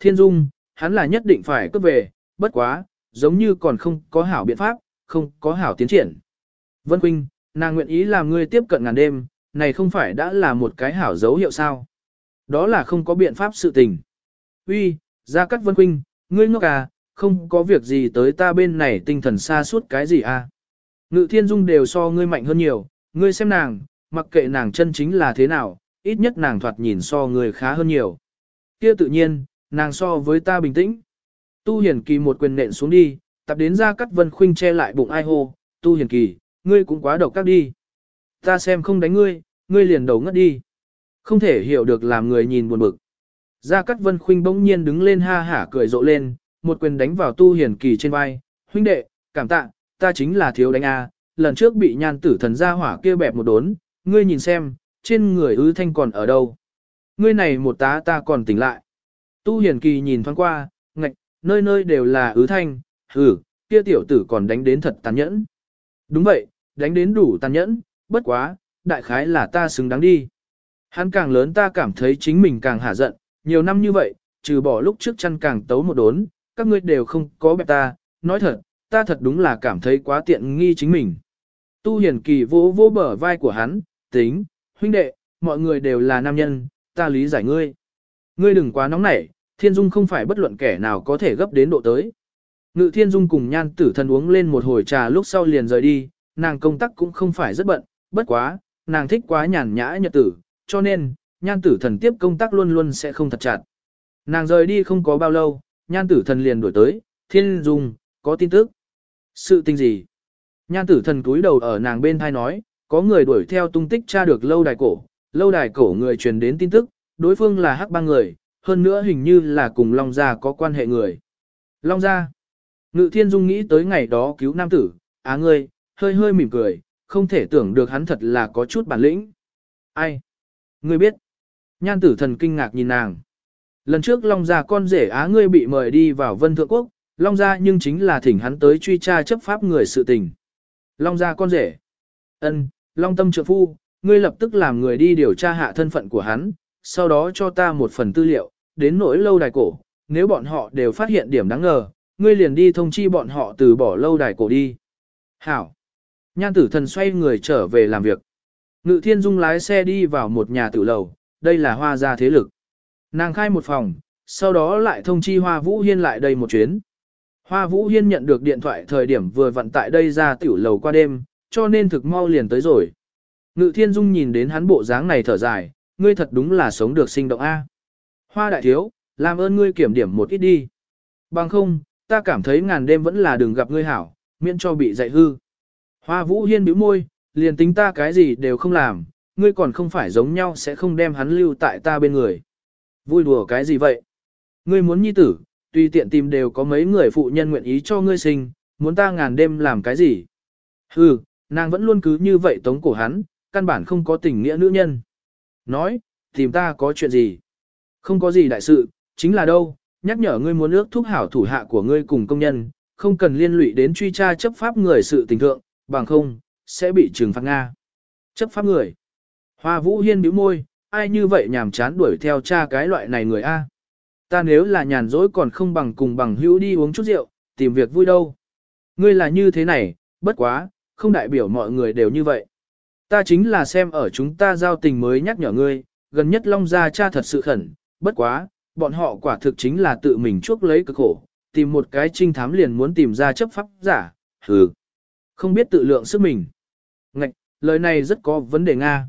Thiên Dung, hắn là nhất định phải cướp về, bất quá, giống như còn không có hảo biện pháp, không có hảo tiến triển. Vân Quynh, nàng nguyện ý làm ngươi tiếp cận ngàn đêm, này không phải đã là một cái hảo dấu hiệu sao. Đó là không có biện pháp sự tình. Uy, Gia Cát Vân Quynh, ngươi ngốc à, không có việc gì tới ta bên này tinh thần xa suốt cái gì à. Ngự thiên dung đều so ngươi mạnh hơn nhiều, ngươi xem nàng, mặc kệ nàng chân chính là thế nào, ít nhất nàng thoạt nhìn so ngươi khá hơn nhiều. Kia tự nhiên, nàng so với ta bình tĩnh. Tu hiển kỳ một quyền nện xuống đi, tập đến ra cắt vân khuynh che lại bụng ai hô, tu hiển kỳ, ngươi cũng quá độc các đi. Ta xem không đánh ngươi, ngươi liền đầu ngất đi. Không thể hiểu được làm người nhìn buồn bực. Gia Cát Vân Khuynh bỗng nhiên đứng lên ha hả cười rộ lên, một quyền đánh vào Tu Hiền Kỳ trên vai, huynh đệ, cảm tạ, ta chính là thiếu đánh A, lần trước bị nhan tử thần gia hỏa kia bẹp một đốn, ngươi nhìn xem, trên người ư thanh còn ở đâu. Ngươi này một tá ta còn tỉnh lại. Tu Hiền Kỳ nhìn thoáng qua, ngạch, nơi nơi đều là ứ thanh, hừ, kia tiểu tử còn đánh đến thật tàn nhẫn. Đúng vậy, đánh đến đủ tàn nhẫn, bất quá, đại khái là ta xứng đáng đi. Hắn càng lớn ta cảm thấy chính mình càng hả giận, nhiều năm như vậy, trừ bỏ lúc trước chăn càng tấu một đốn, các ngươi đều không có bẹp ta, nói thật, ta thật đúng là cảm thấy quá tiện nghi chính mình. Tu hiển kỳ vỗ vỗ bờ vai của hắn, tính, huynh đệ, mọi người đều là nam nhân, ta lý giải ngươi. Ngươi đừng quá nóng nảy, thiên dung không phải bất luận kẻ nào có thể gấp đến độ tới. Ngự thiên dung cùng nhan tử thần uống lên một hồi trà lúc sau liền rời đi, nàng công tác cũng không phải rất bận, bất quá, nàng thích quá nhàn nhã nhật tử, cho nên, nhan tử thần tiếp công tác luôn luôn sẽ không thật chặt. Nàng rời đi không có bao lâu, nhan tử thần liền đổi tới, thiên dung, có tin tức. Sự tình gì? Nhan tử thần cúi đầu ở nàng bên thai nói, có người đuổi theo tung tích tra được lâu đài cổ, lâu đài cổ người truyền đến tin tức, đối phương là hắc ba người, hơn nữa hình như là cùng Long Gia có quan hệ người. Long Gia. Ngự thiên dung nghĩ tới ngày đó cứu nam tử, á ngươi, hơi hơi mỉm cười, không thể tưởng được hắn thật là có chút bản lĩnh. Ai? Ngươi biết? Nhan tử thần kinh ngạc nhìn nàng. Lần trước Long Gia con rể á ngươi bị mời đi vào Vân Thượng Quốc, Long Gia nhưng chính là thỉnh hắn tới truy tra chấp pháp người sự tình. Long Gia con rể. ân, Long Tâm trợ phu, ngươi lập tức làm người đi điều tra hạ thân phận của hắn, sau đó cho ta một phần tư liệu, đến nỗi lâu đài cổ, nếu bọn họ đều phát hiện điểm đáng ngờ, ngươi liền đi thông chi bọn họ từ bỏ lâu đài cổ đi. Hảo. Nhan tử thần xoay người trở về làm việc. Ngự thiên dung lái xe đi vào một nhà tử lầu, đây là hoa gia thế lực. Nàng khai một phòng, sau đó lại thông chi Hoa Vũ Hiên lại đây một chuyến. Hoa Vũ Hiên nhận được điện thoại thời điểm vừa vặn tại đây ra tiểu lầu qua đêm, cho nên thực mau liền tới rồi. Ngự thiên dung nhìn đến hắn bộ dáng này thở dài, ngươi thật đúng là sống được sinh động A. Hoa đại thiếu, làm ơn ngươi kiểm điểm một ít đi. Bằng không, ta cảm thấy ngàn đêm vẫn là đừng gặp ngươi hảo, miễn cho bị dạy hư. Hoa Vũ Hiên bĩu môi, liền tính ta cái gì đều không làm, ngươi còn không phải giống nhau sẽ không đem hắn lưu tại ta bên người. Vui đùa cái gì vậy? Ngươi muốn nhi tử, tùy tiện tìm đều có mấy người phụ nhân nguyện ý cho ngươi sinh, muốn ta ngàn đêm làm cái gì? Hừ, nàng vẫn luôn cứ như vậy tống cổ hắn, căn bản không có tình nghĩa nữ nhân. Nói, tìm ta có chuyện gì? Không có gì đại sự, chính là đâu, nhắc nhở ngươi muốn ước thúc hảo thủ hạ của ngươi cùng công nhân, không cần liên lụy đến truy tra chấp pháp người sự tình thượng, bằng không, sẽ bị trừng phạt Nga. Chấp pháp người. Hoa Vũ Hiên bĩu môi, ai như vậy nhàm chán đuổi theo cha cái loại này người A. Ta nếu là nhàn rỗi còn không bằng cùng bằng hữu đi uống chút rượu, tìm việc vui đâu. Ngươi là như thế này, bất quá, không đại biểu mọi người đều như vậy. Ta chính là xem ở chúng ta giao tình mới nhắc nhở ngươi, gần nhất Long Gia cha thật sự khẩn, bất quá, bọn họ quả thực chính là tự mình chuốc lấy cực khổ, tìm một cái trinh thám liền muốn tìm ra chấp pháp giả, hừ, không biết tự lượng sức mình. Ngạch, lời này rất có vấn đề Nga.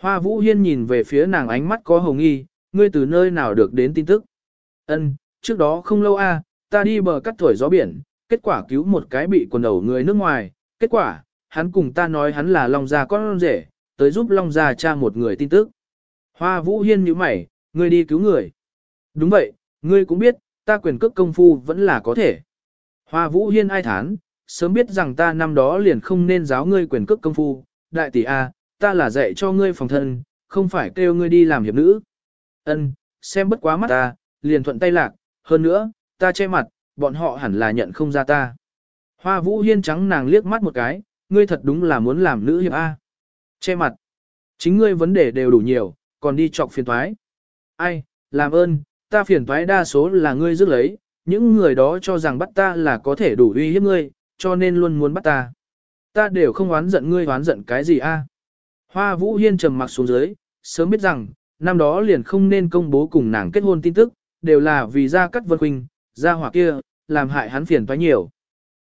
Hoa Vũ Hiên nhìn về phía nàng ánh mắt có hồng nghi, ngươi từ nơi nào được đến tin tức. Ân, trước đó không lâu a, ta đi bờ cắt thổi gió biển, kết quả cứu một cái bị quần đầu người nước ngoài, kết quả, hắn cùng ta nói hắn là Long Gia con rể, tới giúp Long Gia cha một người tin tức. Hoa Vũ Hiên như mày, ngươi đi cứu người. Đúng vậy, ngươi cũng biết, ta quyền cước công phu vẫn là có thể. Hoa Vũ Hiên ai thán, sớm biết rằng ta năm đó liền không nên giáo ngươi quyền cước công phu, đại tỷ A, ta là dạy cho ngươi phòng thân, không phải kêu ngươi đi làm hiệp nữ. Ân, xem bất quá mắt ta, liền thuận tay lạc, hơn nữa, ta che mặt, bọn họ hẳn là nhận không ra ta. Hoa Vũ Hiên trắng nàng liếc mắt một cái, ngươi thật đúng là muốn làm nữ hiệp A. Che mặt, chính ngươi vấn đề đều đủ nhiều, còn đi chọc phiền thoái. Ai, làm ơn, ta phiền thoái đa số là ngươi rước lấy, những người đó cho rằng bắt ta là có thể đủ uy hiếp ngươi, cho nên luôn muốn bắt ta. Ta đều không oán giận ngươi oán giận cái gì a? Hoa Vũ Hiên trầm mặc xuống dưới, sớm biết rằng, năm đó liền không nên công bố cùng nàng kết hôn tin tức, đều là vì ra cắt vân huynh, ra hỏa kia, làm hại hắn phiền toái nhiều.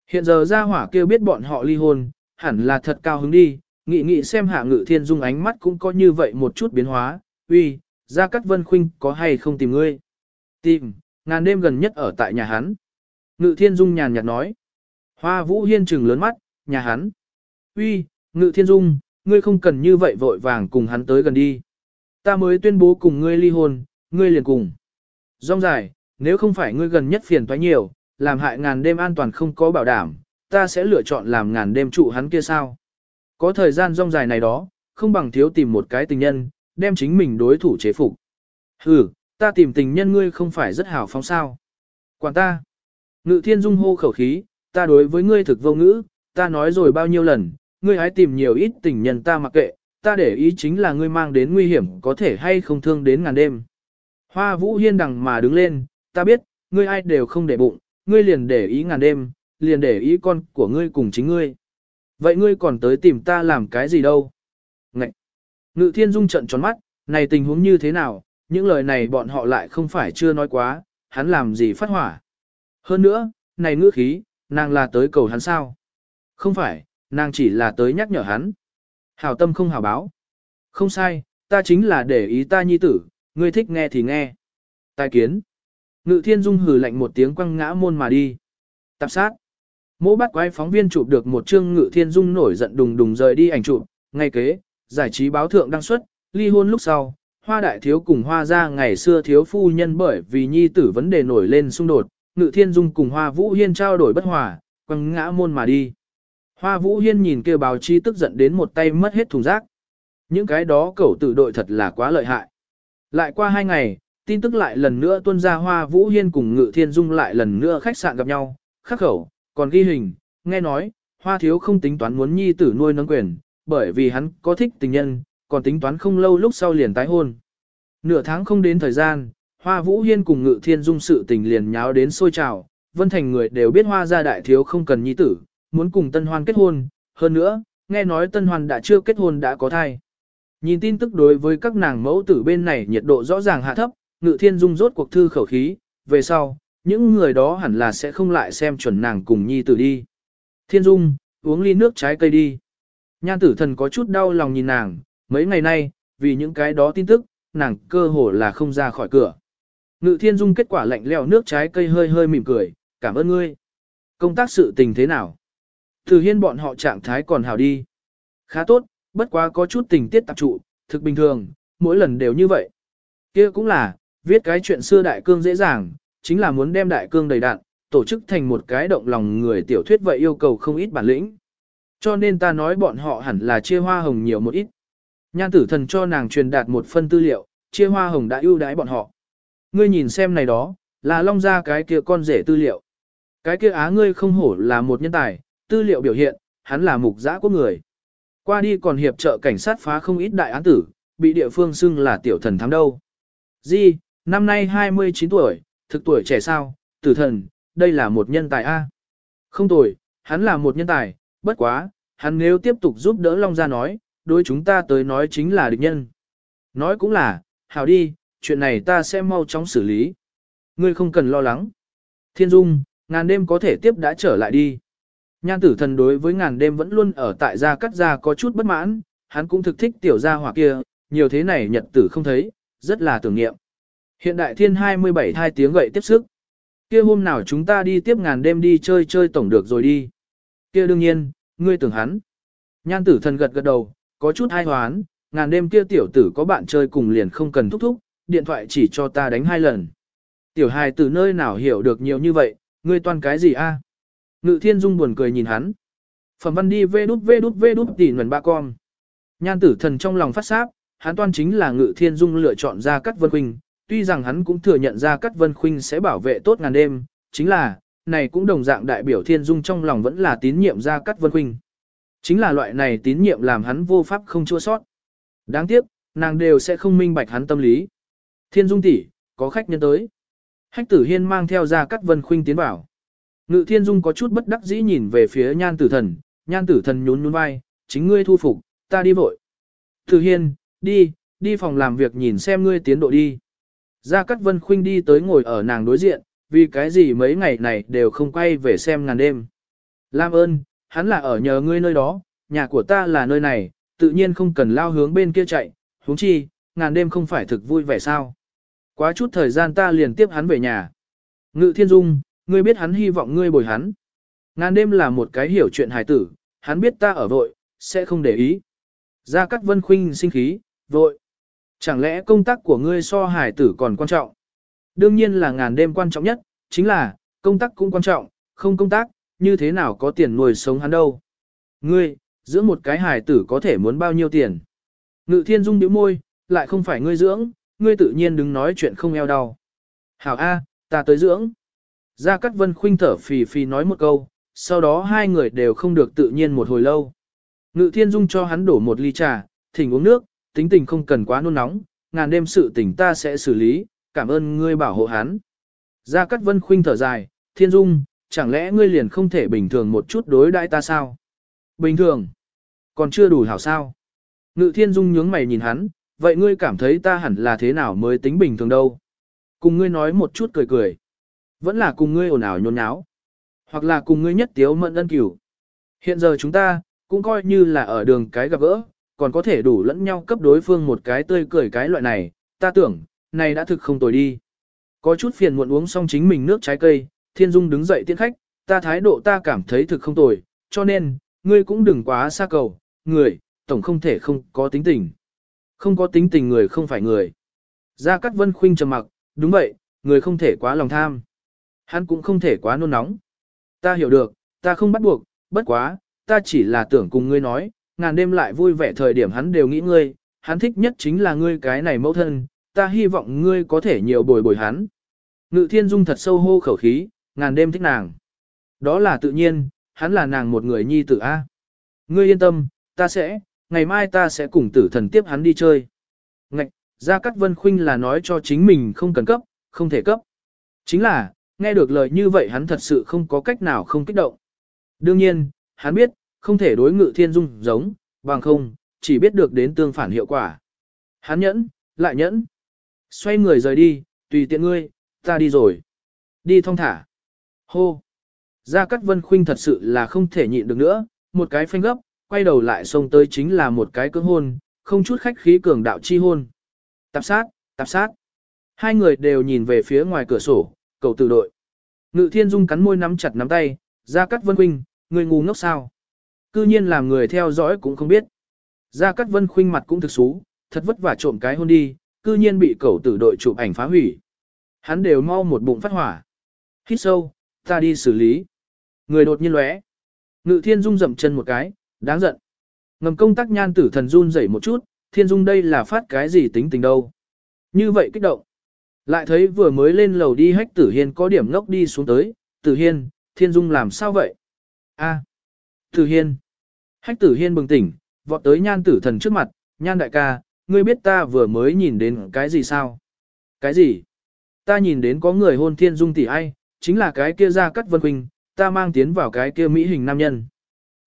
Hiện giờ ra hỏa kia biết bọn họ ly hôn, hẳn là thật cao hứng đi, nghị nghị xem hạ ngự thiên dung ánh mắt cũng có như vậy một chút biến hóa, uy, Gia Cát vân khuynh có hay không tìm ngươi? Tìm, ngàn đêm gần nhất ở tại nhà hắn. Ngự thiên dung nhàn nhạt nói. Hoa vũ hiên trừng lớn mắt, nhà hắn. Uy, ngự thiên dung, ngươi không cần như vậy vội vàng cùng hắn tới gần đi. Ta mới tuyên bố cùng ngươi ly hôn, ngươi liền cùng. Rong dài, nếu không phải ngươi gần nhất phiền toái nhiều, làm hại ngàn đêm an toàn không có bảo đảm, ta sẽ lựa chọn làm ngàn đêm trụ hắn kia sao. Có thời gian rong dài này đó, không bằng thiếu tìm một cái tình nhân, đem chính mình đối thủ chế phục. Hừ, ta tìm tình nhân ngươi không phải rất hào phóng sao. Quản ta. Ngự thiên dung hô khẩu khí, ta đối với ngươi thực vô ngữ, ta nói rồi bao nhiêu lần, ngươi hãy tìm nhiều ít tình nhân ta mặc kệ, ta để ý chính là ngươi mang đến nguy hiểm có thể hay không thương đến ngàn đêm. Hoa vũ hiên đằng mà đứng lên, ta biết, ngươi ai đều không để bụng, ngươi liền để ý ngàn đêm, liền để ý con của ngươi cùng chính ngươi. Vậy ngươi còn tới tìm ta làm cái gì đâu? Ngự thiên dung trận tròn mắt, này tình huống như thế nào, những lời này bọn họ lại không phải chưa nói quá, hắn làm gì phát hỏa. Hơn nữa, này ngữ khí, nàng là tới cầu hắn sao? Không phải, nàng chỉ là tới nhắc nhở hắn. Hảo tâm không hảo báo. Không sai, ta chính là để ý ta nhi tử, ngươi thích nghe thì nghe. Tài kiến. Ngự thiên dung hừ lạnh một tiếng quăng ngã môn mà đi. Tạp sát. Mỗ bắt quái phóng viên chụp được một chương ngự thiên dung nổi giận đùng đùng rời đi ảnh chụp, ngay kế, giải trí báo thượng đăng xuất, ly hôn lúc sau, hoa đại thiếu cùng hoa ra ngày xưa thiếu phu nhân bởi vì nhi tử vấn đề nổi lên xung đột, ngự thiên dung cùng hoa vũ hiên trao đổi bất hòa, quăng ngã môn mà đi. Hoa vũ hiên nhìn kêu báo chí tức giận đến một tay mất hết thùng rác. Những cái đó cẩu tử đội thật là quá lợi hại. Lại qua hai ngày, tin tức lại lần nữa tuân ra hoa vũ hiên cùng ngự thiên dung lại lần nữa khách sạn gặp nhau, khắc khẩu, còn ghi hình, nghe nói, hoa thiếu không tính toán muốn nhi tử nuôi nâng quyền, bởi vì hắn có thích tình nhân, còn tính toán không lâu lúc sau liền tái hôn. Nửa tháng không đến thời gian, hoa vũ hiên cùng ngự thiên dung sự tình liền nháo đến sôi trào, vân thành người đều biết hoa gia đại thiếu không cần nhi tử, muốn cùng tân hoan kết hôn, hơn nữa, nghe nói tân hoan đã chưa kết hôn đã có thai. Nhìn tin tức đối với các nàng mẫu tử bên này nhiệt độ rõ ràng hạ thấp, ngự thiên dung rốt cuộc thư khẩu khí, về sau, những người đó hẳn là sẽ không lại xem chuẩn nàng cùng nhi tử đi. Thiên dung, uống ly nước trái cây đi. Nhan tử thần có chút đau lòng nhìn nàng, mấy ngày nay, vì những cái đó tin tức, nàng cơ hồ là không ra khỏi cửa. Ngự thiên dung kết quả lạnh lẽo nước trái cây hơi hơi mỉm cười, cảm ơn ngươi. Công tác sự tình thế nào? Từ hiên bọn họ trạng thái còn hào đi. Khá tốt, bất quá có chút tình tiết tạp trụ, thực bình thường, mỗi lần đều như vậy. kia cũng là, viết cái chuyện xưa đại cương dễ dàng, chính là muốn đem đại cương đầy đạn, tổ chức thành một cái động lòng người tiểu thuyết vậy yêu cầu không ít bản lĩnh. Cho nên ta nói bọn họ hẳn là chia hoa hồng nhiều một ít. Nhan tử thần cho nàng truyền đạt một phân tư liệu, chia hoa hồng đã ưu đãi bọn họ. Ngươi nhìn xem này đó, là long ra cái kia con rể tư liệu. Cái kia á ngươi không hổ là một nhân tài, tư liệu biểu hiện, hắn là mục giã của người. Qua đi còn hiệp trợ cảnh sát phá không ít đại án tử, bị địa phương xưng là tiểu thần thắng đâu. Di, năm nay 29 tuổi, thực tuổi trẻ sao, tử thần, đây là một nhân tài A. Không tuổi, hắn là một nhân tài, bất quá, hắn nếu tiếp tục giúp đỡ Long Gia nói, đối chúng ta tới nói chính là địch nhân. Nói cũng là, hảo đi, chuyện này ta sẽ mau chóng xử lý. Ngươi không cần lo lắng. Thiên Dung, ngàn đêm có thể tiếp đã trở lại đi. Nhan tử thần đối với ngàn đêm vẫn luôn ở tại gia cắt gia có chút bất mãn, hắn cũng thực thích tiểu gia hỏa kia, nhiều thế này nhật tử không thấy, rất là tưởng niệm. Hiện đại thiên 27 hai tiếng gậy tiếp sức. Kia hôm nào chúng ta đi tiếp ngàn đêm đi chơi chơi tổng được rồi đi. Kia đương nhiên, ngươi tưởng hắn. Nhan tử thần gật gật đầu, có chút ai hoán, ngàn đêm kia tiểu tử có bạn chơi cùng liền không cần thúc thúc, điện thoại chỉ cho ta đánh hai lần. Tiểu hài từ nơi nào hiểu được nhiều như vậy, ngươi toàn cái gì a? Ngự thiên dung buồn cười nhìn hắn. Phẩm văn đi vê đút vê đút vê đút tỉ nguồn ba con. Nhan tử thần trong lòng phát sáp, hắn toan chính là ngự thiên dung lựa chọn ra cắt vân khuynh, tuy rằng hắn cũng thừa nhận ra cắt vân khuynh sẽ bảo vệ tốt ngàn đêm, chính là, này cũng đồng dạng đại biểu thiên dung trong lòng vẫn là tín nhiệm ra cắt vân khuynh. Chính là loại này tín nhiệm làm hắn vô pháp không chua sót. Đáng tiếc, nàng đều sẽ không minh bạch hắn tâm lý. Thiên dung tỷ, có khách nhân tới. Hách tử hiên mang theo ra cắt vân khuynh tiến vào. Ngự thiên dung có chút bất đắc dĩ nhìn về phía nhan tử thần, nhan tử thần nhún nhún vai, chính ngươi thu phục, ta đi vội. Tử hiên, đi, đi phòng làm việc nhìn xem ngươi tiến độ đi. Gia Cát Vân Khuynh đi tới ngồi ở nàng đối diện, vì cái gì mấy ngày này đều không quay về xem ngàn đêm. Lam ơn, hắn là ở nhờ ngươi nơi đó, nhà của ta là nơi này, tự nhiên không cần lao hướng bên kia chạy, huống chi, ngàn đêm không phải thực vui vẻ sao. Quá chút thời gian ta liền tiếp hắn về nhà. Ngự thiên dung, ngươi biết hắn hy vọng ngươi bồi hắn. Ngàn đêm là một cái hiểu chuyện hài tử, hắn biết ta ở vội, sẽ không để ý. Gia Cát Vân Khuynh sinh khí, vội. Chẳng lẽ công tác của ngươi so hài tử còn quan trọng? Đương nhiên là ngàn đêm quan trọng nhất, chính là, công tác cũng quan trọng, không công tác, như thế nào có tiền nuôi sống hắn đâu. Ngươi, dưỡng một cái hài tử có thể muốn bao nhiêu tiền? Ngự thiên dung điếu môi, lại không phải ngươi dưỡng, ngươi tự nhiên đừng nói chuyện không eo đau. Hảo A, ta tới dưỡng. Gia Cát Vân khuynh thở phì phì nói một câu, sau đó hai người đều không được tự nhiên một hồi lâu. Ngự thiên dung cho hắn đổ một ly trà, thỉnh uống nước, tính tình không cần quá nôn nóng, ngàn đêm sự tình ta sẽ xử lý, cảm ơn ngươi bảo hộ hắn. Gia Cát Vân khuynh thở dài, thiên dung, chẳng lẽ ngươi liền không thể bình thường một chút đối đãi ta sao? Bình thường? Còn chưa đủ hảo sao? Ngự thiên dung nhướng mày nhìn hắn, vậy ngươi cảm thấy ta hẳn là thế nào mới tính bình thường đâu? Cùng ngươi nói một chút cười cười. Vẫn là cùng ngươi ồn ào nhốn nháo. Hoặc là cùng ngươi nhất tiếu mận ân cửu. Hiện giờ chúng ta, cũng coi như là ở đường cái gặp gỡ, còn có thể đủ lẫn nhau cấp đối phương một cái tươi cười cái loại này, ta tưởng, này đã thực không tồi đi. Có chút phiền muộn uống xong chính mình nước trái cây, Thiên Dung đứng dậy tiễn khách, ta thái độ ta cảm thấy thực không tồi, cho nên, ngươi cũng đừng quá xa cầu, người, tổng không thể không có tính tình. Không có tính tình người không phải người. Gia Cát Vân Khuynh trầm mặc, đúng vậy, người không thể quá lòng tham. Hắn cũng không thể quá nôn nóng. Ta hiểu được, ta không bắt buộc, bất quá, ta chỉ là tưởng cùng ngươi nói, ngàn đêm lại vui vẻ thời điểm hắn đều nghĩ ngươi, hắn thích nhất chính là ngươi cái này mẫu thân, ta hy vọng ngươi có thể nhiều bồi bồi hắn. Ngự thiên dung thật sâu hô khẩu khí, ngàn đêm thích nàng. Đó là tự nhiên, hắn là nàng một người nhi tử A. Ngươi yên tâm, ta sẽ, ngày mai ta sẽ cùng tử thần tiếp hắn đi chơi. Ngạch, Gia Cát Vân Khuynh là nói cho chính mình không cần cấp, không thể cấp. Chính là, nghe được lời như vậy hắn thật sự không có cách nào không kích động. Đương nhiên, hắn biết, không thể đối ngự thiên dung giống, bằng không, chỉ biết được đến tương phản hiệu quả. Hắn nhẫn, lại nhẫn. Xoay người rời đi, tùy tiện ngươi, ta đi rồi. Đi thong thả. Hô. Gia Cát Vân Khuynh thật sự là không thể nhịn được nữa, một cái phanh gấp, quay đầu lại xông tới chính là một cái cưỡng hôn, không chút khách khí cường đạo chi hôn. Tạp sát, tạp sát. Hai người đều nhìn về phía ngoài cửa sổ, cầu tử đội. Ngự thiên dung cắn môi nắm chặt nắm tay, Gia Cát Vân Khuynh, người ngu ngốc sao. Cư nhiên làm người theo dõi cũng không biết. Gia Cát Vân Khuynh mặt cũng thực xú, thật vất vả trộm cái hôn đi, cư nhiên bị cẩu tử đội chụp ảnh phá hủy. Hắn đều mau một bụng phát hỏa. Hít sâu, ta đi xử lý. Người đột nhiên lóe. Ngự thiên dung dậm chân một cái, đáng giận. Ngầm công tác nhan tử thần run rẩy một chút, thiên dung đây là phát cái gì tính tình đâu. Như vậy kích động. Lại thấy vừa mới lên lầu đi hách tử hiên có điểm ngốc đi xuống tới, tử hiên, thiên dung làm sao vậy? a tử hiên. Hách tử hiên bừng tỉnh, vọt tới nhan tử thần trước mặt, nhan đại ca, ngươi biết ta vừa mới nhìn đến cái gì sao? Cái gì? Ta nhìn đến có người hôn thiên dung tỷ ai, chính là cái kia ra cắt vân quỳnh, ta mang tiến vào cái kia mỹ hình nam nhân.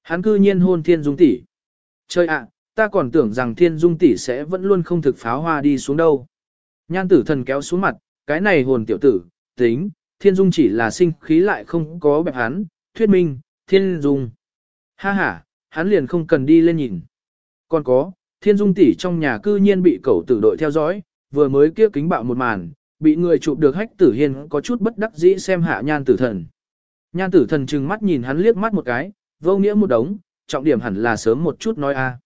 Hắn cư nhiên hôn thiên dung tỷ. Chơi ạ, ta còn tưởng rằng thiên dung tỷ sẽ vẫn luôn không thực pháo hoa đi xuống đâu. Nhan tử thần kéo xuống mặt, cái này hồn tiểu tử, tính, thiên dung chỉ là sinh khí lại không có bẹp hắn, thuyết minh, thiên dung. Ha ha, hắn liền không cần đi lên nhìn. Còn có, thiên dung tỷ trong nhà cư nhiên bị cẩu tử đội theo dõi, vừa mới kia kính bạo một màn, bị người chụp được hách tử hiên có chút bất đắc dĩ xem hạ nhan tử thần. Nhan tử thần trừng mắt nhìn hắn liếc mắt một cái, vô nghĩa một đống, trọng điểm hẳn là sớm một chút nói a.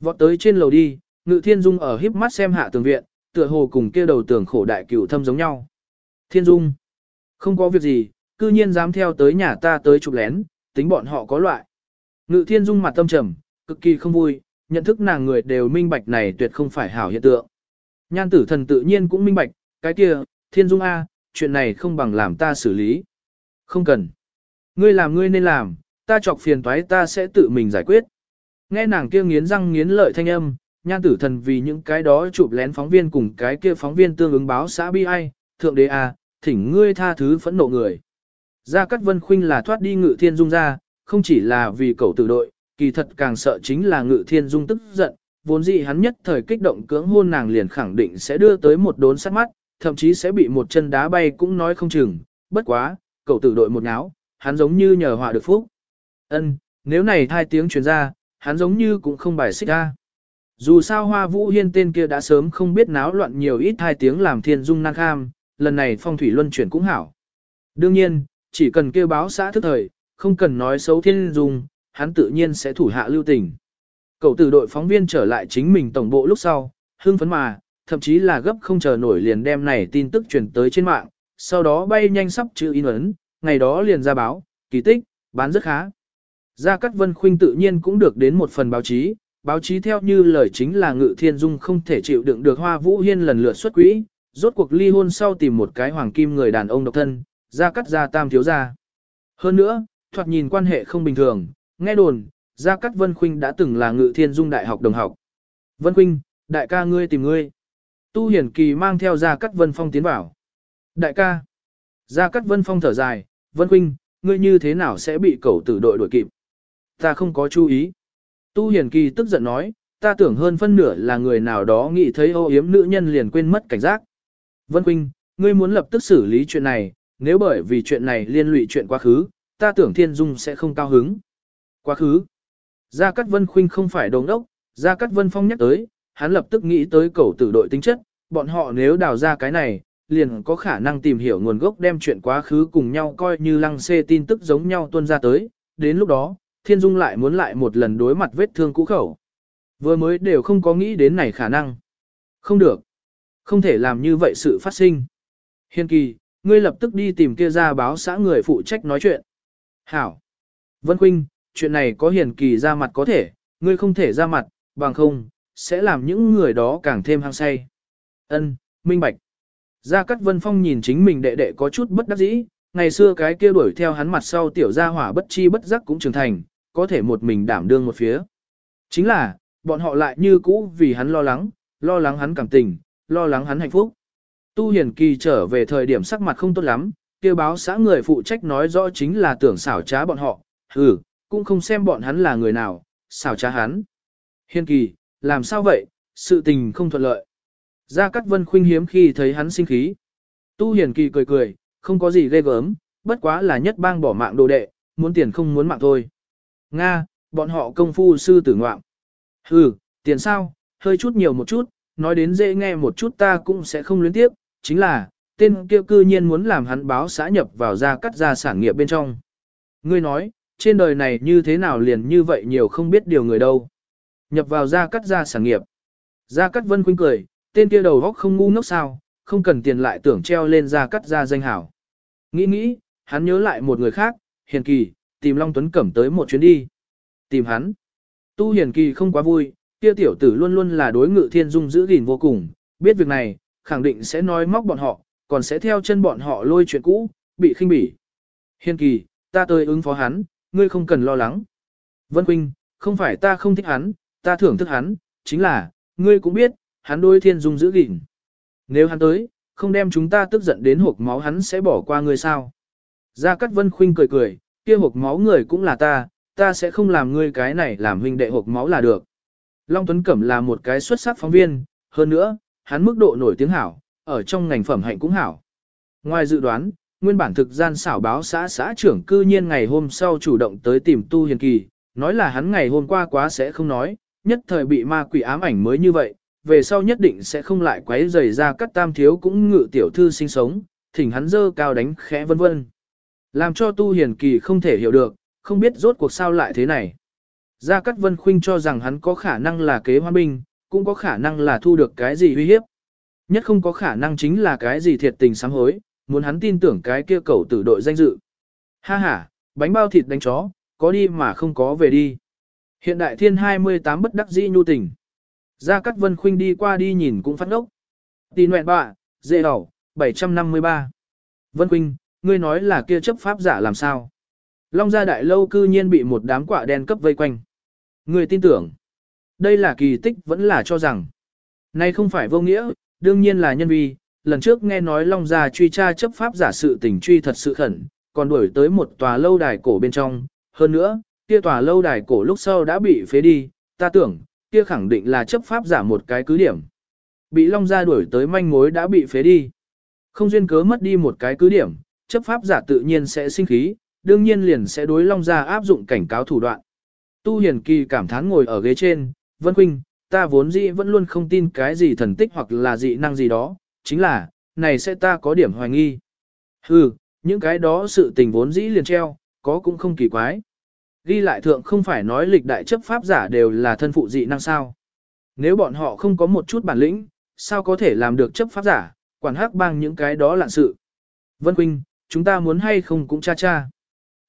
Vọt tới trên lầu đi, ngự thiên dung ở híp mắt xem hạ tường viện, tựa hồ cùng kia đầu tường khổ đại cửu thâm giống nhau. Thiên dung, không có việc gì, cư nhiên dám theo tới nhà ta tới chụp lén, tính bọn họ có loại. Ngự thiên dung mặt tâm trầm, cực kỳ không vui, nhận thức nàng người đều minh bạch này tuyệt không phải hảo hiện tượng. Nhan tử thần tự nhiên cũng minh bạch, cái kia, thiên dung A, chuyện này không bằng làm ta xử lý. Không cần. Ngươi làm ngươi nên làm, ta chọc phiền toái ta sẽ tự mình giải quyết. Nghe nàng kia nghiến răng nghiến lợi thanh âm, nhan tử thần vì những cái đó chụp lén phóng viên cùng cái kia phóng viên tương ứng báo xã bi ai, thượng đế a, thỉnh ngươi tha thứ phẫn nộ người. Gia Cát Vân Khuynh là thoát đi ngự thiên dung ra, không chỉ là vì cầu tử đội, kỳ thật càng sợ chính là ngự thiên dung tức giận, vốn dĩ hắn nhất thời kích động cưỡng hôn nàng liền khẳng định sẽ đưa tới một đốn sát mắt, thậm chí sẽ bị một chân đá bay cũng nói không chừng, bất quá, cậu tử đội một náo, hắn giống như nhờ họa được phúc. Ân, nếu này hai tiếng truyền ra, hắn giống như cũng không bài xích ra. Dù sao Hoa Vũ Hiên tên kia đã sớm không biết náo loạn nhiều ít hai tiếng làm thiên dung năng kham, lần này phong thủy luân chuyển cũng hảo. Đương nhiên, chỉ cần kêu báo xã thức thời, không cần nói xấu thiên dung, hắn tự nhiên sẽ thủ hạ lưu tình. Cậu từ đội phóng viên trở lại chính mình tổng bộ lúc sau, hưng phấn mà, thậm chí là gấp không chờ nổi liền đem này tin tức truyền tới trên mạng, sau đó bay nhanh sắp chữ in ấn, ngày đó liền ra báo, kỳ tích, bán rất khá. Gia Cát Vân Khuynh tự nhiên cũng được đến một phần báo chí, báo chí theo như lời chính là Ngự Thiên Dung không thể chịu đựng được Hoa Vũ Hiên lần lượt xuất quỹ, rốt cuộc ly hôn sau tìm một cái hoàng kim người đàn ông độc thân, Gia Cát gia tam thiếu gia. Hơn nữa, thoạt nhìn quan hệ không bình thường, nghe đồn, Gia Cát Vân Khuynh đã từng là Ngự Thiên Dung đại học đồng học. Vân Khuynh, đại ca ngươi tìm ngươi. Tu Hiển Kỳ mang theo Gia Cát Vân Phong tiến vào. Đại ca. Gia Cát Vân Phong thở dài, Vân Khuynh, ngươi như thế nào sẽ bị cẩu tử đội đuổi kịp? Ta không có chú ý. Tu Hiển Kỳ tức giận nói, ta tưởng hơn phân nửa là người nào đó nghĩ thấy ô yếm nữ nhân liền quên mất cảnh giác. Vân Khuynh, ngươi muốn lập tức xử lý chuyện này, nếu bởi vì chuyện này liên lụy chuyện quá khứ, ta tưởng Thiên Dung sẽ không cao hứng. Quá khứ. Gia Cát Vân Khuynh không phải đồng đốc, Gia Cát Vân Phong nhắc tới, hắn lập tức nghĩ tới cầu tử đội tính chất, bọn họ nếu đào ra cái này, liền có khả năng tìm hiểu nguồn gốc đem chuyện quá khứ cùng nhau coi như lăng xê tin tức giống nhau tuân ra tới, đến lúc đó, Thiên Dung lại muốn lại một lần đối mặt vết thương cũ khẩu. Vừa mới đều không có nghĩ đến này khả năng. Không được. Không thể làm như vậy sự phát sinh. Hiên kỳ, ngươi lập tức đi tìm kia ra báo xã người phụ trách nói chuyện. Hảo. Vân Khuynh, chuyện này có hiền kỳ ra mặt có thể, ngươi không thể ra mặt, bằng không, sẽ làm những người đó càng thêm hăng say. Ân, minh bạch. Gia Cát Vân Phong nhìn chính mình đệ đệ có chút bất đắc dĩ, ngày xưa cái kia đuổi theo hắn mặt sau tiểu gia hỏa bất chi bất giác cũng trưởng thành, có thể một mình đảm đương một phía. Chính là, bọn họ lại như cũ vì hắn lo lắng, lo lắng hắn cảm tình, lo lắng hắn hạnh phúc. Tu Hiền Kỳ trở về thời điểm sắc mặt không tốt lắm, kêu báo xã người phụ trách nói rõ chính là tưởng xảo trá bọn họ, hừ, cũng không xem bọn hắn là người nào, xảo trá hắn. Hiên Kỳ, làm sao vậy, sự tình không thuận lợi. Gia Cát Vân khuynh hiếm khi thấy hắn sinh khí. Tu Hiền Kỳ cười cười, không có gì ghê gớm, bất quá là nhất bang bỏ mạng đồ đệ, muốn tiền không muốn mạng thôi. Nga, bọn họ công phu sư tử ngoạm. Hừ, tiền sao, hơi chút nhiều một chút, nói đến dễ nghe một chút ta cũng sẽ không luyến tiếp, chính là, tên kia cư nhiên muốn làm hắn báo xã nhập vào gia cắt gia sản nghiệp bên trong. Ngươi nói, trên đời này như thế nào liền như vậy nhiều không biết điều người đâu. Nhập vào gia cắt gia sản nghiệp. Gia cắt vân khuynh cười, tên kia đầu góc không ngu ngốc sao, không cần tiền lại tưởng treo lên gia cắt gia danh hảo. Nghĩ nghĩ, hắn nhớ lại một người khác, hiền kỳ, tìm Long Tuấn Cẩm tới một chuyến đi. Tìm hắn. Tu hiền kỳ không quá vui, kia tiểu tử luôn luôn là đối ngự thiên dung giữ gìn vô cùng, biết việc này, khẳng định sẽ nói móc bọn họ, còn sẽ theo chân bọn họ lôi chuyện cũ, bị khinh bỉ. hiền kỳ, ta tới ứng phó hắn, ngươi không cần lo lắng. Vân Quynh, không phải ta không thích hắn, ta thưởng thức hắn, chính là, ngươi cũng biết, hắn đôi thiên dung giữ gìn. Nếu hắn tới, không đem chúng ta tức giận đến hộp máu hắn sẽ bỏ qua ngươi sao. Gia Cát Vân Khuynh cười cười, kia hộp máu người cũng là ta, ta sẽ không làm ngươi cái này làm huynh đệ hộp máu là được. Long Tuấn Cẩm là một cái xuất sắc phóng viên, hơn nữa, hắn mức độ nổi tiếng hảo, ở trong ngành phẩm hạnh cũng hảo. Ngoài dự đoán, nguyên bản thực gian xảo báo xã xã trưởng cư nhiên ngày hôm sau chủ động tới tìm Tu Hiền Kỳ, nói là hắn ngày hôm qua quá sẽ không nói, nhất thời bị ma quỷ ám ảnh mới như vậy, về sau nhất định sẽ không lại quấy rầy ra các tam thiếu cũng ngự tiểu thư sinh sống, thỉnh hắn dơ cao đánh khẽ vân vân. Làm cho Tu Hiền Kỳ không thể hiểu được, không biết rốt cuộc sao lại thế này. Gia Cát Vân Khuynh cho rằng hắn có khả năng là kế hoa binh, cũng có khả năng là thu được cái gì uy hiếp. Nhất không có khả năng chính là cái gì thiệt tình sám hối, muốn hắn tin tưởng cái kia cầu tử đội danh dự. Ha ha, bánh bao thịt đánh chó, có đi mà không có về đi. Hiện đại thiên 28 bất đắc dĩ nhu tình. Gia Cát Vân Khuynh đi qua đi nhìn cũng phát ốc. Tì nguyện bạ, dễ đỏ, 753. Vân Khuynh, ngươi nói là kia chấp pháp giả làm sao? Long gia đại lâu cư nhiên bị một đám quả đen cấp vây quanh. Ngươi tin tưởng, đây là kỳ tích vẫn là cho rằng. Này không phải vô nghĩa, đương nhiên là nhân vi, lần trước nghe nói Long Gia truy tra chấp pháp giả sự tình truy thật sự khẩn, còn đuổi tới một tòa lâu đài cổ bên trong, hơn nữa, kia tòa lâu đài cổ lúc sau đã bị phế đi, ta tưởng, kia khẳng định là chấp pháp giả một cái cứ điểm. Bị Long Gia đuổi tới manh mối đã bị phế đi. Không duyên cớ mất đi một cái cứ điểm, chấp pháp giả tự nhiên sẽ sinh khí, đương nhiên liền sẽ đối Long Gia áp dụng cảnh cáo thủ đoạn. Tu Hiền Kỳ cảm thán ngồi ở ghế trên, Vân Quynh, ta vốn dĩ vẫn luôn không tin cái gì thần tích hoặc là dị năng gì đó, chính là, này sẽ ta có điểm hoài nghi. Hừ, những cái đó sự tình vốn dĩ liền treo, có cũng không kỳ quái. Ghi lại thượng không phải nói lịch đại chấp pháp giả đều là thân phụ dị năng sao. Nếu bọn họ không có một chút bản lĩnh, sao có thể làm được chấp pháp giả, quản hắc bang những cái đó lạn sự. Vân Quynh, chúng ta muốn hay không cũng cha cha.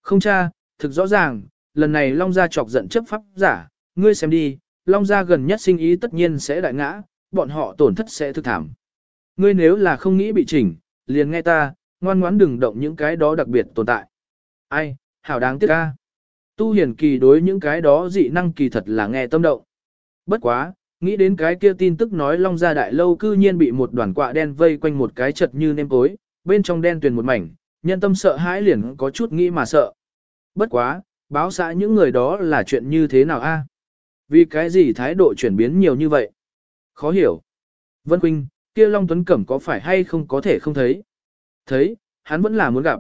Không cha, thực rõ ràng, lần này Long Gia chọc giận chấp pháp giả, ngươi xem đi, Long Gia gần nhất sinh ý tất nhiên sẽ đại ngã, bọn họ tổn thất sẽ thực thảm. Ngươi nếu là không nghĩ bị chỉnh, liền nghe ta, ngoan ngoãn đừng động những cái đó đặc biệt tồn tại. Ai, hảo đáng tiếc ca. Tu hiển kỳ đối những cái đó dị năng kỳ thật là nghe tâm động. Bất quá, nghĩ đến cái kia tin tức nói Long Gia đại lâu cư nhiên bị một đoàn quạ đen vây quanh một cái chật như nêm tối, bên trong đen tuyền một mảnh, nhân tâm sợ hãi liền có chút nghĩ mà sợ. Bất quá, báo xã những người đó là chuyện như thế nào a? Vì cái gì thái độ chuyển biến nhiều như vậy? Khó hiểu. Vân Quynh, kia Long Tuấn Cẩm có phải hay không có thể không thấy? Thấy, hắn vẫn là muốn gặp.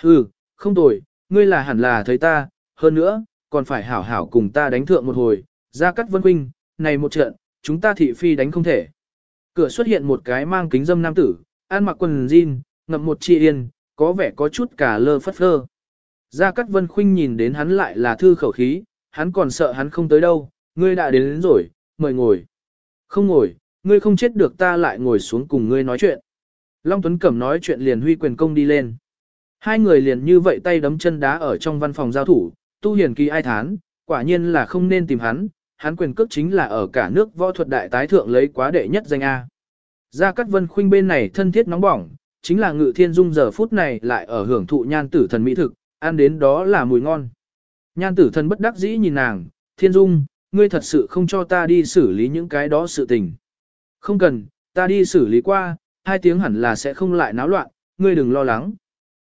Hừ, không tồi, ngươi là hẳn là thấy ta, hơn nữa, còn phải hảo hảo cùng ta đánh thượng một hồi, ra cắt Vân huynh, này một trận, chúng ta thị phi đánh không thể. Cửa xuất hiện một cái mang kính dâm nam tử, ăn mặc quần jean, ngậm một chi yên, có vẻ có chút cả lơ phất phơ. Gia Cát Vân Khuynh nhìn đến hắn lại là thư khẩu khí, hắn còn sợ hắn không tới đâu, ngươi đã đến, đến rồi, mời ngồi. Không ngồi, ngươi không chết được ta lại ngồi xuống cùng ngươi nói chuyện. Long Tuấn Cẩm nói chuyện liền huy quyền công đi lên. Hai người liền như vậy tay đấm chân đá ở trong văn phòng giao thủ, tu hiền kỳ ai thán, quả nhiên là không nên tìm hắn, hắn quyền cước chính là ở cả nước võ thuật đại tái thượng lấy quá đệ nhất danh A. Gia Cát Vân Khuynh bên này thân thiết nóng bỏng, chính là ngự thiên dung giờ phút này lại ở hưởng thụ nhan tử thần mỹ thực, ăn đến đó là mùi ngon. Nhan tử thần bất đắc dĩ nhìn nàng, thiên dung, ngươi thật sự không cho ta đi xử lý những cái đó sự tình. Không cần, ta đi xử lý qua, hai tiếng hẳn là sẽ không lại náo loạn, ngươi đừng lo lắng.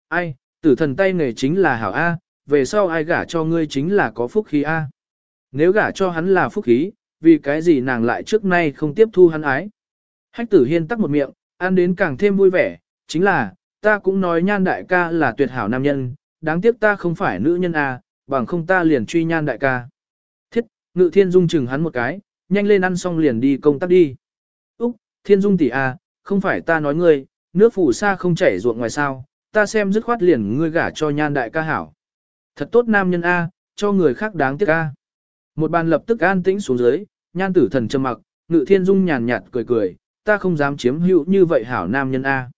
Ai, tử thần tay nghề chính là hảo A, về sau ai gả cho ngươi chính là có phúc khí A. Nếu gả cho hắn là phúc khí, vì cái gì nàng lại trước nay không tiếp thu hắn ái. Hách tử hiên tắc một miệng, ăn đến càng thêm vui vẻ, chính là, ta cũng nói nhan đại ca là tuyệt hảo nam nhân, đáng tiếc ta không phải nữ nhân a, bằng không ta liền truy nhan đại ca. Thiết, ngự thiên dung chừng hắn một cái, nhanh lên ăn xong liền đi công tác đi. Thiên dung tỷ à, không phải ta nói ngươi, nước phủ xa không chảy ruộng ngoài sao, ta xem dứt khoát liền ngươi gả cho nhan đại ca hảo. Thật tốt nam nhân A, cho người khác đáng tiếc A. Một bàn lập tức an tĩnh xuống dưới, nhan tử thần trầm mặc, ngự thiên dung nhàn nhạt cười cười, ta không dám chiếm hữu như vậy hảo nam nhân A.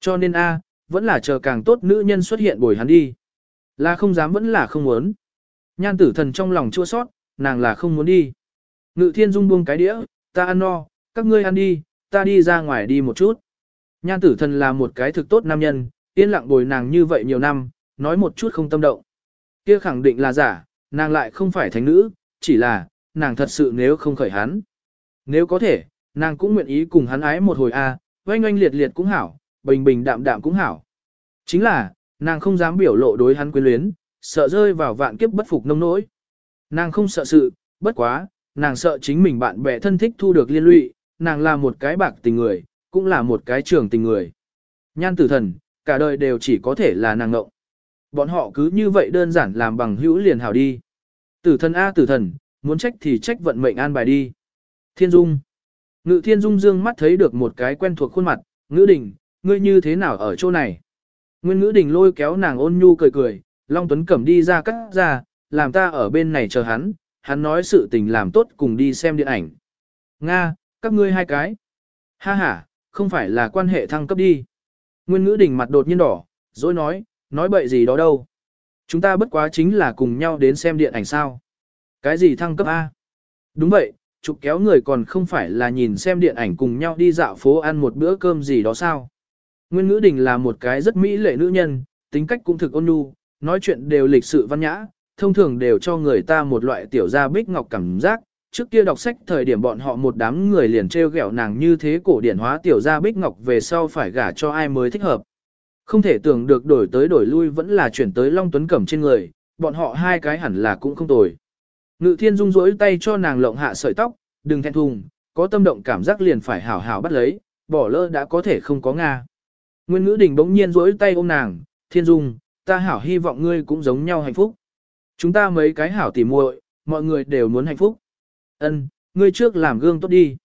Cho nên A, vẫn là chờ càng tốt nữ nhân xuất hiện bồi hắn đi. Là không dám vẫn là không muốn. Nhan tử thần trong lòng chua sót, nàng là không muốn đi. Ngự thiên dung buông cái đĩa, ta ăn no, các ngươi ăn đi, ta đi ra ngoài đi một chút. Nhan tử thần là một cái thực tốt nam nhân, yên lặng bồi nàng như vậy nhiều năm, nói một chút không tâm động. Kia khẳng định là giả, nàng lại không phải thánh nữ, chỉ là, nàng thật sự nếu không khởi hắn. Nếu có thể, nàng cũng nguyện ý cùng hắn ái một hồi a, à, oanh oanh liệt liệt cũng hảo, bình bình đạm đạm cũng hảo. Chính là, nàng không dám biểu lộ đối hắn quyến luyến, sợ rơi vào vạn kiếp bất phục nông nỗi. Nàng không sợ sự, bất quá, nàng sợ chính mình bạn bè thân thích thu được liên lụy, nàng là một cái bạc tình người, cũng là một cái trường tình người. Nhan tử thần, cả đời đều chỉ có thể là nàng ngộng. Bọn họ cứ như vậy đơn giản làm bằng hữu liền hảo đi. Tử thần A tử thần, muốn trách thì trách vận mệnh an bài đi. Thiên Dung. Ngự Thiên Dung dương mắt thấy được một cái quen thuộc khuôn mặt, ngữ đình, ngươi như thế nào ở chỗ này? Nguyên ngữ đình lôi kéo nàng ôn nhu cười cười, Long Tuấn Cẩm đi ra cắt ra, làm ta ở bên này chờ hắn, hắn nói sự tình làm tốt cùng đi xem điện ảnh. Nga, các ngươi hai cái. Ha ha, không phải là quan hệ thăng cấp đi. Nguyên ngữ đình mặt đột nhiên đỏ, rồi nói, nói bậy gì đó đâu. Chúng ta bất quá chính là cùng nhau đến xem điện ảnh sao. Cái gì thăng cấp A? Đúng vậy, chụp kéo người còn không phải là nhìn xem điện ảnh cùng nhau đi dạo phố ăn một bữa cơm gì đó sao. Nguyên Ngữ Đình là một cái rất mỹ lệ nữ nhân, tính cách cũng thực ôn nhu, nói chuyện đều lịch sự văn nhã, thông thường đều cho người ta một loại tiểu gia bích ngọc cảm giác, trước kia đọc sách thời điểm bọn họ một đám người liền treo gẹo nàng như thế cổ điển hóa tiểu gia bích ngọc về sau phải gả cho ai mới thích hợp. Không thể tưởng được đổi tới đổi lui vẫn là chuyển tới Long Tuấn Cẩm trên người, bọn họ hai cái hẳn là cũng không tồi. Ngự thiên dung rỗi tay cho nàng lộng hạ sợi tóc, đừng thẹn thùng, có tâm động cảm giác liền phải hảo hảo bắt lấy, bỏ lỡ đã có thể không có Nga. Nguyên ngữ đình bỗng nhiên rỗi tay ôm nàng, thiên dung, ta hảo hy vọng ngươi cũng giống nhau hạnh phúc. Chúng ta mấy cái hảo tỉ muội, mọi người đều muốn hạnh phúc. Ân, ngươi trước làm gương tốt đi.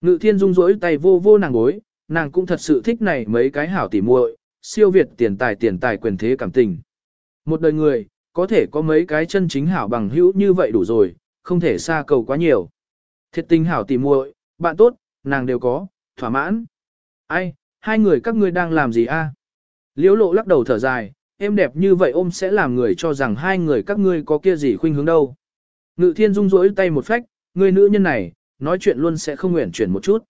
Ngự thiên dung rỗi tay vô vô nàng gối, nàng cũng thật sự thích này mấy cái hảo tỉ muội, siêu việt tiền tài tiền tài quyền thế cảm tình. Một đời người, có thể có mấy cái chân chính hảo bằng hữu như vậy đủ rồi, không thể xa cầu quá nhiều. Thiệt tình hảo tỉ muội, bạn tốt, nàng đều có, thỏa mãn. Ai, hai người các ngươi đang làm gì a? Liễu lộ lắc đầu thở dài, em đẹp như vậy ôm sẽ làm người cho rằng hai người các ngươi có kia gì khuynh hướng đâu. Ngự thiên dung rỗi tay một phách, người nữ nhân này, nói chuyện luôn sẽ không nguyện chuyển một chút.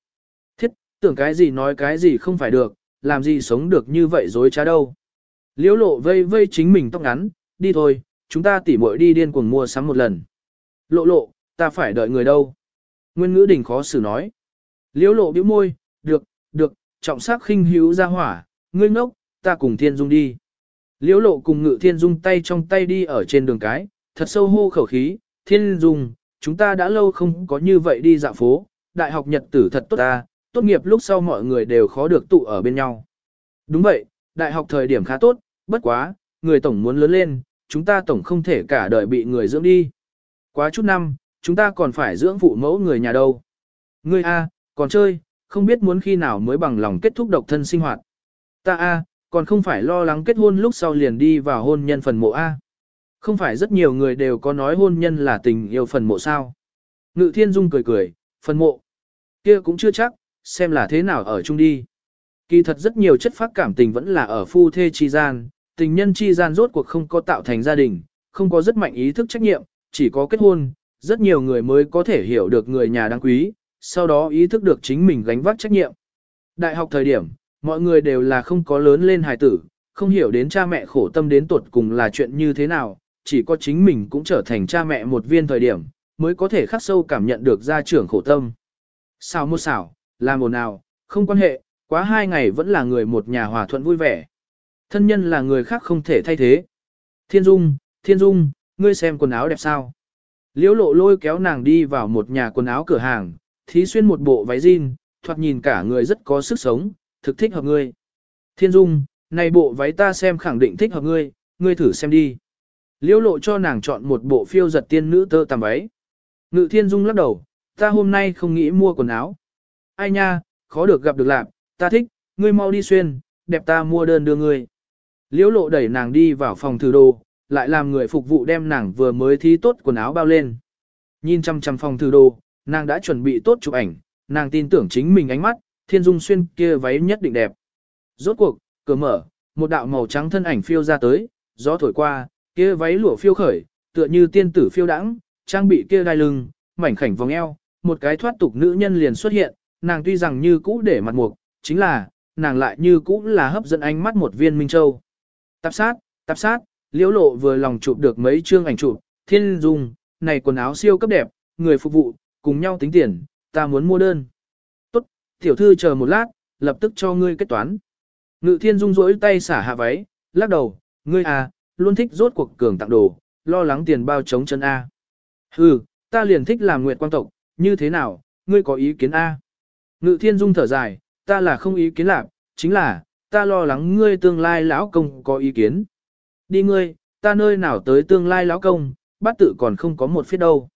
Thiết, tưởng cái gì nói cái gì không phải được, làm gì sống được như vậy dối trá đâu. Liễu lộ vây vây chính mình tóc ngắn, đi thôi, chúng ta tỉ muội đi điên cuồng mua sắm một lần. Lộ lộ, ta phải đợi người đâu. Nguyên ngữ đình khó xử nói. Liễu lộ bĩu môi, được, được, trọng sắc khinh hữu ra hỏa, ngươi ngốc, ta cùng thiên dung đi. Liễu lộ cùng ngự thiên dung tay trong tay đi ở trên đường cái, thật sâu hô khẩu khí, thiên dung, chúng ta đã lâu không có như vậy đi dạo phố, đại học nhật tử thật tốt ta, tốt nghiệp lúc sau mọi người đều khó được tụ ở bên nhau. Đúng vậy, đại học thời điểm khá tốt, bất quá, người tổng muốn lớn lên, chúng ta tổng không thể cả đời bị người dưỡng đi. Quá chút năm, chúng ta còn phải dưỡng phụ mẫu người nhà đâu. Ngươi A, còn chơi, không biết muốn khi nào mới bằng lòng kết thúc độc thân sinh hoạt. Ta A, còn không phải lo lắng kết hôn lúc sau liền đi vào hôn nhân phần mộ A. Không phải rất nhiều người đều có nói hôn nhân là tình yêu phần mộ sao. Ngự thiên dung cười cười, phần mộ. kia cũng chưa chắc, xem là thế nào ở chung đi. Kỳ thật rất nhiều chất phát cảm tình vẫn là ở phu thê chi gian, tình nhân chi gian rốt cuộc không có tạo thành gia đình, không có rất mạnh ý thức trách nhiệm, chỉ có kết hôn, rất nhiều người mới có thể hiểu được người nhà đáng quý, sau đó ý thức được chính mình gánh vác trách nhiệm. Đại học thời điểm, mọi người đều là không có lớn lên hài tử, không hiểu đến cha mẹ khổ tâm đến tuột cùng là chuyện như thế nào, chỉ có chính mình cũng trở thành cha mẹ một viên thời điểm, mới có thể khắc sâu cảm nhận được gia trưởng khổ tâm. Sao một xảo, làm ồn nào, không quan hệ, quá hai ngày vẫn là người một nhà hòa thuận vui vẻ. Thân nhân là người khác không thể thay thế. Thiên Dung, Thiên Dung, ngươi xem quần áo đẹp sao? Liễu lộ lôi kéo nàng đi vào một nhà quần áo cửa hàng, thí xuyên một bộ váy jean, thoạt nhìn cả người rất có sức sống, thực thích hợp ngươi. Thiên Dung, này bộ váy ta xem khẳng định thích hợp ngươi, ngươi thử xem đi. Liễu lộ cho nàng chọn một bộ phiêu giật tiên nữ tơ tằm váy. Ngự Thiên Dung lắc đầu, ta hôm nay không nghĩ mua quần áo. Ai nha, khó được gặp được lạc, ta thích, ngươi mau đi xuyên, đẹp ta mua đơn đưa ngươi. Liễu lộ đẩy nàng đi vào phòng thử đồ, lại làm người phục vụ đem nàng vừa mới thi tốt quần áo bao lên. Nhìn chăm chăm phòng thử đồ, nàng đã chuẩn bị tốt chụp ảnh, nàng tin tưởng chính mình ánh mắt, thiên dung xuyên kia váy nhất định đẹp. Rốt cuộc, cửa mở, một đạo màu trắng thân ảnh phiêu ra tới, gió thổi qua, kia váy lụa phiêu khởi, tựa như tiên tử phiêu đãng, trang bị kia đai lưng, mảnh khảnh vòng eo, một cái thoát tục nữ nhân liền xuất hiện, nàng tuy rằng như cũ để mặt mục, chính là, nàng lại như cũ là hấp dẫn ánh mắt một viên minh châu. Tạp sát, tạp sát, liễu lộ vừa lòng chụp được mấy chương ảnh chụp, thiên dung, này quần áo siêu cấp đẹp, người phục vụ, cùng nhau tính tiền, ta muốn mua đơn. Tốt, tiểu thư chờ một lát, lập tức cho ngươi kết toán. Ngự thiên dung rỗi tay xả hạ váy, lắc đầu, ngươi à, luôn thích rốt cuộc cường tặng đồ, lo lắng tiền bao chống chân A. Hừ, ta liền thích làm nguyệt quan tộc, như thế nào, ngươi có ý kiến A. Ngự thiên dung thở dài, ta là không ý kiến lạc, chính là, ta lo lắng ngươi tương lai lão công có ý kiến. Đi ngươi, ta nơi nào tới tương lai lão công, bát tự còn không có một phía đâu.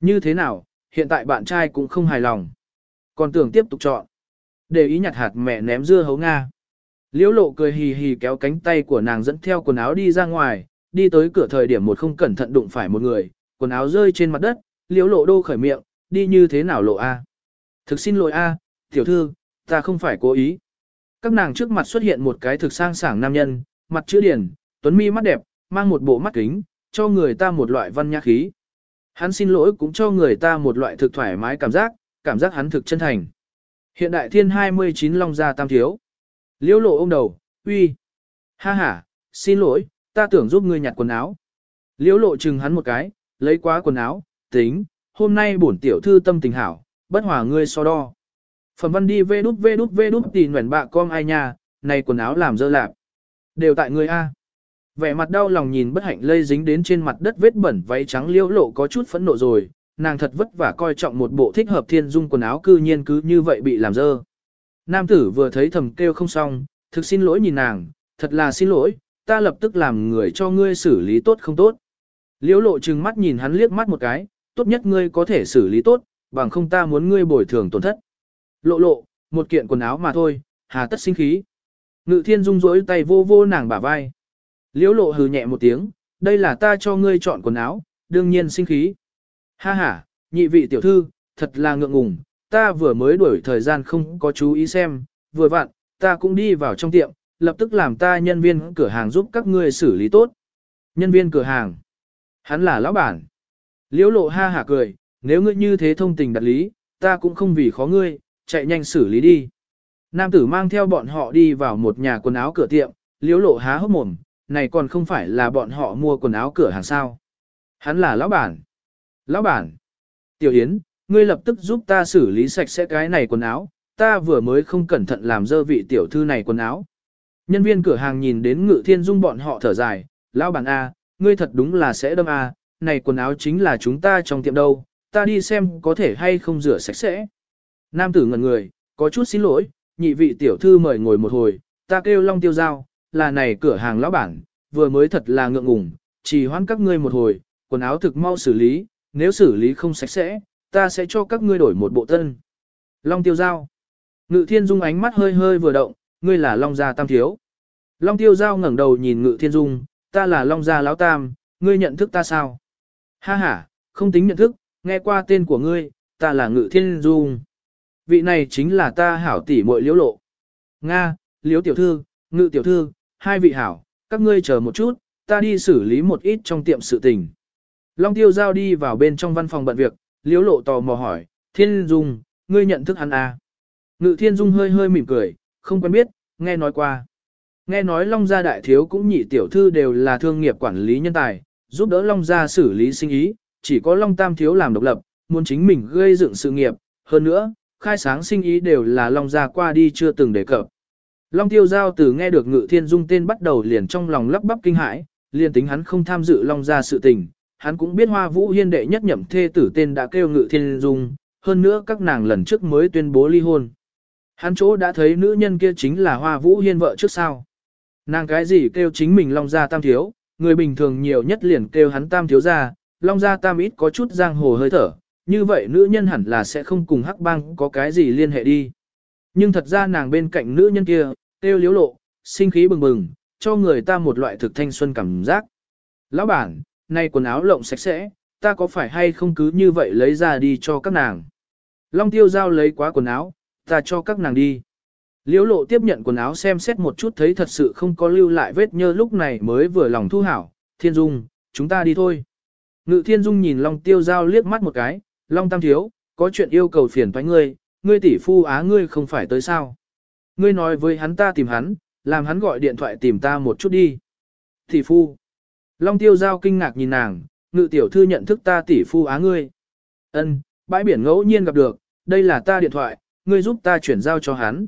Như thế nào, hiện tại bạn trai cũng không hài lòng. Còn tưởng tiếp tục chọn. Để ý nhặt hạt mẹ ném dưa hấu Nga. Liễu lộ cười hì hì kéo cánh tay của nàng dẫn theo quần áo đi ra ngoài, đi tới cửa thời điểm một không cẩn thận đụng phải một người, quần áo rơi trên mặt đất, liễu lộ đô khởi miệng, đi như thế nào lộ A. Thực xin lỗi A, tiểu thư, ta không phải cố ý. Các nàng trước mặt xuất hiện một cái thực sang sảng nam nhân, mặt chữ điển, tuấn mi mắt đẹp, mang một bộ mắt kính, cho người ta một loại văn nhã khí. Hắn xin lỗi cũng cho người ta một loại thực thoải mái cảm giác, cảm giác hắn thực chân thành. Hiện đại thiên 29 long gia tam thiếu. Liễu lộ ôm đầu, uy. Ha ha, xin lỗi, ta tưởng giúp ngươi nhặt quần áo. Liễu lộ chừng hắn một cái, lấy quá quần áo, tính, hôm nay bổn tiểu thư tâm tình hảo, bất hòa ngươi so đo. Phần văn đi vê đút vê đút vê đút tì nguyện bạ con ai nha, này quần áo làm dơ lạp. Đều tại ngươi A. Vẻ mặt đau lòng nhìn bất hạnh lây dính đến trên mặt đất vết bẩn váy trắng liễu lộ có chút phẫn nộ rồi, nàng thật vất vả coi trọng một bộ thích hợp thiên dung quần áo cư nhiên cứ như vậy bị làm dơ. Nam tử vừa thấy thầm kêu không xong, thực xin lỗi nhìn nàng, thật là xin lỗi, ta lập tức làm người cho ngươi xử lý tốt không tốt. Liễu lộ trừng mắt nhìn hắn liếc mắt một cái, tốt nhất ngươi có thể xử lý tốt, bằng không ta muốn ngươi bồi thường tổn thất. Lộ lộ, một kiện quần áo mà thôi, hà tất sinh khí. Ngự thiên dung rỗi tay vô vô nàng bả vai. Liễu lộ hừ nhẹ một tiếng, đây là ta cho ngươi chọn quần áo, đương nhiên sinh khí. Ha ha, nhị vị tiểu thư, thật là ngượng ngùng, ta vừa mới đuổi thời gian không có chú ý xem, vừa vặn, ta cũng đi vào trong tiệm, lập tức làm ta nhân viên cửa hàng giúp các ngươi xử lý tốt. Nhân viên cửa hàng. Hắn là lão bản. Liễu lộ ha hả cười, nếu ngươi như thế thông tình đặt lý, ta cũng không vì khó ngươi, chạy nhanh xử lý đi. Nam tử mang theo bọn họ đi vào một nhà quần áo cửa tiệm, liễu lộ há hốc mồm, này còn không phải là bọn họ mua quần áo cửa hàng sao. Hắn là lão bản. Lão bản. Tiểu Yến, ngươi lập tức giúp ta xử lý sạch sẽ cái này quần áo, ta vừa mới không cẩn thận làm dơ vị tiểu thư này quần áo. Nhân viên cửa hàng nhìn đến ngự thiên dung bọn họ thở dài, lão bản A, ngươi thật đúng là sẽ đâm A, này quần áo chính là chúng ta trong tiệm đâu, ta đi xem có thể hay không rửa sạch sẽ. Nam tử ngẩn người, có chút xin lỗi, nhị vị tiểu thư mời ngồi một hồi, ta kêu long tiêu giao, là này cửa hàng lão bản, vừa mới thật là ngượng ngùng, chỉ hoãn các ngươi một hồi, quần áo thực mau xử lý, nếu xử lý không sạch sẽ, ta sẽ cho các ngươi đổi một bộ tân. Long tiêu giao. Ngự thiên dung ánh mắt hơi hơi vừa động, ngươi là long gia tam thiếu. Long tiêu giao ngẩng đầu nhìn ngự thiên dung, ta là long gia lão tam, ngươi nhận thức ta sao? Ha ha, không tính nhận thức, nghe qua tên của ngươi, ta là ngự thiên dung. Vị này chính là ta hảo tỷ muội liễu lộ. Nga, liễu tiểu thư, ngự tiểu thư, hai vị hảo, các ngươi chờ một chút, ta đi xử lý một ít trong tiệm sự tình. Long tiêu giao đi vào bên trong văn phòng bận việc, liễu lộ tò mò hỏi, thiên dung, ngươi nhận thức hắn à? Ngự thiên dung hơi hơi mỉm cười, không quen biết, nghe nói qua. Nghe nói Long Gia đại thiếu cũng nhị tiểu thư đều là thương nghiệp quản lý nhân tài, giúp đỡ Long Gia xử lý sinh ý, chỉ có Long Tam thiếu làm độc lập, muốn chính mình gây dựng sự nghiệp, hơn nữa, khai sáng sinh ý đều là Long Gia qua đi chưa từng đề cập. Long Tiêu Giao từ nghe được Ngự Thiên Dung tên bắt đầu liền trong lòng lắp bắp kinh hãi, liền tính hắn không tham dự Long Gia sự tình, hắn cũng biết Hoa Vũ Hiên đệ nhất nhậm thê tử tên đã kêu Ngự Thiên Dung, hơn nữa các nàng lần trước mới tuyên bố ly hôn. Hắn chỗ đã thấy nữ nhân kia chính là Hoa Vũ Hiên vợ trước sao. Nàng cái gì kêu chính mình Long Gia Tam Thiếu, người bình thường nhiều nhất liền kêu hắn Tam Thiếu ra, Long Gia Tam ít có chút giang hồ hơi thở, như vậy nữ nhân hẳn là sẽ không cùng Hắc Bang có cái gì liên hệ đi. Nhưng thật ra nàng bên cạnh nữ nhân kia, kêu liếu lộ, sinh khí bừng bừng, cho người ta một loại thực thanh xuân cảm giác. Lão bản, nay quần áo lộng sạch sẽ, ta có phải hay không cứ như vậy lấy ra đi cho các nàng. Long tiêu giao lấy quá quần áo, ta cho các nàng đi. Liễu lộ tiếp nhận quần áo xem xét một chút thấy thật sự không có lưu lại vết nhơ lúc này mới vừa lòng thu hảo. Thiên Dung, chúng ta đi thôi. Ngự Thiên Dung nhìn Long tiêu giao liếc mắt một cái, Long tam thiếu, có chuyện yêu cầu phiền toái ngươi, ngươi tỷ phu á ngươi không phải tới sao. Ngươi nói với hắn ta tìm hắn, làm hắn gọi điện thoại tìm ta một chút đi. Tỷ phu. Long tiêu giao kinh ngạc nhìn nàng, ngự tiểu thư nhận thức ta tỷ phu á ngươi. Ân, bãi biển ngẫu nhiên gặp được, đây là ta điện thoại, ngươi giúp ta chuyển giao cho hắn.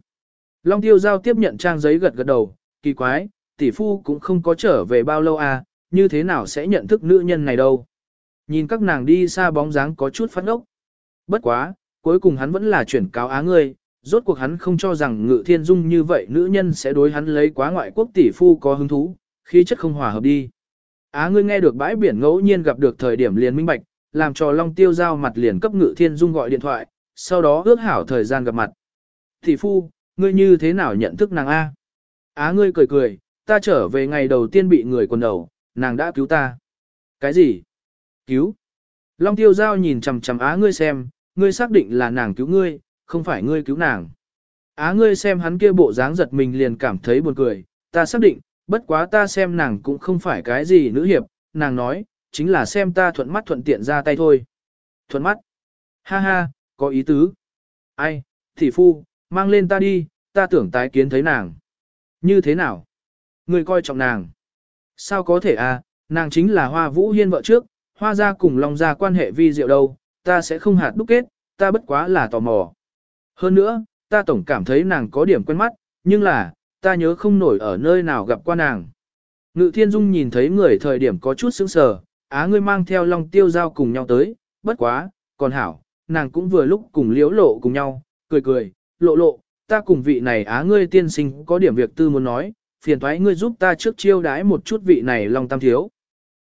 Long tiêu giao tiếp nhận trang giấy gật gật đầu, kỳ quái, tỷ phu cũng không có trở về bao lâu à, như thế nào sẽ nhận thức nữ nhân này đâu. Nhìn các nàng đi xa bóng dáng có chút phát ốc. Bất quá, cuối cùng hắn vẫn là chuyển cáo á ngươi, rốt cuộc hắn không cho rằng ngự thiên dung như vậy nữ nhân sẽ đối hắn lấy quá ngoại quốc tỷ phu có hứng thú, khí chất không hòa hợp đi. Á ngươi nghe được bãi biển ngẫu nhiên gặp được thời điểm liền minh bạch, làm cho Long Tiêu giao mặt liền cấp ngự thiên dung gọi điện thoại, sau đó ước hảo thời gian gặp mặt. Thị phu, ngươi như thế nào nhận thức nàng A? Á ngươi cười cười, ta trở về ngày đầu tiên bị người quần đầu, nàng đã cứu ta. Cái gì? Cứu? Long tiêu giao nhìn chằm chằm á ngươi xem, ngươi xác định là nàng cứu ngươi, không phải ngươi cứu nàng. Á ngươi xem hắn kia bộ dáng giật mình liền cảm thấy buồn cười, ta xác định, bất quá ta xem nàng cũng không phải cái gì nữ hiệp, nàng nói, chính là xem ta thuận mắt thuận tiện ra tay thôi. Thuận mắt? Ha ha, có ý tứ. Ai, thị phu, mang lên ta đi, ta tưởng tái kiến thấy nàng. Như thế nào? Người coi trọng nàng. Sao có thể à, nàng chính là hoa vũ hiên vợ trước, hoa gia cùng long gia quan hệ vi diệu đâu, ta sẽ không hạt đúc kết, ta bất quá là tò mò. Hơn nữa, ta tổng cảm thấy nàng có điểm quen mắt, nhưng là, ta nhớ không nổi ở nơi nào gặp qua nàng. Ngự thiên dung nhìn thấy người thời điểm có chút sững sờ, á ngươi mang theo long tiêu giao cùng nhau tới, bất quá, còn hảo, nàng cũng vừa lúc cùng liễu lộ cùng nhau, cười cười, lộ lộ, ta cùng vị này á ngươi tiên sinh có điểm việc tư muốn nói, phiền thoái ngươi giúp ta trước chiêu đái một chút vị này long tam thiếu.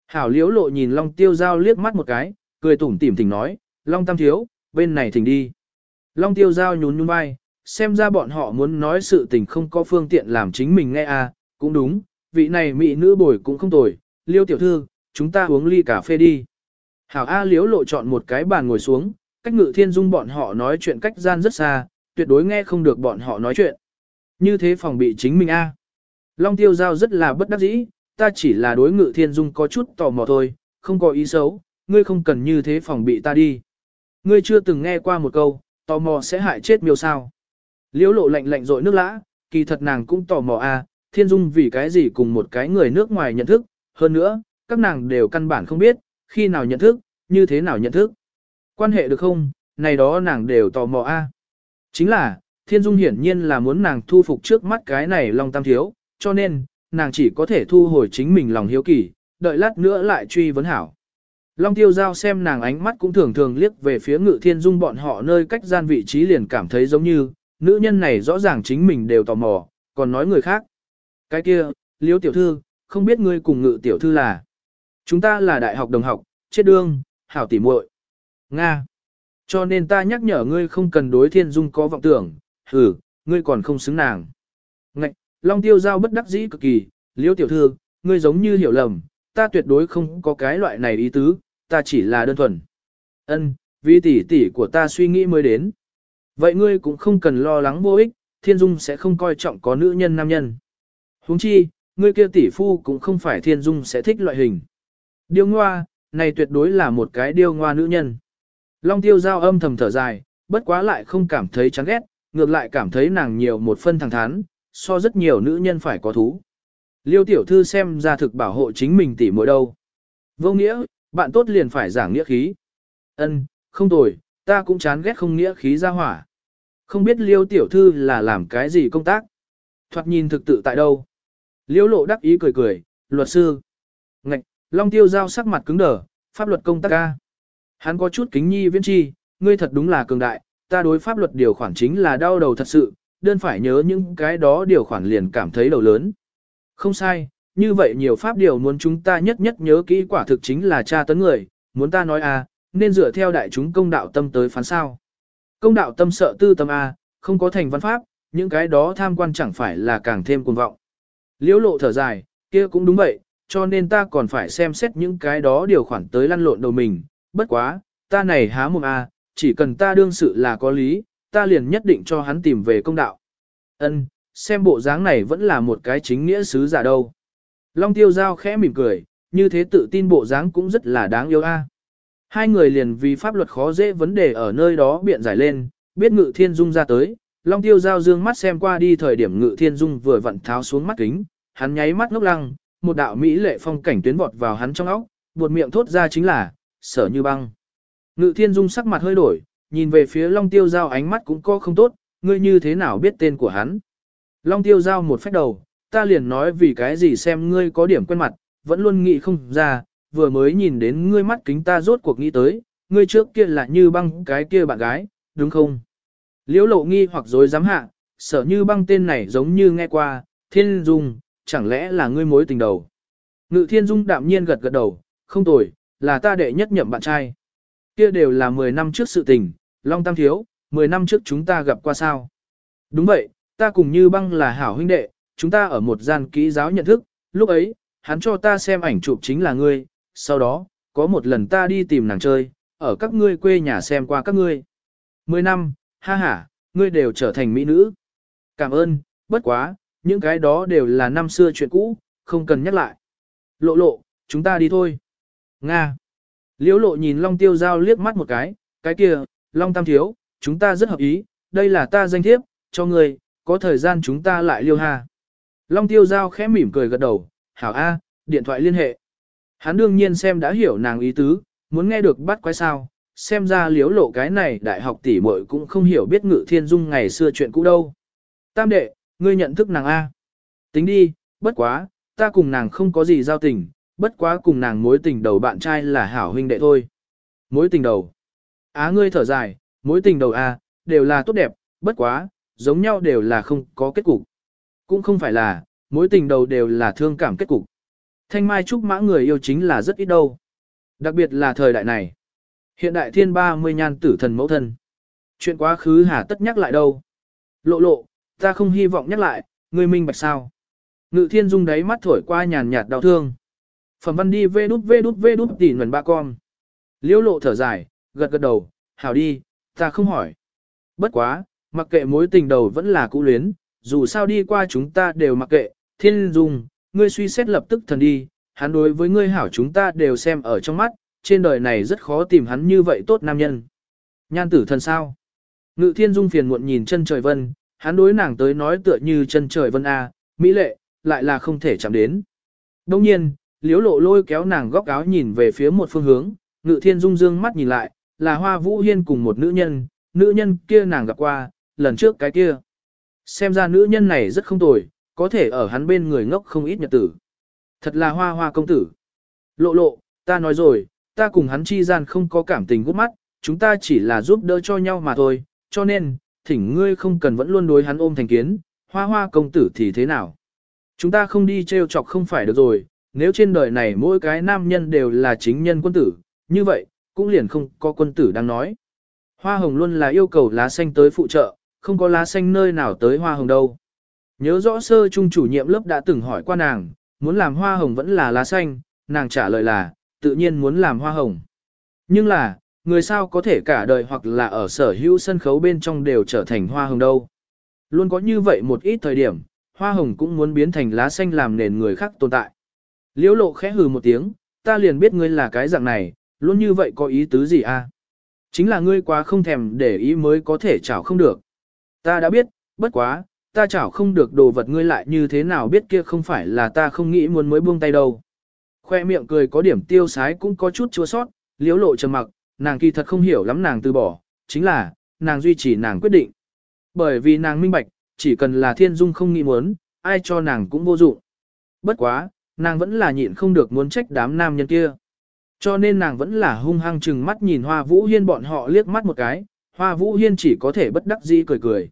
Hảo liễu lộ nhìn long tiêu giao liếc mắt một cái, cười tủm tỉm thỉnh nói, long tam thiếu, bên này thỉnh đi. Long tiêu giao nhún nhún vai, xem ra bọn họ muốn nói sự tình không có phương tiện làm chính mình nghe à, cũng đúng, vị này mỹ nữ bồi cũng không tồi, liêu tiểu thư, chúng ta uống ly cà phê đi. Hảo A liếu lộ chọn một cái bàn ngồi xuống, cách ngự thiên dung bọn họ nói chuyện cách gian rất xa, tuyệt đối nghe không được bọn họ nói chuyện. Như thế phòng bị chính mình A. Long tiêu giao rất là bất đắc dĩ, ta chỉ là đối ngự thiên dung có chút tò mò thôi, không có ý xấu, ngươi không cần như thế phòng bị ta đi. Ngươi chưa từng nghe qua một câu, tò mò sẽ hại chết miêu sao. Liễu lộ lạnh lạnh rội nước lã, kỳ thật nàng cũng tò mò a, thiên dung vì cái gì cùng một cái người nước ngoài nhận thức, hơn nữa, các nàng đều căn bản không biết, khi nào nhận thức, như thế nào nhận thức. Quan hệ được không, này đó nàng đều tò mò a. Chính là, thiên dung hiển nhiên là muốn nàng thu phục trước mắt cái này long tam thiếu, cho nên, nàng chỉ có thể thu hồi chính mình lòng hiếu kỳ, đợi lát nữa lại truy vấn hảo. Long tiêu giao xem nàng ánh mắt cũng thường thường liếc về phía ngự thiên dung bọn họ nơi cách gian vị trí liền cảm thấy giống như, nữ nhân này rõ ràng chính mình đều tò mò, còn nói người khác. Cái kia, liếu tiểu thư, không biết ngươi cùng ngự tiểu thư là. Chúng ta là đại học đồng học, chết đương, hảo tỉ muội. Nga. Cho nên ta nhắc nhở ngươi không cần đối thiên dung có vọng tưởng, hử, ngươi còn không xứng nàng. Ngạch, Long tiêu giao bất đắc dĩ cực kỳ, liêu tiểu thư, ngươi giống như hiểu lầm, ta tuyệt đối không có cái loại này ý tứ, ta chỉ là đơn thuần. Ân, vì tỷ tỷ của ta suy nghĩ mới đến. Vậy ngươi cũng không cần lo lắng vô ích, thiên dung sẽ không coi trọng có nữ nhân nam nhân. huống chi, ngươi kia tỷ phu cũng không phải thiên dung sẽ thích loại hình. Điêu ngoa, này tuyệt đối là một cái điêu ngoa nữ nhân. Long tiêu giao âm thầm thở dài, bất quá lại không cảm thấy chán ghét, ngược lại cảm thấy nàng nhiều một phân thẳng thắn, so rất nhiều nữ nhân phải có thú. Liêu tiểu thư xem ra thực bảo hộ chính mình tỷ mỗi đâu. Vô nghĩa, bạn tốt liền phải giảng nghĩa khí. Ân, không tồi, ta cũng chán ghét không nghĩa khí ra hỏa. Không biết liêu tiểu thư là làm cái gì công tác. Thoạt nhìn thực tự tại đâu. Liêu lộ đắc ý cười cười, luật sư. Ngạch, long tiêu giao sắc mặt cứng đờ, pháp luật công tác ca. Hắn có chút kính nhi viễn chi, ngươi thật đúng là cường đại, ta đối pháp luật điều khoản chính là đau đầu thật sự, đơn phải nhớ những cái đó điều khoản liền cảm thấy đầu lớn. Không sai, như vậy nhiều pháp điều muốn chúng ta nhất nhất nhớ kỹ quả thực chính là tra tấn người, muốn ta nói à, nên dựa theo đại chúng công đạo tâm tới phán sao. Công đạo tâm sợ tư tâm A, không có thành văn pháp, những cái đó tham quan chẳng phải là càng thêm cuồng vọng. Liễu lộ thở dài, kia cũng đúng vậy, cho nên ta còn phải xem xét những cái đó điều khoản tới lăn lộn đầu mình, bất quá, ta này há mồm A, chỉ cần ta đương sự là có lý, ta liền nhất định cho hắn tìm về công đạo. Ân, xem bộ dáng này vẫn là một cái chính nghĩa sứ giả đâu. Long tiêu giao khẽ mỉm cười, như thế tự tin bộ dáng cũng rất là đáng yêu a. Hai người liền vì pháp luật khó dễ vấn đề ở nơi đó biện giải lên, biết ngự thiên dung ra tới, long tiêu giao dương mắt xem qua đi thời điểm ngự thiên dung vừa vặn tháo xuống mắt kính, hắn nháy mắt ngốc lăng, một đạo mỹ lệ phong cảnh tuyến vọt vào hắn trong óc, buột miệng thốt ra chính là, sở như băng. Ngự thiên dung sắc mặt hơi đổi, nhìn về phía long tiêu giao ánh mắt cũng có không tốt, ngươi như thế nào biết tên của hắn. Long tiêu giao một phép đầu, ta liền nói vì cái gì xem ngươi có điểm quen mặt, vẫn luôn nghĩ không ra, vừa mới nhìn đến ngươi mắt kính ta rốt cuộc nghĩ tới, ngươi trước kia là như băng cái kia bạn gái, đúng không? Liễu lộ nghi hoặc dối dám hạ, sợ như băng tên này giống như nghe qua, thiên dung, chẳng lẽ là ngươi mối tình đầu? Ngự thiên dung đạm nhiên gật gật đầu, không tồi, là ta đệ nhất nhậm bạn trai. Kia đều là 10 năm trước sự tình, Long Tam Thiếu, 10 năm trước chúng ta gặp qua sao? Đúng vậy, ta cùng như băng là hảo huynh đệ, chúng ta ở một gian kỹ giáo nhận thức, lúc ấy, hắn cho ta xem ảnh chụp chính là ngươi, sau đó, có một lần ta đi tìm nàng chơi, ở các ngươi quê nhà xem qua các ngươi. Mười năm, ha ha, ngươi đều trở thành mỹ nữ. Cảm ơn, bất quá, những cái đó đều là năm xưa chuyện cũ, không cần nhắc lại. Lộ lộ, chúng ta đi thôi. Nga. Liễu lộ nhìn Long Tiêu Giao liếc mắt một cái, cái kia, Long Tam Thiếu, chúng ta rất hợp ý, đây là ta danh thiếp, cho ngươi, có thời gian chúng ta lại liêu ha. Long Tiêu Giao khẽ mỉm cười gật đầu, hảo A, điện thoại liên hệ. Hắn đương nhiên xem đã hiểu nàng ý tứ, muốn nghe được bắt quái sao, xem ra liếu lộ cái này đại học tỷ muội cũng không hiểu biết ngự thiên dung ngày xưa chuyện cũ đâu. Tam đệ, ngươi nhận thức nàng A. Tính đi, bất quá, ta cùng nàng không có gì giao tình, bất quá cùng nàng mối tình đầu bạn trai là hảo huynh đệ thôi. Mối tình đầu. Á ngươi thở dài, mối tình đầu A, đều là tốt đẹp, bất quá, giống nhau đều là không có kết cục. Cũng không phải là, mối tình đầu đều là thương cảm kết cục. Thanh mai trúc mã người yêu chính là rất ít đâu. Đặc biệt là thời đại này. Hiện đại thiên ba mươi nhan tử thần mẫu thân. Chuyện quá khứ hà tất nhắc lại đâu. Lộ lộ, ta không hy vọng nhắc lại, ngươi minh bạch sao. Ngự thiên dung đáy mắt thổi qua nhàn nhạt đau thương. Phẩm văn đi vê đút vê đút vê đút tỉ nguồn ba con. Liễu lộ thở dài, gật gật đầu, hảo đi, ta không hỏi. Bất quá, mặc kệ mối tình đầu vẫn là cũ luyến, dù sao đi qua chúng ta đều mặc kệ, thiên dung, ngươi suy xét lập tức thần đi, hắn đối với ngươi hảo chúng ta đều xem ở trong mắt, trên đời này rất khó tìm hắn như vậy tốt nam nhân. Nhan tử thần sao? Ngự thiên dung phiền muộn nhìn chân trời vân, hắn đối nàng tới nói tựa như chân trời vân A, mỹ lệ, lại là không thể chạm đến. Đông nhiên, liếu lộ lôi kéo nàng góc áo nhìn về phía một phương hướng, ngự thiên dung dương mắt nhìn lại, là hoa vũ hiên cùng một nữ nhân, nữ nhân kia nàng gặp qua, lần trước cái kia. Xem ra nữ nhân này rất không tồi, có thể ở hắn bên người ngốc không ít nhật tử. Thật là hoa hoa công tử. Lộ lộ, ta nói rồi, ta cùng hắn chi gian không có cảm tình gút mắt, chúng ta chỉ là giúp đỡ cho nhau mà thôi, cho nên, thỉnh ngươi không cần vẫn luôn đối hắn ôm thành kiến, hoa hoa công tử thì thế nào. Chúng ta không đi trêu chọc không phải được rồi, nếu trên đời này mỗi cái nam nhân đều là chính nhân quân tử, như vậy, cũng liền không có quân tử đang nói. Hoa hồng luôn là yêu cầu lá xanh tới phụ trợ, không có lá xanh nơi nào tới hoa hồng đâu. Nhớ rõ sơ trung chủ nhiệm lớp đã từng hỏi qua nàng, muốn làm hoa hồng vẫn là lá xanh, nàng trả lời là, tự nhiên muốn làm hoa hồng. Nhưng là, người sao có thể cả đời hoặc là ở sở hữu sân khấu bên trong đều trở thành hoa hồng đâu. Luôn có như vậy một ít thời điểm, hoa hồng cũng muốn biến thành lá xanh làm nền người khác tồn tại. Liễu lộ khẽ hừ một tiếng, ta liền biết ngươi là cái dạng này, luôn như vậy có ý tứ gì a? À? Chính là ngươi quá không thèm để ý mới có thể chảo không được. Ta đã biết, bất quá, ta chảo không được đồ vật ngươi lại như thế nào biết kia không phải là ta không nghĩ muốn mới buông tay đâu. Khoe miệng cười có điểm tiêu sái cũng có chút chua sót, liếu lộ trầm mặc, nàng kỳ thật không hiểu lắm nàng từ bỏ, chính là, nàng duy trì nàng quyết định. Bởi vì nàng minh bạch, chỉ cần là thiên dung không nghĩ muốn, ai cho nàng cũng vô dụng. Bất quá, nàng vẫn là nhịn không được muốn trách đám nam nhân kia. Cho nên nàng vẫn là hung hăng chừng mắt nhìn Hoa Vũ Hiên bọn họ liếc mắt một cái, Hoa Vũ Hiên chỉ có thể bất đắc dĩ cười cười.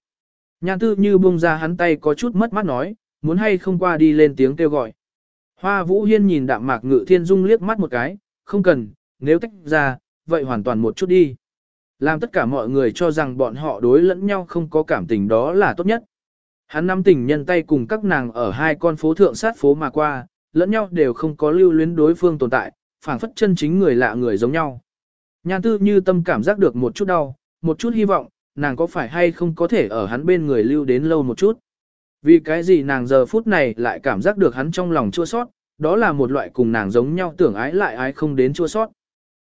Nhan tư như buông ra hắn tay có chút mất mắt nói, muốn hay không qua đi lên tiếng kêu gọi. Hoa Vũ Hiên nhìn đạm mạc ngự thiên dung liếc mắt một cái, không cần, nếu tách ra, vậy hoàn toàn một chút đi. Làm tất cả mọi người cho rằng bọn họ đối lẫn nhau không có cảm tình đó là tốt nhất. Hắn nắm tình nhân tay cùng các nàng ở hai con phố thượng sát phố mà qua, lẫn nhau đều không có lưu luyến đối phương tồn tại, phảng phất chân chính người lạ người giống nhau. Nhan tư như tâm cảm giác được một chút đau, một chút hy vọng, nàng có phải hay không có thể ở hắn bên người lưu đến lâu một chút. Vì cái gì nàng giờ phút này lại cảm giác được hắn trong lòng chua sót, đó là một loại cùng nàng giống nhau tưởng ái lại ái không đến chua sót.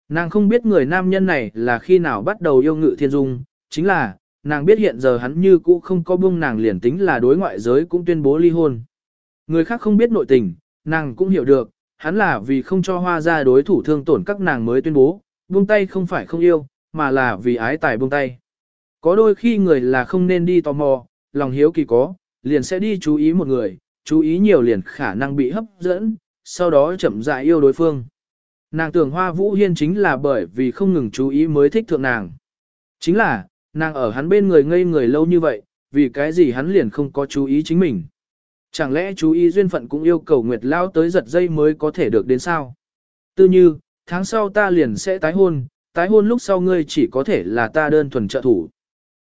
Nàng không biết người nam nhân này là khi nào bắt đầu yêu ngự thiên dung, chính là, nàng biết hiện giờ hắn như cũ không có buông nàng liền tính là đối ngoại giới cũng tuyên bố ly hôn. Người khác không biết nội tình, nàng cũng hiểu được, hắn là vì không cho hoa ra đối thủ thương tổn các nàng mới tuyên bố, buông tay không phải không yêu, mà là vì ái tài buông tay. Có đôi khi người là không nên đi tò mò, lòng hiếu kỳ có, liền sẽ đi chú ý một người, chú ý nhiều liền khả năng bị hấp dẫn, sau đó chậm rãi yêu đối phương. Nàng tưởng Hoa Vũ Hiên chính là bởi vì không ngừng chú ý mới thích thượng nàng. Chính là, nàng ở hắn bên người ngây người lâu như vậy, vì cái gì hắn liền không có chú ý chính mình. Chẳng lẽ chú ý duyên phận cũng yêu cầu Nguyệt Lao tới giật dây mới có thể được đến sao? Tư như, tháng sau ta liền sẽ tái hôn, tái hôn lúc sau ngươi chỉ có thể là ta đơn thuần trợ thủ.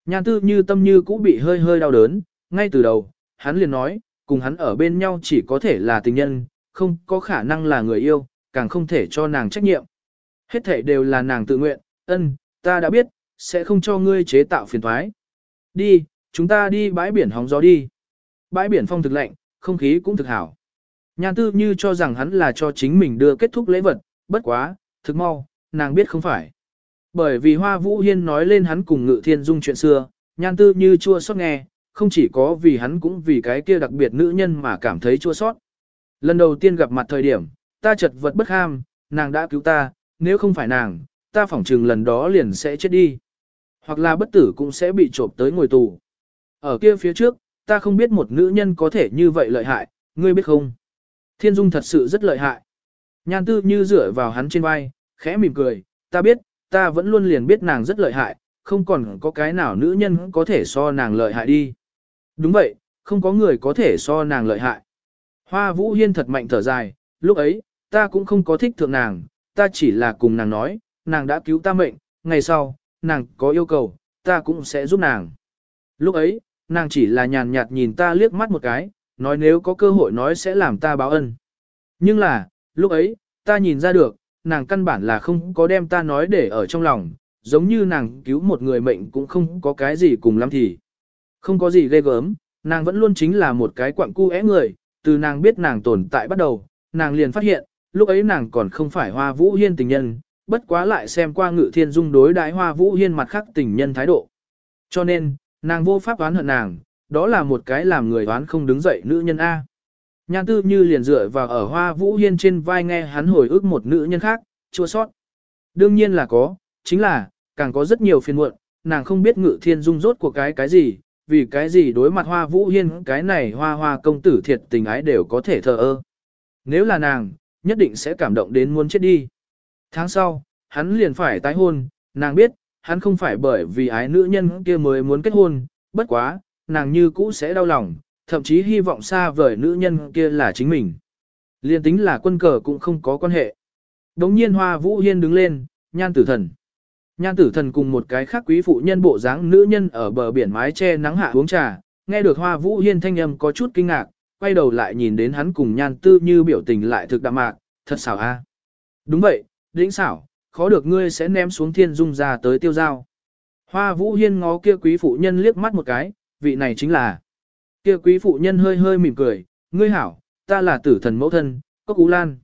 Nhan tư như tâm như cũng bị hơi hơi đau đớn, ngay từ đầu, hắn liền nói, cùng hắn ở bên nhau chỉ có thể là tình nhân, không có khả năng là người yêu, càng không thể cho nàng trách nhiệm. Hết thể đều là nàng tự nguyện, ân, ta đã biết, sẽ không cho ngươi chế tạo phiền thoái. Đi, chúng ta đi bãi biển hóng gió đi. Bãi biển phong thực lạnh, không khí cũng thực hảo. Nhan tư như cho rằng hắn là cho chính mình đưa kết thúc lễ vật, bất quá, thực mau, nàng biết không phải. Bởi vì Hoa Vũ Hiên nói lên hắn cùng Ngự Thiên Dung chuyện xưa, nhan tư như chua xót nghe, không chỉ có vì hắn cũng vì cái kia đặc biệt nữ nhân mà cảm thấy chua xót. Lần đầu tiên gặp mặt thời điểm, ta chật vật bất ham, nàng đã cứu ta, nếu không phải nàng, ta phỏng chừng lần đó liền sẽ chết đi. Hoặc là bất tử cũng sẽ bị trộm tới ngồi tù. Ở kia phía trước, ta không biết một nữ nhân có thể như vậy lợi hại, ngươi biết không? Thiên Dung thật sự rất lợi hại. Nhan tư như dựa vào hắn trên vai, khẽ mỉm cười, ta biết, ta vẫn luôn liền biết nàng rất lợi hại, không còn có cái nào nữ nhân có thể so nàng lợi hại đi. Đúng vậy, không có người có thể so nàng lợi hại. Hoa Vũ Hiên thật mạnh thở dài, lúc ấy, ta cũng không có thích thượng nàng, ta chỉ là cùng nàng nói, nàng đã cứu ta mệnh, ngày sau, nàng có yêu cầu, ta cũng sẽ giúp nàng. Lúc ấy, nàng chỉ là nhàn nhạt nhìn ta liếc mắt một cái, nói nếu có cơ hội nói sẽ làm ta báo ân. Nhưng là, lúc ấy, ta nhìn ra được, nàng căn bản là không có đem ta nói để ở trong lòng, giống như nàng cứu một người mệnh cũng không có cái gì cùng lắm thì. Không có gì ghê gớm, nàng vẫn luôn chính là một cái quặng cu é người, từ nàng biết nàng tồn tại bắt đầu, nàng liền phát hiện, lúc ấy nàng còn không phải hoa vũ hiên tình nhân, bất quá lại xem qua ngự thiên dung đối đái hoa vũ hiên mặt khác tình nhân thái độ. Cho nên, nàng vô pháp oán hận nàng, đó là một cái làm người oán không đứng dậy nữ nhân A. Nhan tư như liền dựa vào ở hoa vũ hiên trên vai nghe hắn hồi ức một nữ nhân khác, chua sót. Đương nhiên là có, chính là, càng có rất nhiều phiền muộn, nàng không biết ngự thiên dung rốt của cái cái gì, vì cái gì đối mặt hoa vũ hiên cái này hoa hoa công tử thiệt tình ái đều có thể thờ ơ. Nếu là nàng, nhất định sẽ cảm động đến muốn chết đi. Tháng sau, hắn liền phải tái hôn, nàng biết, hắn không phải bởi vì ái nữ nhân kia mới muốn kết hôn, bất quá, nàng như cũ sẽ đau lòng, thậm chí hy vọng xa vời nữ nhân kia là chính mình. Liên tính là quân cờ cũng không có quan hệ. Đống nhiên Hoa Vũ Hiên đứng lên, nhan tử thần. Nhan tử thần cùng một cái khác quý phụ nhân bộ dáng nữ nhân ở bờ biển mái che nắng hạ uống trà, nghe được Hoa Vũ Hiên thanh âm có chút kinh ngạc, quay đầu lại nhìn đến hắn cùng nhan tư như biểu tình lại thực đạm mạc, thật xảo a. Đúng vậy, đĩnh xảo, khó được ngươi sẽ ném xuống thiên dung ra tới tiêu giao. Hoa Vũ Hiên ngó kia quý phụ nhân liếc mắt một cái, vị này chính là. Kia quý phụ nhân hơi hơi mỉm cười, ngươi hảo, ta là tử thần mẫu thân, Cốc Ú Lan.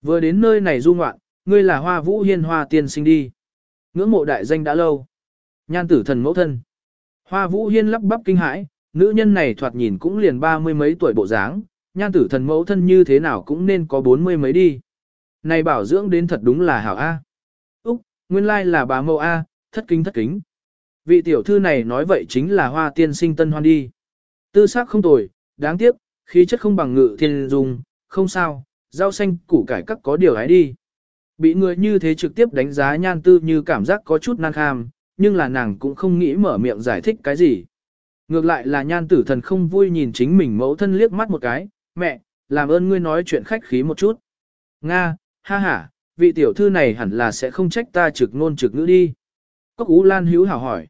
Vừa đến nơi này du ngoạn, ngươi là Hoa Vũ Hiên Hoa tiên sinh đi. Ngưỡng mộ đại danh đã lâu. Nhan tử thần mẫu thân. Hoa Vũ Hiên lắp bắp kinh hãi, nữ nhân này thoạt nhìn cũng liền ba mươi mấy tuổi bộ dáng, nhan tử thần mẫu thân như thế nào cũng nên có bốn mươi mấy đi. Này bảo dưỡng đến thật đúng là hảo A. Úc, nguyên lai là bà mẫu A, thất kính thất kính. Vị tiểu thư này nói vậy chính là hoa tiên sinh tân hoan đi. Tư sắc không tồi, đáng tiếc, khí chất không bằng ngự thiên dung, không sao, rau xanh củ cải các có điều ấy đi. Bị người như thế trực tiếp đánh giá nhan tư như cảm giác có chút nan kham, nhưng là nàng cũng không nghĩ mở miệng giải thích cái gì. Ngược lại là nhan tử thần không vui nhìn chính mình mẫu thân liếc mắt một cái, mẹ, làm ơn ngươi nói chuyện khách khí một chút. Nga, ha ha, vị tiểu thư này hẳn là sẽ không trách ta trực ngôn trực ngữ đi. Cốc Ú Lan hữu hảo hỏi.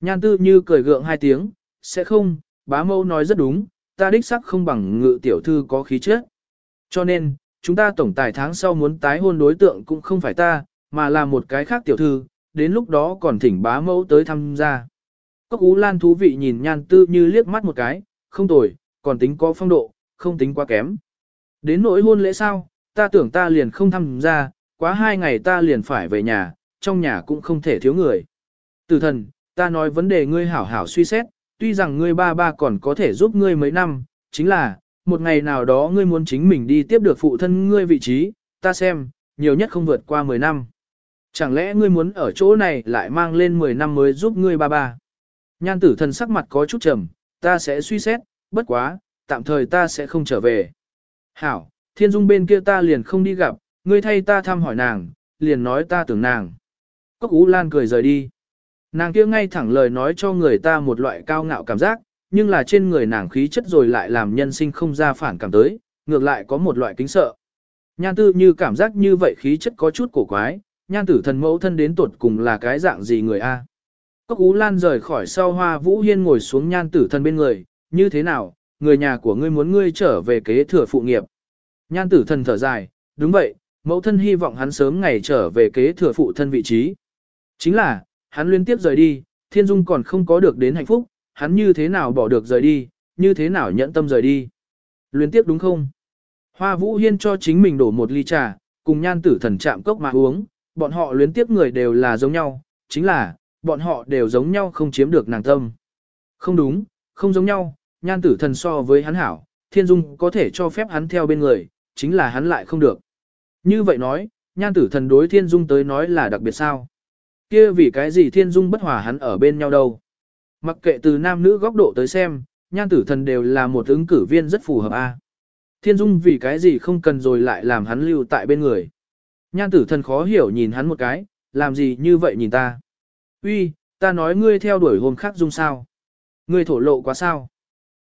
Nhan tư như cười gượng hai tiếng, sẽ không, bá mẫu nói rất đúng, ta đích sắc không bằng ngự tiểu thư có khí chất. Cho nên, chúng ta tổng tài tháng sau muốn tái hôn đối tượng cũng không phải ta, mà là một cái khác tiểu thư, đến lúc đó còn thỉnh bá mẫu tới tham gia. Cốc Ú Lan thú vị nhìn nhan tư như liếc mắt một cái, không tồi, còn tính có phong độ, không tính quá kém. Đến nỗi hôn lễ sao, ta tưởng ta liền không tham gia, quá hai ngày ta liền phải về nhà, trong nhà cũng không thể thiếu người. Tử thần, ta nói vấn đề ngươi hảo hảo suy xét, tuy rằng ngươi ba ba còn có thể giúp ngươi mấy năm, chính là, một ngày nào đó ngươi muốn chính mình đi tiếp được phụ thân ngươi vị trí, ta xem, nhiều nhất không vượt qua 10 năm. Chẳng lẽ ngươi muốn ở chỗ này lại mang lên 10 năm mới giúp ngươi ba ba? Nhan tử thần sắc mặt có chút trầm, ta sẽ suy xét, bất quá, tạm thời ta sẽ không trở về. Hảo, thiên dung bên kia ta liền không đi gặp, ngươi thay ta thăm hỏi nàng, liền nói ta tưởng nàng. Cốc Ú Lan cười rời đi. Nàng kia ngay thẳng lời nói cho người ta một loại cao ngạo cảm giác, nhưng là trên người nàng khí chất rồi lại làm nhân sinh không ra phản cảm tới, ngược lại có một loại kính sợ. Nhan tư như cảm giác như vậy khí chất có chút cổ quái, nhan tử thần mẫu thân đến tuột cùng là cái dạng gì người a? Cốc Ú Lan rời khỏi sau hoa Vũ Hiên ngồi xuống nhan tử thần bên người, như thế nào, người nhà của ngươi muốn ngươi trở về kế thừa phụ nghiệp. Nhan tử thần thở dài, đúng vậy, mẫu thân hy vọng hắn sớm ngày trở về kế thừa phụ thân vị trí. Chính là, hắn liên tiếp rời đi, thiên dung còn không có được đến hạnh phúc, hắn như thế nào bỏ được rời đi, như thế nào nhẫn tâm rời đi. Liên tiếp đúng không? Hoa Vũ Hiên cho chính mình đổ một ly trà, cùng nhan tử thần chạm cốc mà uống, bọn họ luyến tiếp người đều là giống nhau, chính là, bọn họ đều giống nhau không chiếm được nàng tâm. Không đúng, không giống nhau, nhan tử thần so với hắn hảo, thiên dung có thể cho phép hắn theo bên người, chính là hắn lại không được. Như vậy nói, nhan tử thần đối thiên dung tới nói là đặc biệt sao kia vì cái gì thiên dung bất hòa hắn ở bên nhau đâu. Mặc kệ từ nam nữ góc độ tới xem, nhan tử thần đều là một ứng cử viên rất phù hợp a. Thiên dung vì cái gì không cần rồi lại làm hắn lưu tại bên người. Nhan tử thần khó hiểu nhìn hắn một cái, làm gì như vậy nhìn ta. Uy, ta nói ngươi theo đuổi hôm khác dung sao. Ngươi thổ lộ quá sao.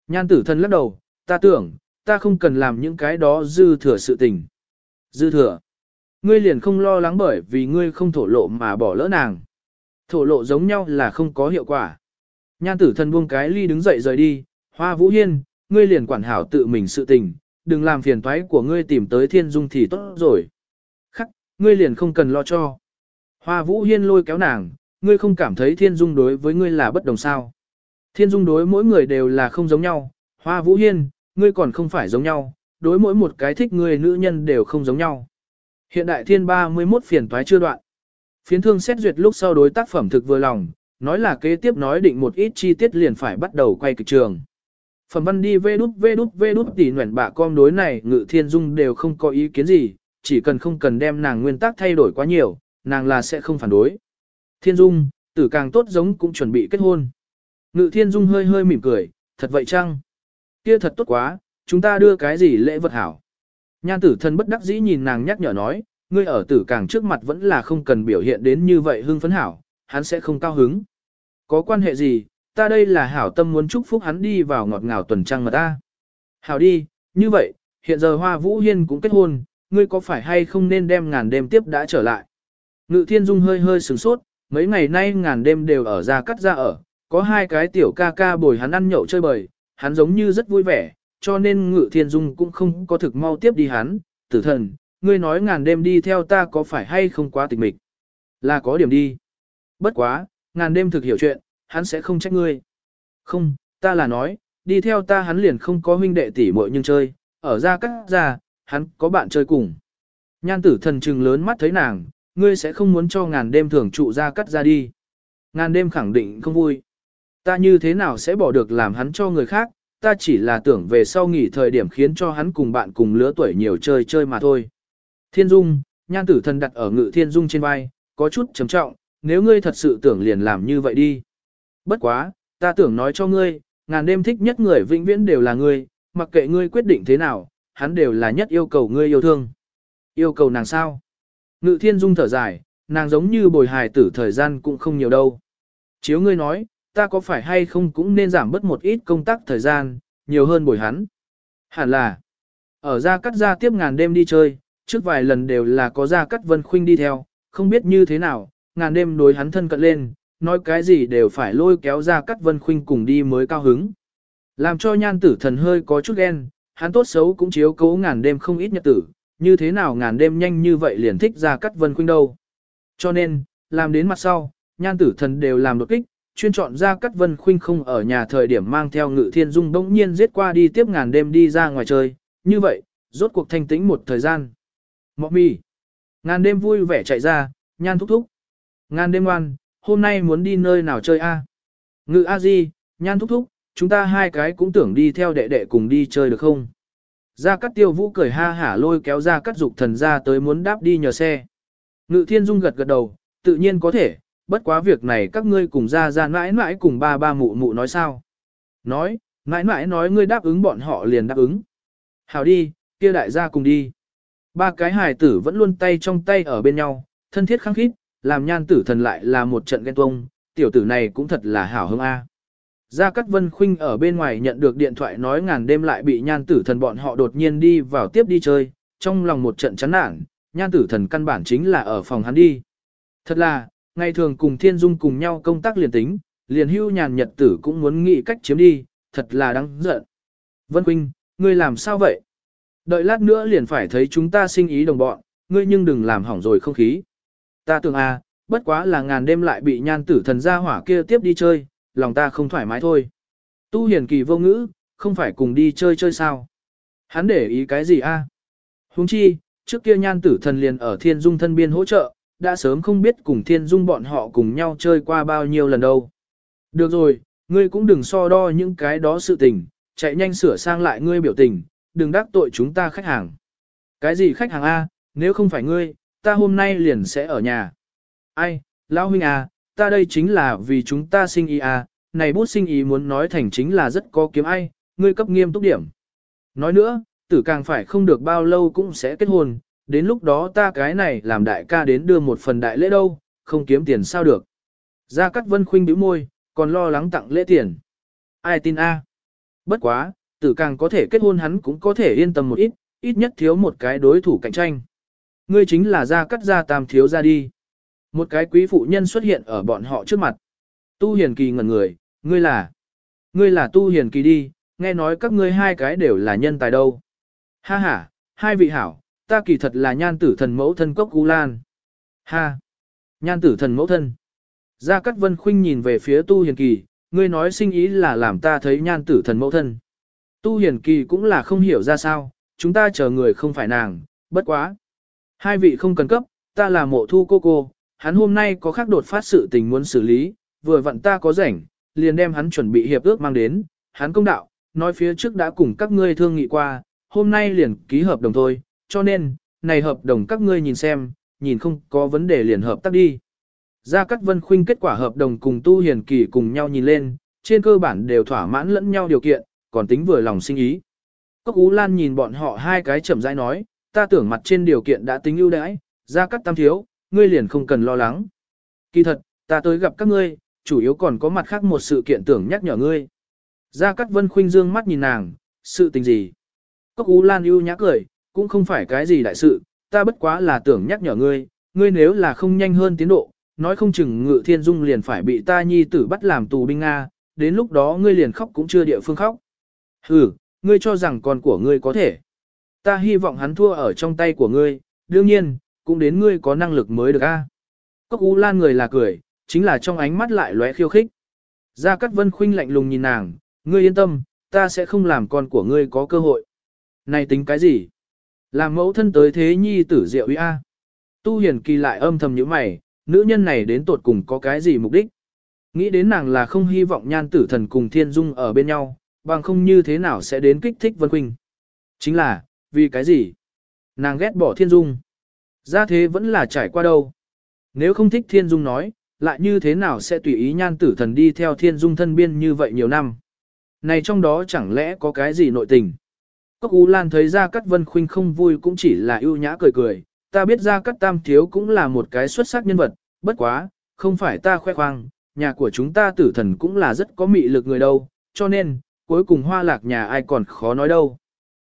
Nhan tử thần lắc đầu, ta tưởng, ta không cần làm những cái đó dư thừa sự tình. Dư thừa. Ngươi liền không lo lắng bởi vì ngươi không thổ lộ mà bỏ lỡ nàng. Thổ lộ giống nhau là không có hiệu quả. Nhan tử thần buông cái ly đứng dậy rời đi, hoa vũ hiên, ngươi liền quản hảo tự mình sự tình, đừng làm phiền toái của ngươi tìm tới thiên dung thì tốt rồi. Khắc, ngươi liền không cần lo cho. Hoa vũ hiên lôi kéo nàng, ngươi không cảm thấy thiên dung đối với ngươi là bất đồng sao. Thiên dung đối mỗi người đều là không giống nhau, hoa vũ hiên, ngươi còn không phải giống nhau, đối mỗi một cái thích ngươi nữ nhân đều không giống nhau. Hiện đại thiên 31 phiền toái chưa đoạn. Phiến thương xét duyệt lúc sau đối tác phẩm thực vừa lòng, nói là kế tiếp nói định một ít chi tiết liền phải bắt đầu quay kịch trường. Phẩm văn đi vê đút vê đút vê đút tỉ nguyện bạ con đối này ngự thiên dung đều không có ý kiến gì, chỉ cần không cần đem nàng nguyên tắc thay đổi quá nhiều, nàng là sẽ không phản đối. Thiên dung, tử càng tốt giống cũng chuẩn bị kết hôn. Ngự thiên dung hơi hơi mỉm cười, thật vậy chăng? Kia thật tốt quá, chúng ta đưa cái gì lễ vật hảo? Nhan tử thân bất đắc dĩ nhìn nàng nhắc nhở nói, ngươi ở tử càng trước mặt vẫn là không cần biểu hiện đến như vậy hưng phấn hảo, hắn sẽ không cao hứng. Có quan hệ gì, ta đây là hảo tâm muốn chúc phúc hắn đi vào ngọt ngào tuần trăng mà ta. Hảo đi, như vậy, hiện giờ Hoa Vũ Hiên cũng kết hôn, ngươi có phải hay không nên đem ngàn đêm tiếp đã trở lại. Ngự thiên dung hơi hơi sửng sốt, mấy ngày nay ngàn đêm đều ở ra cắt ra ở, có hai cái tiểu ca ca bồi hắn ăn nhậu chơi bời, hắn giống như rất vui vẻ, cho nên ngự thiên dung cũng không có thực mau tiếp đi hắn, tử thần, ngươi nói ngàn đêm đi theo ta có phải hay không quá tịch mịch. Là có điểm đi. Bất quá, ngàn đêm thực hiểu chuyện, hắn sẽ không trách ngươi. Không, ta là nói, đi theo ta hắn liền không có huynh đệ tỷ muội nhưng chơi, ở ra cắt ra, hắn có bạn chơi cùng. Nhan tử thần trừng lớn mắt thấy nàng, ngươi sẽ không muốn cho ngàn đêm thường trụ ra cắt ra đi. Ngàn đêm khẳng định không vui. Ta như thế nào sẽ bỏ được làm hắn cho người khác, ta chỉ là tưởng về sau nghỉ thời điểm khiến cho hắn cùng bạn cùng lứa tuổi nhiều chơi chơi mà thôi. Thiên Dung, nhan tử thần đặt ở ngự Thiên Dung trên vai, có chút trầm trọng, nếu ngươi thật sự tưởng liền làm như vậy đi. Bất quá, ta tưởng nói cho ngươi, ngàn đêm thích nhất người vĩnh viễn đều là ngươi, mặc kệ ngươi quyết định thế nào, hắn đều là nhất yêu cầu ngươi yêu thương. Yêu cầu nàng sao? Ngự Thiên Dung thở dài, nàng giống như bồi hài tử thời gian cũng không nhiều đâu. Chiếu ngươi nói, ta có phải hay không cũng nên giảm bớt một ít công tác thời gian, nhiều hơn bồi hắn. Hẳn là, ở ra cắt ra tiếp ngàn đêm đi chơi, trước vài lần đều là có ra cắt vân khuynh đi theo, không biết như thế nào, ngàn đêm đối hắn thân cận lên, nói cái gì đều phải lôi kéo ra cắt vân khuynh cùng đi mới cao hứng. Làm cho nhan tử thần hơi có chút ghen, hắn tốt xấu cũng chiếu cố ngàn đêm không ít nhật tử, như thế nào ngàn đêm nhanh như vậy liền thích ra cắt vân khuynh đâu. Cho nên, làm đến mặt sau, nhan tử thần đều làm đột kích, chuyên chọn ra cắt vân khuynh không ở nhà thời điểm mang theo ngự thiên dung bỗng nhiên giết qua đi tiếp ngàn đêm đi ra ngoài chơi, như vậy, rốt cuộc thanh tĩnh một thời gian. Mọ mì. Ngàn đêm vui vẻ chạy ra, nhan thúc thúc. Ngàn đêm ngoan, hôm nay muốn đi nơi nào chơi a? Ngự a di, nhan thúc thúc, chúng ta hai cái cũng tưởng đi theo đệ đệ cùng đi chơi được không? Gia Cát Tiêu Vũ cười ha hả lôi kéo Gia Cát Dục Thần ra tới muốn đáp đi nhờ xe. Ngự Thiên Dung gật gật đầu, tự nhiên có thể, bất quá việc này các ngươi cùng ra ra mãi mãi cùng ba ba mụ mụ nói sao. Nói, mãi mãi nói ngươi đáp ứng bọn họ liền đáp ứng. Hảo đi, kia đại gia cùng đi. Ba cái hài tử vẫn luôn tay trong tay ở bên nhau, thân thiết khăng khít, làm nhan tử thần lại là một trận ghen tuông, tiểu tử này cũng thật là hảo hứng a. Gia Cát Vân Khuynh ở bên ngoài nhận được điện thoại nói ngàn đêm lại bị nhan tử thần bọn họ đột nhiên đi vào tiếp đi chơi, trong lòng một trận chán nản, nhan tử thần căn bản chính là ở phòng hắn đi. Thật là, ngày thường cùng Thiên Dung cùng nhau công tác liền tính, liền hưu nhàn nhật tử cũng muốn nghĩ cách chiếm đi, thật là đáng giận. Vân Quynh, ngươi làm sao vậy? Đợi lát nữa liền phải thấy chúng ta sinh ý đồng bọn, ngươi nhưng đừng làm hỏng rồi không khí. Ta tưởng à, bất quá là ngàn đêm lại bị nhan tử thần gia hỏa kia tiếp đi chơi, lòng ta không thoải mái thôi. Tu hiền kỳ vô ngữ, không phải cùng đi chơi chơi sao? Hắn để ý cái gì a? À? Huống chi, trước kia nhan tử thần liền ở thiên dung thân biên hỗ trợ, đã sớm không biết cùng thiên dung bọn họ cùng nhau chơi qua bao nhiêu lần đâu. Được rồi, ngươi cũng đừng so đo những cái đó sự tình, chạy nhanh sửa sang lại ngươi biểu tình, đừng đắc tội chúng ta khách hàng. Cái gì khách hàng A, nếu không phải ngươi, ta hôm nay liền sẽ ở nhà. Ai, lão huynh à, ta đây chính là vì chúng ta sinh ý à, này bút sinh ý muốn nói thành chính là rất có kiếm ai, ngươi cấp nghiêm túc điểm. Nói nữa, tử càng phải không được bao lâu cũng sẽ kết hôn, đến lúc đó ta cái này làm đại ca đến đưa một phần đại lễ đâu, không kiếm tiền sao được. Gia Cát Vân khuynh bĩu môi, còn lo lắng tặng lễ tiền. Ai tin a? Bất quá, tử càng có thể kết hôn hắn cũng có thể yên tâm một ít, ít nhất thiếu một cái đối thủ cạnh tranh. Ngươi chính là Gia Cát gia tam thiếu ra đi. Một cái quý phụ nhân xuất hiện ở bọn họ trước mặt. Tu Hiền Kỳ ngẩn người, ngươi là? Ngươi là Tu Hiền Kỳ đi, nghe nói các ngươi hai cái đều là nhân tài đâu. Ha ha, hai vị hảo, ta kỳ thật là nhan tử thần mẫu thân cốc U Lan. Ha, nhan tử thần mẫu thân. Gia Cát Vân Khuynh nhìn về phía Tu Hiền Kỳ, ngươi nói sinh ý là làm ta thấy nhan tử thần mẫu thân. Tu Hiền Kỳ cũng là không hiểu ra sao, chúng ta chờ người không phải nàng, bất quá. Hai vị không cần cấp, ta là mộ thu cô cô, hắn hôm nay có khác đột phát sự tình muốn xử lý, vừa vặn ta có rảnh, liền đem hắn chuẩn bị hiệp ước mang đến, hắn công đạo, nói phía trước đã cùng các ngươi thương nghị qua, hôm nay liền ký hợp đồng thôi, cho nên, này hợp đồng các ngươi nhìn xem, nhìn không có vấn đề liền hợp tác đi. Gia Cát Vân Khuynh kết quả hợp đồng cùng Tu Hiền Kỳ cùng nhau nhìn lên, trên cơ bản đều thỏa mãn lẫn nhau điều kiện, còn tính vừa lòng sinh ý. Cốc Ú Lan nhìn bọn họ hai cái chậm rãi nói, ta tưởng mặt trên điều kiện đã tính ưu đãi, Gia Cát Tam Thiếu, ngươi liền không cần lo lắng. Kỳ thật, ta tới gặp các ngươi, chủ yếu còn có mặt khác một sự kiện tưởng nhắc nhở ngươi. Gia Cát Vân Khuynh dương mắt nhìn nàng, sự tình gì? Cốc Ú Lan ưu nhã cười, cũng không phải cái gì đại sự, ta bất quá là tưởng nhắc nhở ngươi, ngươi nếu là không nhanh hơn tiến độ, nói không chừng ngự thiên dung liền phải bị ta nhi tử bắt làm tù binh Nga, đến lúc đó ngươi liền khóc cũng chưa địa phương khóc. Ừ, ngươi cho rằng con của ngươi có thể. Ta hy vọng hắn thua ở trong tay của ngươi, đương nhiên, cũng đến ngươi có năng lực mới được a. Cốc U Lan người là cười, chính là trong ánh mắt lại lóe khiêu khích. Gia Cát Vân Khuynh lạnh lùng nhìn nàng, ngươi yên tâm, ta sẽ không làm con của ngươi có cơ hội. Này tính cái gì? Làm mẫu thân tới thế nhi tử diệu uy a. Tu hiền kỳ lại âm thầm như mày, nữ nhân này đến tột cùng có cái gì mục đích? Nghĩ đến nàng là không hy vọng nhan tử thần cùng thiên dung ở bên nhau, bằng không như thế nào sẽ đến kích thích Vân Quỳnh. Chính là, vì cái gì? Nàng ghét bỏ thiên dung. Ra thế vẫn là trải qua đâu. Nếu không thích thiên dung nói, lại như thế nào sẽ tùy ý nhan tử thần đi theo thiên dung thân biên như vậy nhiều năm. Này trong đó chẳng lẽ có cái gì nội tình? Cốc Ú Lan thấy ra Cát Vân Khuynh không vui cũng chỉ là ưu nhã cười cười, ta biết ra Cát Tam Thiếu cũng là một cái xuất sắc nhân vật, bất quá, không phải ta khoe khoang, nhà của chúng ta tử thần cũng là rất có mị lực người đâu, cho nên, cuối cùng hoa lạc nhà ai còn khó nói đâu.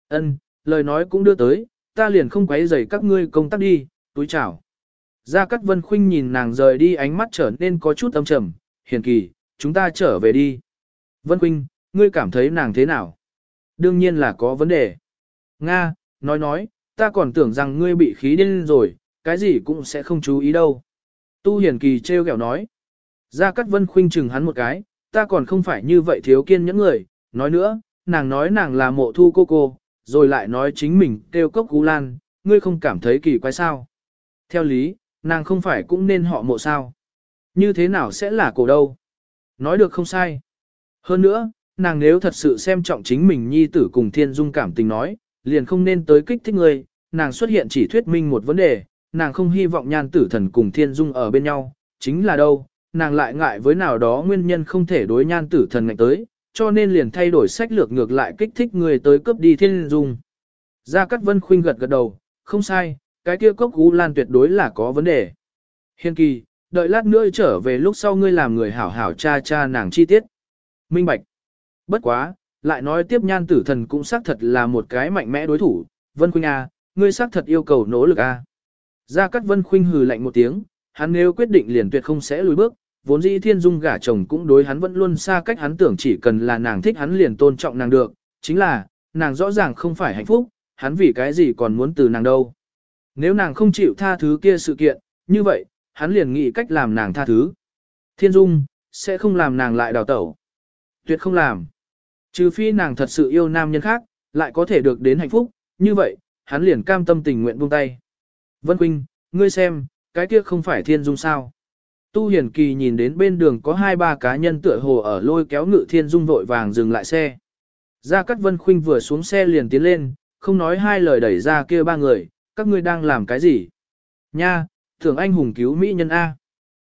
Ân, lời nói cũng đưa tới, ta liền không quấy rầy các ngươi công tác đi, túi chào. Gia Cát Vân Khuynh nhìn nàng rời đi ánh mắt trở nên có chút âm trầm, hiền kỳ, chúng ta trở về đi. Vân Khuynh, ngươi cảm thấy nàng thế nào? Đương nhiên là có vấn đề. Nga, nói nói, ta còn tưởng rằng ngươi bị khí điên rồi, cái gì cũng sẽ không chú ý đâu. Tu Hiền Kỳ treo kẹo nói. Gia Cát Vân Khuynh chừng hắn một cái, ta còn không phải như vậy thiếu kiên những người, nói nữa, nàng nói nàng là mộ thu cô cô, rồi lại nói chính mình kêu cốc cú lan, ngươi không cảm thấy kỳ quái sao. Theo lý, nàng không phải cũng nên họ mộ sao. Như thế nào sẽ là cổ đâu? Nói được không sai. Hơn nữa, nàng nếu thật sự xem trọng chính mình nhi tử cùng thiên dung cảm tình nói, liền không nên tới kích thích ngươi, nàng xuất hiện chỉ thuyết minh một vấn đề, nàng không hy vọng nhan tử thần cùng thiên dung ở bên nhau, chính là đâu, nàng lại ngại với nào đó nguyên nhân không thể đối nhan tử thần ngạnh tới, cho nên liền thay đổi sách lược ngược lại kích thích người tới cướp đi thiên dung. Gia Cát Vân Khuynh gật gật đầu, không sai, cái kia cốc gú lan tuyệt đối là có vấn đề. Hiên kỳ, đợi lát nữa trở về lúc sau ngươi làm người hảo hảo cha cha nàng chi tiết. Minh Bạch. Bất quá, lại nói tiếp nhan tử thần cũng xác thật là một cái mạnh mẽ đối thủ, Vân Khuynh A, ngươi xác thật yêu cầu nỗ lực A. Gia Cát Vân Khuynh hừ lạnh một tiếng, hắn nếu quyết định liền tuyệt không sẽ lùi bước, vốn dĩ thiên dung gả chồng cũng đối hắn vẫn luôn xa cách hắn tưởng chỉ cần là nàng thích hắn liền tôn trọng nàng được, chính là, nàng rõ ràng không phải hạnh phúc, hắn vì cái gì còn muốn từ nàng đâu. Nếu nàng không chịu tha thứ kia sự kiện, như vậy, hắn liền nghĩ cách làm nàng tha thứ. Thiên dung, sẽ không làm nàng lại đào tẩu. Tuyệt không làm. Trừ phi nàng thật sự yêu nam nhân khác, lại có thể được đến hạnh phúc, như vậy, hắn liền cam tâm tình nguyện buông tay. Vân Quynh, ngươi xem, cái kia không phải thiên dung sao. Tu Hiền Kỳ nhìn đến bên đường có hai ba cá nhân tựa hồ ở lôi kéo ngự thiên dung vội vàng dừng lại xe. Gia Cát Vân Khuynh vừa xuống xe liền tiến lên, không nói hai lời đẩy ra kia ba người, các ngươi đang làm cái gì? Nha, thưởng anh hùng cứu mỹ nhân A.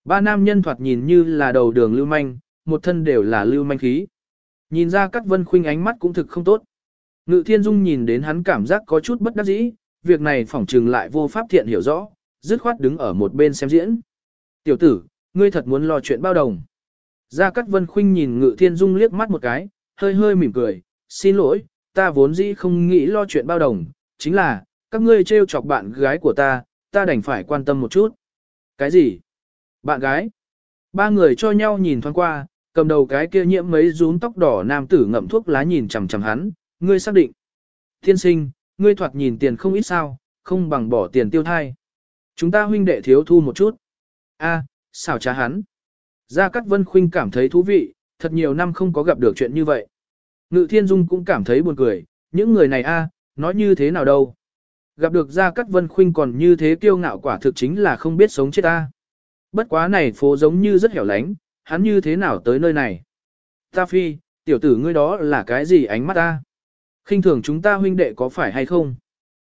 Ba nam nhân thoạt nhìn như là đầu đường lưu manh, một thân đều là lưu manh khí. Nhìn ra Cát Vân Khuynh ánh mắt cũng thực không tốt. Ngự Thiên Dung nhìn đến hắn cảm giác có chút bất đắc dĩ, việc này phỏng trừng lại vô pháp thiện hiểu rõ, dứt khoát đứng ở một bên xem diễn. Tiểu tử, ngươi thật muốn lo chuyện bao đồng. Gia Cát Vân Khuynh nhìn Ngự Thiên Dung liếc mắt một cái, hơi hơi mỉm cười, xin lỗi, ta vốn dĩ không nghĩ lo chuyện bao đồng, chính là, các ngươi trêu chọc bạn gái của ta, ta đành phải quan tâm một chút. Cái gì? Bạn gái? Ba người cho nhau nhìn thoáng qua, cầm đầu cái kia nhiễm mấy rún tóc đỏ nam tử ngậm thuốc lá nhìn chằm chằm hắn, ngươi xác định. Thiên sinh, ngươi thoạt nhìn tiền không ít sao, không bằng bỏ tiền tiêu thai. Chúng ta huynh đệ thiếu thu một chút. A, xảo trá hắn. Gia Cát Vân Khuynh cảm thấy thú vị, thật nhiều năm không có gặp được chuyện như vậy. Ngự Thiên Dung cũng cảm thấy buồn cười, những người này a, nói như thế nào đâu. Gặp được Gia Cát Vân Khuynh còn như thế kiêu ngạo quả thực chính là không biết sống chết ta. Bất quá này phố giống như rất hẻo lánh, hắn như thế nào tới nơi này. Ta phi, tiểu tử ngươi đó là cái gì ánh mắt ta? khinh thường chúng ta huynh đệ có phải hay không?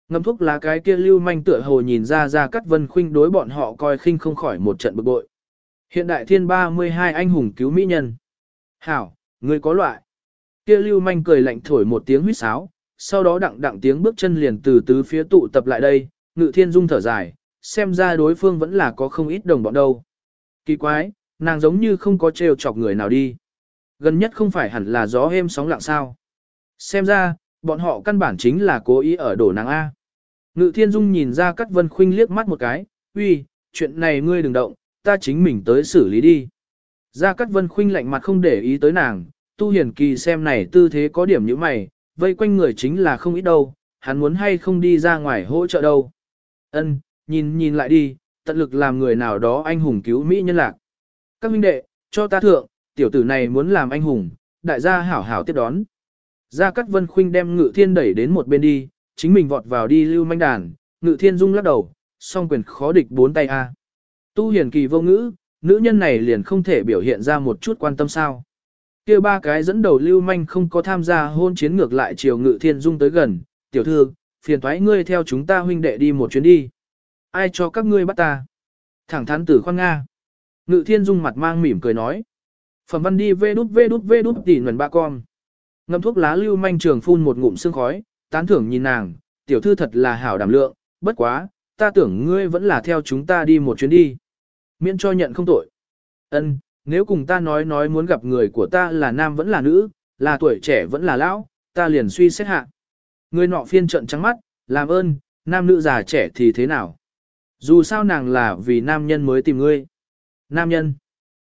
Ngâm thuốc lá cái kia lưu manh tựa hồ nhìn ra ra cắt Vân Khuynh đối bọn họ coi khinh không khỏi một trận bực bội. Hiện đại thiên 32 anh hùng cứu mỹ nhân. Hảo, ngươi có loại. Kia lưu manh cười lạnh thổi một tiếng huýt sáo, sau đó đặng đặng tiếng bước chân liền từ tứ phía tụ tập lại đây, ngự thiên dung thở dài, xem ra đối phương vẫn là có không ít đồng bọn đâu. Kỳ quái, nàng giống như không có trêu chọc người nào đi. Gần nhất không phải hẳn là gió êm sóng lặng sao. Xem ra, bọn họ căn bản chính là cố ý ở đổ nàng A. Ngự thiên dung nhìn ra cắt vân khuynh liếc mắt một cái, uy, chuyện này ngươi đừng động, ta chính mình tới xử lý đi. Gia Cát Vân Khuynh lạnh mặt không để ý tới nàng, Tu Hiền Kỳ xem này tư thế có điểm như mày, vây quanh người chính là không ít đâu, hắn muốn hay không đi ra ngoài hỗ trợ đâu. Ân, nhìn nhìn lại đi, tận lực làm người nào đó anh hùng cứu Mỹ nhân lạc. Các huynh đệ, cho ta thượng, tiểu tử này muốn làm anh hùng, đại gia hảo hảo tiếp đón. Gia Cát Vân Khuynh đem Ngự Thiên đẩy đến một bên đi, chính mình vọt vào đi lưu manh đàn, Ngự Thiên rung lắc đầu, song quyền khó địch bốn tay a. Tu hiền kỳ vô ngữ, nữ nhân này liền không thể biểu hiện ra một chút quan tâm sao. kia ba cái dẫn đầu lưu manh không có tham gia hôn chiến ngược lại chiều ngự thiên dung tới gần, tiểu thư, phiền thoái ngươi theo chúng ta huynh đệ đi một chuyến đi. Ai cho các ngươi bắt ta? Thẳng thắn tử khoan Nga. Ngự thiên dung mặt mang mỉm cười nói. Phẩm văn đi vê đút vê đút vê đút tỉ nguồn ba con. Ngâm thuốc lá lưu manh trường phun một ngụm sương khói, tán thưởng nhìn nàng, tiểu thư thật là hảo đảm lượng, bất quá, ta tưởng ngươi vẫn là theo chúng ta đi một chuyến đi. Miễn cho nhận không tội. Ân, nếu cùng ta nói nói muốn gặp người của ta là nam vẫn là nữ, là tuổi trẻ vẫn là lão, ta liền suy xét hạ. Người nọ phiên trận trắng mắt, làm ơn, nam nữ già trẻ thì thế nào? Dù sao nàng là vì nam nhân mới tìm ngươi. Nam nhân.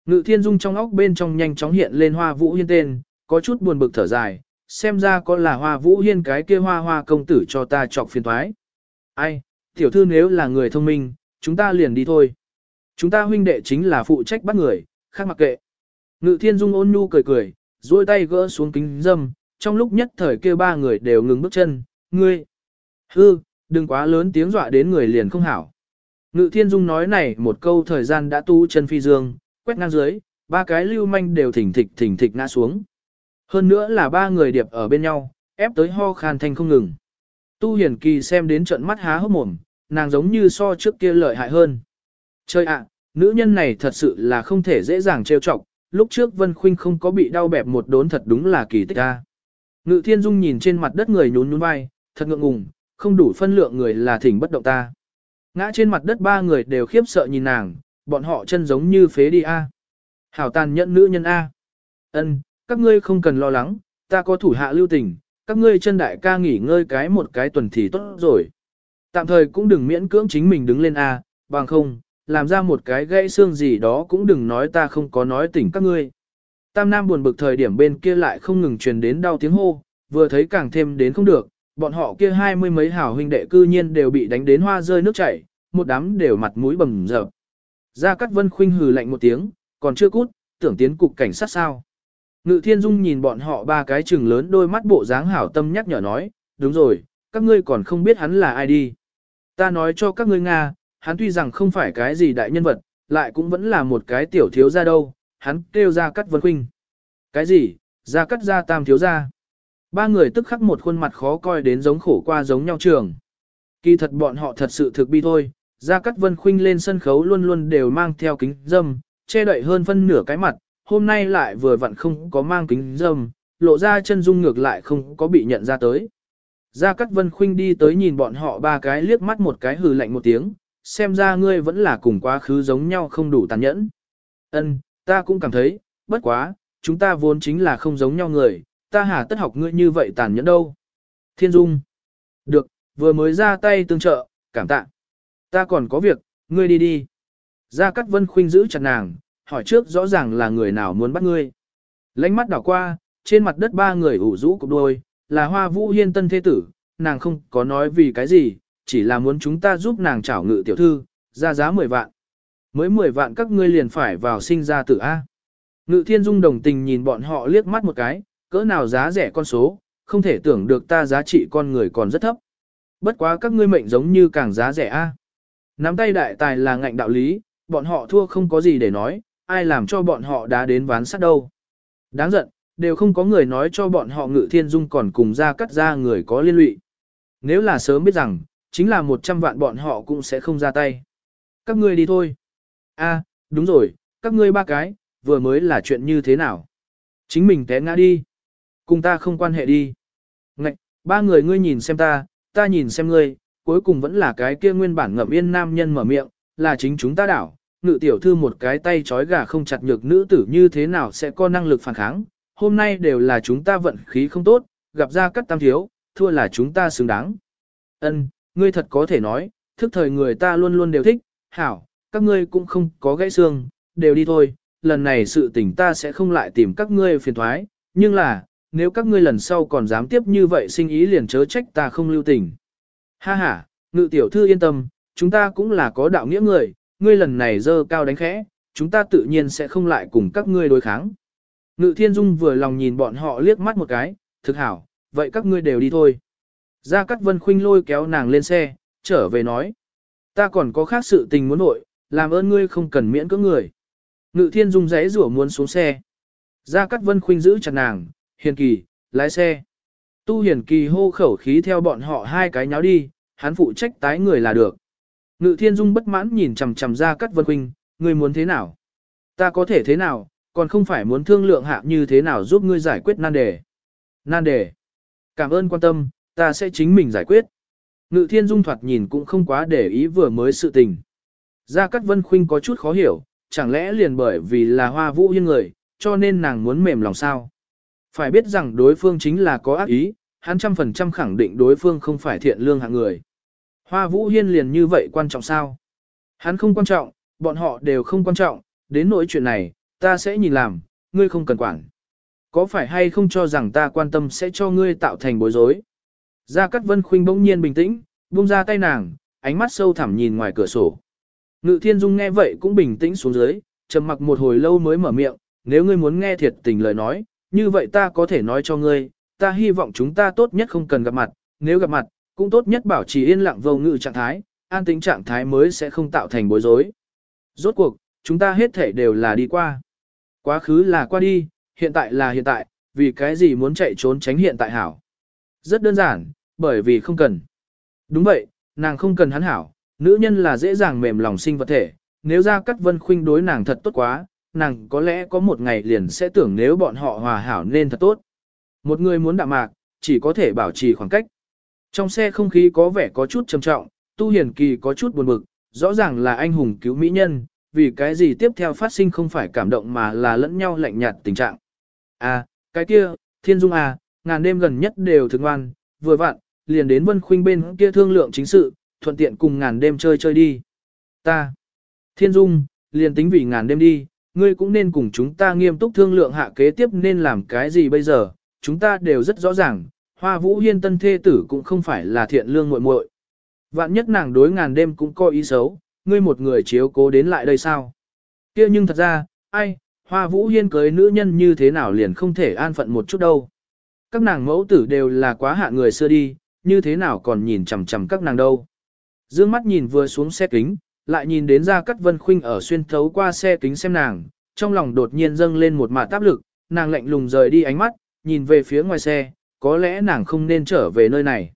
Ngự thiên dung trong óc bên trong nhanh chóng hiện lên hoa vũ hiên tên, có chút buồn bực thở dài, xem ra có là hoa vũ hiên cái kia hoa hoa công tử cho ta chọc phiền thoái. Ai, tiểu thư nếu là người thông minh, chúng ta liền đi thôi. Chúng ta huynh đệ chính là phụ trách bắt người, khác mặc kệ. Ngự thiên dung ôn nhu cười cười, duỗi tay gỡ xuống kính dâm, trong lúc nhất thời kêu ba người đều ngừng bước chân, ngươi. Hư, đừng quá lớn tiếng dọa đến người liền không hảo. Ngự thiên dung nói này một câu thời gian đã tu chân phi dương, quét ngang dưới, ba cái lưu manh đều thỉnh thịch thỉnh thịch ngã xuống. Hơn nữa là ba người điệp ở bên nhau, ép tới ho khan thanh không ngừng. Tu hiển kỳ xem đến trận mắt há hốc mồm, nàng giống như so trước kia lợi hại hơn. Chơi ạ, nữ nhân này thật sự là không thể dễ dàng trêu chọc, lúc trước Vân Khuynh không có bị đau bẹp một đốn thật đúng là kỳ tích a. Ngự Thiên Dung nhìn trên mặt đất người nhún nhún vai, thật ngượng ngùng, không đủ phân lượng người là thỉnh bất động ta. Ngã trên mặt đất ba người đều khiếp sợ nhìn nàng, bọn họ chân giống như phế đi a. Hảo tàn nhẫn nữ nhân a. Ân, các ngươi không cần lo lắng, ta có thủ hạ lưu tình, các ngươi chân đại ca nghỉ ngơi cái một cái tuần thì tốt rồi. Tạm thời cũng đừng miễn cưỡng chính mình đứng lên a, bằng không, làm ra một cái gãy xương gì đó cũng đừng nói ta không có nói tỉnh các ngươi. Tam Nam buồn bực thời điểm bên kia lại không ngừng truyền đến đau tiếng hô, vừa thấy càng thêm đến không được, bọn họ kia hai mươi mấy hảo huynh đệ cư nhiên đều bị đánh đến hoa rơi nước chảy, một đám đều mặt mũi bầm dập. Gia Cát Vân khinh hừ lạnh một tiếng, còn chưa cút, tưởng tiến cục cảnh sát sao. Ngự Thiên Dung nhìn bọn họ ba cái trừng lớn đôi mắt bộ dáng hảo tâm nhắc nhở nói, đúng rồi, các ngươi còn không biết hắn là ai đi. Ta nói cho các ngươi Nga, hắn tuy rằng không phải cái gì đại nhân vật, lại cũng vẫn là một cái tiểu thiếu gia đâu, hắn kêu ra cắt vân khuynh. Cái gì, ra cắt ra tam thiếu gia. Ba người tức khắc một khuôn mặt khó coi đến giống khổ qua giống nhau trường. Kỳ thật bọn họ thật sự thực bi thôi, Gia Cát Vân Khuynh lên sân khấu luôn luôn đều mang theo kính dâm, che đậy hơn phân nửa cái mặt, hôm nay lại vừa vặn không có mang kính dâm, lộ ra chân dung ngược lại không có bị nhận ra tới. Gia Cát Vân Khuynh đi tới nhìn bọn họ ba cái liếc mắt một cái hừ lạnh một tiếng, xem ra ngươi vẫn là cùng quá khứ giống nhau không đủ tàn nhẫn. Ân, ta cũng cảm thấy, bất quá, chúng ta vốn chính là không giống nhau người, ta hà tất học ngươi như vậy tàn nhẫn đâu. Thiên Dung. Được, vừa mới ra tay tương trợ, cảm tạ. Ta còn có việc, ngươi đi đi. Gia Cát Vân Khuynh giữ chặt nàng, hỏi trước rõ ràng là người nào muốn bắt ngươi. Lánh mắt đảo qua, trên mặt đất ba người ủ rũ cục đôi, là hoa vũ hiên tân thế tử, nàng không có nói vì cái gì, chỉ là muốn chúng ta giúp nàng trảo ngự tiểu thư, ra giá 10 vạn. Mới 10 vạn các ngươi liền phải vào sinh ra tử A. Ngự thiên dung đồng tình nhìn bọn họ liếc mắt một cái, cỡ nào giá rẻ con số, không thể tưởng được ta giá trị con người còn rất thấp. Bất quá các ngươi mệnh giống như càng giá rẻ A. Nắm tay đại tài là ngạnh đạo lý, bọn họ thua không có gì để nói, ai làm cho bọn họ đã đến ván sắt đâu. Đáng giận, đều không có người nói cho bọn họ ngự thiên dung còn cùng ra cắt ra người có liên lụy. Nếu là sớm biết rằng, chính là 100 vạn bọn họ cũng sẽ không ra tay. Các ngươi đi thôi. A, đúng rồi, các ngươi ba cái, vừa mới là chuyện như thế nào? Chính mình té ngã đi. Cùng ta không quan hệ đi. Ngạch, ba người ngươi nhìn xem ta, ta nhìn xem ngươi, cuối cùng vẫn là cái kia nguyên bản ngậm yên nam nhân mở miệng, là chính chúng ta đảo. Ngự tiểu thư một cái tay trói gà không chặt nhược nữ tử như thế nào sẽ có năng lực phản kháng. Hôm nay đều là chúng ta vận khí không tốt, gặp ra cắt tam thiếu, thua là chúng ta xứng đáng. Ân, ngươi thật có thể nói, thức thời người ta luôn luôn đều thích, hảo, các ngươi cũng không có gãy xương, đều đi thôi, lần này sự tình ta sẽ không lại tìm các ngươi phiền thoái, nhưng là, nếu các ngươi lần sau còn dám tiếp như vậy sinh ý liền chớ trách ta không lưu tình. Ha ha, ngự tiểu thư yên tâm, chúng ta cũng là có đạo nghĩa người, ngươi lần này dơ cao đánh khẽ, chúng ta tự nhiên sẽ không lại cùng các ngươi đối kháng. Ngự thiên dung vừa lòng nhìn bọn họ liếc mắt một cái, thực hảo, vậy các ngươi đều đi thôi. Gia Cát Vân Khuynh lôi kéo nàng lên xe, trở về nói. Ta còn có khác sự tình muốn nội, làm ơn ngươi không cần miễn cưỡng người. Ngự thiên dung giấy rủa muốn xuống xe. Gia Cát Vân Khuynh giữ chặt nàng, hiền kỳ, lái xe. Tu hiền kỳ hô khẩu khí theo bọn họ hai cái nháo đi, hắn phụ trách tái người là được. Ngự thiên dung bất mãn nhìn chằm chằm Gia Cát Vân huynh, ngươi muốn thế nào? Ta có thể thế nào, còn không phải muốn thương lượng hạ như thế nào giúp ngươi giải quyết nan đề. Nan đề. Cảm ơn quan tâm, ta sẽ chính mình giải quyết. Ngự thiên dung thoạt nhìn cũng không quá để ý vừa mới sự tình. Gia Cát Vân Khuynh có chút khó hiểu, chẳng lẽ liền bởi vì là hoa vũ hiên người, cho nên nàng muốn mềm lòng sao? Phải biết rằng đối phương chính là có ác ý, hắn trăm phần trăm khẳng định đối phương không phải thiện lương hạng người. Hoa vũ hiên liền như vậy quan trọng sao? Hắn không quan trọng, bọn họ đều không quan trọng, đến nỗi chuyện này, ta sẽ nhìn làm, ngươi không cần quản. Có phải hay không cho rằng ta quan tâm sẽ cho ngươi tạo thành bối rối? Gia Cát Vân Khuynh bỗng nhiên bình tĩnh, buông ra tay nàng, ánh mắt sâu thẳm nhìn ngoài cửa sổ. Ngự Thiên Dung nghe vậy cũng bình tĩnh xuống dưới, trầm mặc một hồi lâu mới mở miệng, nếu ngươi muốn nghe thiệt tình lời nói, như vậy ta có thể nói cho ngươi, ta hy vọng chúng ta tốt nhất không cần gặp mặt, nếu gặp mặt, cũng tốt nhất bảo trì yên lặng vô ngự trạng thái, an tính trạng thái mới sẽ không tạo thành bối rối. Rốt cuộc, chúng ta hết thể đều là đi qua. Quá khứ là qua đi, hiện tại là hiện tại, vì cái gì muốn chạy trốn tránh hiện tại hảo. Rất đơn giản, bởi vì không cần. Đúng vậy, nàng không cần hắn hảo, nữ nhân là dễ dàng mềm lòng sinh vật thể, nếu ra cắt vân khuynh đối nàng thật tốt quá, nàng có lẽ có một ngày liền sẽ tưởng nếu bọn họ hòa hảo nên thật tốt. Một người muốn đạm mạc, chỉ có thể bảo trì khoảng cách. Trong xe không khí có vẻ có chút trầm trọng, tu hiền kỳ có chút buồn bực, rõ ràng là anh hùng cứu mỹ nhân, vì cái gì tiếp theo phát sinh không phải cảm động mà là lẫn nhau lạnh nhạt tình trạng. À, cái kia, thiên dung à, ngàn đêm gần nhất đều thường ngoan, vừa vặn, liền đến Vân Khuynh bên kia thương lượng chính sự, thuận tiện cùng ngàn đêm chơi chơi đi. Ta, Thiên Dung, liền tính vì ngàn đêm đi, ngươi cũng nên cùng chúng ta nghiêm túc thương lượng hạ kế tiếp nên làm cái gì bây giờ, chúng ta đều rất rõ ràng, Hoa Vũ Hiên tân thê tử cũng không phải là thiện lương muội muội. Vạn nhất nàng đối ngàn đêm cũng có ý xấu, ngươi một người chiếu cố đến lại đây sao? Kia nhưng thật ra, ai, Hoa Vũ Hiên cưới nữ nhân như thế nào liền không thể an phận một chút đâu. Các nàng mẫu tử đều là quá hạ người xưa đi, như thế nào còn nhìn chằm chằm các nàng đâu. Dương mắt nhìn vừa xuống xe kính, lại nhìn đến ra cắt vân khuynh ở xuyên thấu qua xe kính xem nàng, trong lòng đột nhiên dâng lên một mạt áp lực, nàng lạnh lùng rời đi ánh mắt, nhìn về phía ngoài xe, có lẽ nàng không nên trở về nơi này.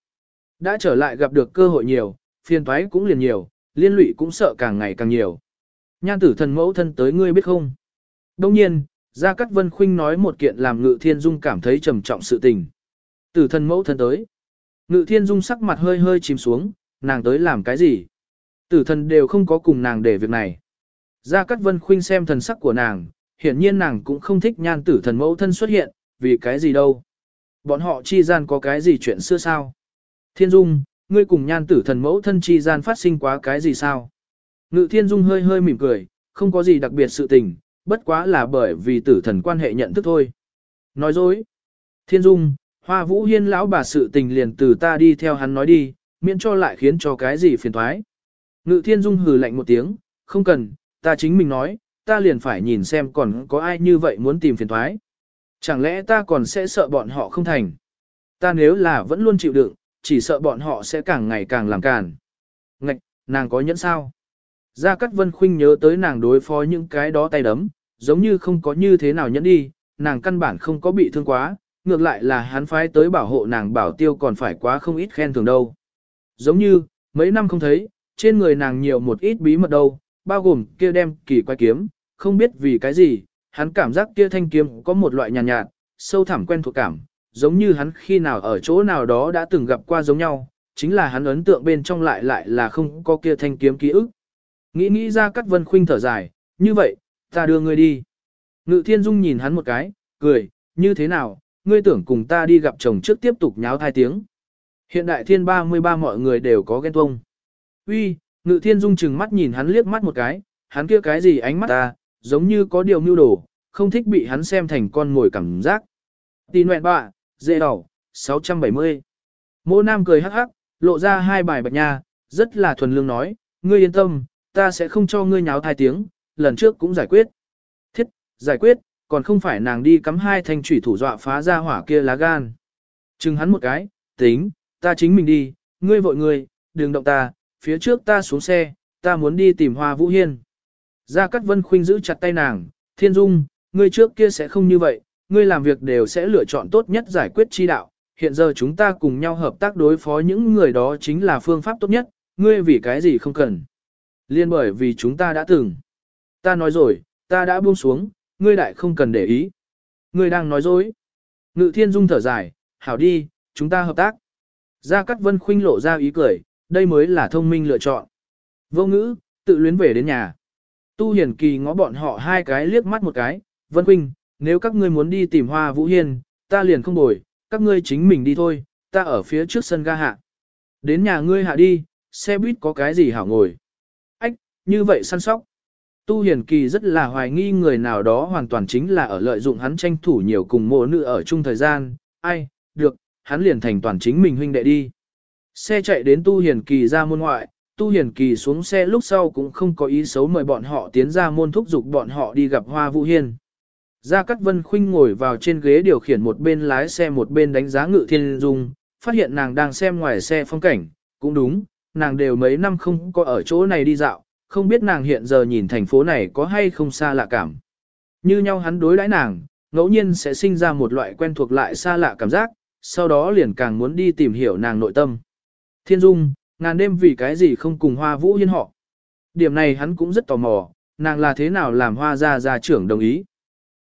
Đã trở lại gặp được cơ hội nhiều, phiền toái cũng liền nhiều, liên lụy cũng sợ càng ngày càng nhiều. Nhan tử thần mẫu thân tới ngươi biết không? Đông nhiên, Gia Cát Vân Khuynh nói một kiện làm Ngự Thiên Dung cảm thấy trầm trọng sự tình. Tử thần mẫu thân tới. Ngự Thiên Dung sắc mặt hơi hơi chìm xuống, nàng tới làm cái gì? Tử thần đều không có cùng nàng để việc này. Gia Cát Vân Khuynh xem thần sắc của nàng, hiển nhiên nàng cũng không thích nhan tử thần mẫu thân xuất hiện, vì cái gì đâu. Bọn họ chi gian có cái gì chuyện xưa sao? Thiên Dung, ngươi cùng nhan tử thần mẫu thân chi gian phát sinh quá cái gì sao? Ngự Thiên Dung hơi hơi mỉm cười, không có gì đặc biệt sự tình, bất quá là bởi vì tử thần quan hệ nhận thức thôi. Nói dối. Thiên Dung, Hoa Vũ Hiên lão bà sự tình liền từ ta đi theo hắn nói đi, miễn cho lại khiến cho cái gì phiền thoái. Ngự Thiên Dung hừ lạnh một tiếng, không cần, ta chính mình nói, ta liền phải nhìn xem còn có ai như vậy muốn tìm phiền thoái. Chẳng lẽ ta còn sẽ sợ bọn họ không thành? Ta nếu là vẫn luôn chịu đựng, chỉ sợ bọn họ sẽ càng ngày càng làm càn. Ngạch, nàng có nhẫn sao? Gia Cát Vân Khuynh nhớ tới nàng đối phó những cái đó tay đấm, giống như không có như thế nào nhẫn đi, nàng căn bản không có bị thương quá, ngược lại là hắn phái tới bảo hộ nàng bảo tiêu còn phải quá không ít khen thường đâu. Giống như, mấy năm không thấy, trên người nàng nhiều một ít bí mật đâu, bao gồm kia đem kỳ quái kiếm, không biết vì cái gì, hắn cảm giác kia thanh kiếm có một loại nhàn nhạt, nhạt, sâu thẳm quen thuộc cảm, giống như hắn khi nào ở chỗ nào đó đã từng gặp qua giống nhau, chính là hắn ấn tượng bên trong lại lại là không có kia thanh kiếm ký ức. Nghĩ nghĩ ra cắt vân khuynh thở dài, như vậy, ta đưa ngươi đi. Ngự thiên dung nhìn hắn một cái, cười, như thế nào, ngươi tưởng cùng ta đi gặp chồng trước tiếp tục nháo thai tiếng. Hiện đại thiên 33 mọi người đều có ghen tuông. Uy, ngự thiên dung chừng mắt nhìn hắn liếc mắt một cái, hắn kia cái gì ánh mắt ta, giống như có điều mưu đồ, không thích bị hắn xem thành con ngồi cảm giác. Tì nguyện bạ, dễ đỏ, 670. Mô nam cười hắc hắc, lộ ra hai bài bạch nha, rất là thuần lương nói, ngươi yên tâm, ta sẽ không cho ngươi nháo thai tiếng, lần trước cũng giải quyết. Thiết, giải quyết, còn không phải nàng đi cắm hai thanh thủy thủ dọa phá ra hỏa kia lá gan. Chừng hắn một cái, tính, ta chính mình đi, ngươi vội ngươi, đừng động ta, phía trước ta xuống xe, ta muốn đi tìm hoa vũ hiên. Gia Cát Vân Khuynh giữ chặt tay nàng, Thiên Dung, ngươi trước kia sẽ không như vậy, ngươi làm việc đều sẽ lựa chọn tốt nhất giải quyết chi đạo. Hiện giờ chúng ta cùng nhau hợp tác đối phó những người đó chính là phương pháp tốt nhất, ngươi vì cái gì không cần. Liên bởi vì chúng ta đã từng. Ta nói rồi, ta đã buông xuống, ngươi đại không cần để ý. Ngươi đang nói dối. Ngự Thiên Dung thở dài, hảo đi, chúng ta hợp tác. Gia Cát Vân Khuynh lộ ra ý cười, đây mới là thông minh lựa chọn. Vô ngữ, tự luyến về đến nhà. Tu Hiền Kỳ ngó bọn họ hai cái liếc mắt một cái, Vân Quynh, nếu các ngươi muốn đi tìm Hoa Vũ Hiên, ta liền không bồi, các ngươi chính mình đi thôi, ta ở phía trước sân ga hạ. Đến nhà ngươi hạ đi, xe buýt có cái gì hảo ngồi. Ách, như vậy săn sóc. Tu Hiền Kỳ rất là hoài nghi người nào đó hoàn toàn chính là ở lợi dụng hắn tranh thủ nhiều cùng mộ nữ ở chung thời gian, ai, được, hắn liền thành toàn chính mình huynh đệ đi. Xe chạy đến Tu Hiền Kỳ ra môn ngoại, Tu Hiền Kỳ xuống xe lúc sau cũng không có ý xấu mời bọn họ tiến ra môn thúc giục bọn họ đi gặp Hoa Vũ Hiên. Gia Cát Vân Khuynh ngồi vào trên ghế điều khiển một bên lái xe một bên đánh giá Ngự Thiên Dung, phát hiện nàng đang xem ngoài xe phong cảnh, cũng đúng, nàng đều mấy năm không có ở chỗ này đi dạo, không biết nàng hiện giờ nhìn thành phố này có hay không xa lạ cảm. Như nhau hắn đối đãi nàng, ngẫu nhiên sẽ sinh ra một loại quen thuộc lại xa lạ cảm giác, sau đó liền càng muốn đi tìm hiểu nàng nội tâm. Thiên Dung, ngàn đêm vì cái gì không cùng hoa vũ hiên họ. Điểm này hắn cũng rất tò mò, nàng là thế nào làm hoa gia gia trưởng đồng ý.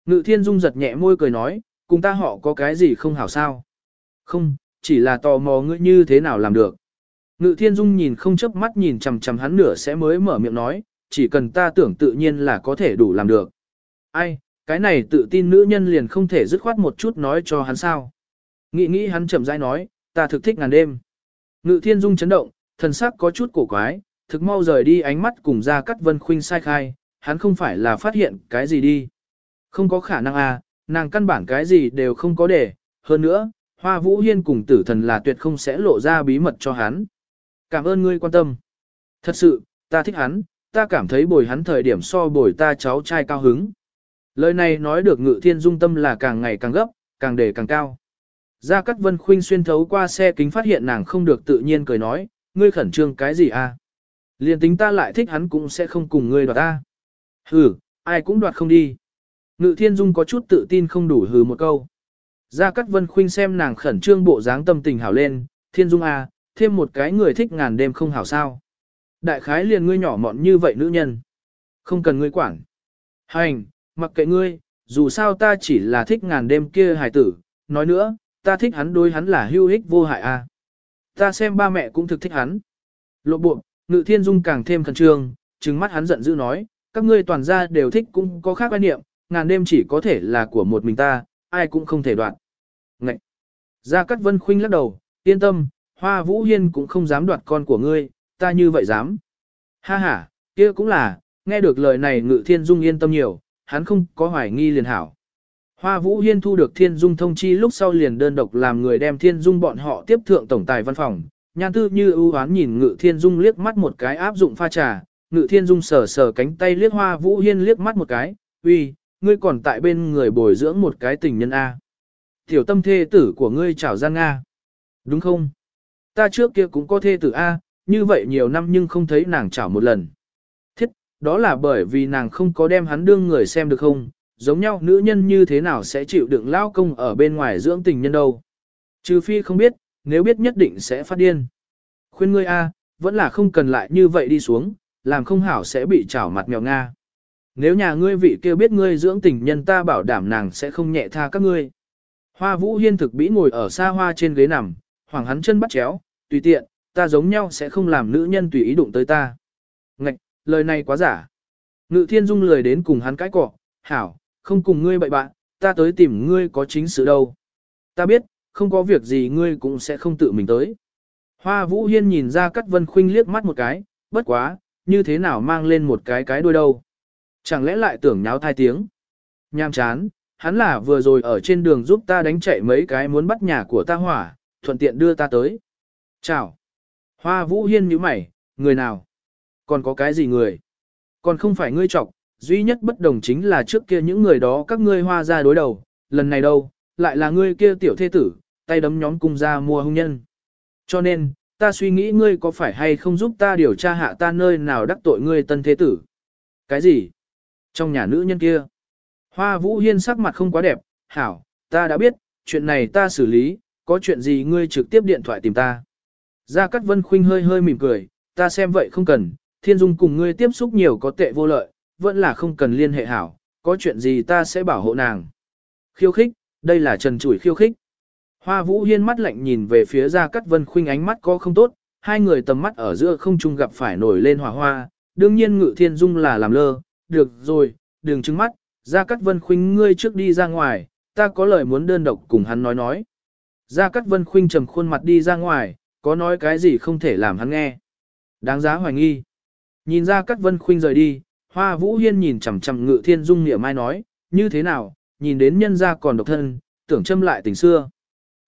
Ngự thiên dung giật nhẹ môi cười nói, cùng ta họ có cái gì không hảo sao. Không, chỉ là tò mò ngươi như thế nào làm được. Ngự thiên dung nhìn không chớp mắt nhìn chằm chằm hắn nửa sẽ mới mở miệng nói, chỉ cần ta tưởng tự nhiên là có thể đủ làm được. Ai, cái này tự tin nữ nhân liền không thể dứt khoát một chút nói cho hắn sao. Nghĩ nghĩ hắn chậm rãi nói, ta thực thích ngàn đêm. Ngự thiên dung chấn động, thần sắc có chút cổ quái, thực mau rời đi ánh mắt cùng ra cắt vân khuynh sai khai, hắn không phải là phát hiện cái gì đi. Không có khả năng à, nàng căn bản cái gì đều không có để, hơn nữa, hoa vũ hiên cùng tử thần là tuyệt không sẽ lộ ra bí mật cho hắn. Cảm ơn ngươi quan tâm. Thật sự, ta thích hắn, ta cảm thấy bồi hắn thời điểm so bồi ta cháu trai cao hứng. Lời này nói được ngự thiên dung tâm là càng ngày càng gấp, càng để càng cao. Gia Cát Vân Khuynh xuyên thấu qua xe kính phát hiện nàng không được tự nhiên cười nói, ngươi khẩn trương cái gì à? Liên tính ta lại thích hắn cũng sẽ không cùng ngươi đoạt ta. Hừ, ai cũng đoạt không đi. Ngự Thiên Dung có chút tự tin không đủ hừ một câu. Gia Cát Vân Khuynh xem nàng khẩn trương bộ dáng tâm tình hảo lên, Thiên Dung à, thêm một cái người thích ngàn đêm không hảo sao. Đại khái liền ngươi nhỏ mọn như vậy nữ nhân. Không cần ngươi quản. Hành, mặc kệ ngươi, dù sao ta chỉ là thích ngàn đêm kia hài tử, nói nữa, ta thích hắn đối hắn là hưu hích vô hại a. À. Ta xem ba mẹ cũng thực thích hắn. Lộ buộc, ngự thiên dung càng thêm khẩn trương, trừng mắt hắn giận dữ nói, các ngươi toàn gia đều thích cũng có khác quan niệm, ngàn đêm chỉ có thể là của một mình ta, ai cũng không thể đoạt. Ngậy! Gia Cát Vân Khuynh lắc đầu, yên tâm, Hoa Vũ Hiên cũng không dám đoạt con của ngươi, ta như vậy dám. Ha ha, kia cũng là, nghe được lời này Ngự Thiên Dung yên tâm nhiều, hắn không có hoài nghi liền hảo. Hoa Vũ Hiên thu được Thiên Dung thông chi lúc sau liền đơn độc làm người đem Thiên Dung bọn họ tiếp thượng tổng tài văn phòng. Nhan tư như ưu hoán nhìn Ngự Thiên Dung liếc mắt một cái áp dụng pha trà, Ngự Thiên Dung sờ sờ cánh tay liếc Hoa Vũ Hiên liếc mắt một cái, uy, ngươi còn tại bên người bồi dưỡng một cái tình nhân A. Tiểu tâm thê tử của ngươi chảo gian Nga. Đúng không? Ta trước kia cũng có thê tử A, như vậy nhiều năm nhưng không thấy nàng chảo một lần. Thiết, đó là bởi vì nàng không có đem hắn đương người xem được không, giống nhau nữ nhân như thế nào sẽ chịu đựng lao công ở bên ngoài dưỡng tình nhân đâu. Trừ phi không biết, nếu biết nhất định sẽ phát điên. Khuyên ngươi A, vẫn là không cần lại như vậy đi xuống, làm không hảo sẽ bị chảo mặt mèo Nga. Nếu nhà ngươi vị kia biết ngươi dưỡng tình nhân ta bảo đảm nàng sẽ không nhẹ tha các ngươi. Hoa vũ hiên thực bĩ ngồi ở xa hoa trên ghế nằm, hoàng hắn chân bắt chéo, tùy tiện, ta giống nhau sẽ không làm nữ nhân tùy ý đụng tới ta. Ngạch, lời này quá giả. Ngự thiên dung lười đến cùng hắn cãi cọ, hảo, không cùng ngươi bậy bạn, ta tới tìm ngươi có chính sự đâu. Ta biết, không có việc gì ngươi cũng sẽ không tự mình tới. Hoa vũ hiên nhìn ra Cát vân khuynh liếc mắt một cái, bất quá, như thế nào mang lên một cái cái đuôi đâu. Chẳng lẽ lại tưởng nháo thai tiếng. Nham chán, hắn là vừa rồi ở trên đường giúp ta đánh chạy mấy cái muốn bắt nhà của ta hỏa, thuận tiện đưa ta tới. Chào. Hoa vũ hiên nhíu mày, người nào? Còn có cái gì người? Còn không phải ngươi trọng? Duy nhất bất đồng chính là trước kia những người đó các ngươi hoa ra đối đầu, lần này đâu, lại là ngươi kia tiểu thế tử, tay đấm nhóm cung ra mua hung nhân. Cho nên, ta suy nghĩ ngươi có phải hay không giúp ta điều tra hạ ta nơi nào đắc tội ngươi tân thế tử. Cái gì? Trong nhà nữ nhân kia. Hoa Vũ Hiên sắc mặt không quá đẹp, hảo, ta đã biết, chuyện này ta xử lý, có chuyện gì ngươi trực tiếp điện thoại tìm ta. Gia Cát Vân Khuynh hơi hơi mỉm cười, ta xem vậy không cần, Thiên Dung cùng ngươi tiếp xúc nhiều có tệ vô lợi, vẫn là không cần liên hệ hảo, có chuyện gì ta sẽ bảo hộ nàng. Khiêu khích, đây là trần chủi khiêu khích. Hoa Vũ Hiên mắt lạnh nhìn về phía Gia Cát Vân Khuynh ánh mắt có không tốt, hai người tầm mắt ở giữa không trung gặp phải nổi lên hỏa hoa, đương nhiên Ngự Thiên Dung là làm lơ, được rồi, đừng trứng mắt, Gia Cát Vân Khuynh ngươi trước đi ra ngoài, ta có lời muốn đơn độc cùng hắn nói nói. Gia Cát Vân Khuynh trầm khuôn mặt đi ra ngoài, có nói cái gì không thể làm hắn nghe. Đáng giá hoài nghi. Nhìn Gia Cát Vân Khuynh rời đi, Hoa Vũ Hiên nhìn chằm chằm Ngự Thiên Dung niệm mai nói, như thế nào, nhìn đến nhân gia còn độc thân, tưởng châm lại tình xưa.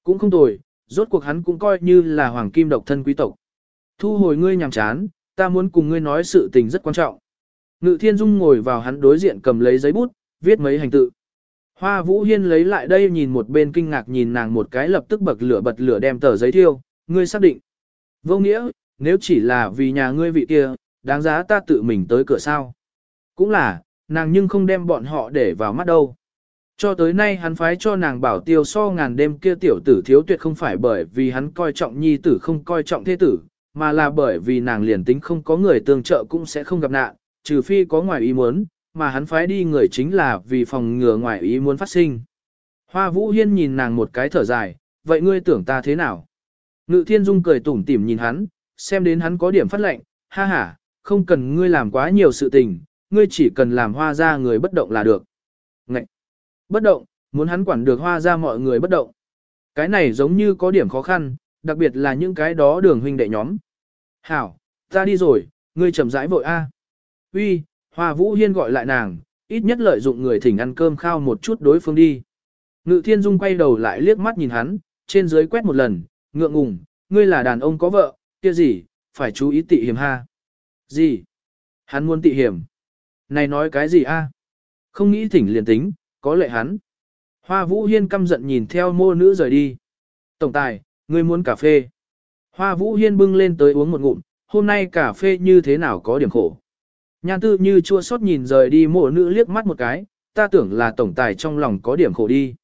Cũng không tồi, rốt cuộc hắn cũng coi như là hoàng kim độc thân quý tộc. Thu hồi ngươi nhàm chán, ta muốn cùng ngươi nói sự tình rất quan trọng. Ngự Thiên Dung ngồi vào hắn đối diện cầm lấy giấy bút, viết mấy hành tự. Hoa Vũ Hiên lấy lại đây nhìn một bên kinh ngạc nhìn nàng một cái lập tức bật lửa bật lửa đem tờ giấy thiêu, ngươi xác định. Vô nghĩa, nếu chỉ là vì nhà ngươi vị kia, đáng giá ta tự mình tới cửa sao. Cũng là, nàng nhưng không đem bọn họ để vào mắt đâu. Cho tới nay hắn phái cho nàng bảo tiêu so ngàn đêm kia tiểu tử thiếu tuyệt không phải bởi vì hắn coi trọng nhi tử không coi trọng thế tử, mà là bởi vì nàng liền tính không có người tương trợ cũng sẽ không gặp nạn, trừ phi có ngoài ý muốn, mà hắn phái đi người chính là vì phòng ngừa ngoài ý muốn phát sinh. Hoa Vũ Hiên nhìn nàng một cái thở dài, vậy ngươi tưởng ta thế nào? Ngự Thiên Dung cười tủm tỉm nhìn hắn, xem đến hắn có điểm phát lệnh, ha ha, không cần ngươi làm quá nhiều sự tình, ngươi chỉ cần làm hoa ra người bất động là được. Ngậy! Bất động, muốn hắn quản được hoa ra mọi người bất động. Cái này giống như có điểm khó khăn, đặc biệt là những cái đó đường huynh đệ nhóm. Hảo, ta đi rồi, ngươi chậm rãi vội a. Uy, Hoa Vũ Hiên gọi lại nàng, ít nhất lợi dụng người thỉnh ăn cơm khao một chút đối phương đi. Ngự Thiên Dung quay đầu lại liếc mắt nhìn hắn, trên dưới quét một lần, ngượng ngùng, ngươi là đàn ông có vợ, kia gì, phải chú ý tị hiểm ha. Gì? Hắn muốn tị hiểm. Này nói cái gì a? À? Không nghĩ thỉnh liền tính, có lệ hắn. Hoa Vũ Hiên căm giận nhìn theo mô nữ rời đi. Tổng tài, ngươi muốn cà phê. Hoa Vũ Hiên bưng lên tới uống một ngụm, hôm nay cà phê như thế nào có điểm khổ. Nhan tư như chua xót nhìn rời đi mộ nữ liếc mắt một cái, ta tưởng là tổng tài trong lòng có điểm khổ đi.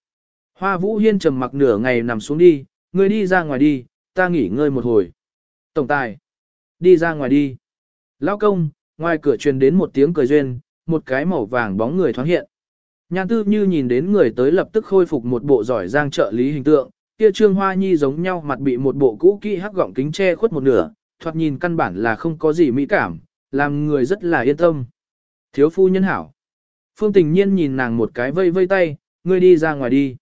Hoa Vũ Hiên trầm mặc nửa ngày nằm xuống đi, ngươi đi ra ngoài đi, ta nghỉ ngơi một hồi. Tổng tài, đi ra ngoài đi. Lao công, ngoài cửa truyền đến một tiếng cười duyên, một cái màu vàng bóng người thoáng hiện. Nhan tư như nhìn đến người tới lập tức khôi phục một bộ giỏi giang trợ lý hình tượng, kia trương hoa nhi giống nhau mặt bị một bộ cũ kỹ hắc gọng kính che khuất một nửa, thoạt nhìn căn bản là không có gì mỹ cảm, làm người rất là yên tâm. Thiếu phu nhân hảo. Phương tình nhiên nhìn nàng một cái vây vây tay, ngươi đi ra ngoài đi.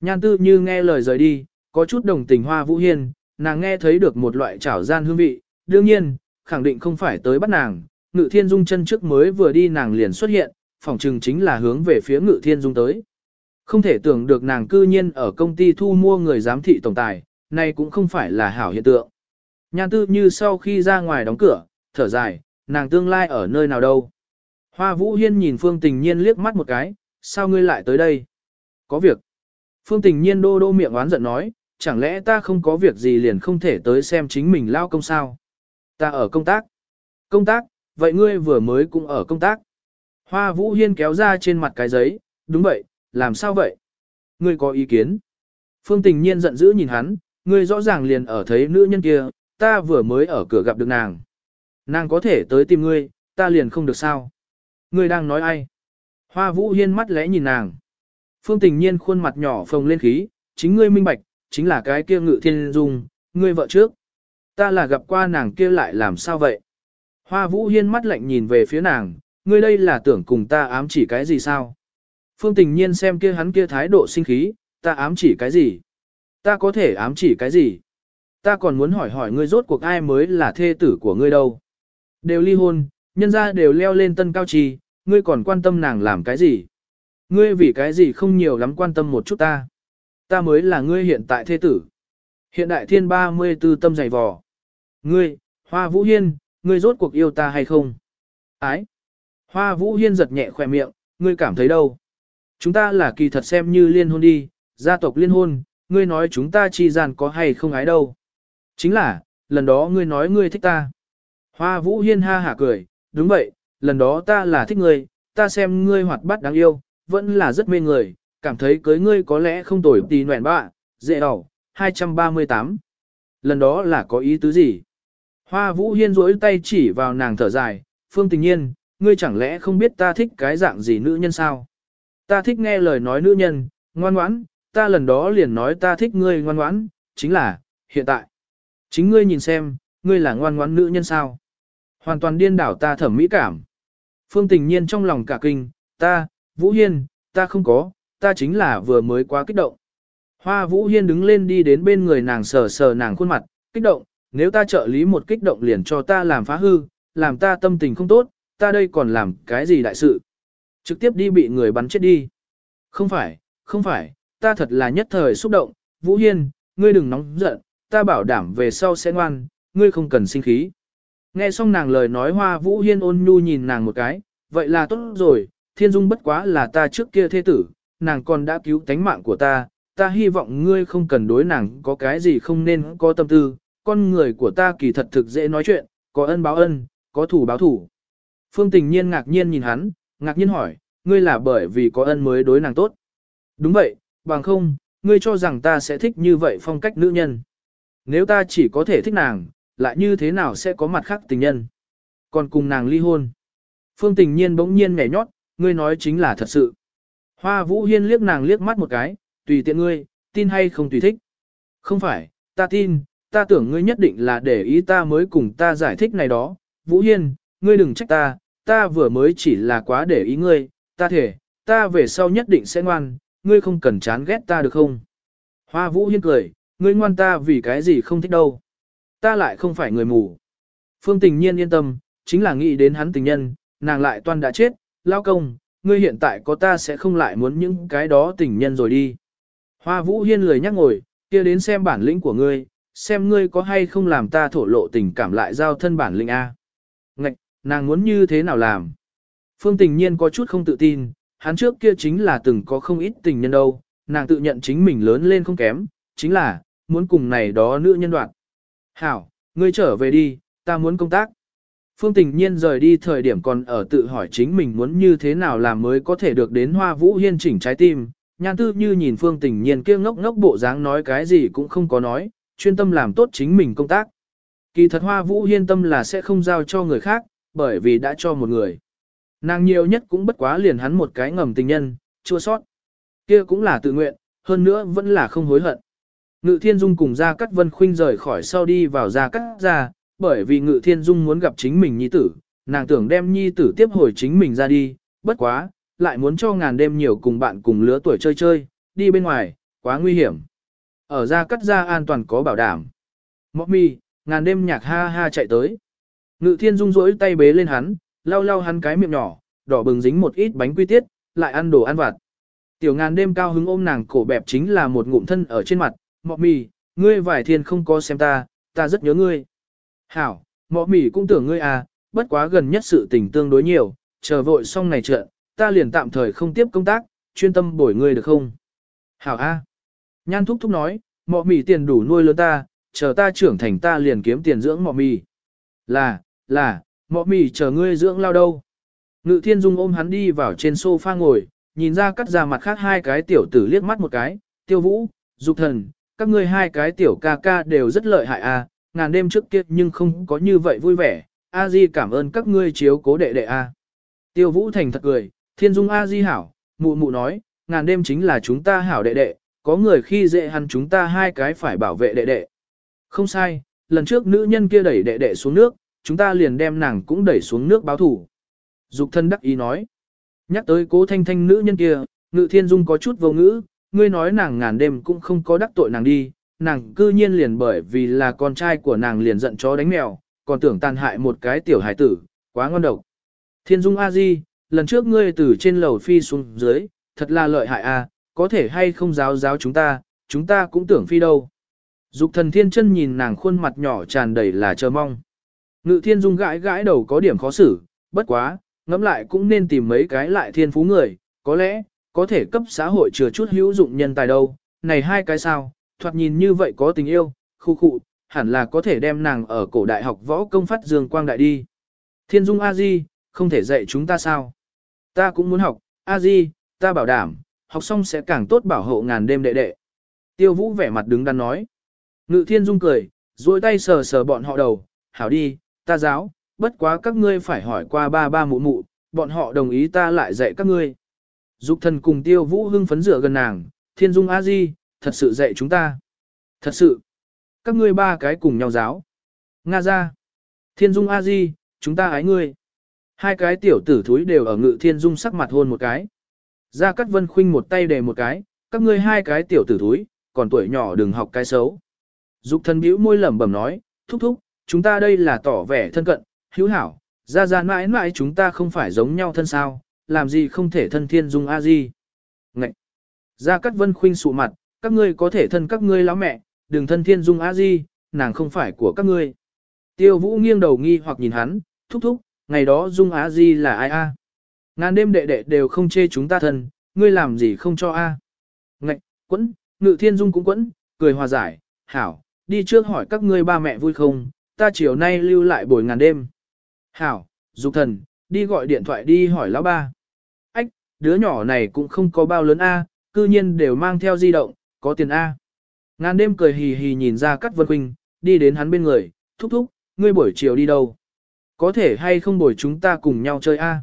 Nhan tư như nghe lời rời đi, có chút đồng tình hoa vũ hiên, nàng nghe thấy được một loại trảo gian hương vị, đương nhiên, khẳng định không phải tới bắt nàng, ngự thiên dung chân trước mới vừa đi nàng liền xuất hiện, phòng trừng chính là hướng về phía ngự thiên dung tới. Không thể tưởng được nàng cư nhiên ở công ty thu mua người giám thị tổng tài, này cũng không phải là hảo hiện tượng. Nhan tư như sau khi ra ngoài đóng cửa, thở dài, nàng tương lai ở nơi nào đâu. Hoa Vũ Hiên nhìn Phương Tình Nhiên liếc mắt một cái, sao ngươi lại tới đây? Có việc. Phương Tình Nhiên đô đô miệng oán giận nói, chẳng lẽ ta không có việc gì liền không thể tới xem chính mình lao công sao? Ta ở công tác. Công tác, vậy ngươi vừa mới cũng ở công tác. Hoa Vũ Hiên kéo ra trên mặt cái giấy, đúng vậy, làm sao vậy? Ngươi có ý kiến? Phương Tình Nhiên giận dữ nhìn hắn, ngươi rõ ràng liền ở thấy nữ nhân kia, ta vừa mới ở cửa gặp được nàng. Nàng có thể tới tìm ngươi, ta liền không được sao? Ngươi đang nói ai? Hoa Vũ Hiên mắt lẽ nhìn nàng. Phương Tình Nhiên khuôn mặt nhỏ phồng lên khí, chính ngươi minh bạch, chính là cái kia ngự thiên dung, ngươi vợ trước. Ta là gặp qua nàng kia lại làm sao vậy? Hoa Vũ Hiên mắt lạnh nhìn về phía nàng, ngươi đây là tưởng cùng ta ám chỉ cái gì sao? Phương Tình Nhiên xem kia hắn kia thái độ sinh khí, ta ám chỉ cái gì? Ta có thể ám chỉ cái gì? Ta còn muốn hỏi hỏi ngươi rốt cuộc ai mới là thê tử của ngươi đâu? Đều ly hôn, nhân ra đều leo lên tân cao trì, ngươi còn quan tâm nàng làm cái gì? Ngươi vì cái gì không nhiều lắm quan tâm một chút ta? Ta mới là ngươi hiện tại thê tử. Hiện đại thiên 34 tâm dày vò. Ngươi, Hoa Vũ Hiên, ngươi rốt cuộc yêu ta hay không? Ái. Hoa Vũ Hiên giật nhẹ khỏe miệng, ngươi cảm thấy đâu? Chúng ta là kỳ thật xem như liên hôn đi, gia tộc liên hôn, ngươi nói chúng ta chi gian có hay không ái đâu. Chính là, lần đó ngươi nói ngươi thích ta. Hoa Vũ Hiên ha hả cười, đúng vậy, lần đó ta là thích ngươi, ta xem ngươi hoạt bát đáng yêu, vẫn là rất mê người, cảm thấy cưới ngươi có lẽ không tồi tì nguyện bạ, dễ đỏ, 238. Lần đó là có ý tứ gì? Hoa Vũ Hiên rỗi tay chỉ vào nàng thở dài, Phương Tình Nhiên, ngươi chẳng lẽ không biết ta thích cái dạng gì nữ nhân sao? Ta thích nghe lời nói nữ nhân, ngoan ngoãn, ta lần đó liền nói ta thích ngươi ngoan ngoãn, chính là, hiện tại. Chính ngươi nhìn xem, ngươi là ngoan ngoãn nữ nhân sao? Hoàn toàn điên đảo ta thẩm mỹ cảm. Phương tình nhiên trong lòng cả kinh, ta, Vũ Hiên, ta không có, ta chính là vừa mới quá kích động. Hoa Vũ Hiên đứng lên đi đến bên người nàng sờ sờ nàng khuôn mặt, kích động, nếu ta trợ lý một kích động liền cho ta làm phá hư, làm ta tâm tình không tốt, ta đây còn làm cái gì đại sự. Trực tiếp đi bị người bắn chết đi. Không phải, không phải, ta thật là nhất thời xúc động, Vũ Hiên, ngươi đừng nóng giận, ta bảo đảm về sau sẽ ngoan, ngươi không cần sinh khí. Nghe xong nàng lời nói hoa Vũ Hiên ôn nhu nhìn nàng một cái, vậy là tốt rồi, thiên dung bất quá là ta trước kia thế tử, nàng còn đã cứu tánh mạng của ta, ta hy vọng ngươi không cần đối nàng có cái gì không nên có tâm tư, con người của ta kỳ thật thực dễ nói chuyện, có ân báo ân, có thủ báo thủ. Phương tình nhiên ngạc nhiên nhìn hắn, ngạc nhiên hỏi, ngươi là bởi vì có ân mới đối nàng tốt. Đúng vậy, bằng không, ngươi cho rằng ta sẽ thích như vậy phong cách nữ nhân. Nếu ta chỉ có thể thích nàng, lại như thế nào sẽ có mặt khác tình nhân? Còn cùng nàng ly hôn. Phương tình nhiên bỗng nhiên nhảy nhót, ngươi nói chính là thật sự. Hoa vũ hiên liếc nàng liếc mắt một cái, tùy tiện ngươi, tin hay không tùy thích. Không phải, ta tin, ta tưởng ngươi nhất định là để ý ta mới cùng ta giải thích này đó. Vũ hiên, ngươi đừng trách ta, ta vừa mới chỉ là quá để ý ngươi, ta thể, ta về sau nhất định sẽ ngoan, ngươi không cần chán ghét ta được không? Hoa vũ hiên cười, ngươi ngoan ta vì cái gì không thích đâu. Ta lại không phải người mù. Phương tình nhiên yên tâm, chính là nghĩ đến hắn tình nhân, nàng lại toan đã chết, lao công, ngươi hiện tại có ta sẽ không lại muốn những cái đó tình nhân rồi đi. Hoa vũ hiên lười nhắc ngồi, kia đến xem bản lĩnh của ngươi, xem ngươi có hay không làm ta thổ lộ tình cảm lại giao thân bản lĩnh A. Ngạch, nàng muốn như thế nào làm? Phương tình nhiên có chút không tự tin, hắn trước kia chính là từng có không ít tình nhân đâu, nàng tự nhận chính mình lớn lên không kém, chính là, muốn cùng này đó nữ nhân đoạn. Hảo, ngươi trở về đi, ta muốn công tác. Phương tình nhiên rời đi thời điểm còn ở tự hỏi chính mình muốn như thế nào làm mới có thể được đến hoa vũ hiên chỉnh trái tim. Nhan tư như nhìn phương tình nhiên kia ngốc ngốc bộ dáng nói cái gì cũng không có nói, chuyên tâm làm tốt chính mình công tác. Kỳ thật hoa vũ hiên tâm là sẽ không giao cho người khác, bởi vì đã cho một người. Nàng nhiều nhất cũng bất quá liền hắn một cái ngầm tình nhân, chua sót. Kia cũng là tự nguyện, hơn nữa vẫn là không hối hận. Ngự Thiên Dung cùng Gia Cát Vân Khuynh rời khỏi sau đi vào Gia Cát gia bởi vì Ngự Thiên Dung muốn gặp chính mình nhi tử, nàng tưởng đem nhi tử tiếp hồi chính mình ra đi, bất quá, lại muốn cho ngàn đêm nhiều cùng bạn cùng lứa tuổi chơi chơi, đi bên ngoài, quá nguy hiểm. Ở ra cắt ra an toàn có bảo đảm. Mọc mi, ngàn đêm nhạc ha ha chạy tới. Ngự Thiên Dung rỗi tay bế lên hắn, lau lau hắn cái miệng nhỏ, đỏ bừng dính một ít bánh quy tiết, lại ăn đồ ăn vặt. Tiểu ngàn đêm cao hứng ôm nàng cổ bẹp chính là một ngụm thân ở trên mặt, mọ mì, ngươi vải thiên không có xem ta, ta rất nhớ ngươi. Hảo, mọ mì cũng tưởng ngươi à, bất quá gần nhất sự tình tương đối nhiều, chờ vội xong này trận, ta liền tạm thời không tiếp công tác, chuyên tâm bổi ngươi được không? Hảo a. Nhan thúc thúc nói, mọ mì tiền đủ nuôi lớn ta, chờ ta trưởng thành ta liền kiếm tiền dưỡng mọ mì. Là, là, mọ mì chờ ngươi dưỡng lao đâu. Ngự thiên dung ôm hắn đi vào trên sofa ngồi, nhìn ra cắt ra mặt khác hai cái tiểu tử liếc mắt một cái, tiêu vũ, dục thần, các ngươi hai cái tiểu ca ca đều rất lợi hại a, à, ngàn đêm trước kia nhưng không có như vậy vui vẻ, a di cảm ơn các ngươi chiếu cố đệ đệ a. À. Tiêu vũ thành thật cười, thiên dung a di hảo, mụ mụ nói, ngàn đêm chính là chúng ta hảo đệ đệ, có người khi dễ hắn chúng ta hai cái phải bảo vệ đệ đệ. Không sai, lần trước nữ nhân kia đẩy đệ đệ xuống nước, chúng ta liền đem nàng cũng đẩy xuống nước báo thủ. Dục thân đắc ý nói. Nhắc tới cố thanh thanh nữ nhân kia, ngự thiên dung có chút vô ngữ, ngươi nói nàng ngàn đêm cũng không có đắc tội nàng đi, nàng cư nhiên liền bởi vì là con trai của nàng liền giận chó đánh mèo, còn tưởng tàn hại một cái tiểu hải tử, quá ngon độc. Thiên dung a di, lần trước ngươi từ trên lầu phi xuống dưới, thật là lợi hại a, có thể hay không giáo giáo chúng ta, chúng ta cũng tưởng phi đâu. Dục thần thiên chân nhìn nàng khuôn mặt nhỏ tràn đầy là chờ mong. Ngự thiên dung gãi gãi đầu có điểm khó xử, bất quá, ngẫm lại cũng nên tìm mấy cái lại thiên phú người, có lẽ, có thể cấp xã hội chừa chút hữu dụng nhân tài đâu. Này hai cái sao, thoạt nhìn như vậy có tình yêu, khu khụ, hẳn là có thể đem nàng ở cổ đại học võ công phát dương quang đại đi. Thiên dung A-di, không thể dạy chúng ta sao? Ta cũng muốn học, A-di, ta bảo đảm, học xong sẽ càng tốt bảo hộ ngàn đêm đệ đệ. Tiêu vũ vẻ mặt đứng đắn nói. Ngự thiên dung cười, duỗi tay sờ sờ bọn họ đầu, hảo đi, ta giáo, bất quá các ngươi phải hỏi qua ba ba mụ mụ, bọn họ đồng ý ta lại dạy các ngươi. Dục thần cùng tiêu vũ hưng phấn rửa gần nàng, thiên dung a di, thật sự dạy chúng ta. Thật sự, các ngươi ba cái cùng nhau giáo. Nga ra, thiên dung a di, chúng ta ái ngươi. Hai cái tiểu tử thúi đều ở ngự thiên dung sắc mặt hôn một cái. Gia Cát Vân Khuynh một tay đề một cái, các ngươi hai cái tiểu tử thúi, còn tuổi nhỏ đừng học cái xấu. Dục thần bĩu môi lẩm bẩm nói, thúc thúc, chúng ta đây là tỏ vẻ thân cận, hữu hảo, ra ra mãi mãi chúng ta không phải giống nhau thân sao, làm gì không thể thân thiên dung a di. Ngậy! Gia Cát Vân khuynh sụ mặt, các ngươi có thể thân các ngươi lão mẹ, đừng thân thiên dung a di, nàng không phải của các ngươi. Tiêu Vũ nghiêng đầu nghi hoặc nhìn hắn, thúc thúc, ngày đó dung a di là ai a? Ngàn đêm đệ đệ đều không chê chúng ta thân, ngươi làm gì không cho a? Ngạch, quẫn, ngự thiên dung cũng quẫn, cười hòa giải, hảo, đi trước hỏi các ngươi ba mẹ vui không, ta chiều nay lưu lại buổi ngàn đêm. Hảo, dục thần, đi gọi điện thoại đi hỏi lão ba. Ách, đứa nhỏ này cũng không có bao lớn A, cư nhiên đều mang theo di động, có tiền A. Ngàn đêm cười hì hì nhìn ra cắt vân huynh, đi đến hắn bên người, thúc thúc, ngươi buổi chiều đi đâu? Có thể hay không buổi chúng ta cùng nhau chơi A?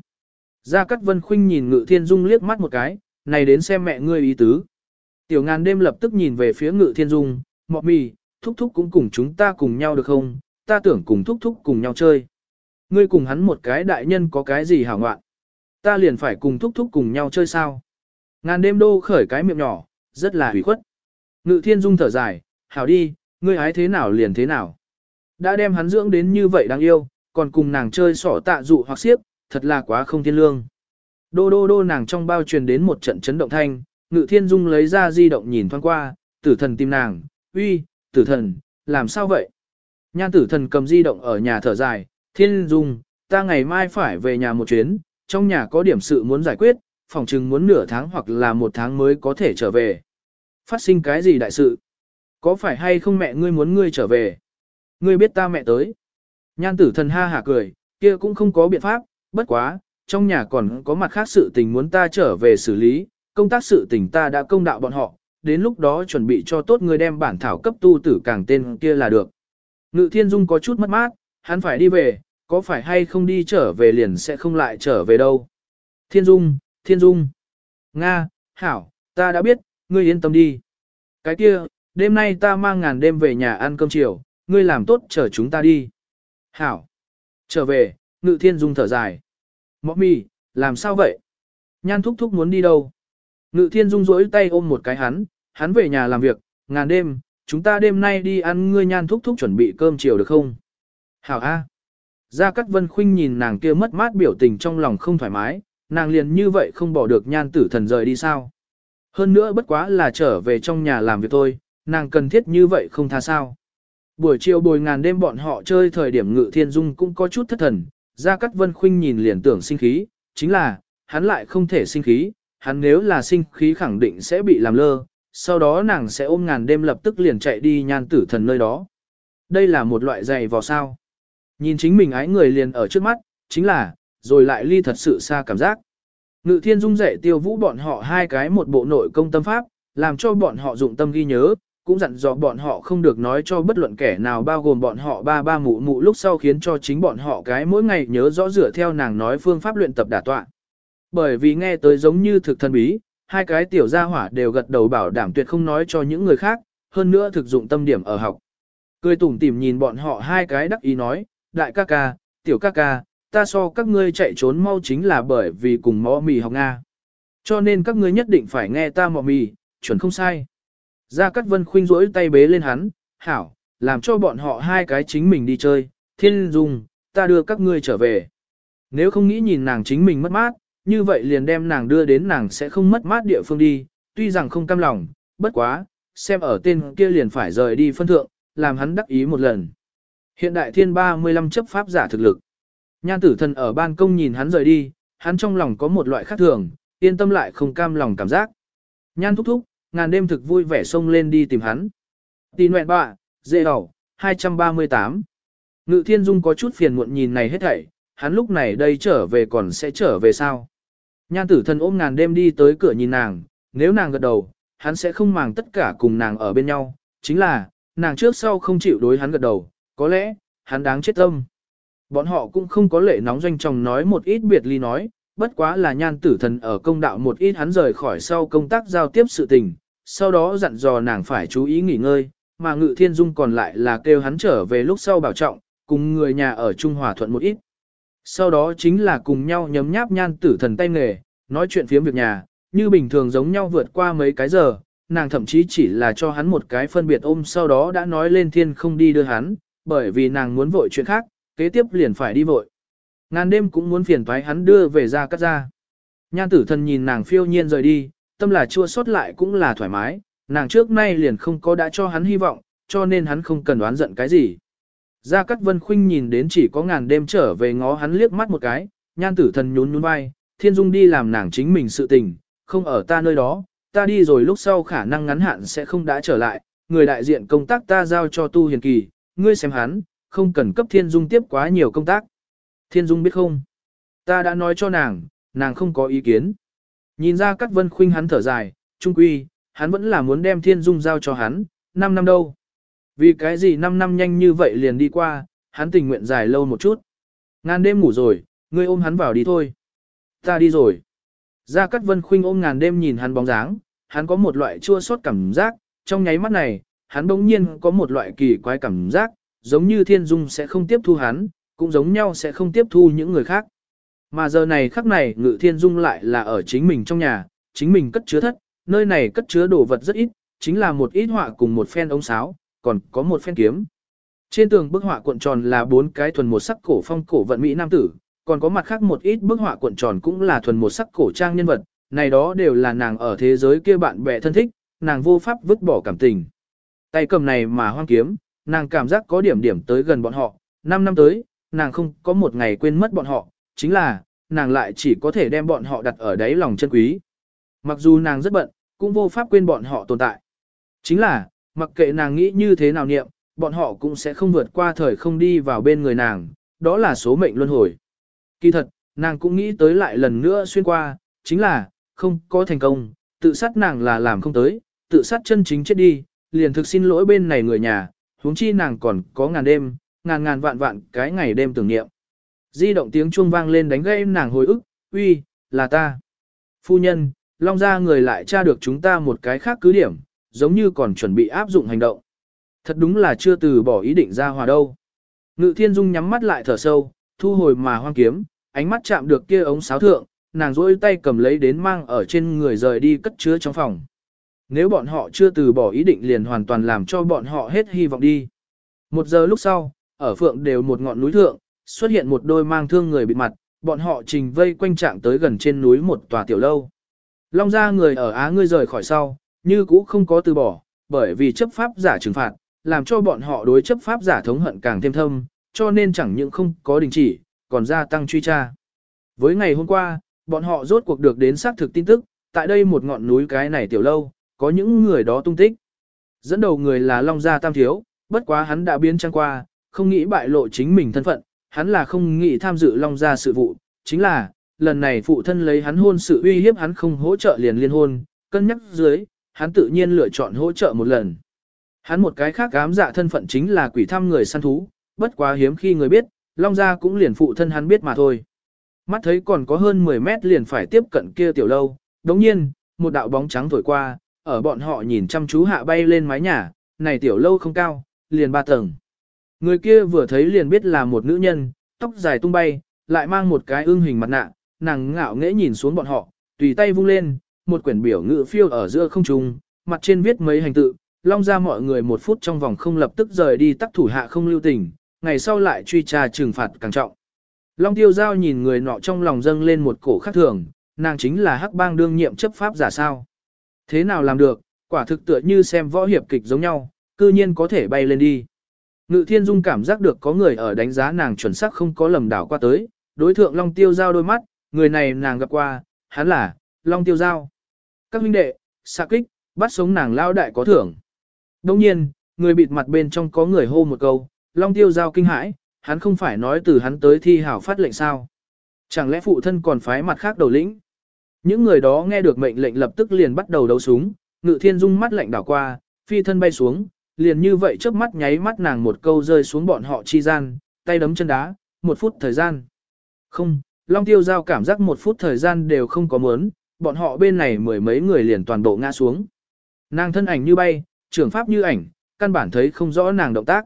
Gia Cát Vân Khuynh nhìn Ngự Thiên Dung liếc mắt một cái, này đến xem mẹ ngươi ý tứ. Tiểu ngàn đêm lập tức nhìn về phía Ngự Thiên Dung, mọ mì, thúc thúc cũng cùng chúng ta cùng nhau được không, ta tưởng cùng thúc thúc cùng nhau chơi. Ngươi cùng hắn một cái đại nhân có cái gì hảo ngoạn. Ta liền phải cùng thúc thúc cùng nhau chơi sao. Ngàn đêm đô khởi cái miệng nhỏ, rất là hủy khuất. Ngự thiên dung thở dài, hảo đi, ngươi ái thế nào liền thế nào. Đã đem hắn dưỡng đến như vậy đáng yêu, còn cùng nàng chơi sỏ tạ dụ hoặc xiếp, thật là quá không thiên lương. Đô đô đô nàng trong bao truyền đến một trận chấn động thanh, ngự thiên dung lấy ra di động nhìn thoáng qua, tử thần tìm nàng, uy, tử thần, làm sao vậy? Nhan tử thần cầm di động ở nhà thở dài, thiên dung, ta ngày mai phải về nhà một chuyến, trong nhà có điểm sự muốn giải quyết, phòng chừng muốn nửa tháng hoặc là một tháng mới có thể trở về. Phát sinh cái gì đại sự? Có phải hay không mẹ ngươi muốn ngươi trở về? Ngươi biết ta mẹ tới. Nhan tử thần ha hả cười, kia cũng không có biện pháp, bất quá, trong nhà còn có mặt khác sự tình muốn ta trở về xử lý, công tác sự tình ta đã công đạo bọn họ, đến lúc đó chuẩn bị cho tốt người đem bản thảo cấp tu tử càng tên kia là được. Ngự thiên dung có chút mất mát, hắn phải đi về, Có phải hay không đi trở về liền sẽ không lại trở về đâu. Thiên Dung, Thiên Dung. Nga, Hảo, ta đã biết, ngươi yên tâm đi. Cái kia, đêm nay ta mang ngàn đêm về nhà ăn cơm chiều, ngươi làm tốt chờ chúng ta đi. Hảo. Trở về, Ngự Thiên Dung thở dài. Mọ mì, làm sao vậy? Nhan thúc thúc muốn đi đâu? Ngự Thiên Dung rỗi tay ôm một cái hắn, hắn về nhà làm việc, ngàn đêm, chúng ta đêm nay đi ăn ngươi nhan thúc thúc chuẩn bị cơm chiều được không? Hảo A. Gia Cát Vân Khuynh nhìn nàng kia mất mát biểu tình trong lòng không thoải mái, nàng liền như vậy không bỏ được nhan tử thần rời đi sao. Hơn nữa bất quá là trở về trong nhà làm việc thôi, nàng cần thiết như vậy không tha sao. Buổi chiều bồi ngàn đêm bọn họ chơi thời điểm ngự thiên dung cũng có chút thất thần, Gia Cát Vân Khuynh nhìn liền tưởng sinh khí, chính là, hắn lại không thể sinh khí, hắn nếu là sinh khí khẳng định sẽ bị làm lơ, sau đó nàng sẽ ôm ngàn đêm lập tức liền chạy đi nhan tử thần nơi đó. Đây là một loại giày vò sao. Nhìn chính mình ái người liền ở trước mắt, chính là, rồi lại ly thật sự xa cảm giác. Ngự thiên dung dạy tiêu vũ bọn họ hai cái một bộ nội công tâm pháp, làm cho bọn họ dụng tâm ghi nhớ, cũng dặn dò bọn họ không được nói cho bất luận kẻ nào bao gồm bọn họ ba ba mụ mụ lúc sau khiến cho chính bọn họ cái mỗi ngày nhớ rõ rửa theo nàng nói phương pháp luyện tập đả tọa. Bởi vì nghe tới giống như thực thân bí, hai cái tiểu gia hỏa đều gật đầu bảo đảm tuyệt không nói cho những người khác, hơn nữa thực dụng tâm điểm ở học. Cười tủm tỉm nhìn bọn họ hai cái đắc ý nói, đại ca ca, tiểu ca ca, ta so các ngươi chạy trốn mau chính là bởi vì cùng mò mì học Nga. Cho nên các ngươi nhất định phải nghe ta mò mì, chuẩn không sai. Gia Cát Vân khuynh rỗi tay bế lên hắn, hảo, làm cho bọn họ hai cái chính mình đi chơi, thiên dung, ta đưa các ngươi trở về. Nếu không nghĩ nhìn nàng chính mình mất mát, như vậy liền đem nàng đưa đến nàng sẽ không mất mát địa phương đi, tuy rằng không cam lòng, bất quá, xem ở tên kia liền phải rời đi phân thượng, làm hắn đắc ý một lần. Hiện đại thiên 35 chấp pháp giả thực lực. Nhan tử thần ở ban công nhìn hắn rời đi, hắn trong lòng có một loại khác thường, yên tâm lại không cam lòng cảm giác. Nhan thúc thúc, ngàn đêm thực vui vẻ xông lên đi tìm hắn. Tì nguyện bạ, dễ đỏ, 238. Ngự thiên dung có chút phiền muộn nhìn này hết thảy, hắn lúc này đây trở về còn sẽ trở về sao. Nhan tử thần ôm ngàn đêm đi tới cửa nhìn nàng, nếu nàng gật đầu, hắn sẽ không màng tất cả cùng nàng ở bên nhau, chính là, nàng trước sau không chịu đối hắn gật đầu, có lẽ, hắn đáng chết tâm. Bọn họ cũng không có lệ nóng doanh chồng nói một ít biệt ly nói, bất quá là nhan tử thần ở công đạo một ít hắn rời khỏi sau công tác giao tiếp sự tình, sau đó dặn dò nàng phải chú ý nghỉ ngơi, mà ngự thiên dung còn lại là kêu hắn trở về lúc sau bảo trọng, cùng người nhà ở Trung Hòa thuận một ít. Sau đó chính là cùng nhau nhấm nháp nhan tử thần tay nghề, nói chuyện phiếm việc nhà, như bình thường giống nhau vượt qua mấy cái giờ, nàng thậm chí chỉ là cho hắn một cái phân biệt ôm sau đó đã nói lên thiên không đi đưa hắn, bởi vì nàng muốn vội chuyện khác, kế tiếp liền phải đi vội. Ngàn đêm cũng muốn phiền toái hắn đưa về ra cắt ra. Nhan tử thần nhìn nàng phiêu nhiên rời đi, tâm là chua xót lại cũng là thoải mái, nàng trước nay liền không có đã cho hắn hy vọng, cho nên hắn không cần đoán giận cái gì. Gia Cát Vân Khuynh nhìn đến chỉ có ngàn đêm trở về ngó hắn liếc mắt một cái, nhan tử thần nhún nhún vai, thiên dung đi làm nàng chính mình sự tình, không ở ta nơi đó, ta đi rồi lúc sau khả năng ngắn hạn sẽ không đã trở lại, người đại diện công tác ta giao cho tu hiền kỳ, ngươi xem hắn, không cần cấp thiên dung tiếp quá nhiều công tác. Thiên dung biết không? Ta đã nói cho nàng, nàng không có ý kiến. Nhìn ra các vân khuynh hắn thở dài, trung quy, hắn vẫn là muốn đem thiên dung giao cho hắn, 5 năm đâu. Vì cái gì 5 năm nhanh như vậy liền đi qua, hắn tình nguyện dài lâu một chút. Ngàn đêm ngủ rồi, ngươi ôm hắn vào đi thôi. Ta đi rồi. Gia Cát Vân Khuynh ôm ngàn đêm nhìn hắn bóng dáng, hắn có một loại chua xót cảm giác, trong nháy mắt này, hắn bỗng nhiên có một loại kỳ quái cảm giác, giống như Thiên Dung sẽ không tiếp thu hắn, cũng giống nhau sẽ không tiếp thu những người khác. Mà giờ này khắc này Ngự Thiên Dung lại là ở chính mình trong nhà, chính mình cất chứa thất, nơi này cất chứa đồ vật rất ít, chính là một ít họa cùng một phen ống sáo, còn có một phen kiếm. Trên tường bức họa cuộn tròn là bốn cái thuần một sắc cổ phong cổ vận mỹ nam tử, còn có mặt khác một ít bức họa cuộn tròn cũng là thuần một sắc cổ trang nhân vật, này đó đều là nàng ở thế giới kia bạn bè thân thích, nàng vô pháp vứt bỏ cảm tình. Tay cầm này mà hoang kiếm, nàng cảm giác có điểm điểm tới gần bọn họ, 5 năm tới, nàng không có một ngày quên mất bọn họ, chính là, nàng lại chỉ có thể đem bọn họ đặt ở đáy lòng chân quý. Mặc dù nàng rất bận, cũng vô pháp quên bọn họ tồn tại. Chính là, mặc kệ nàng nghĩ như thế nào niệm, bọn họ cũng sẽ không vượt qua thời không đi vào bên người nàng, đó là số mệnh luân hồi. Kỳ thật, nàng cũng nghĩ tới lại lần nữa xuyên qua, chính là, không có thành công, tự sát nàng là làm không tới, tự sát chân chính chết đi, liền thực xin lỗi bên này người nhà, huống chi nàng còn có ngàn đêm, ngàn ngàn vạn vạn cái ngày đêm tưởng niệm. Di động tiếng chuông vang lên đánh gây nàng hồi ức, uy, là ta. Phu nhân, Long gia người lại tra được chúng ta một cái khác cứ điểm, giống như còn chuẩn bị áp dụng hành động. Thật đúng là chưa từ bỏ ý định ra hòa đâu. Ngự thiên dung nhắm mắt lại thở sâu, thu hồi mà hoang kiếm, ánh mắt chạm được kia ống sáo thượng, nàng rỗi tay cầm lấy đến mang ở trên người rời đi cất chứa trong phòng. Nếu bọn họ chưa từ bỏ ý định liền hoàn toàn làm cho bọn họ hết hy vọng đi. Một giờ lúc sau, ở phượng đều một ngọn núi thượng, xuất hiện một đôi mang thương người bị mặt, bọn họ trình vây quanh trạng tới gần trên núi một tòa tiểu lâu. Long ra người ở Á ngươi rời khỏi sau, như cũ không có từ bỏ, bởi vì chấp pháp giả trừng phạt, làm cho bọn họ đối chấp pháp giả thống hận càng thêm thâm, cho nên chẳng những không có đình chỉ, còn gia tăng truy tra. Với ngày hôm qua, bọn họ rốt cuộc được đến xác thực tin tức, tại đây một ngọn núi cái này tiểu lâu, có những người đó tung tích. Dẫn đầu người là Long Gia Tam Thiếu, bất quá hắn đã biến trang qua, không nghĩ bại lộ chính mình thân phận, hắn là không nghĩ tham dự Long Gia sự vụ, chính là, lần này phụ thân lấy hắn hôn sự uy hiếp hắn không hỗ trợ liền liên hôn, cân nhắc dưới, hắn tự nhiên lựa chọn hỗ trợ một lần. Hắn một cái khác ám dạ thân phận chính là quỷ thăm người săn thú, bất quá hiếm khi người biết, Long Gia cũng liền phụ thân hắn biết mà thôi. Mắt thấy còn có hơn 10 mét liền phải tiếp cận kia tiểu lâu, đồng nhiên, một đạo bóng trắng thổi qua, ở bọn họ nhìn chăm chú hạ bay lên mái nhà, này tiểu lâu không cao, liền ba tầng. Người kia vừa thấy liền biết là một nữ nhân, tóc dài tung bay, lại mang một cái ương hình mặt nạ, nàng ngạo nghễ nhìn xuống bọn họ, tùy tay vung lên, một quyển biểu ngữ phiêu ở giữa không trung, mặt trên viết mấy hành tự, long ra mọi người một phút trong vòng không lập tức rời đi tắc thủ hạ không lưu tình, ngày sau lại truy tra trừng phạt càng trọng. Long tiêu giao nhìn người nọ trong lòng dâng lên một cổ khắc thường, nàng chính là hắc bang đương nhiệm chấp pháp giả sao. Thế nào làm được, quả thực tựa như xem võ hiệp kịch giống nhau, cư nhiên có thể bay lên đi. Ngự thiên dung cảm giác được có người ở đánh giá nàng chuẩn xác không có lầm đảo qua tới, đối thượng Long tiêu giao đôi mắt, người này nàng gặp qua, hắn là, Long tiêu giao. Các huynh đệ, xạ kích, bắt sống nàng lao đại có thưởng. Đồng nhiên, người bịt mặt bên trong có người hô một câu, Long tiêu giao kinh hãi, hắn không phải nói từ hắn tới thi hảo phát lệnh sao. Chẳng lẽ phụ thân còn phái mặt khác đầu lĩnh? Những người đó nghe được mệnh lệnh lập tức liền bắt đầu đấu súng, ngự thiên dung mắt lạnh đảo qua, phi thân bay xuống, liền như vậy chớp mắt nháy mắt nàng một câu rơi xuống bọn họ chi gian, tay đấm chân đá, một phút thời gian. Không, Long Tiêu Giao cảm giác một phút thời gian đều không có muốn, bọn họ bên này mười mấy người liền toàn bộ ngã xuống. Nàng thân ảnh như bay, trưởng pháp như ảnh, căn bản thấy không rõ nàng động tác.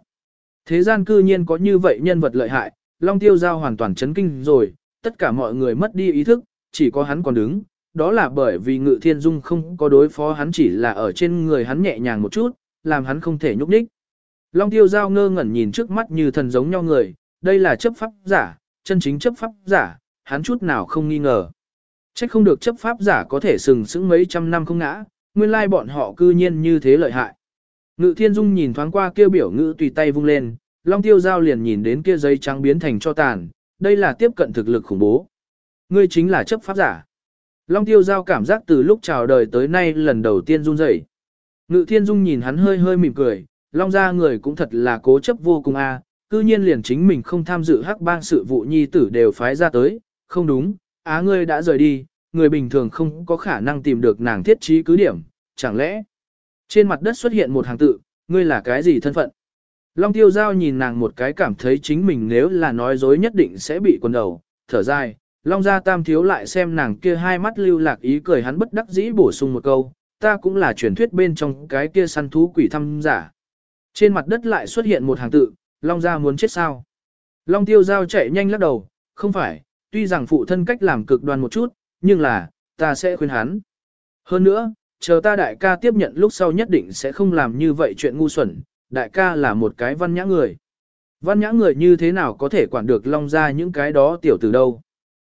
Thế gian cư nhiên có như vậy nhân vật lợi hại, Long Tiêu Giao hoàn toàn chấn kinh rồi, tất cả mọi người mất đi ý thức, chỉ có hắn còn đứng, đó là bởi vì Ngự Thiên Dung không có đối phó hắn chỉ là ở trên người hắn nhẹ nhàng một chút, làm hắn không thể nhúc nhích. Long Tiêu Giao ngơ ngẩn nhìn trước mắt như thần giống nhau người, đây là chấp pháp giả, chân chính chấp pháp giả, hắn chút nào không nghi ngờ. Trách không được chấp pháp giả có thể sừng sững mấy trăm năm không ngã, nguyên lai bọn họ cư nhiên như thế lợi hại. Ngự thiên dung nhìn thoáng qua kêu biểu ngữ tùy tay vung lên, long tiêu giao liền nhìn đến kia giấy trắng biến thành cho tàn, đây là tiếp cận thực lực khủng bố. Ngươi chính là chấp pháp giả. Long tiêu giao cảm giác từ lúc chào đời tới nay lần đầu tiên run rẩy. Ngự thiên dung nhìn hắn hơi hơi mỉm cười, long ra người cũng thật là cố chấp vô cùng a, cư nhiên liền chính mình không tham dự hắc bang sự vụ nhi tử đều phái ra tới, không đúng, á ngươi đã rời đi, người bình thường không có khả năng tìm được nàng thiết trí cứ điểm, chẳng lẽ trên mặt đất xuất hiện một hàng tự, ngươi là cái gì thân phận? Long tiêu giao nhìn nàng một cái cảm thấy chính mình nếu là nói dối nhất định sẽ bị quần đầu, thở dài, Long gia tam thiếu lại xem nàng kia hai mắt lưu lạc ý cười hắn bất đắc dĩ bổ sung một câu, ta cũng là truyền thuyết bên trong cái kia săn thú quỷ thăm giả. Trên mặt đất lại xuất hiện một hàng tự, Long gia muốn chết sao? Long tiêu giao chạy nhanh lắc đầu, không phải, tuy rằng phụ thân cách làm cực đoan một chút, nhưng là, ta sẽ khuyên hắn. Hơn nữa, chờ ta đại ca tiếp nhận lúc sau nhất định sẽ không làm như vậy chuyện ngu xuẩn, đại ca là một cái văn nhã người. Văn nhã người như thế nào có thể quản được long Gia những cái đó tiểu từ đâu.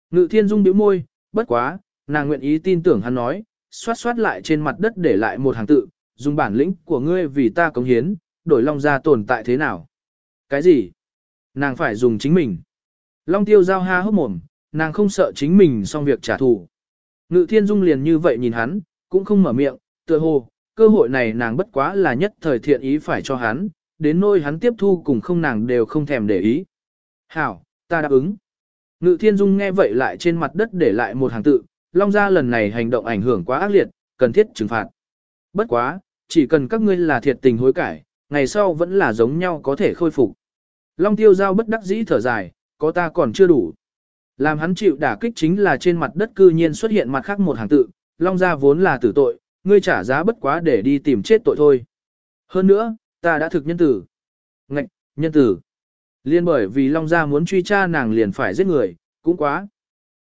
Ngự thiên dung bĩu môi, bất quá, nàng nguyện ý tin tưởng hắn nói, xoát xoát lại trên mặt đất để lại một hàng tự, dùng bản lĩnh của ngươi vì ta cống hiến, đổi long ra tồn tại thế nào. Cái gì? Nàng phải dùng chính mình. Long tiêu giao ha hốc mồm, nàng không sợ chính mình xong việc trả thù. Ngự thiên dung liền như vậy nhìn hắn, cũng không mở miệng, tựa hồ, cơ hội này nàng bất quá là nhất thời thiện ý phải cho hắn, đến nỗi hắn tiếp thu cùng không nàng đều không thèm để ý. Hảo, ta đáp ứng. Ngự thiên dung nghe vậy lại trên mặt đất để lại một hàng tự, long gia lần này hành động ảnh hưởng quá ác liệt, cần thiết trừng phạt. Bất quá, chỉ cần các ngươi là thiệt tình hối cải, ngày sau vẫn là giống nhau có thể khôi phục. Long tiêu giao bất đắc dĩ thở dài, có ta còn chưa đủ. Làm hắn chịu đả kích chính là trên mặt đất cư nhiên xuất hiện mặt khác một hàng tự, Long gia vốn là tử tội, ngươi trả giá bất quá để đi tìm chết tội thôi. Hơn nữa, ta đã thực nhân tử. Ngạch, nhân tử. Liên bởi vì Long gia muốn truy tra nàng liền phải giết người, cũng quá.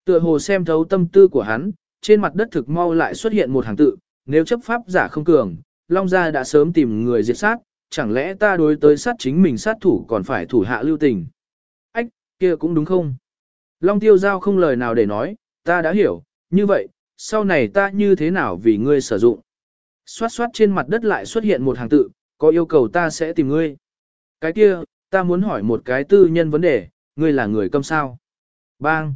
Tựa hồ xem thấu tâm tư của hắn, trên mặt đất thực mau lại xuất hiện một hàng tự, nếu chấp pháp giả không cường, Long gia đã sớm tìm người diệt sát, chẳng lẽ ta đối tới sát chính mình sát thủ còn phải thủ hạ lưu tình. Ách, kia cũng đúng không? Long tiêu giao không lời nào để nói, ta đã hiểu, như vậy, sau này ta như thế nào vì ngươi sử dụng. Xoát xoát trên mặt đất lại xuất hiện một hàng tự, có yêu cầu ta sẽ tìm ngươi. Cái kia, ta muốn hỏi một cái tư nhân vấn đề, ngươi là người câm sao? Bang!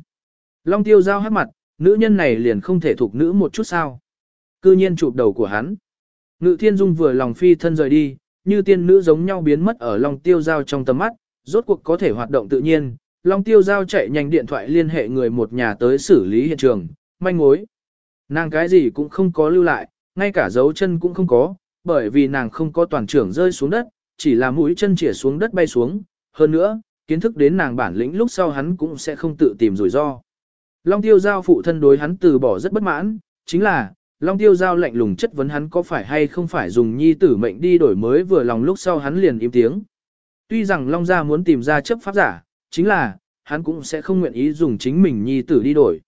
Long tiêu giao hát mặt, nữ nhân này liền không thể thuộc nữ một chút sao? Cư nhiên chụp đầu của hắn. Ngự thiên dung vừa lòng phi thân rời đi, như tiên nữ giống nhau biến mất ở Long tiêu giao trong tầm mắt, rốt cuộc có thể hoạt động tự nhiên. Long tiêu giao chạy nhanh điện thoại liên hệ người một nhà tới xử lý hiện trường, manh mối. Nàng cái gì cũng không có lưu lại, ngay cả dấu chân cũng không có, bởi vì nàng không có toàn trưởng rơi xuống đất, chỉ là mũi chân chỉa xuống đất bay xuống. Hơn nữa, kiến thức đến nàng bản lĩnh lúc sau hắn cũng sẽ không tự tìm rủi ro. Long tiêu giao phụ thân đối hắn từ bỏ rất bất mãn, chính là, Long tiêu giao lạnh lùng chất vấn hắn có phải hay không phải dùng nhi tử mệnh đi đổi mới vừa lòng lúc sau hắn liền im tiếng. Tuy rằng Long gia muốn tìm ra chấp pháp giả, chính là, hắn cũng sẽ không nguyện ý dùng chính mình nhi tử đi đổi.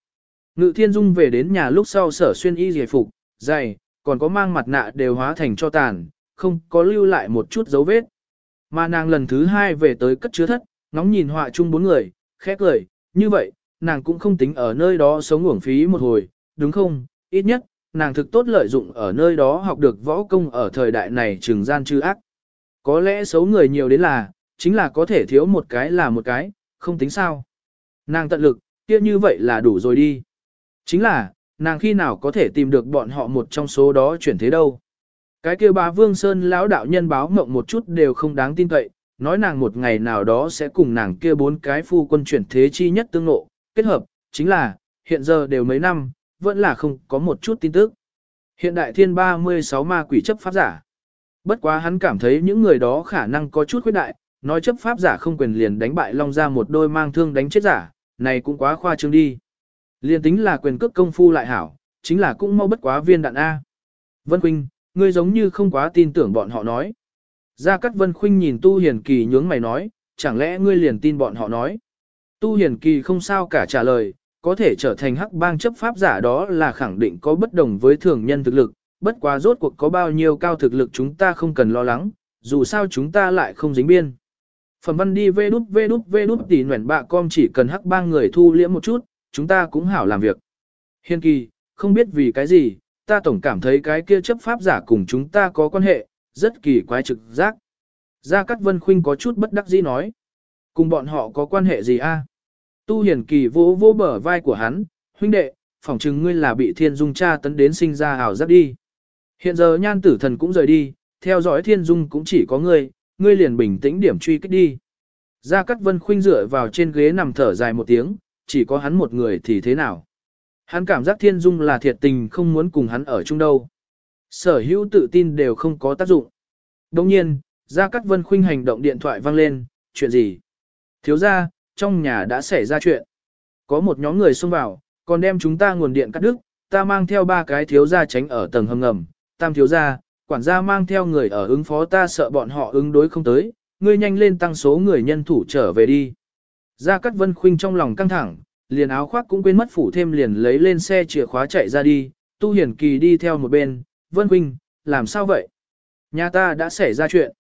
Ngự thiên dung về đến nhà lúc sau sở xuyên y giải phục, dày, còn có mang mặt nạ đều hóa thành cho tàn, không có lưu lại một chút dấu vết. Mà nàng lần thứ hai về tới cất chứa thất, ngóng nhìn họa chung bốn người, khẽ cười, như vậy, nàng cũng không tính ở nơi đó sống uổng phí một hồi, đúng không, ít nhất, nàng thực tốt lợi dụng ở nơi đó học được võ công ở thời đại này trừng gian chư ác. Có lẽ xấu người nhiều đến là, chính là có thể thiếu một cái là một cái, không tính sao. Nàng tận lực, kia như vậy là đủ rồi đi. Chính là, nàng khi nào có thể tìm được bọn họ một trong số đó chuyển thế đâu. Cái kia bá Vương Sơn lão đạo nhân báo mộng một chút đều không đáng tin cậy, nói nàng một ngày nào đó sẽ cùng nàng kia bốn cái phu quân chuyển thế chi nhất tương ngộ, kết hợp, chính là, hiện giờ đều mấy năm, vẫn là không có một chút tin tức. Hiện đại thiên 36 ma quỷ chấp pháp giả. Bất quá hắn cảm thấy những người đó khả năng có chút khuyết đại, nói chấp pháp giả không quyền liền đánh bại Long ra một đôi mang thương đánh chết giả, này cũng quá khoa trương đi. Liên tính là quyền cước công phu lại hảo, chính là cũng mau bất quá viên đạn A. Vân Quynh, ngươi giống như không quá tin tưởng bọn họ nói. Gia Cát Vân Khuynh nhìn Tu Hiền Kỳ nhướng mày nói, chẳng lẽ ngươi liền tin bọn họ nói. Tu Hiền Kỳ không sao cả trả lời, có thể trở thành hắc bang chấp pháp giả đó là khẳng định có bất đồng với thường nhân thực lực, bất quá rốt cuộc có bao nhiêu cao thực lực chúng ta không cần lo lắng, dù sao chúng ta lại không dính biên. Phẩm văn đi vê đút vê đút vê đút tỉ nguyện bạ com chỉ cần hắc bang người thu liễm một chút, chúng ta cũng hảo làm việc. Hiền kỳ, không biết vì cái gì, ta tổng cảm thấy cái kia chấp pháp giả cùng chúng ta có quan hệ, rất kỳ quái trực giác. Gia Cát Vân Khuynh có chút bất đắc dĩ nói. Cùng bọn họ có quan hệ gì a? Tu hiển kỳ vỗ vỗ bờ vai của hắn, huynh đệ, phỏng chừng ngươi là bị thiên dung cha tấn đến sinh ra ảo giác đi. Hiện giờ nhan tử thần cũng rời đi, theo dõi thiên dung cũng chỉ có ngươi, ngươi liền bình tĩnh điểm truy kích đi. Gia Cát Vân Khuynh dựa vào trên ghế nằm thở dài một tiếng, chỉ có hắn một người thì thế nào. Hắn cảm giác thiên dung là thiệt tình không muốn cùng hắn ở chung đâu. Sở hữu tự tin đều không có tác dụng. Đồng nhiên, Gia Cát Vân Khuynh hành động điện thoại vang lên, chuyện gì? Thiếu gia, trong nhà đã xảy ra chuyện. Có một nhóm người xông vào, còn đem chúng ta nguồn điện cắt đứt, ta mang theo ba cái thiếu gia tránh ở tầng hầm ngầm, tam thiếu gia, quản gia mang theo người ở ứng phó ta sợ bọn họ ứng đối không tới, ngươi nhanh lên tăng số người nhân thủ trở về đi. Gia Cát Vân Khuynh trong lòng căng thẳng, liền áo khoác cũng quên mất phủ thêm liền lấy lên xe chìa khóa chạy ra đi, Tu Hiển Kỳ đi theo một bên, Vân Khuynh, làm sao vậy? Nhà ta đã xảy ra chuyện.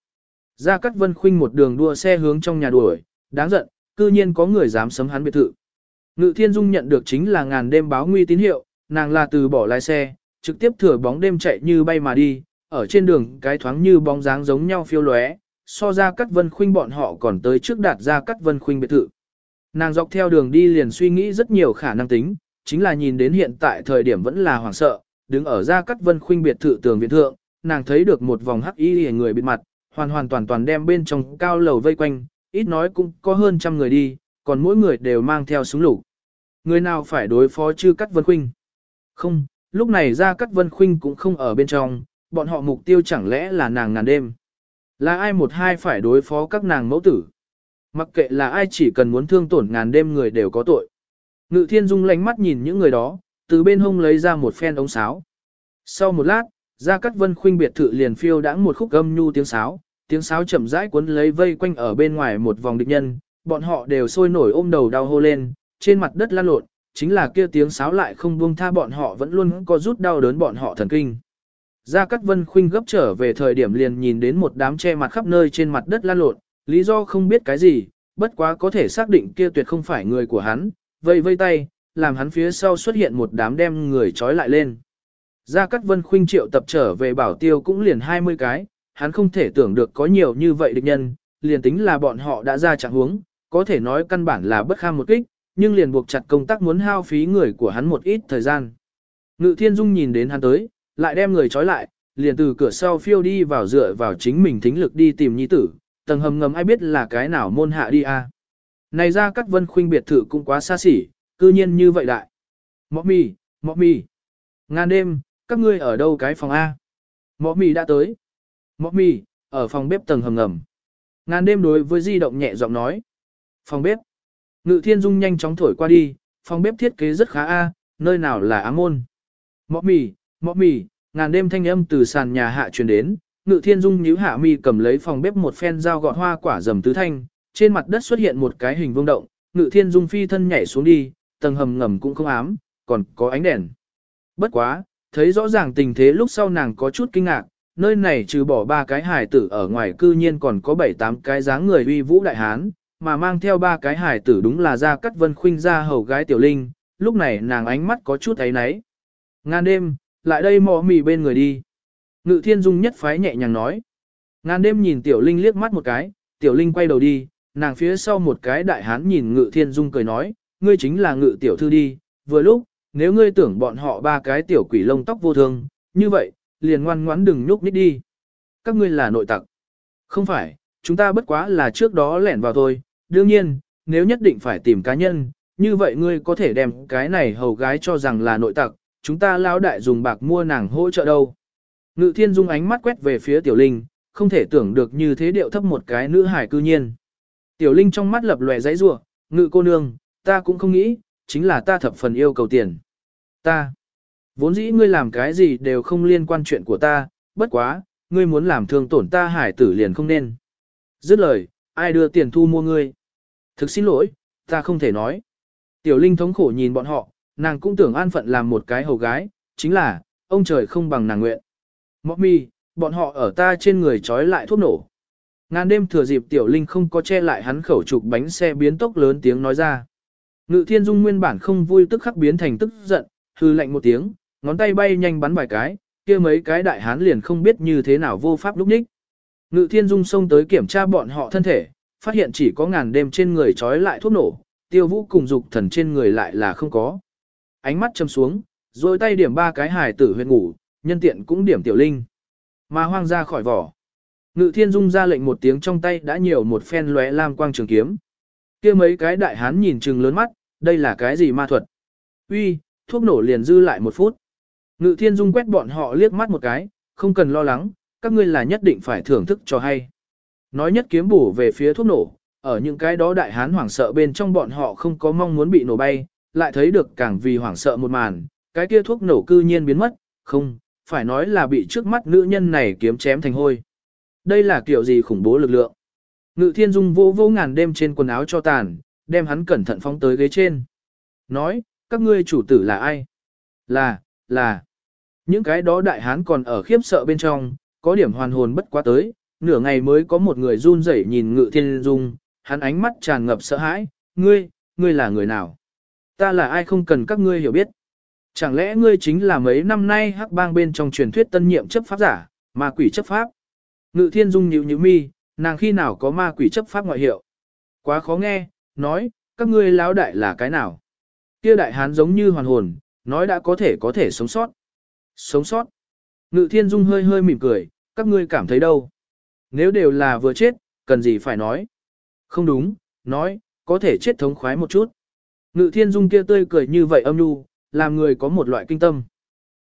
Gia Cát Vân Khuynh một đường đua xe hướng trong nhà đuổi, đáng giận, cư nhiên có người dám sấm hắn biệt thự. Ngự Thiên Dung nhận được chính là ngàn đêm báo nguy tín hiệu, nàng là từ bỏ lái xe, trực tiếp thừa bóng đêm chạy như bay mà đi, ở trên đường cái thoáng như bóng dáng giống nhau phiêu lóe, so ra Cát Vân Khuynh bọn họ còn tới trước đạt ra Cát Vân Khuynh biệt thự. Nàng dọc theo đường đi liền suy nghĩ rất nhiều khả năng tính, chính là nhìn đến hiện tại thời điểm vẫn là hoảng sợ, đứng ở ra Cát Vân Khuynh biệt thự tường viện thượng, nàng thấy được một vòng hắc y người bịt mặt, hoàn hoàn toàn toàn đem bên trong cao lầu vây quanh, ít nói cũng có hơn trăm người đi, còn mỗi người đều mang theo súng lục. Người nào phải đối phó chư Cát Vân Khuynh? Không, lúc này ra Cát Vân Khuynh cũng không ở bên trong, bọn họ mục tiêu chẳng lẽ là nàng ngàn đêm. Là ai một hai phải đối phó các nàng mẫu tử? Mặc kệ là ai chỉ cần muốn thương tổn ngàn đêm người đều có tội. Ngự thiên dung lánh mắt nhìn những người đó, từ bên hông lấy ra một phen ống sáo. Sau một lát, ra Cát vân khuynh biệt thự liền phiêu đãng một khúc âm nhu tiếng sáo, tiếng sáo chậm rãi cuốn lấy vây quanh ở bên ngoài một vòng địch nhân, bọn họ đều sôi nổi ôm đầu đau hô lên, trên mặt đất lăn lộn, chính là kia tiếng sáo lại không buông tha bọn họ vẫn luôn có rút đau đớn bọn họ thần kinh. Gia Cát Vân Khuynh gấp trở về thời điểm liền nhìn đến một đám che mặt khắp nơi trên mặt đất lan lộn, lý do không biết cái gì, bất quá có thể xác định kia tuyệt không phải người của hắn, vây vây tay, làm hắn phía sau xuất hiện một đám đem người trói lại lên. Gia Cát Vân Khuynh triệu tập trở về bảo tiêu cũng liền 20 cái, hắn không thể tưởng được có nhiều như vậy địch nhân, liền tính là bọn họ đã ra trạng huống, có thể nói căn bản là bất kham một kích, nhưng liền buộc chặt công tác muốn hao phí người của hắn một ít thời gian. Ngự Thiên Dung nhìn đến hắn tới, lại đem người trói lại, liền từ cửa sau phiêu đi vào dựa vào chính mình thính lực đi tìm nhi tử, tầng hầm ngầm ai biết là cái nào môn hạ đi a. Này ra các vân khuynh biệt thự cũng quá xa xỉ, cư nhiên như vậy đại. Mọ mì, mọ mì. Ngàn đêm, các ngươi ở đâu cái phòng A? Mọ mì đã tới. Mommy, mì, ở phòng bếp tầng hầm ngầm. Ngàn đêm đối với di động nhẹ giọng nói. Phòng bếp. Ngự thiên dung nhanh chóng thổi qua đi, phòng bếp thiết kế rất khá A, nơi nào là ám môn. Mommy, mì, mì, ngàn đêm thanh âm từ sàn nhà hạ truyền đến, ngự thiên dung nhíu hạ mi cầm lấy phòng bếp một phen dao gọt hoa quả dầm tứ thanh, trên mặt đất xuất hiện một cái hình vương động, ngự thiên dung phi thân nhảy xuống đi, tầng hầm ngầm cũng không ám, còn có ánh đèn. Bất quá, thấy rõ ràng tình thế lúc sau nàng có chút kinh ngạc, nơi này trừ bỏ ba cái hài tử ở ngoài cư nhiên còn có bảy tám cái dáng người uy vũ đại hán, mà mang theo ba cái hài tử đúng là ra cắt vân khuynh ra hầu gái tiểu linh, lúc này nàng ánh mắt có chút thấy náy. Ngàn đêm, lại đây mò mì bên người đi. Ngự thiên dung nhất phái nhẹ nhàng nói. Ngàn đêm nhìn tiểu linh liếc mắt một cái, tiểu linh quay đầu đi, nàng phía sau một cái đại hán nhìn ngự thiên dung cười nói, ngươi chính là ngự tiểu thư đi, vừa lúc, nếu ngươi tưởng bọn họ ba cái tiểu quỷ lông tóc vô thương, như vậy, liền ngoan ngoãn đừng nhúc nhích đi. Các ngươi là nội tặc. Không phải, chúng ta bất quá là trước đó lẻn vào thôi, đương nhiên, nếu nhất định phải tìm cá nhân, như vậy ngươi có thể đem cái này hầu gái cho rằng là nội tặc, chúng ta lão đại dùng bạc mua nàng hỗ trợ đâu. Ngự thiên dung ánh mắt quét về phía tiểu linh, không thể tưởng được như thế điệu thấp một cái nữ hải cư nhiên. Tiểu linh trong mắt lập lòe giấy rủa ngự cô nương, ta cũng không nghĩ, chính là ta thập phần yêu cầu tiền. Ta, vốn dĩ ngươi làm cái gì đều không liên quan chuyện của ta, bất quá, ngươi muốn làm thương tổn ta hải tử liền không nên. Dứt lời, ai đưa tiền thu mua ngươi? Thực xin lỗi, ta không thể nói. Tiểu Linh thống khổ nhìn bọn họ, nàng cũng tưởng an phận làm một cái hầu gái, chính là, ông trời không bằng nàng nguyện. Mọc mi, bọn họ ở ta trên người trói lại thuốc nổ. Ngàn đêm thừa dịp Tiểu Linh không có che lại hắn khẩu trục bánh xe biến tốc lớn tiếng nói ra. Ngự thiên dung nguyên bản không vui tức khắc biến thành tức giận, hư lạnh một tiếng, ngón tay bay nhanh bắn vài cái, kia mấy cái đại hán liền không biết như thế nào vô pháp lúc ních. Ngự thiên dung xông tới kiểm tra bọn họ thân thể, phát hiện chỉ có ngàn đêm trên người trói lại thuốc nổ, tiêu vũ cùng dục thần trên người lại là không có. Ánh mắt châm xuống, rồi tay điểm ba cái hài tử huyệt ngủ, nhân tiện cũng điểm tiểu linh. Mà hoang ra khỏi vỏ. Ngự thiên dung ra lệnh một tiếng trong tay đã nhiều một phen lóe lam quang trường kiếm. kia mấy cái đại hán nhìn chừng lớn mắt, đây là cái gì ma thuật? Uy, thuốc nổ liền dư lại một phút. Ngự thiên dung quét bọn họ liếc mắt một cái, không cần lo lắng, các ngươi là nhất định phải thưởng thức cho hay. Nói nhất kiếm bổ về phía thuốc nổ, ở những cái đó đại hán hoảng sợ bên trong bọn họ không có mong muốn bị nổ bay, lại thấy được càng vì hoảng sợ một màn, cái kia thuốc nổ cư nhiên biến mất, không, phải nói là bị trước mắt nữ nhân này kiếm chém thành hôi. Đây là kiểu gì khủng bố lực lượng. Ngự thiên dung vô vô ngàn đêm trên quần áo cho tàn, đem hắn cẩn thận phóng tới ghế trên. Nói, các ngươi chủ tử là ai? Là, là. Những cái đó đại hán còn ở khiếp sợ bên trong, có điểm hoàn hồn bất quá tới, nửa ngày mới có một người run rẩy nhìn ngự thiên dung, hắn ánh mắt tràn ngập sợ hãi, ngươi, ngươi là người nào? Ta là ai không cần các ngươi hiểu biết. Chẳng lẽ ngươi chính là mấy năm nay hắc bang bên trong truyền thuyết tân nhiệm chấp pháp giả, ma quỷ chấp pháp? Ngự thiên dung nhíu nhíu mi, nàng khi nào có ma quỷ chấp pháp ngoại hiệu? Quá khó nghe, nói, các ngươi lão đại là cái nào? Kia đại hán giống như hoàn hồn, nói đã có thể có thể sống sót. Sống sót. Ngự thiên dung hơi hơi mỉm cười, các ngươi cảm thấy đâu? Nếu đều là vừa chết, cần gì phải nói? Không đúng, nói, có thể chết thống khoái một chút. Ngự thiên dung kia tươi cười như vậy âm nhu, làm người có một loại kinh tâm.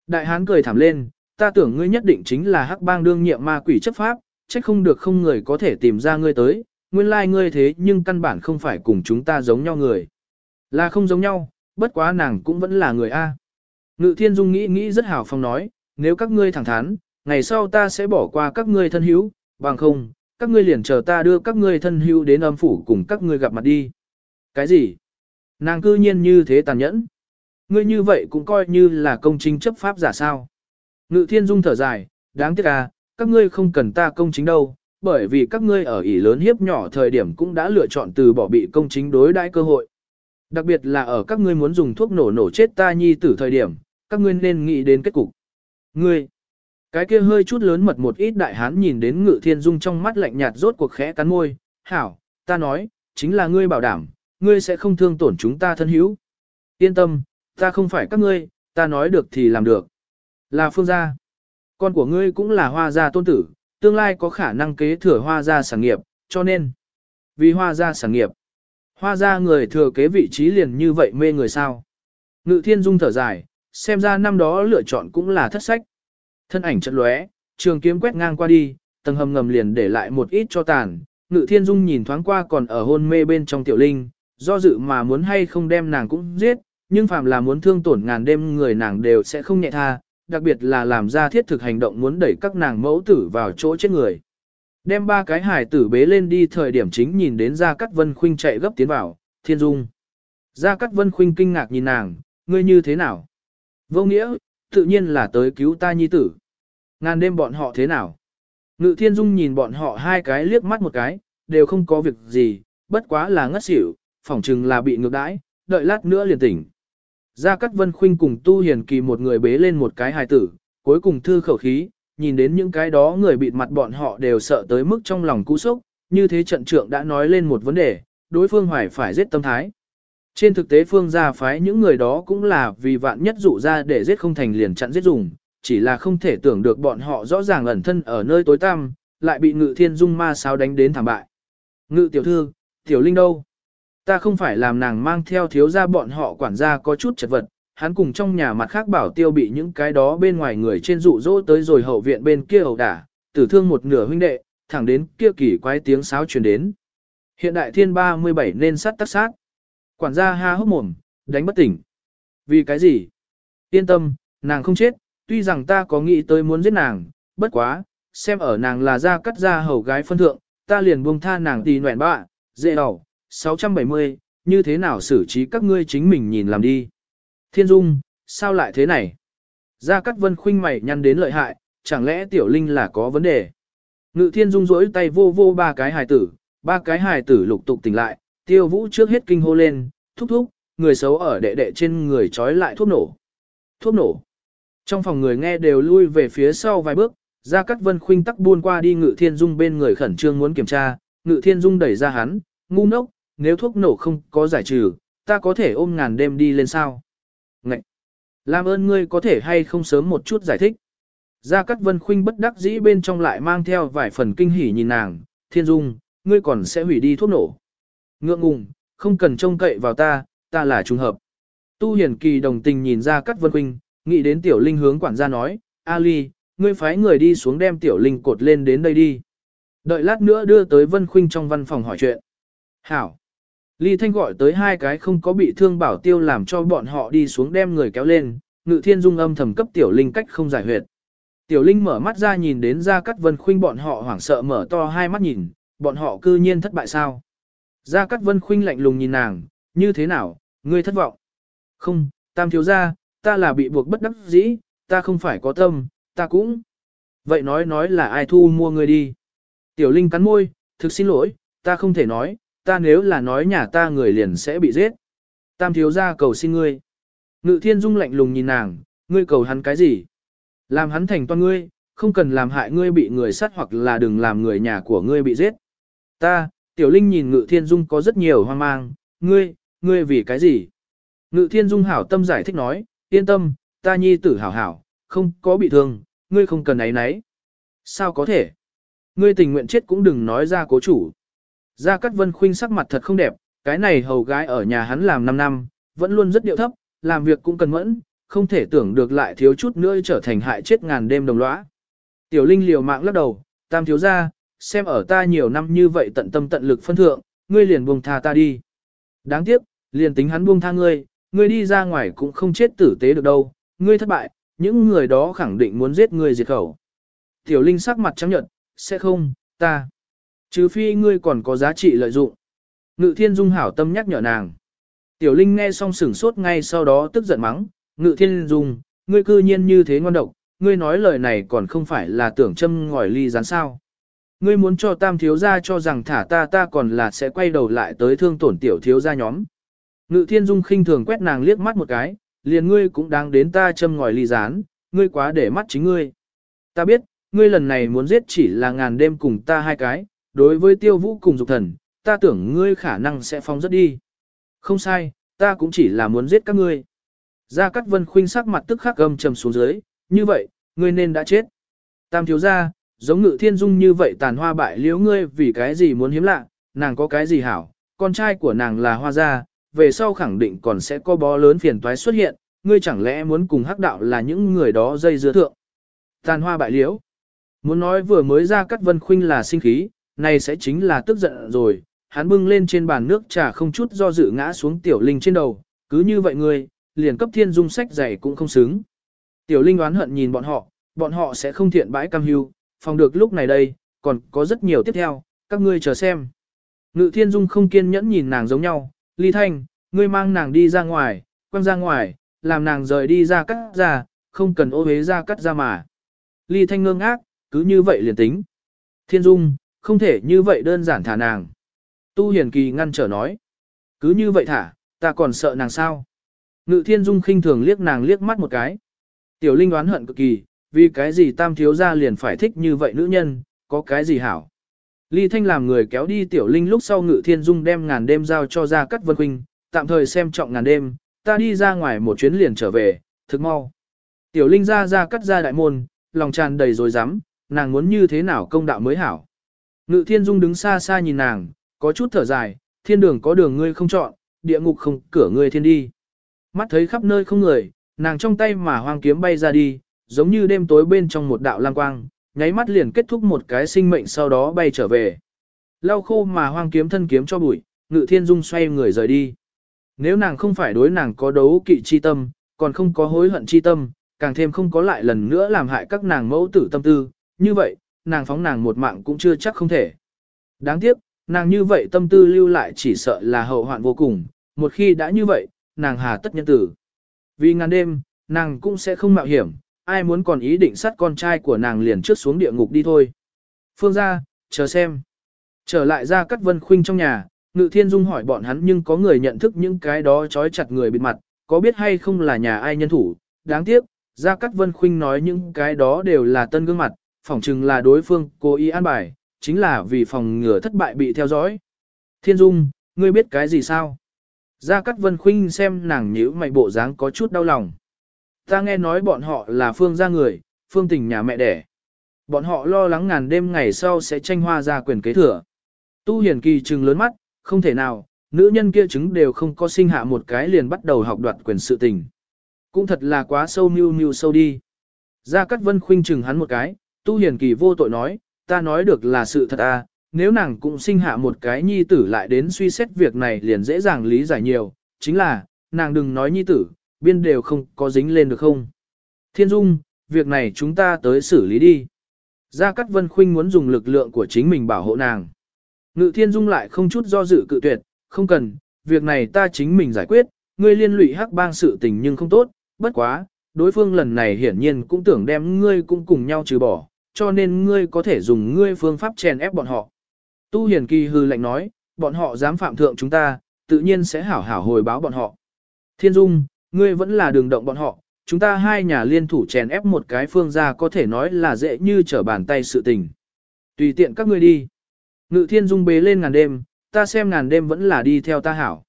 Đại hán cười thảm lên, ta tưởng ngươi nhất định chính là hắc bang đương nhiệm ma quỷ chấp pháp, trách không được không người có thể tìm ra ngươi tới, nguyên lai like ngươi thế nhưng căn bản không phải cùng chúng ta giống nhau người. Là không giống nhau, bất quá nàng cũng vẫn là người A. Ngự thiên dung nghĩ nghĩ rất hào phong nói, nếu các ngươi thẳng thắn, ngày sau ta sẽ bỏ qua các ngươi thân hữu, bằng không, các ngươi liền chờ ta đưa các ngươi thân hữu đến âm phủ cùng các ngươi gặp mặt đi. Cái gì? Nàng cư nhiên như thế tàn nhẫn. Ngươi như vậy cũng coi như là công chính chấp pháp giả sao. Ngự thiên dung thở dài, đáng tiếc à, các ngươi không cần ta công chính đâu, bởi vì các ngươi ở ỷ lớn hiếp nhỏ thời điểm cũng đã lựa chọn từ bỏ bị công chính đối đãi cơ hội. Đặc biệt là ở các ngươi muốn dùng thuốc nổ nổ chết ta nhi tử thời điểm, các ngươi nên nghĩ đến kết cục. Ngươi, cái kia hơi chút lớn mật một ít đại hán nhìn đến ngự thiên dung trong mắt lạnh nhạt rốt cuộc khẽ cắn môi, hảo, ta nói, chính là ngươi bảo đảm, ngươi sẽ không thương tổn chúng ta thân hữu. Yên tâm, ta không phải các ngươi, ta nói được thì làm được. Là phương gia. Con của ngươi cũng là hoa gia tôn tử, tương lai có khả năng kế thừa hoa gia sản nghiệp, cho nên, vì hoa gia sản nghiệp, hoa ra người thừa kế vị trí liền như vậy mê người sao. Ngự thiên dung thở dài, xem ra năm đó lựa chọn cũng là thất sách. Thân ảnh chật lóe, trường kiếm quét ngang qua đi, tầng hầm ngầm liền để lại một ít cho tàn. Ngự thiên dung nhìn thoáng qua còn ở hôn mê bên trong tiểu linh, do dự mà muốn hay không đem nàng cũng giết, nhưng phàm là muốn thương tổn ngàn đêm người nàng đều sẽ không nhẹ tha, đặc biệt là làm ra thiết thực hành động muốn đẩy các nàng mẫu tử vào chỗ chết người. Đem ba cái hải tử bế lên đi thời điểm chính nhìn đến Gia Cát Vân Khuynh chạy gấp tiến vào, thiên dung. Gia Cát Vân Khuynh kinh ngạc nhìn nàng, ngươi như thế nào? Vô nghĩa, tự nhiên là tới cứu ta nhi tử. Ngàn đêm bọn họ thế nào? Ngự thiên dung nhìn bọn họ hai cái liếc mắt một cái, đều không có việc gì, bất quá là ngất xỉu, phỏng chừng là bị ngược đãi, đợi lát nữa liền tỉnh. Gia Cát Vân Khuynh cùng Tu Hiền Kỳ một người bế lên một cái hài tử, cuối cùng thư khẩu khí, nhìn đến những cái đó người bịt mặt bọn họ đều sợ tới mức trong lòng cú sốc, như thế trận trưởng đã nói lên một vấn đề, đối phương hoài phải giết tâm thái. Trên thực tế phương gia phái những người đó cũng là vì vạn nhất dụ ra để giết không thành liền chặn giết dùng, chỉ là không thể tưởng được bọn họ rõ ràng ẩn thân ở nơi tối tăm, lại bị ngự thiên dung ma sao đánh đến thảm bại. Ngự tiểu thư, tiểu linh đâu? Ta không phải làm nàng mang theo thiếu gia bọn họ quản gia có chút chật vật, hắn cùng trong nhà mặt khác bảo tiêu bị những cái đó bên ngoài người trên dụ dỗ tới rồi hậu viện bên kia ẩu đả, tử thương một nửa huynh đệ, thẳng đến kia kỳ quái tiếng sáo truyền đến. Hiện đại thiên 37 nên sát tắc sát. Quản gia ha hốc mồm, đánh bất tỉnh. Vì cái gì? Yên tâm, nàng không chết, tuy rằng ta có nghĩ tới muốn giết nàng, bất quá, xem ở nàng là ra cắt ra hầu gái phân thượng, ta liền buông tha nàng tì nguyện bạ, dễ đầu, 670, như thế nào xử trí các ngươi chính mình nhìn làm đi. Thiên Dung, sao lại thế này? Gia Cát Vân khinh mày nhăn đến lợi hại, chẳng lẽ Tiểu Linh là có vấn đề? Ngự Thiên Dung rỗi tay vô vô ba cái hài tử, ba cái hài tử lục tục tỉnh lại, tiêu vũ trước hết kinh hô lên, thúc thúc, người xấu ở đệ đệ trên người trói lại thuốc nổ. Thuốc nổ. Trong phòng người nghe đều lui về phía sau vài bước, Gia Cát Vân khinh tắc buôn qua đi Ngự Thiên Dung bên người khẩn trương muốn kiểm tra, Ngự Thiên Dung đẩy ra hắn, ngu ngốc, nếu thuốc nổ không có giải trừ, ta có thể ôm ngàn đêm đi lên sao? Làm ơn ngươi có thể hay không sớm một chút giải thích. Gia Cát Vân Khuynh bất đắc dĩ bên trong lại mang theo vài phần kinh hỉ nhìn nàng, thiên dung, ngươi còn sẽ hủy đi thuốc nổ. Ngượng ngùng, không cần trông cậy vào ta, ta là trùng hợp. Tu Hiển Kỳ đồng tình nhìn Gia Cát Vân Khuynh, nghĩ đến tiểu linh hướng quản gia nói, Ali, ngươi phái người đi xuống đem tiểu linh cột lên đến đây đi. Đợi lát nữa đưa tới Vân Khuynh trong văn phòng hỏi chuyện. Hảo. Ly Thanh gọi tới hai cái không có bị thương bảo tiêu làm cho bọn họ đi xuống đem người kéo lên, ngự thiên dung âm thầm cấp tiểu linh cách không giải huyệt. Tiểu linh mở mắt ra nhìn đến Gia Cát Vân Khuynh bọn họ hoảng sợ mở to hai mắt nhìn, bọn họ cư nhiên thất bại sao. Gia Cát Vân Khuynh lạnh lùng nhìn nàng, như thế nào, ngươi thất vọng. Không, tam thiếu gia, ta là bị buộc bất đắc dĩ, ta không phải có tâm, ta cũng. Vậy nói nói là ai thu mua ngươi đi. Tiểu Linh cắn môi, thực xin lỗi, ta không thể nói, ta nếu là nói nhà ta người liền sẽ bị giết. Tam thiếu gia cầu xin ngươi. Ngự thiên dung lạnh lùng nhìn nàng, ngươi cầu hắn cái gì? Làm hắn thành toàn ngươi, không cần làm hại ngươi bị người sát hoặc là đừng làm người nhà của ngươi bị giết. Ta, tiểu linh nhìn ngự thiên dung có rất nhiều hoang mang, ngươi, ngươi vì cái gì? Ngự thiên dung hảo tâm giải thích nói, yên tâm, ta nhi tử hảo hảo, không có bị thương, ngươi không cần ấy nấy. Sao có thể? Ngươi tình nguyện chết cũng đừng nói ra cố chủ. Gia Cát Vân Khuynh sắc mặt thật không đẹp, cái này hầu gái ở nhà hắn làm 5 năm, vẫn luôn rất điệu thấp, làm việc cũng cần mẫn, không thể tưởng được lại thiếu chút nữa trở thành hại chết ngàn đêm đồng lõa. Tiểu Linh liều mạng lắc đầu, tam thiếu gia, xem ở ta nhiều năm như vậy tận tâm tận lực phân thượng, ngươi liền buông tha ta đi. Đáng tiếc, liền tính hắn buông tha ngươi, ngươi đi ra ngoài cũng không chết tử tế được đâu, ngươi thất bại, những người đó khẳng định muốn giết ngươi diệt khẩu. Tiểu Linh sắc mặt trắng nhợt, sẽ không, ta. Trừ phi ngươi còn có giá trị lợi dụng. Ngự thiên dung hảo tâm nhắc nhở nàng. Tiểu Linh nghe xong sửng sốt ngay sau đó tức giận mắng, ngự thiên dung, ngươi cư nhiên như thế ngon độc, ngươi nói lời này còn không phải là tưởng châm ngòi ly rán sao. Ngươi muốn cho tam thiếu gia cho rằng thả ta ta còn là sẽ quay đầu lại tới thương tổn tiểu thiếu gia nhóm. Ngự thiên dung khinh thường quét nàng liếc mắt một cái, liền ngươi cũng đáng đến ta châm ngòi ly rán, ngươi quá để mắt chính ngươi. Ta biết, ngươi lần này muốn giết chỉ là ngàn đêm cùng ta hai cái, đối với tiêu vũ cùng dục thần, ta tưởng ngươi khả năng sẽ phong rất đi. Không sai, ta cũng chỉ là muốn giết các ngươi. Gia Cát Vân khuynh sắc mặt tức khắc gầm trầm xuống dưới, như vậy, ngươi nên đã chết. Tam thiếu gia, giống ngự thiên dung như vậy tàn hoa bại liếu ngươi vì cái gì muốn hiếm lạ, nàng có cái gì hảo, con trai của nàng là hoa gia, về sau khẳng định còn sẽ có bó lớn phiền toái xuất hiện, ngươi chẳng lẽ muốn cùng hắc đạo là những người đó dây dưa thượng. Tàn hoa bại liếu. Muốn nói vừa mới ra cắt vân khuynh là sinh khí, này sẽ chính là tức giận rồi, hắn bưng lên trên bàn nước trà không chút do dự ngã xuống tiểu linh trên đầu, cứ như vậy ngươi, liền cấp thiên dung sách giày cũng không xứng. Tiểu linh oán hận nhìn bọn họ, bọn họ sẽ không thiện bãi cam hưu, phòng được lúc này đây, còn có rất nhiều tiếp theo, các ngươi chờ xem. Ngự thiên dung không kiên nhẫn nhìn nàng giống nhau, ly thanh, ngươi mang nàng đi ra ngoài, quăng ra ngoài, làm nàng rời đi ra cắt ra, không cần ô hế ra cắt ra mà. Ly thanh ngơ ngác, cứ như vậy liền tính. Thiên dung, không thể như vậy đơn giản thả nàng. Tu hiền kỳ ngăn trở nói. Cứ như vậy thả, ta còn sợ nàng sao. Ngự thiên dung khinh thường liếc nàng liếc mắt một cái. Tiểu linh oán hận cực kỳ, vì cái gì tam thiếu gia liền phải thích như vậy nữ nhân, có cái gì hảo. Ly Thanh làm người kéo đi tiểu linh lúc sau ngự thiên dung đem ngàn đêm giao cho ra cắt vân huynh, tạm thời xem trọng ngàn đêm, ta đi ra ngoài một chuyến liền trở về, thực mau. Tiểu linh ra ra cắt ra đại môn, lòng tràn đầy rồi dám, nàng muốn như thế nào công đạo mới hảo. Ngự thiên dung đứng xa xa nhìn nàng, có chút thở dài, thiên đường có đường ngươi không chọn, địa ngục không cửa ngươi thiên đi. Mắt thấy khắp nơi không người, nàng trong tay mà hoang kiếm bay ra đi, giống như đêm tối bên trong một đạo lang quang, nháy mắt liền kết thúc một cái sinh mệnh sau đó bay trở về. Lau khô mà hoang kiếm thân kiếm cho bụi, ngự thiên dung xoay người rời đi. Nếu nàng không phải đối nàng có đấu kỵ chi tâm, còn không có hối hận chi tâm, càng thêm không có lại lần nữa làm hại các nàng mẫu tử tâm tư, như vậy, nàng phóng nàng một mạng cũng chưa chắc không thể. Đáng tiếc, nàng như vậy tâm tư lưu lại chỉ sợ là hậu hoạn vô cùng, một khi đã như vậy, nàng hà tất nhân tử. Vì ngàn đêm, nàng cũng sẽ không mạo hiểm, ai muốn còn ý định sát con trai của nàng liền trước xuống địa ngục đi thôi. Phương ra, chờ xem. Trở lại ra cắt vân khuynh trong nhà, ngự thiên dung hỏi bọn hắn nhưng có người nhận thức những cái đó trói chặt người bịt mặt, có biết hay không là nhà ai nhân thủ. Đáng tiếc, ra cắt vân khuynh nói những cái đó đều là tân gương mặt, phỏng chừng là đối phương cố ý an bài, chính là vì phòng ngừa thất bại bị theo dõi. Thiên dung, ngươi biết cái gì sao? Gia Cát Vân Khuynh xem nàng nhíu mày bộ dáng có chút đau lòng. Ta nghe nói bọn họ là phương gia người, phương tình nhà mẹ đẻ. Bọn họ lo lắng ngàn đêm ngày sau sẽ tranh hoa ra quyền kế thừa. Tu hiển kỳ trừng lớn mắt, không thể nào, nữ nhân kia chứng đều không có sinh hạ một cái liền bắt đầu học đoạt quyền sự tình. Cũng thật là quá sâu mưu mưu sâu đi. Gia Cát Vân khuynh chừng hắn một cái, Tu Hiền kỳ vô tội nói, ta nói được là sự thật à, nếu nàng cũng sinh hạ một cái nhi tử lại đến suy xét việc này liền dễ dàng lý giải nhiều, chính là, nàng đừng nói nhi tử, biên đều không có dính lên được không. Thiên Dung, việc này chúng ta tới xử lý đi. Gia Cát Vân Khuynh muốn dùng lực lượng của chính mình bảo hộ nàng. Ngự Thiên Dung lại không chút do dự cự tuyệt, không cần, việc này ta chính mình giải quyết, ngươi liên lụy hắc bang sự tình nhưng không tốt, bất quá, đối phương lần này hiển nhiên cũng tưởng đem ngươi cũng cùng nhau trừ bỏ, cho nên ngươi có thể dùng ngươi phương pháp chèn ép bọn họ. Tu Hiền Kỳ hư lạnh nói, bọn họ dám phạm thượng chúng ta, tự nhiên sẽ hảo hảo hồi báo bọn họ. Thiên Dung, ngươi vẫn là đường động bọn họ, chúng ta hai nhà liên thủ chèn ép một cái phương ra có thể nói là dễ như trở bàn tay sự tình. Tùy tiện các ngươi đi. Ngự Thiên Dung bế lên ngàn đêm, ta xem ngàn đêm vẫn là đi theo ta hảo.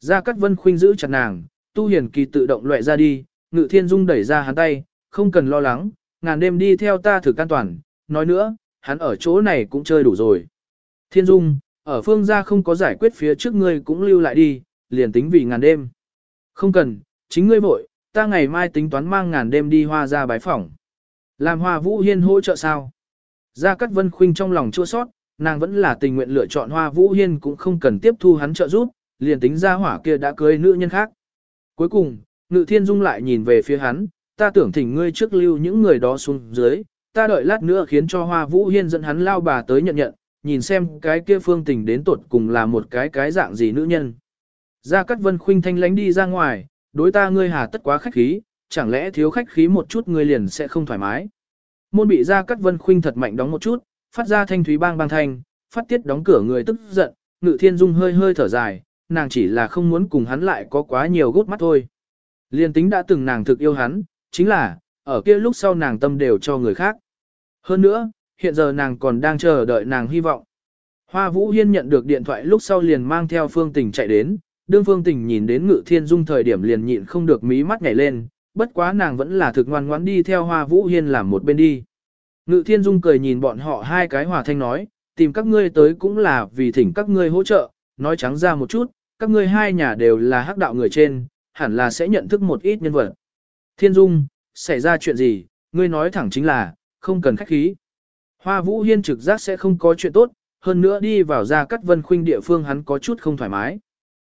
Gia Cát Vân khuynh giữ chặt nàng, Tu Hiền Kỳ tự động loại ra đi, Ngự Thiên Dung đẩy ra hắn tay, không cần lo lắng, ngàn đêm đi theo ta thử an toàn, nói nữa, hắn ở chỗ này cũng chơi đủ rồi. Thiên Dung, ở phương gia không có giải quyết phía trước ngươi cũng lưu lại đi, liền tính vì ngàn đêm. Không cần, chính ngươi vội, ta ngày mai tính toán mang ngàn đêm đi hoa ra bái phỏng. Làm hoa vũ hiên hỗ trợ sao? Gia Cát Vân Khuynh trong lòng chua sót, nàng vẫn là tình nguyện lựa chọn Hoa Vũ Hiên cũng không cần tiếp thu hắn trợ giúp, liền tính ra hỏa kia đã cưới nữ nhân khác. Cuối cùng, Ngự Thiên Dung lại nhìn về phía hắn, ta tưởng thỉnh ngươi trước lưu những người đó xuống dưới, ta đợi lát nữa khiến cho Hoa Vũ Hiên dẫn hắn lao bà tới nhận nhận, nhìn xem cái kia phương tình đến tột cùng là một cái cái dạng gì nữ nhân. Gia Cát Vân Khuynh thanh lánh đi ra ngoài, đối ta ngươi hà tất quá khách khí, chẳng lẽ thiếu khách khí một chút ngươi liền sẽ không thoải mái. Môn bị Gia Cát Vân Khuynh thật mạnh đóng một chút, phát ra thanh thúy bang bang thanh, phát tiết đóng cửa người tức giận, Ngự Thiên Dung hơi hơi thở dài, nàng chỉ là không muốn cùng hắn lại có quá nhiều gút mắt thôi. Liên tính đã từng nàng thực yêu hắn, chính là, ở kia lúc sau nàng tâm đều cho người khác. Hơn nữa, hiện giờ nàng còn đang chờ đợi nàng hy vọng. Hoa Vũ Hiên nhận được điện thoại lúc sau liền mang theo Phương Tình chạy đến, đương Phương Tình nhìn đến Ngự Thiên Dung thời điểm liền nhịn không được mí mắt nhảy lên, bất quá nàng vẫn là thực ngoan ngoãn đi theo Hoa Vũ Hiên làm một bên đi. Ngự Thiên Dung cười nhìn bọn họ hai cái hòa thanh nói, tìm các ngươi tới cũng là vì thỉnh các ngươi hỗ trợ, nói trắng ra một chút, các ngươi hai nhà đều là hắc đạo người trên, hẳn là sẽ nhận thức một ít nhân vật. Thiên Dung, xảy ra chuyện gì, ngươi nói thẳng chính là, không cần khách khí. Hoa Vũ Hiên trực giác sẽ không có chuyện tốt, hơn nữa đi vào ra cắt vân khuynh địa phương hắn có chút không thoải mái.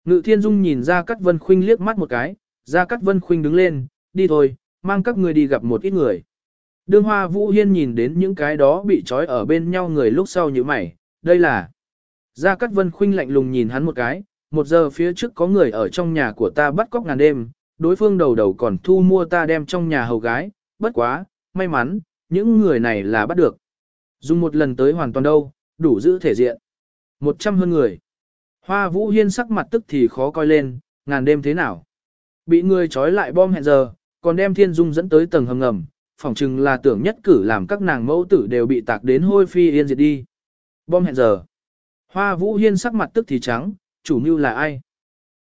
Ngự Thiên Dung nhìn ra cắt vân khuynh liếc mắt một cái, ra cắt vân khuynh đứng lên, đi thôi, mang các ngươi đi gặp một ít người. Đương Hoa Vũ Hiên nhìn đến những cái đó bị trói ở bên nhau người lúc sau như mày, đây là... Gia Cát Vân Khuynh lạnh lùng nhìn hắn một cái, một giờ phía trước có người ở trong nhà của ta bắt cóc ngàn đêm, đối phương đầu đầu còn thu mua ta đem trong nhà hầu gái, bất quá, may mắn, những người này là bắt được. Dùng một lần tới hoàn toàn đâu, đủ giữ thể diện. Một trăm hơn người. Hoa Vũ Hiên sắc mặt tức thì khó coi lên, ngàn đêm thế nào. Bị người trói lại bom hẹn giờ, còn đem Thiên Dung dẫn tới tầng hầm ngầm, phỏng chừng là tưởng nhất cử làm các nàng mẫu tử đều bị tạc đến hôi phi yên diệt đi. Bom hẹn giờ. Hoa Vũ Hiên sắc mặt tức thì trắng, chủ mưu là ai?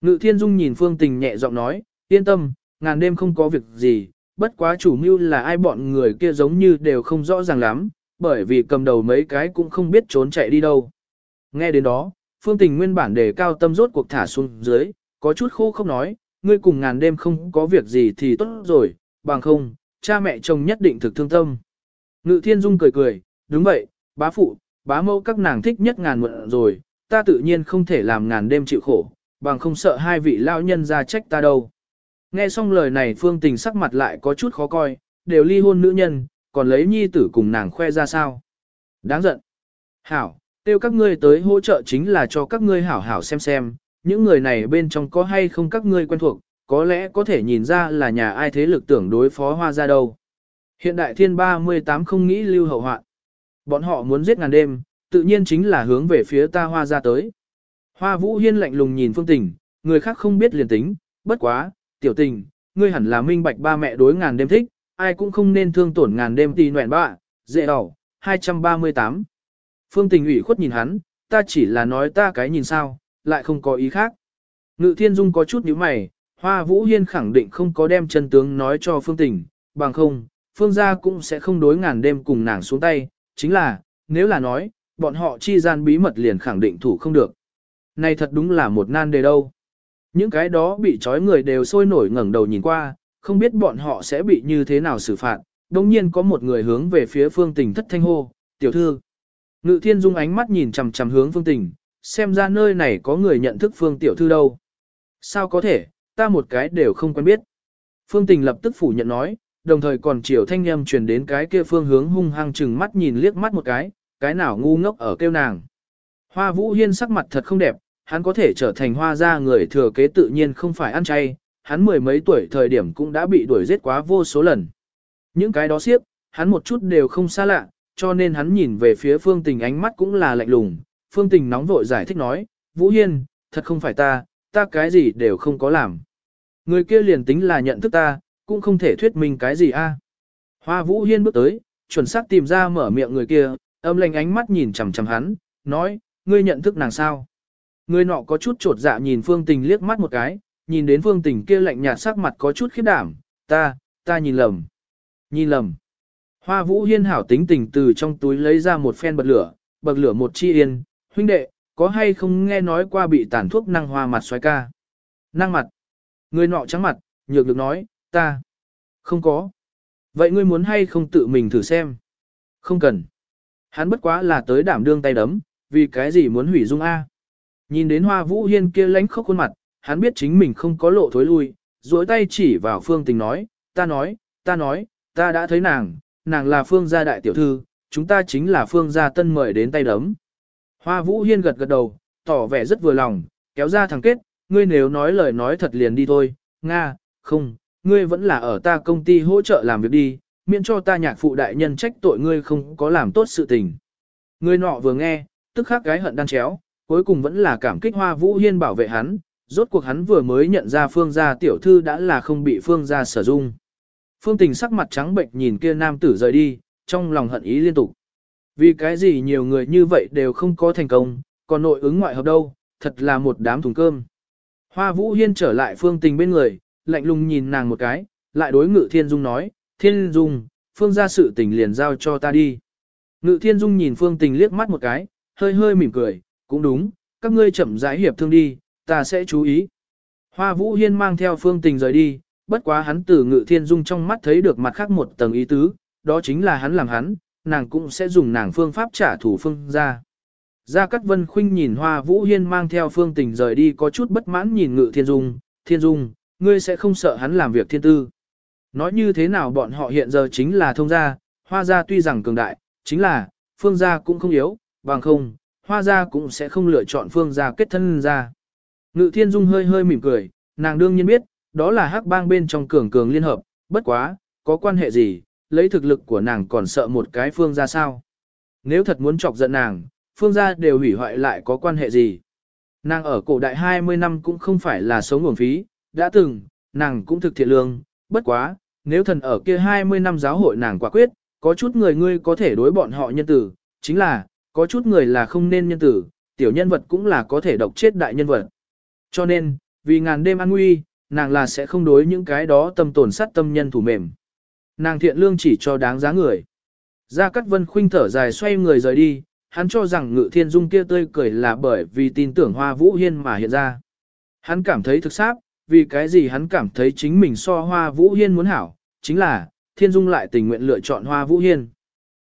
Ngự Thiên Dung nhìn Phương Tình nhẹ giọng nói, yên tâm, ngàn đêm không có việc gì, bất quá chủ mưu là ai bọn người kia giống như đều không rõ ràng lắm, bởi vì cầm đầu mấy cái cũng không biết trốn chạy đi đâu. Nghe đến đó, Phương Tình nguyên bản đề cao tâm rốt cuộc thả xuống dưới, có chút khô không nói, ngươi cùng ngàn đêm không có việc gì thì tốt rồi, bằng không, cha mẹ chồng nhất định thực thương tâm. Ngự thiên dung cười cười, đúng vậy, bá phụ, bá mẫu các nàng thích nhất ngàn muộn rồi, ta tự nhiên không thể làm ngàn đêm chịu khổ, bằng không sợ hai vị lão nhân ra trách ta đâu. Nghe xong lời này phương tình sắc mặt lại có chút khó coi, đều ly hôn nữ nhân, còn lấy nhi tử cùng nàng khoe ra sao. Đáng giận. Hảo, tiêu các ngươi tới hỗ trợ chính là cho các ngươi hảo hảo xem xem, những người này bên trong có hay không các ngươi quen thuộc, có lẽ có thể nhìn ra là nhà ai thế lực tưởng đối phó hoa ra đâu. Hiện đại thiên 38 không nghĩ lưu hậu hoạn. Bọn họ muốn giết ngàn đêm, tự nhiên chính là hướng về phía ta hoa ra tới. Hoa vũ hiên lạnh lùng nhìn phương tình, người khác không biết liền tính, bất quá, tiểu tình, ngươi hẳn là minh bạch ba mẹ đối ngàn đêm thích, ai cũng không nên thương tổn ngàn đêm tì nguyện bạ, dễ đỏ, 238. Phương tình ủy khuất nhìn hắn, ta chỉ là nói ta cái nhìn sao, lại không có ý khác. Ngự thiên dung có chút nhíu mày, Hoa Vũ Hiên khẳng định không có đem chân tướng nói cho Phương Tình, bằng không, Phương gia cũng sẽ không đối ngàn đêm cùng nàng xuống tay, chính là, nếu là nói, bọn họ chi gian bí mật liền khẳng định thủ không được. Này thật đúng là một nan đề đâu. Những cái đó bị trói người đều sôi nổi ngẩng đầu nhìn qua, không biết bọn họ sẽ bị như thế nào xử phạt. Đồng nhiên có một người hướng về phía phương tình thất thanh hô, tiểu thư. Ngự thiên dung ánh mắt nhìn chằm chằm hướng phương tình, xem ra nơi này có người nhận thức phương tiểu thư đâu. Sao có thể, ta một cái đều không quen biết. Phương Tình lập tức phủ nhận nói, đồng thời còn chiều thanh âm truyền đến cái kia phương hướng hung hăng chừng mắt nhìn liếc mắt một cái, cái nào ngu ngốc ở kêu nàng. Hoa Vũ Hiên sắc mặt thật không đẹp, hắn có thể trở thành hoa gia người thừa kế tự nhiên không phải ăn chay, hắn mười mấy tuổi thời điểm cũng đã bị đuổi giết quá vô số lần. Những cái đó siếp, hắn một chút đều không xa lạ, cho nên hắn nhìn về phía Phương Tình ánh mắt cũng là lạnh lùng. Phương Tình nóng vội giải thích nói, Vũ Hiên, thật không phải ta, ta cái gì đều không có làm. Người kia liền tính là nhận thức ta, cũng không thể thuyết minh cái gì a. Hoa Vũ Hiên bước tới, chuẩn xác tìm ra mở miệng người kia, âm lành ánh mắt nhìn chằm chằm hắn, nói, ngươi nhận thức nàng sao? Người nọ có chút trột dạ nhìn Phương Tình liếc mắt một cái, nhìn đến Phương Tình kia lạnh nhạt sắc mặt có chút khiếp đảm, ta, ta nhìn lầm. Nhìn lầm. Hoa Vũ Hiên hảo tính tình từ trong túi lấy ra một phen bật lửa, bật lửa một chi yên, huynh đệ, có hay không nghe nói qua bị tàn thuốc năng hoa mặt xoay ca? Năng mặt. Người nọ trắng mặt, nhược được nói, ta. Không có. Vậy ngươi muốn hay không tự mình thử xem? Không cần. Hắn bất quá là tới đảm đương tay đấm, vì cái gì muốn hủy dung A. Nhìn đến hoa vũ hiên kia lánh khóc khuôn mặt, hắn biết chính mình không có lộ thối lui, duỗi tay chỉ vào phương tình nói, ta nói, ta nói, ta đã thấy nàng, nàng là phương gia đại tiểu thư, chúng ta chính là phương gia tân mời đến tay đấm. Hoa vũ hiên gật gật đầu, tỏ vẻ rất vừa lòng, kéo ra thằng kết, ngươi nếu nói lời nói thật liền đi thôi, Nga, không, ngươi vẫn là ở ta công ty hỗ trợ làm việc đi, miễn cho ta nhạc phụ đại nhân trách tội ngươi không có làm tốt sự tình. Ngươi nọ vừa nghe, tức khắc gái hận đan chéo, cuối cùng vẫn là cảm kích hoa vũ hiên bảo vệ hắn, rốt cuộc hắn vừa mới nhận ra phương gia tiểu thư đã là không bị phương gia sử dụng. Phương tình sắc mặt trắng bệnh nhìn kia nam tử rời đi, trong lòng hận ý liên tục. Vì cái gì nhiều người như vậy đều không có thành công, còn nội ứng ngoại hợp đâu, thật là một đám thùng cơm. Hoa Vũ Hiên trở lại Phương Tình bên người, lạnh lùng nhìn nàng một cái, lại đối Ngự Thiên Dung nói, Thiên Dung, Phương Gia sự tình liền giao cho ta đi. Ngự Thiên Dung nhìn Phương Tình liếc mắt một cái, hơi hơi mỉm cười, cũng đúng, các ngươi chậm rãi hiệp thương đi, ta sẽ chú ý. Hoa Vũ Hiên mang theo Phương Tình rời đi, bất quá hắn từ Ngự Thiên Dung trong mắt thấy được mặt khác một tầng ý tứ, đó chính là hắn làm hắn, nàng cũng sẽ dùng nàng phương pháp trả thù phương ra. Gia Cát Vân Khuynh nhìn Hoa Vũ Hiên mang theo phương tình rời đi có chút bất mãn nhìn Ngự Thiên Dung, Thiên Dung, ngươi sẽ không sợ hắn làm việc thiên tư. Nói như thế nào bọn họ hiện giờ chính là thông gia, Hoa gia tuy rằng cường đại, chính là, phương gia cũng không yếu, bằng không, Hoa gia cũng sẽ không lựa chọn phương gia kết thân gia. Ngự Thiên Dung hơi hơi mỉm cười, nàng đương nhiên biết, đó là hắc bang bên trong cường cường liên hợp, bất quá, có quan hệ gì, lấy thực lực của nàng còn sợ một cái phương gia sao. Nếu thật muốn chọc giận nàng, phương gia đều hủy hoại lại có quan hệ gì. Nàng ở cổ đại 20 năm cũng không phải là sống nguồn phí, đã từng, nàng cũng thực thiện lương, bất quá, nếu thần ở kia 20 năm giáo hội nàng quả quyết, có chút người ngươi có thể đối bọn họ nhân tử, chính là, có chút người là không nên nhân tử, tiểu nhân vật cũng là có thể độc chết đại nhân vật. Cho nên, vì ngàn đêm an nguy, nàng là sẽ không đối những cái đó tâm tổn sát tâm nhân thủ mềm. Nàng thiện lương chỉ cho đáng giá người. Gia Cát Vân khuynh thở dài xoay người rời đi, hắn cho rằng ngự thiên dung kia tươi cười là bởi vì tin tưởng hoa vũ hiên mà hiện ra. Hắn cảm thấy thực xác, vì cái gì hắn cảm thấy chính mình so hoa vũ hiên muốn hảo, chính là, thiên dung lại tình nguyện lựa chọn hoa vũ hiên.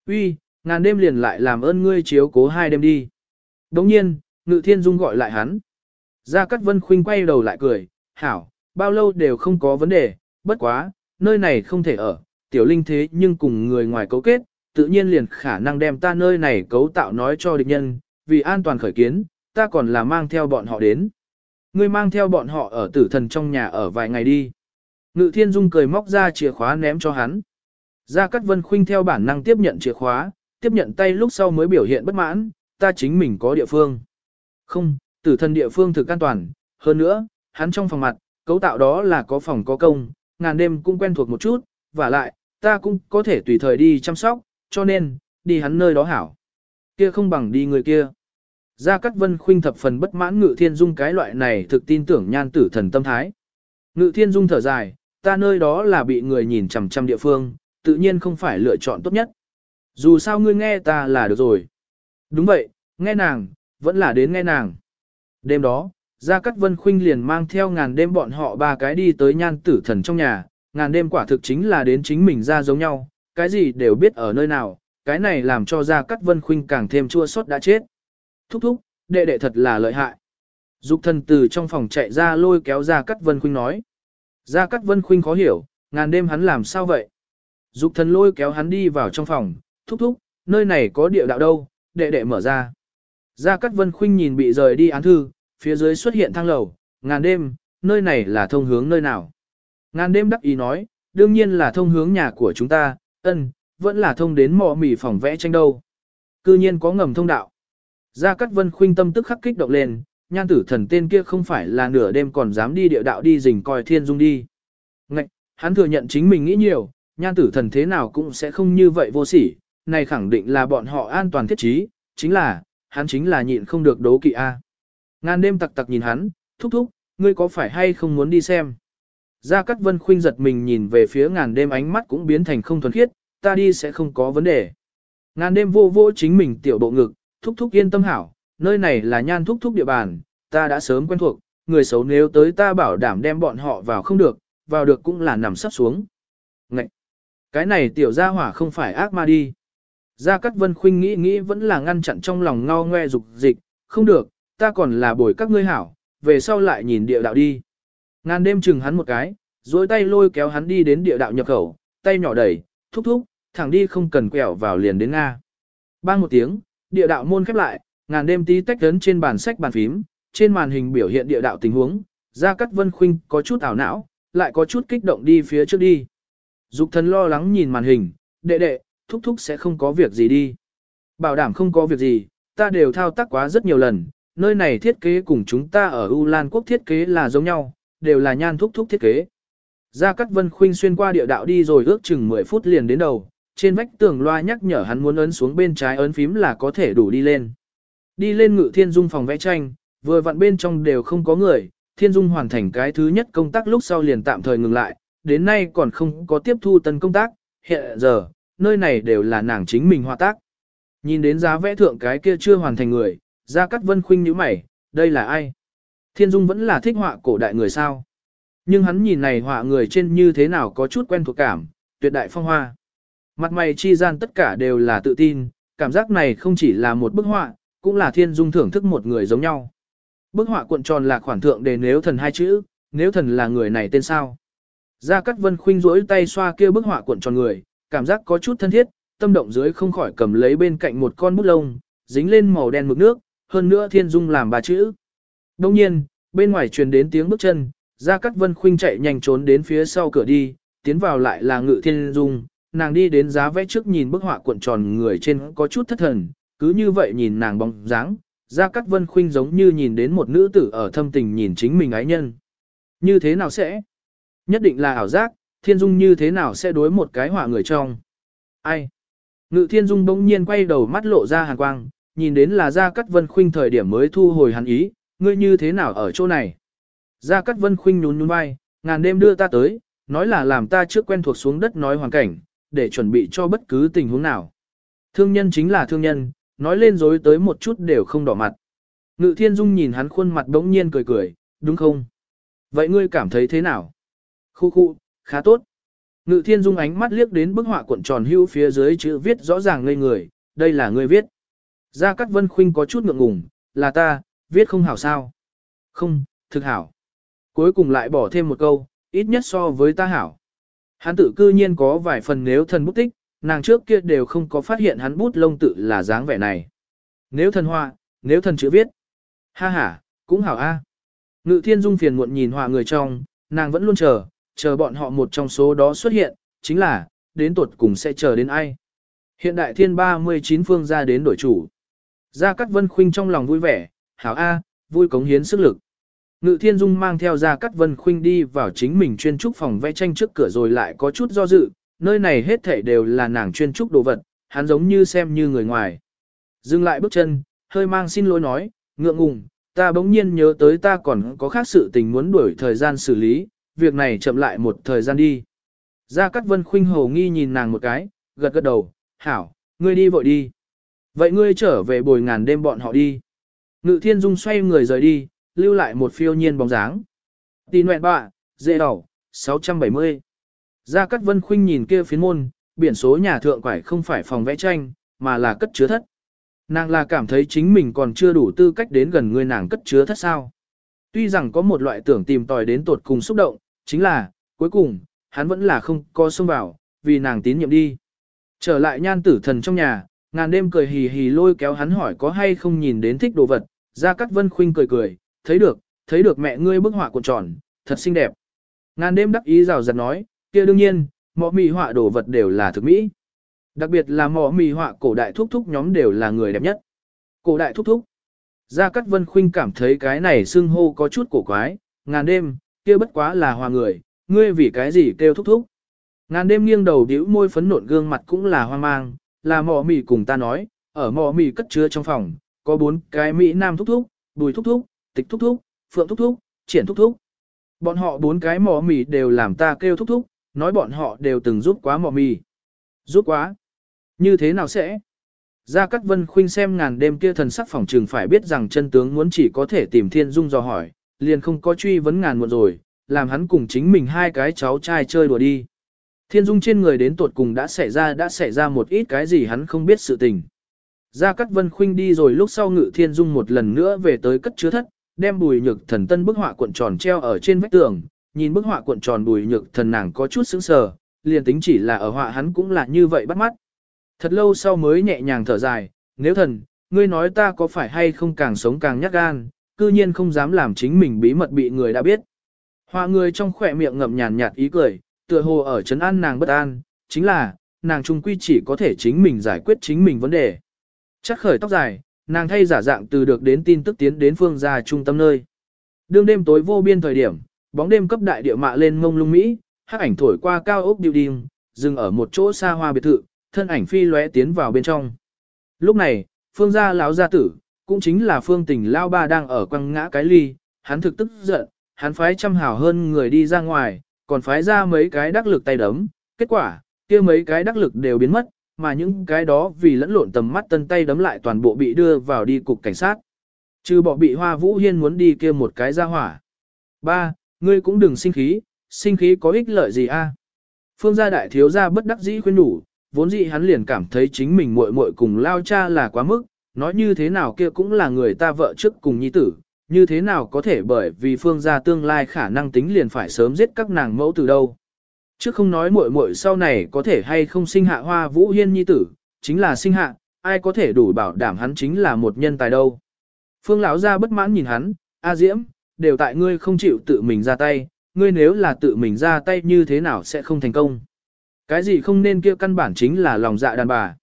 Uy, ngàn đêm liền lại làm ơn ngươi chiếu cố hai đêm đi. Đồng nhiên, ngự thiên dung gọi lại hắn. Gia Cát Vân Khuynh quay đầu lại cười, hảo, bao lâu đều không có vấn đề, bất quá, nơi này không thể ở, tiểu linh thế nhưng cùng người ngoài cấu kết, tự nhiên liền khả năng đem ta nơi này cấu tạo nói cho địch nhân, vì an toàn khởi kiến, ta còn là mang theo bọn họ đến. Ngươi mang theo bọn họ ở tử thần trong nhà ở vài ngày đi. Ngự thiên dung cười móc ra chìa khóa ném cho hắn. Gia Cát Vân Khuynh theo bản năng tiếp nhận chìa khóa, tiếp nhận tay lúc sau mới biểu hiện bất mãn, ta chính mình có địa phương. Không, tử thần địa phương thực an toàn, hơn nữa, hắn trong phòng mặt, cấu tạo đó là có phòng có công, ngàn đêm cũng quen thuộc một chút, và lại, ta cũng có thể tùy thời đi chăm sóc, cho nên, đi hắn nơi đó hảo. Kia không bằng đi người kia. Gia Cát Vân khuynh thập phần bất mãn Ngự Thiên Dung cái loại này thực tin tưởng nhan tử thần tâm thái. Ngự Thiên Dung thở dài, ta nơi đó là bị người nhìn chằm chằm địa phương, tự nhiên không phải lựa chọn tốt nhất. Dù sao ngươi nghe ta là được rồi. Đúng vậy, nghe nàng, vẫn là đến nghe nàng. Đêm đó, Gia Cát Vân Khuynh liền mang theo ngàn đêm bọn họ ba cái đi tới nhan tử thần trong nhà, ngàn đêm quả thực chính là đến chính mình ra giống nhau, cái gì đều biết ở nơi nào, cái này làm cho Gia Cát Vân Khuynh càng thêm chua xót đã chết. Thúc thúc, đệ đệ thật là lợi hại. Dục thần từ trong phòng chạy ra lôi kéo Gia Cát Vân Khuynh nói. Gia Cát Vân Khuynh khó hiểu, ngàn đêm hắn làm sao vậy? Dục thần lôi kéo hắn đi vào trong phòng, thúc thúc, nơi này có địa đạo đâu, đệ đệ mở ra. Gia Cát Vân Khuynh nhìn bị rời đi án thư, phía dưới xuất hiện thang lầu, ngàn đêm, nơi này là thông hướng nơi nào. Ngàn đêm đắc ý nói, đương nhiên là thông hướng nhà của chúng ta, ân, vẫn là thông đến mò mỉ phòng vẽ tranh đâu. Cư nhiên có ngầm thông đạo. Gia Cát Vân khuynh tâm tức khắc kích động lên, nhan tử thần tên kia không phải là nửa đêm còn dám đi địa đạo đi rình coi thiên dung đi. Ngạch, hắn thừa nhận chính mình nghĩ nhiều, nhan tử thần thế nào cũng sẽ không như vậy vô sỉ, này khẳng định là bọn họ an toàn thiết trí, chính là, hắn chính là nhịn không được đố kỵ a. Ngàn đêm tặc tặc nhìn hắn, thúc thúc, ngươi có phải hay không muốn đi xem? Gia Cát Vân Khuynh giật mình nhìn về phía ngàn đêm ánh mắt cũng biến thành không thuần khiết, ta đi sẽ không có vấn đề. Ngàn đêm vô vô chính mình tiểu bộ ngực, thúc thúc yên tâm hảo, nơi này là nhan thúc thúc địa bàn, ta đã sớm quen thuộc, người xấu nếu tới ta bảo đảm đem bọn họ vào không được, vào được cũng là nằm sắp xuống. Ngậy! Cái này tiểu gia hỏa không phải ác ma đi. Gia Cát Vân Khuynh nghĩ nghĩ vẫn là ngăn chặn trong lòng ngao ngoe dục dịch, không được, ta còn là bồi các ngươi hảo, về sau lại nhìn địa đạo đi. Ngàn đêm chừng hắn một cái, duỗi tay lôi kéo hắn đi đến địa đạo nhập khẩu, tay nhỏ đẩy, thúc thúc, thẳng đi không cần quẹo vào liền đến Nga. Bang một tiếng, địa đạo môn khép lại, ngàn đêm tí tách lớn trên bàn sách bàn phím, trên màn hình biểu hiện địa đạo tình huống, Gia Cát Vân Khuynh có chút ảo não, lại có chút kích động đi phía trước đi. Dục thần lo lắng nhìn màn hình, đệ đệ, thúc thúc sẽ không có việc gì đi. Bảo đảm không có việc gì, ta đều thao tác quá rất nhiều lần, nơi này thiết kế cùng chúng ta ở U Lan Quốc thiết kế là giống nhau, đều là nhan thúc thúc thiết kế. Gia Cát Vân Khuynh xuyên qua địa đạo đi rồi ước chừng 10 phút liền đến đầu, trên vách tường loa nhắc nhở hắn muốn ấn xuống bên trái ấn phím là có thể đủ đi lên. Đi lên ngự thiên dung phòng vẽ tranh, vừa vặn bên trong đều không có người, thiên dung hoàn thành cái thứ nhất công tác lúc sau liền tạm thời ngừng lại, đến nay còn không có tiếp thu tân công tác, hiện giờ, nơi này đều là nàng chính mình hòa tác. Nhìn đến giá vẽ thượng cái kia chưa hoàn thành người, Gia Cát Vân khuynh nhíu mày, đây là ai? Thiên Dung vẫn là thích họa cổ đại người sao? Nhưng hắn nhìn này họa người trên như thế nào có chút quen thuộc cảm, tuyệt đại phong hoa. Mặt mày chi gian tất cả đều là tự tin, cảm giác này không chỉ là một bức họa, cũng là Thiên Dung thưởng thức một người giống nhau. Bức họa cuộn tròn là khoản thượng đề nếu thần hai chữ, nếu thần là người này tên sao? Gia Cát Vân khuynh rỗi tay xoa kia bức họa cuộn tròn người, cảm giác có chút thân thiết, tâm động dưới không khỏi cầm lấy bên cạnh một con bút lông, dính lên màu đen mực nước, hơn nữa thiên dung làm ba chữ. Đông nhiên, bên ngoài truyền đến tiếng bước chân, Gia Cát Vân Khuynh chạy nhanh trốn đến phía sau cửa đi, tiến vào lại là ngự thiên dung, nàng đi đến giá vẽ trước nhìn bức họa cuộn tròn người trên có chút thất thần, cứ như vậy nhìn nàng bóng dáng, Gia Cát Vân Khuynh giống như nhìn đến một nữ tử ở thâm tình nhìn chính mình ái nhân. Như thế nào sẽ? Nhất định là ảo giác, thiên dung như thế nào sẽ đối một cái họa người trong? Ai? Ngự thiên dung bỗng nhiên quay đầu mắt lộ ra hàn quang, nhìn đến là Gia Cát Vân Khuynh thời điểm mới thu hồi hắn ý, ngươi như thế nào ở chỗ này? Gia Cát Vân Khuynh nhún nhún vai, ngàn đêm đưa ta tới, nói là làm ta trước quen thuộc xuống đất nói hoàn cảnh, để chuẩn bị cho bất cứ tình huống nào. Thương nhân chính là thương nhân, nói lên dối tới một chút đều không đỏ mặt. Ngự thiên dung nhìn hắn khuôn mặt bỗng nhiên cười cười, đúng không? Vậy ngươi cảm thấy thế nào? Khu khu, khá tốt. Ngự thiên dung ánh mắt liếc đến bức họa cuộn tròn hưu phía dưới chữ viết rõ ràng ngây người, đây là ngươi viết. Gia Cát Vân Khuynh có chút ngượng ngùng, là ta, viết không hảo sao? Không, thực hảo. Cuối cùng lại bỏ thêm một câu, ít nhất so với ta hảo. Hắn tự cư nhiên có vài phần nếu thần bút tích, nàng trước kia đều không có phát hiện hắn bút lông tự là dáng vẻ này. Nếu thần họa, nếu thần chữ viết. Ha ha, cũng hảo a. Ngự thiên dung phiền muộn nhìn họa người trong, nàng vẫn luôn chờ, chờ bọn họ một trong số đó xuất hiện, chính là, đến tuột cùng sẽ chờ đến ai. Hiện đại thiên 39 phương ra đến đổi chủ. Gia Cát Vân Khuynh trong lòng vui vẻ, hảo A, vui cống hiến sức lực. Ngự Thiên Dung mang theo Gia Cát Vân Khuynh đi vào chính mình chuyên trúc phòng vẽ tranh trước cửa rồi lại có chút do dự, nơi này hết thảy đều là nàng chuyên trúc đồ vật, hắn giống như xem như người ngoài. Dừng lại bước chân, hơi mang xin lỗi nói, ngượng ngùng, ta bỗng nhiên nhớ tới ta còn có khác sự tình muốn đuổi thời gian xử lý, việc này chậm lại một thời gian đi. Gia Cát Vân Khuynh hồ nghi nhìn nàng một cái, gật gật đầu, hảo, ngươi đi vội đi. Vậy ngươi trở về bồi ngàn đêm bọn họ đi. Ngự thiên dung xoay người rời đi, lưu lại một phiêu nhiên bóng dáng. Tì nguyện bạ, dễ đỏ, 670. Gia Cát Vân Khuynh nhìn kia phiến môn, biển số nhà thượng quải không phải phòng vẽ tranh, mà là cất chứa thất. Nàng là cảm thấy chính mình còn chưa đủ tư cách đến gần người nàng cất chứa thất sao. Tuy rằng có một loại tưởng tìm tòi đến tột cùng xúc động, chính là, cuối cùng, hắn vẫn là không có xông vào, vì nàng tín nhiệm đi. Trở lại nhan tử thần trong nhà, ngàn đêm cười hì hì lôi kéo hắn hỏi có hay không nhìn đến thích đồ vật, ra cắt vân khuynh cười cười, thấy được, thấy được mẹ ngươi bức họa cuộn tròn, thật xinh đẹp. Ngàn đêm đắc ý rào rạt nói, kia đương nhiên, mỏ mì họa đồ vật đều là thực mỹ. Đặc biệt là mỏ mì họa cổ đại thúc thúc nhóm đều là người đẹp nhất. Cổ đại thúc thúc. Gia Cát Vân Khuynh cảm thấy cái này xưng hô có chút cổ quái, ngàn đêm, kia bất quá là hòa người, ngươi vì cái gì kêu thúc thúc. Ngàn đêm nghiêng đầu điếu môi phấn nộn gương mặt cũng là hoang mang, là mỏ mì cùng ta nói, ở mỏ mì cất chứa trong phòng, có bốn cái Mỹ Nam thúc thúc, bùi thúc thúc, tịch thúc thúc, phượng thúc thúc, triển thúc thúc. Bọn họ bốn cái mỏ mì đều làm ta kêu thúc thúc, nói bọn họ đều từng giúp quá mỏ mì. Giúp quá? Như thế nào sẽ? Gia Cát Vân Khuynh xem ngàn đêm kia thần sắc phòng trường phải biết rằng chân tướng muốn chỉ có thể tìm Thiên Dung dò hỏi, liền không có truy vấn ngàn một rồi, làm hắn cùng chính mình hai cái cháu trai chơi đùa đi. Thiên Dung trên người đến tuột cùng đã xảy ra đã xảy ra một ít cái gì hắn không biết sự tình. Gia Cát Vân Khuynh đi rồi lúc sau Ngự Thiên Dung một lần nữa về tới cất chứa thất, đem bùi nhược thần tân bức họa cuộn tròn treo ở trên vách tường, nhìn bức họa cuộn tròn bùi nhược thần nàng có chút sững sờ, liền tính chỉ là ở họa hắn cũng là như vậy bắt mắt. Thật lâu sau mới nhẹ nhàng thở dài, nếu thần, ngươi nói ta có phải hay không càng sống càng nhát gan, cư nhiên không dám làm chính mình bí mật bị người đã biết. Họa người trong khỏe miệng ngậm nhàn nhạt ý cười, tựa hồ ở trấn an nàng bất an, chính là, nàng trung quy chỉ có thể chính mình giải quyết chính mình vấn đề. Chắc khởi tóc dài, nàng thay giả dạng từ được đến tin tức tiến đến phương gia trung tâm nơi. Đương đêm tối vô biên thời điểm, bóng đêm cấp đại địa mạ lên mông lung Mỹ, hắc ảnh thổi qua cao ốc building, dừng ở một chỗ xa hoa biệt thự, thân ảnh phi lóe tiến vào bên trong. Lúc này, phương gia lão gia tử, cũng chính là phương tình lao ba đang ở quăng ngã cái ly, hắn thực tức giận, hắn phái trăm hảo hơn người đi ra ngoài, còn phái ra mấy cái đắc lực tay đấm, kết quả, kia mấy cái đắc lực đều biến mất, mà những cái đó vì lẫn lộn tầm mắt tân tay đấm lại toàn bộ bị đưa vào đi cục cảnh sát. Trừ bỏ bị Hoa Vũ Hiên muốn đi kia một cái ra hỏa. Ba, ngươi cũng đừng sinh khí, sinh khí có ích lợi gì a? Phương gia đại thiếu gia bất đắc dĩ khuyên nhủ, vốn dĩ hắn liền cảm thấy chính mình muội muội cùng lao cha là quá mức, nói như thế nào kia cũng là người ta vợ trước cùng nhi tử, như thế nào có thể bởi vì phương gia tương lai khả năng tính liền phải sớm giết các nàng mẫu từ đâu. Chứ không nói muội muội sau này có thể hay không sinh hạ hoa vũ hiên nhi tử, chính là sinh hạ, ai có thể đủ bảo đảm hắn chính là một nhân tài đâu. Phương lão gia bất mãn nhìn hắn, A Diễm, đều tại ngươi không chịu tự mình ra tay, ngươi nếu là tự mình ra tay như thế nào sẽ không thành công. Cái gì không nên kia căn bản chính là lòng dạ đàn bà.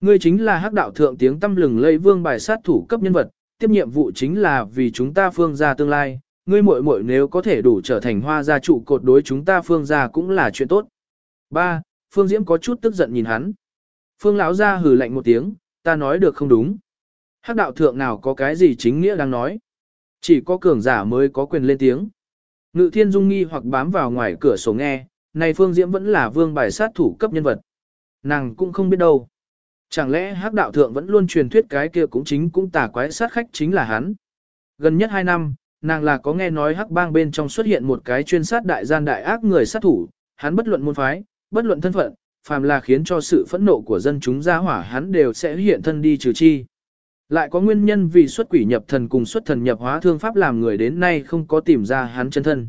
Ngươi chính là hắc đạo thượng tiếng tâm lừng lây vương bài sát thủ cấp nhân vật, tiếp nhiệm vụ chính là vì chúng ta phương gia tương lai, ngươi muội muội nếu có thể đủ trở thành hoa gia trụ cột đối chúng ta phương gia cũng là chuyện tốt. 3. Phương Diễm có chút tức giận nhìn hắn. Phương lão gia hừ lạnh một tiếng, ta nói được không đúng. Hắc đạo thượng nào có cái gì chính nghĩa đang nói. Chỉ có cường giả mới có quyền lên tiếng. Ngự thiên dung nghi hoặc bám vào ngoài cửa sổ nghe, này Phương Diễm vẫn là vương bài sát thủ cấp nhân vật. Nàng cũng không biết đâu. Chẳng lẽ hắc đạo thượng vẫn luôn truyền thuyết cái kia cũng chính cũng tà quái sát khách chính là hắn. Gần nhất 2 năm, nàng là có nghe nói hắc bang bên trong xuất hiện một cái chuyên sát đại gian đại ác người sát thủ, hắn bất luận môn phái, bất luận thân phận, phàm là khiến cho sự phẫn nộ của dân chúng ra hỏa hắn đều sẽ hiện thân đi trừ chi. Lại có nguyên nhân vì xuất quỷ nhập thần cùng xuất thần nhập hóa thương pháp làm người đến nay không có tìm ra hắn chân thân.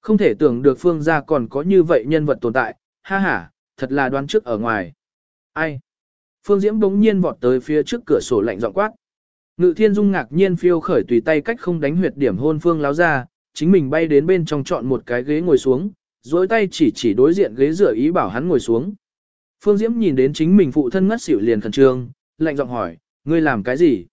Không thể tưởng được phương gia còn có như vậy nhân vật tồn tại, ha ha, thật là đoán trước ở ngoài. Ai? Phương Diễm bỗng nhiên vọt tới phía trước cửa sổ lạnh giọng quát. Ngự Thiên Dung ngạc nhiên phiêu khởi tùy tay cách không đánh huyệt điểm hôn Phương láo ra, chính mình bay đến bên trong chọn một cái ghế ngồi xuống, duỗi tay chỉ chỉ đối diện ghế rửa ý bảo hắn ngồi xuống. Phương Diễm nhìn đến chính mình phụ thân ngất xỉu liền khẩn trương, lạnh giọng hỏi, ngươi làm cái gì?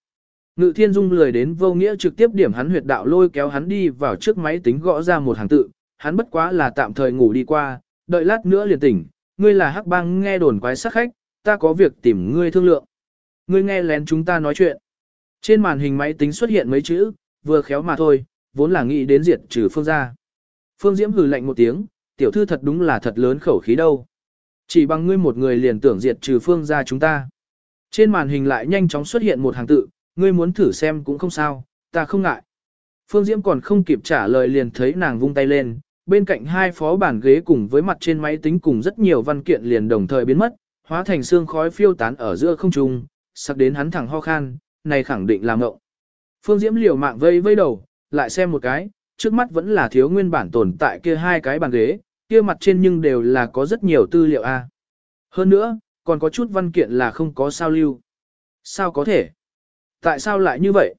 Ngự Thiên Dung lười đến vô nghĩa trực tiếp điểm hắn huyệt đạo lôi kéo hắn đi vào trước máy tính gõ ra một hàng tự, hắn bất quá là tạm thời ngủ đi qua, đợi lát nữa liền tỉnh, ngươi là hắc bang nghe đồn quái sát khách, ta có việc tìm ngươi thương lượng. Ngươi nghe lén chúng ta nói chuyện. Trên màn hình máy tính xuất hiện mấy chữ, vừa khéo mà thôi, vốn là nghĩ đến diệt trừ phương gia. Phương Diễm hừ lạnh một tiếng, tiểu thư thật đúng là thật lớn khẩu khí đâu. Chỉ bằng ngươi một người liền tưởng diệt trừ phương gia chúng ta. Trên màn hình lại nhanh chóng xuất hiện một hàng tự, ngươi muốn thử xem cũng không sao, ta không ngại. Phương Diễm còn không kịp trả lời liền thấy nàng vung tay lên, bên cạnh hai phó bàn ghế cùng với mặt trên máy tính cùng rất nhiều văn kiện liền đồng thời biến mất, hóa thành xương khói phiêu tán ở giữa không trung, sắc đến hắn thẳng ho khan, này khẳng định là ngộng. Phương Diễm liều mạng vây vây đầu, lại xem một cái, trước mắt vẫn là thiếu nguyên bản tồn tại kia hai cái bàn ghế, kia mặt trên nhưng đều là có rất nhiều tư liệu a. Hơn nữa, còn có chút văn kiện là không có sao lưu. Sao có thể? Tại sao lại như vậy?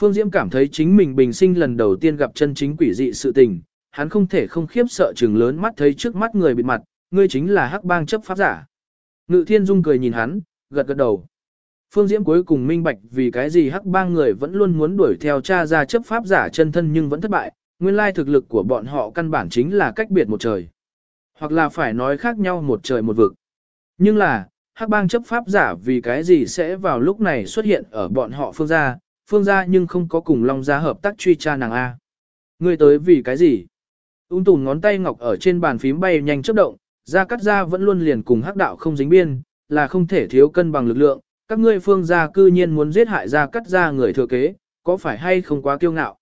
Phương Diễm cảm thấy chính mình bình sinh lần đầu tiên gặp chân chính quỷ dị sự tình, hắn không thể không khiếp sợ trừng lớn mắt thấy trước mắt người bịt mặt, ngươi chính là hắc bang chấp pháp giả. Ngự thiên dung cười nhìn hắn, gật gật đầu. Phương Diễm cuối cùng minh bạch vì cái gì hắc bang người vẫn luôn muốn đuổi theo cha ra chấp pháp giả chân thân nhưng vẫn thất bại, nguyên lai thực lực của bọn họ căn bản chính là cách biệt một trời. Hoặc là phải nói khác nhau một trời một vực. Nhưng là, hắc bang chấp pháp giả vì cái gì sẽ vào lúc này xuất hiện ở bọn họ phương gia, phương gia nhưng không có cùng Long gia hợp tác truy tra nàng A. Người tới vì cái gì? Ung tùn ngón tay ngọc ở trên bàn phím bay nhanh chớp động, Gia Cát Gia vẫn luôn liền cùng hắc đạo không dính biên, là không thể thiếu cân bằng lực lượng, các ngươi phương gia cư nhiên muốn giết hại Gia Cát Gia người thừa kế, có phải hay không quá kiêu ngạo?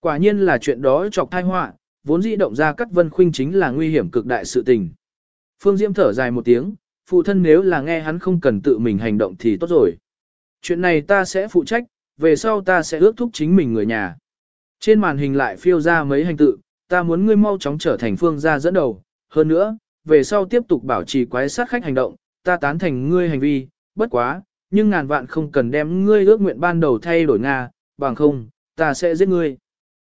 Quả nhiên là chuyện đó chọc thai họa, vốn dĩ động Gia Cát Vân Khuynh chính là nguy hiểm cực đại sự tình. Phương Diễm thở dài một tiếng, phụ thân nếu là nghe hắn không cần tự mình hành động thì tốt rồi. Chuyện này ta sẽ phụ trách, về sau ta sẽ ước thúc chính mình người nhà. Trên màn hình lại phiêu ra mấy hành tự, ta muốn ngươi mau chóng trở thành phương gia dẫn đầu, hơn nữa, về sau tiếp tục bảo trì quái sát khách hành động, ta tán thành ngươi hành vi, bất quá, nhưng ngàn vạn không cần đem ngươi ước nguyện ban đầu thay đổi Nga, bằng không, ta sẽ giết ngươi.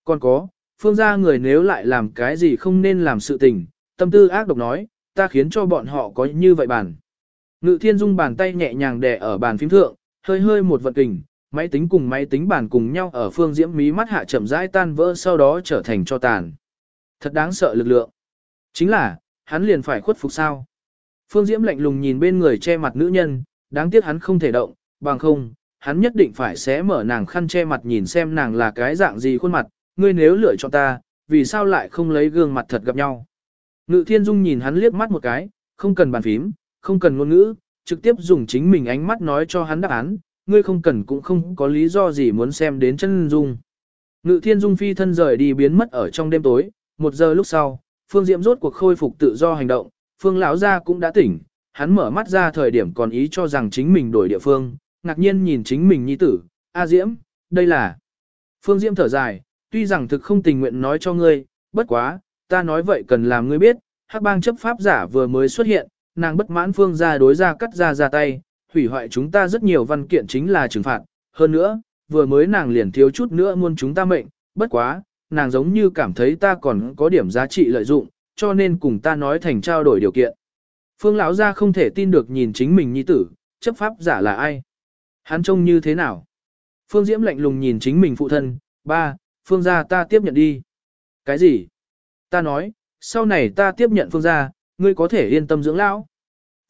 Còn có, phương gia người nếu lại làm cái gì không nên làm sự tình, tâm tư ác độc nói, ta khiến cho bọn họ có như vậy bản. Ngự thiên dung bàn tay nhẹ nhàng đè ở bàn phím thượng, hơi hơi một vận kình, máy tính cùng máy tính bàn cùng nhau ở phương diễm mí mắt hạ chậm rãi tan vỡ sau đó trở thành cho tàn. Thật đáng sợ lực lượng. Chính là, hắn liền phải khuất phục sao. Phương diễm lạnh lùng nhìn bên người che mặt nữ nhân, đáng tiếc hắn không thể động, bằng không, hắn nhất định phải xé mở nàng khăn che mặt nhìn xem nàng là cái dạng gì khuôn mặt, ngươi nếu lựa chọn ta, vì sao lại không lấy gương mặt thật gặp nhau. Ngự thiên dung nhìn hắn liếc mắt một cái, không cần bàn phím, không cần ngôn ngữ, trực tiếp dùng chính mình ánh mắt nói cho hắn đáp án, ngươi không cần cũng không có lý do gì muốn xem đến chân dung. Ngự thiên dung phi thân rời đi biến mất ở trong đêm tối, một giờ lúc sau, phương diễm rốt cuộc khôi phục tự do hành động, phương lão gia cũng đã tỉnh, hắn mở mắt ra thời điểm còn ý cho rằng chính mình đổi địa phương, ngạc nhiên nhìn chính mình nhi tử, A Diễm, đây là... Phương Diễm thở dài, tuy rằng thực không tình nguyện nói cho ngươi, bất quá, ta nói vậy cần làm ngươi biết, hắc bang chấp pháp giả vừa mới xuất hiện, nàng bất mãn phương ra đối ra cắt ra ra tay, hủy hoại chúng ta rất nhiều văn kiện chính là trừng phạt, hơn nữa, vừa mới nàng liền thiếu chút nữa muôn chúng ta mệnh, bất quá, nàng giống như cảm thấy ta còn có điểm giá trị lợi dụng, cho nên cùng ta nói thành trao đổi điều kiện. Phương lão gia không thể tin được nhìn chính mình nhi tử, chấp pháp giả là ai? Hắn trông như thế nào? Phương Diễm lạnh lùng nhìn chính mình phụ thân, ba, Phương gia ta tiếp nhận đi. Cái gì? Ta nói, sau này ta tiếp nhận Phương gia, ngươi có thể yên tâm dưỡng lão.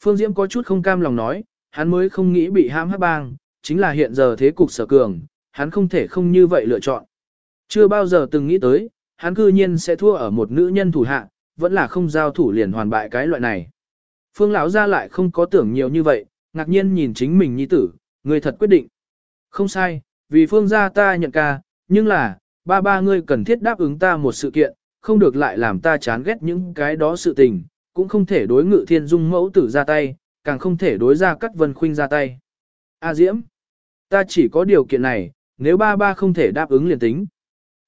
Phương Diễm có chút không cam lòng nói, hắn mới không nghĩ bị hãm hắc bang, chính là hiện giờ thế cục sở cường, hắn không thể không như vậy lựa chọn. Chưa bao giờ từng nghĩ tới, hắn cư nhiên sẽ thua ở một nữ nhân thủ hạ, vẫn là không giao thủ liền hoàn bại cái loại này. Phương lão ra lại không có tưởng nhiều như vậy, ngạc nhiên nhìn chính mình nhi tử, người thật quyết định. Không sai, vì phương gia ta nhận ca, nhưng là, ba ba ngươi cần thiết đáp ứng ta một sự kiện, không được lại làm ta chán ghét những cái đó sự tình, cũng không thể đối ngự thiên dung mẫu tử ra tay, càng không thể đối ra cắt vân khuynh ra tay. A Diễm, ta chỉ có điều kiện này, nếu ba ba không thể đáp ứng liền tính.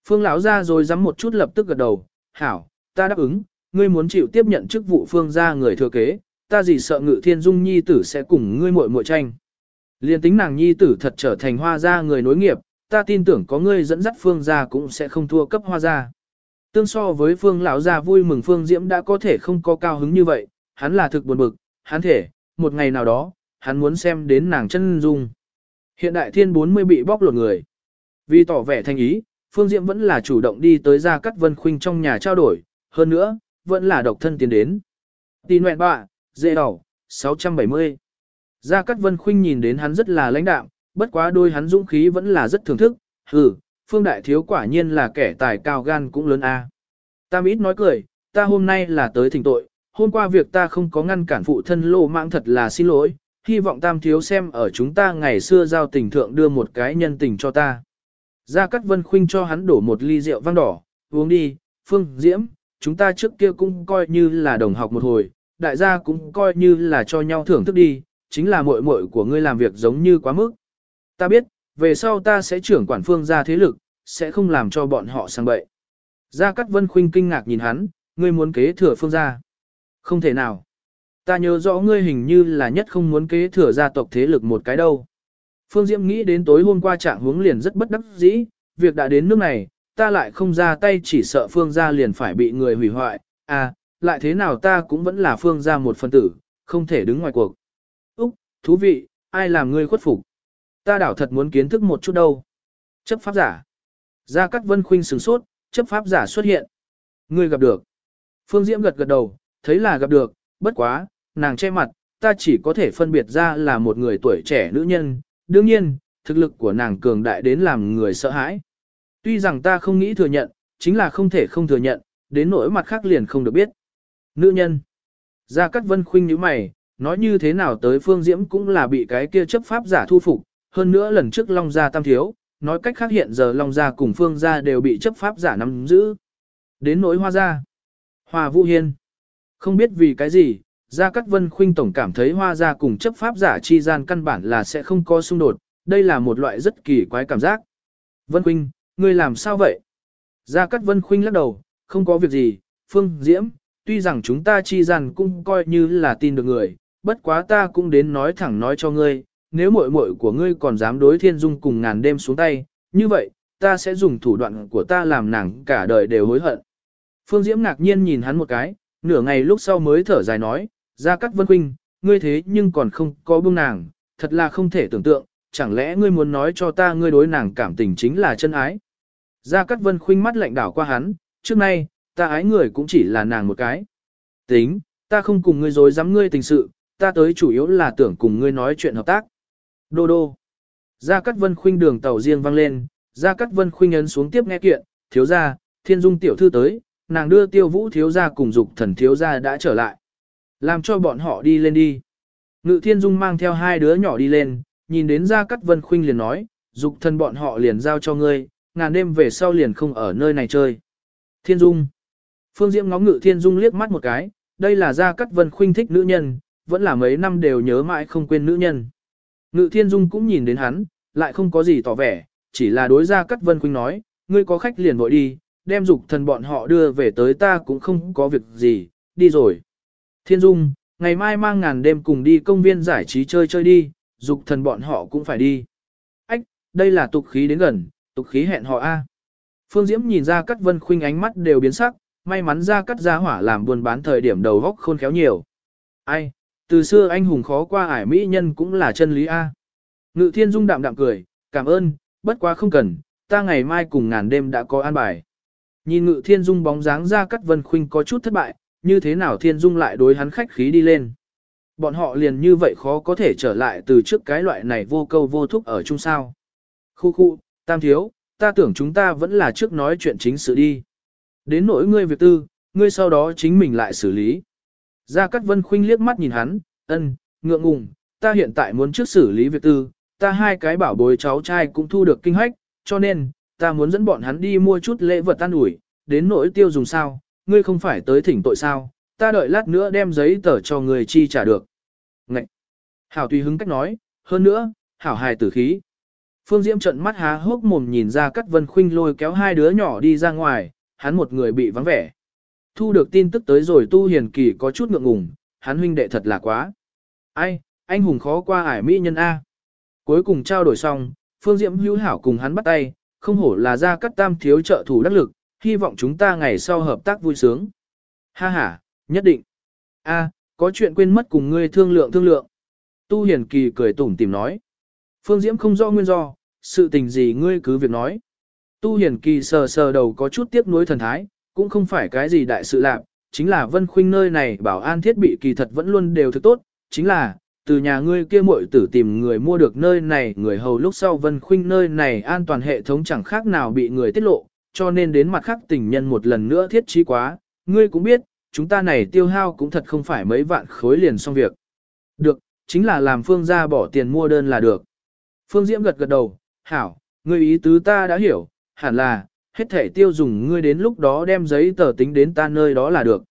Phương lão ra rồi dám một chút lập tức gật đầu, hảo, ta đáp ứng, ngươi muốn chịu tiếp nhận chức vụ phương gia người thừa kế, ta gì sợ ngự thiên dung nhi tử sẽ cùng ngươi muội muội tranh. Liên tính nàng nhi tử thật trở thành hoa gia người nối nghiệp, ta tin tưởng có ngươi dẫn dắt phương gia cũng sẽ không thua cấp hoa gia. Tương so với phương lão gia vui mừng phương diễm đã có thể không có cao hứng như vậy, hắn là thực buồn bực, hắn thể, một ngày nào đó, hắn muốn xem đến nàng chân dung. Hiện đại thiên 40 bị bóc lột người. Vì tỏ vẻ thành ý, Phương Diễm vẫn là chủ động đi tới Gia Cát Vân Khuynh trong nhà trao đổi, hơn nữa, vẫn là độc thân tiến đến. Tì nguyện bạ, dễ đỏ, 670. Gia Cát Vân Khuynh nhìn đến hắn rất là lãnh đạm, bất quá đôi hắn dũng khí vẫn là rất thưởng thức, hừ, Phương Đại Thiếu quả nhiên là kẻ tài cao gan cũng lớn a. Tam ít nói cười, ta hôm nay là tới thỉnh tội, hôm qua việc ta không có ngăn cản phụ thân lô mạng thật là xin lỗi, hy vọng tam thiếu xem ở chúng ta ngày xưa giao tình thượng đưa một cái nhân tình cho ta. Gia Cát Vân Khuynh cho hắn đổ một ly rượu vang đỏ, uống đi, Phương Diễm, chúng ta trước kia cũng coi như là đồng học một hồi, đại gia cũng coi như là cho nhau thưởng thức đi, chính là muội muội của ngươi làm việc giống như quá mức. Ta biết, về sau ta sẽ trưởng quản phương gia thế lực, sẽ không làm cho bọn họ sang bậy. Gia Cát Vân Khuynh kinh ngạc nhìn hắn, ngươi muốn kế thừa phương gia. Không thể nào. Ta nhớ rõ ngươi hình như là nhất không muốn kế thừa gia tộc thế lực một cái đâu. Phương Diễm nghĩ đến tối hôm qua trạng hướng liền rất bất đắc dĩ, việc đã đến nước này, ta lại không ra tay chỉ sợ Phương gia liền phải bị người hủy hoại, à, lại thế nào ta cũng vẫn là Phương gia một phần tử, không thể đứng ngoài cuộc. Úc, thú vị, ai làm ngươi khuất phục? Ta đảo thật muốn kiến thức một chút đâu. Chấp pháp giả. Gia Cát Vân Khuynh sửng sốt, chấp pháp giả xuất hiện. Ngươi gặp được. Phương Diễm gật gật đầu, thấy là gặp được, bất quá, nàng che mặt, ta chỉ có thể phân biệt ra là một người tuổi trẻ nữ nhân, đương nhiên, thực lực của nàng cường đại đến làm người sợ hãi. Tuy rằng ta không nghĩ thừa nhận, chính là không thể không thừa nhận, đến nỗi mặt khác liền không được biết. Nữ nhân. Gia Cát Vân khuynh như mày, nói như thế nào tới Phương Diễm cũng là bị cái kia chấp pháp giả thu phục, hơn nữa lần trước Long Gia tam thiếu, nói cách khác hiện giờ Long Gia cùng Phương Gia đều bị chấp pháp giả nắm giữ. Đến nỗi Hoa Gia. Hoa Vũ Hiên. Không biết vì cái gì, Gia Cát Vân Khuynh tổng cảm thấy hoa gia cùng chấp pháp giả chi gian căn bản là sẽ không có xung đột, đây là một loại rất kỳ quái cảm giác. Vân Khuynh, ngươi làm sao vậy? Gia Cát Vân Khuynh lắc đầu, không có việc gì, Phương Diễm, tuy rằng chúng ta chi gian cũng coi như là tin được người, bất quá ta cũng đến nói thẳng nói cho ngươi, nếu muội muội của ngươi còn dám đối thiên dung cùng ngàn đêm xuống tay, như vậy, ta sẽ dùng thủ đoạn của ta làm nàng cả đời đều hối hận. Phương Diễm ngạc nhiên nhìn hắn một cái, nửa ngày lúc sau mới thở dài nói, Gia Cát Vân Khuynh, ngươi thế nhưng còn không có buông nàng, thật là không thể tưởng tượng, chẳng lẽ ngươi muốn nói cho ta ngươi đối nàng cảm tình chính là chân ái. Gia Cát Vân Khuynh mắt lạnh đảo qua hắn, trước nay, ta ái người cũng chỉ là nàng một cái. Tính, ta không cùng ngươi dối dám ngươi tình sự, ta tới chủ yếu là tưởng cùng ngươi nói chuyện hợp tác. Đô đô. Gia Cát Vân Khuynh đường tàu riêng vang lên, Gia Cát Vân Khuynh ấn xuống tiếp nghe kiện, thiếu gia, thiên dung tiểu thư tới, nàng đưa tiêu vũ thiếu gia cùng dục thần thiếu gia đã trở lại. Làm cho bọn họ đi lên đi. Ngự thiên dung mang theo hai đứa nhỏ đi lên, nhìn đến Gia Cát Vân Khuynh liền nói, dục thân bọn họ liền giao cho ngươi, ngàn đêm về sau liền không ở nơi này chơi. Thiên dung. Phương Diễm ngó ngự thiên dung liếc mắt một cái, đây là Gia Cát Vân Khuynh thích nữ nhân, vẫn là mấy năm đều nhớ mãi không quên nữ nhân. Ngự thiên dung cũng nhìn đến hắn, lại không có gì tỏ vẻ, chỉ là đối Gia Cát Vân Khuynh nói, ngươi có khách liền vội đi, đem dục thần bọn họ đưa về tới ta cũng không có việc gì, đi rồi. Thiên Dung, ngày mai mang ngàn đêm cùng đi công viên giải trí chơi chơi đi, dục thần bọn họ cũng phải đi. Ách, đây là tục khí đến gần, tục khí hẹn họ A. Phương Diễm nhìn ra cắt vân khuynh ánh mắt đều biến sắc, may mắn ra cắt ra hỏa làm buôn bán thời điểm đầu góc khôn khéo nhiều. Ai, từ xưa anh hùng khó qua ải mỹ nhân cũng là chân lý A. Ngự thiên dung đạm đạm cười, cảm ơn, bất quá không cần, ta ngày mai cùng ngàn đêm đã có an bài. Nhìn ngự thiên dung bóng dáng ra cắt vân khuynh có chút thất bại, như thế nào thiên dung lại đối hắn khách khí đi lên. Bọn họ liền như vậy khó có thể trở lại từ trước cái loại này vô câu vô thúc ở chung sao. Khu khu, tam thiếu, ta tưởng chúng ta vẫn là trước nói chuyện chính sự đi. Đến nỗi ngươi việc tư, ngươi sau đó chính mình lại xử lý. Gia Cát Vân Khuynh liếc mắt nhìn hắn, ân, ngượng ngùng, ta hiện tại muốn trước xử lý việc tư, ta hai cái bảo bối cháu trai cũng thu được kinh hách, cho nên, ta muốn dẫn bọn hắn đi mua chút lễ vật tan ủi, đến nỗi tiêu dùng sao, ngươi không phải tới thỉnh tội sao, ta đợi lát nữa đem giấy tờ cho người chi trả được. Ngậy! Hảo tùy hứng cách nói, hơn nữa, hảo hài tử khí. Phương Diễm trận mắt há hốc mồm nhìn ra Cát Vân Khuynh lôi kéo hai đứa nhỏ đi ra ngoài, hắn một người bị vắng vẻ. Thu được tin tức tới rồi Tu Hiền Kỳ có chút ngượng ngùng, hắn huynh đệ thật là quá. Ai, anh hùng khó qua ải mỹ nhân A. Cuối cùng trao đổi xong, Phương Diễm hữu hảo cùng hắn bắt tay, không hổ là ra cắt tam thiếu trợ thủ đắc lực, hy vọng chúng ta ngày sau hợp tác vui sướng. Ha ha, nhất định. A, có chuyện quên mất cùng ngươi thương lượng thương lượng. Tu Hiền Kỳ cười tủm tìm nói. Phương Diễm không rõ nguyên do, sự tình gì ngươi cứ việc nói. Tu Hiền Kỳ sờ sờ đầu có chút tiếc nuối thần thái, cũng không phải cái gì đại sự lạc, chính là Vân Khuynh nơi này bảo an thiết bị kỳ thật vẫn luôn đều thực tốt, chính là, từ nhà ngươi kia muội tử tìm người mua được nơi này người hầu lúc sau Vân Khuynh nơi này an toàn hệ thống chẳng khác nào bị người tiết lộ, cho nên đến mặt khác tình nhân một lần nữa thiết trí quá, ngươi cũng biết, chúng ta này tiêu hao cũng thật không phải mấy vạn khối liền xong việc. Được, chính là làm Phương gia bỏ tiền mua đơn là được. Phương Diễm gật gật đầu, hảo, ngươi ý tứ ta đã hiểu, hẳn là, hết thể tiêu dùng ngươi đến lúc đó đem giấy tờ tính đến ta nơi đó là được.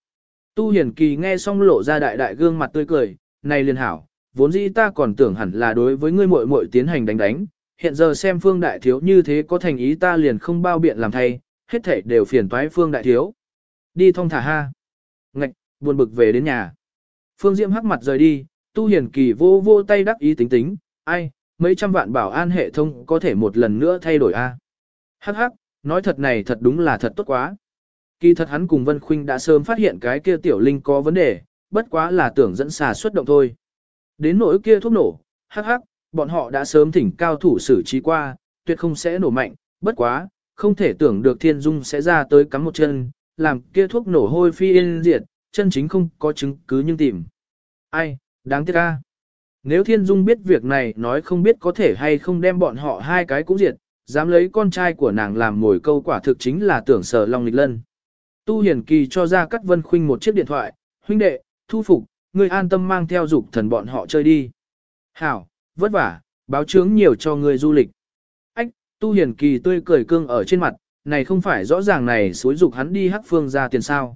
Tu Hiển Kỳ nghe xong lộ ra đại đại gương mặt tươi cười, này liền hảo, vốn dĩ ta còn tưởng hẳn là đối với ngươi muội muội tiến hành đánh đánh, hiện giờ xem Phương Đại Thiếu như thế có thành ý ta liền không bao biện làm thay, hết thể đều phiền toái Phương Đại Thiếu. Đi thông thả ha. Ngạch, buồn bực về đến nhà. Phương Diễm hắc mặt rời đi, Tu Hiển Kỳ vô vô tay đắc ý tính tính, ai, mấy trăm vạn bảo an hệ thống có thể một lần nữa thay đổi a. Hắc hắc, nói thật này thật đúng là thật tốt quá. Kỳ thật hắn cùng Vân Khuynh đã sớm phát hiện cái kia tiểu linh có vấn đề, bất quá là tưởng dẫn xà xuất động thôi. Đến nỗi kia thuốc nổ, hắc hắc, bọn họ đã sớm thỉnh cao thủ xử trí qua, tuyệt không sẽ nổ mạnh, bất quá, không thể tưởng được thiên dung sẽ ra tới cắm một chân, làm kia thuốc nổ hôi phi yên diệt, chân chính không có chứng cứ nhưng tìm. Ai, đáng tiếc ca. Nếu thiên dung biết việc này nói không biết có thể hay không đem bọn họ hai cái cũng diệt, dám lấy con trai của nàng làm mồi câu quả thực chính là tưởng sở long lịch lân. Tu Hiển Kỳ cho ra cắt vân khuynh một chiếc điện thoại, huynh đệ, thu phục, ngươi an tâm mang theo dục thần bọn họ chơi đi. Hảo, vất vả, báo chướng nhiều cho ngươi du lịch. Ách, Tu hiền Kỳ tươi cười cương ở trên mặt, này không phải rõ ràng này xối dục hắn đi hắc phương ra tiền sao.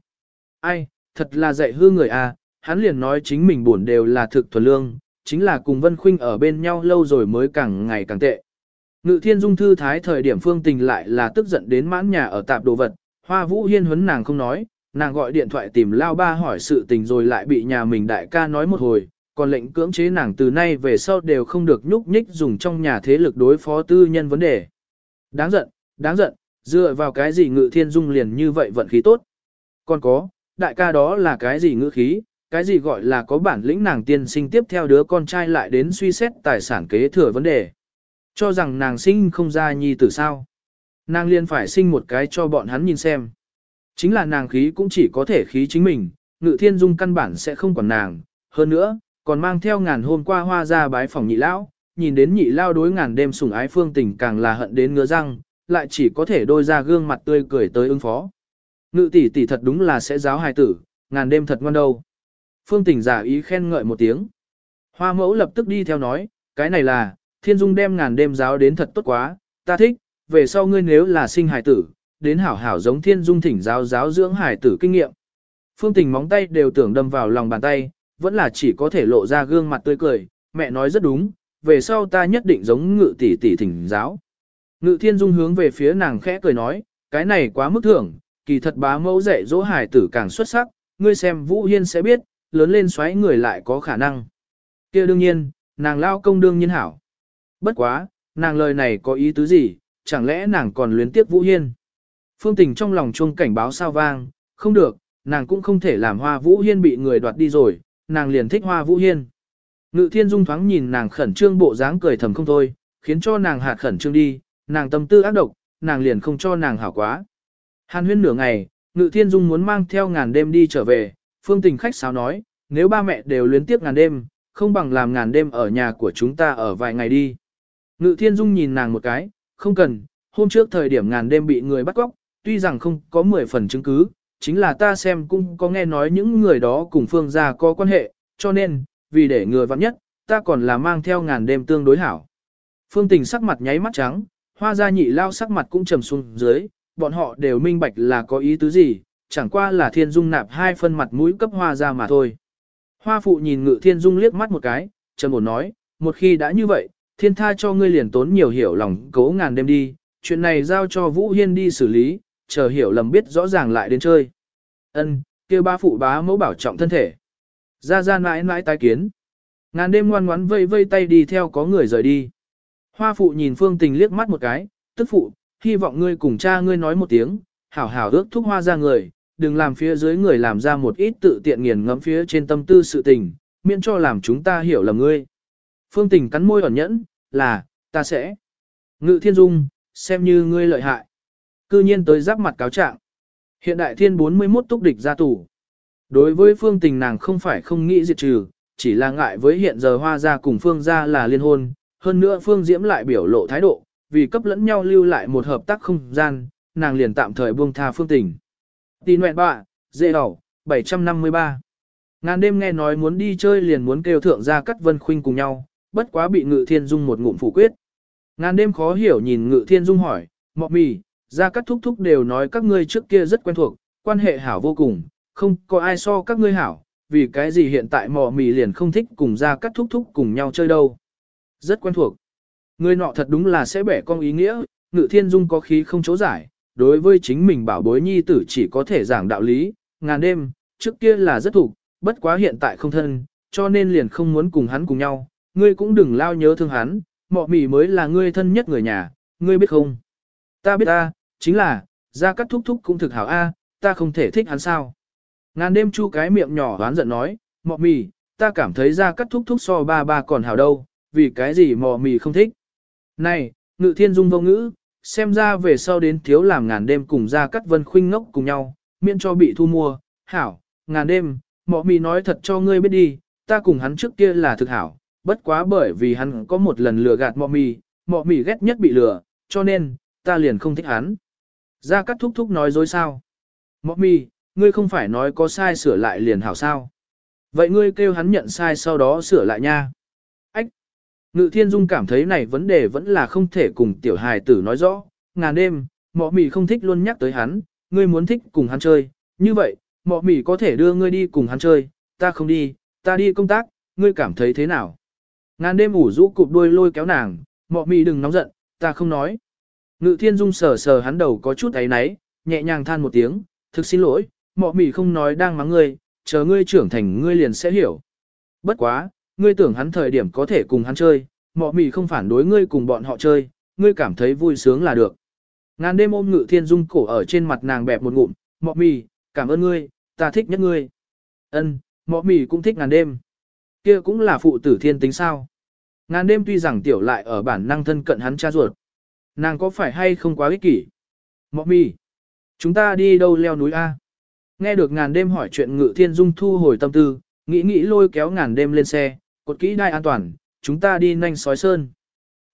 Ai, thật là dạy hư người à, hắn liền nói chính mình buồn đều là thực thuần lương, chính là cùng Vân Khuynh ở bên nhau lâu rồi mới càng ngày càng tệ. Ngự thiên dung thư thái thời điểm phương tình lại là tức giận đến mãn nhà ở tạp đồ vật, hoa vũ hiên huấn nàng không nói, nàng gọi điện thoại tìm lao ba hỏi sự tình rồi lại bị nhà mình đại ca nói một hồi, còn lệnh cưỡng chế nàng từ nay về sau đều không được nhúc nhích dùng trong nhà thế lực đối phó tư nhân vấn đề. Đáng giận, đáng giận, dựa vào cái gì ngự thiên dung liền như vậy vận khí tốt. Còn có, đại ca đó là cái gì ngữ khí, cái gì gọi là có bản lĩnh nàng tiên sinh tiếp theo đứa con trai lại đến suy xét tài sản kế thừa vấn đề. Cho rằng nàng sinh không ra nhi tử sao. Nàng liền phải sinh một cái cho bọn hắn nhìn xem. Chính là nàng khí cũng chỉ có thể khí chính mình, ngự thiên dung căn bản sẽ không còn nàng. Hơn nữa, còn mang theo ngàn hôm qua hoa ra bái phòng nhị lão, nhìn đến nhị lao đối ngàn đêm sủng ái phương tình càng là hận đến ngứa răng, lại chỉ có thể đôi ra gương mặt tươi cười tới ứng phó. Ngự tỷ tỷ thật đúng là sẽ giáo hài tử, ngàn đêm thật ngoan đâu. Phương tình giả ý khen ngợi một tiếng. Hoa mẫu lập tức đi theo nói, cái này là, thiên dung đem ngàn đêm giáo đến thật tốt quá, ta thích, về sau ngươi nếu là sinh hài tử, đến hảo hảo giống thiên dung thỉnh giáo giáo dưỡng hài tử kinh nghiệm. Phương tình móng tay đều tưởng đâm vào lòng bàn tay, vẫn là chỉ có thể lộ ra gương mặt tươi cười, mẹ nói rất đúng, về sau ta nhất định giống ngự tỷ tỷ thỉnh giáo. Ngự thiên dung hướng về phía nàng khẽ cười nói, cái này quá mức thưởng, kỳ thật bá mẫu dạy dỗ hài tử càng xuất sắc, ngươi xem Vũ Hiên sẽ biết, lớn lên xoáy người lại có khả năng. kia đương nhiên, nàng lao công đương nhiên hảo. Bất quá, nàng lời này có ý tứ gì, chẳng lẽ nàng còn luyến tiếc Vũ Hiên. Phương tình trong lòng chuông cảnh báo sao vang, không được, nàng cũng không thể làm hoa Vũ Hiên bị người đoạt đi rồi, nàng liền thích hoa Vũ Hiên. Ngự thiên dung thoáng nhìn nàng khẩn trương bộ dáng cười thầm không thôi, khiến cho nàng hạt khẩn trương đi, nàng tâm tư ác độc, nàng liền không cho nàng hảo quá. Hàn huyên nửa ngày, ngự thiên dung muốn mang theo ngàn đêm đi trở về, phương tình khách sáo nói, nếu ba mẹ đều luyến tiếp ngàn đêm, không bằng làm ngàn đêm ở nhà của chúng ta ở vài ngày đi. Ngự thiên dung nhìn nàng một cái, không cần, hôm trước thời điểm ngàn đêm bị người bắt cóc, tuy rằng không có 10 phần chứng cứ, chính là ta xem cũng có nghe nói những người đó cùng phương gia có quan hệ, cho nên, vì để người vặn nhất, ta còn là mang theo ngàn đêm tương đối hảo. Phương tình sắc mặt nháy mắt trắng, hoa gia nhị lao sắc mặt cũng trầm xuống dưới, bọn họ đều minh bạch là có ý tứ gì, chẳng qua là thiên dung nạp hai phân mặt mũi cấp hoa Gia mà thôi. Hoa phụ nhìn ngự thiên dung liếc mắt một cái, trầm ổn nói, một khi đã như vậy, thiên tha cho ngươi liền tốn nhiều hiểu lòng cố ngàn đêm đi, chuyện này giao cho Vũ Hiên đi xử lý, chờ hiểu lầm biết rõ ràng lại đến chơi. Ân, kêu ba phụ bá mẫu bảo trọng thân thể. Ra ra mãi mãi tái kiến. Ngàn đêm ngoan ngoãn vây vây tay đi theo có người rời đi. Hoa phụ nhìn phương tình liếc mắt một cái, tức phụ, hy vọng ngươi cùng cha ngươi nói một tiếng, hảo hảo ước thúc hoa ra người, đừng làm phía dưới người làm ra một ít tự tiện nghiền ngẫm phía trên tâm tư sự tình, miễn cho làm chúng ta hiểu lầm ngươi. Phương tình cắn môi ẩn nhẫn, là, ta sẽ. Ngự thiên dung, xem như ngươi lợi hại. Cư nhiên tới giáp mặt cáo trạng. Hiện đại thiên 41 túc địch ra tù. Đối với phương tình nàng không phải không nghĩ diệt trừ, chỉ là ngại với hiện giờ hoa gia cùng phương gia là liên hôn, hơn nữa phương diễm lại biểu lộ thái độ, vì cấp lẫn nhau lưu lại một hợp tác không gian, nàng liền tạm thời buông tha phương tình. Tì nguyện bạ, dễ đỏ, 753. Ngàn đêm nghe nói muốn đi chơi liền muốn kêu thượng ra cắt vân khuynh cùng nhau, bất quá bị ngự thiên dung một ngụm phủ quyết. Ngàn đêm khó hiểu nhìn ngự thiên dung hỏi, mọ mì, ra các thúc thúc đều nói các ngươi trước kia rất quen thuộc, quan hệ hảo vô cùng, không có ai so các ngươi hảo, vì cái gì hiện tại mò mì liền không thích cùng ra các thúc thúc cùng nhau chơi đâu. Rất quen thuộc. Người nọ thật đúng là sẽ bẻ con ý nghĩa, ngự thiên dung có khí không chỗ giải, đối với chính mình bảo bối nhi tử chỉ có thể giảng đạo lý, ngàn đêm, trước kia là rất thủ, bất quá hiện tại không thân, cho nên liền không muốn cùng hắn cùng nhau, ngươi cũng đừng lao nhớ thương hắn, mọ mì mới là ngươi thân nhất người nhà, ngươi biết không? Ta biết ta, chính là, ra cắt thúc thúc cũng thực hảo a, ta không thể thích hắn sao? Ngàn đêm chu cái miệng nhỏ đoán giận nói, mọ mì, ta cảm thấy ra cắt thúc thúc so ba ba còn hảo đâu, vì cái gì mọ mì không thích? Này, ngự thiên dung vô ngữ, xem ra về sau đến thiếu làm ngàn đêm cùng ra cắt vân khuynh ngốc cùng nhau, miễn cho bị thu mua, hảo, ngàn đêm, mọ mì nói thật cho ngươi biết đi, ta cùng hắn trước kia là thực hảo, bất quá bởi vì hắn có một lần lừa gạt mọ mì, mọ mì ghét nhất bị lừa, cho nên, ta liền không thích hắn. Ra cắt thúc thúc nói dối sao? Mọ mì, ngươi không phải nói có sai sửa lại liền hảo sao? Vậy ngươi kêu hắn nhận sai sau đó sửa lại nha. Ách, Ngự thiên dung cảm thấy này vấn đề vẫn là không thể cùng tiểu hài tử nói rõ, ngàn đêm, mọ mì không thích luôn nhắc tới hắn, ngươi muốn thích cùng hắn chơi, như vậy, mọ mì có thể đưa ngươi đi cùng hắn chơi, ta không đi, ta đi công tác, ngươi cảm thấy thế nào? Ngàn đêm ủ rũ cụp đuôi lôi kéo nàng, mọ mì đừng nóng giận, ta không nói. Ngự thiên dung sờ sờ hắn đầu có chút ấy náy, nhẹ nhàng than một tiếng, thực xin lỗi, mọ mỉ không nói đang mắng ngươi, chờ ngươi trưởng thành ngươi liền sẽ hiểu. Bất quá, ngươi tưởng hắn thời điểm có thể cùng hắn chơi, mọ mỉ không phản đối ngươi cùng bọn họ chơi, ngươi cảm thấy vui sướng là được. Ngàn đêm ôm ngự thiên dung cổ ở trên mặt nàng bẹp một ngụm, mọ mỉ, cảm ơn ngươi, ta thích nhất ngươi. Ân, mọ mỉ cũng thích ngàn đêm. Kia cũng là phụ tử thiên tính sao. Ngàn đêm tuy rằng tiểu lại ở bản năng thân cận hắn cha ruột. Nàng có phải hay không quá ích kỷ? Mọ mì, chúng ta đi đâu leo núi A? Nghe được ngàn đêm hỏi chuyện ngự thiên dung thu hồi tâm tư, nghĩ nghĩ lôi kéo ngàn đêm lên xe, cột kỹ đai an toàn, chúng ta đi nanh sói sơn.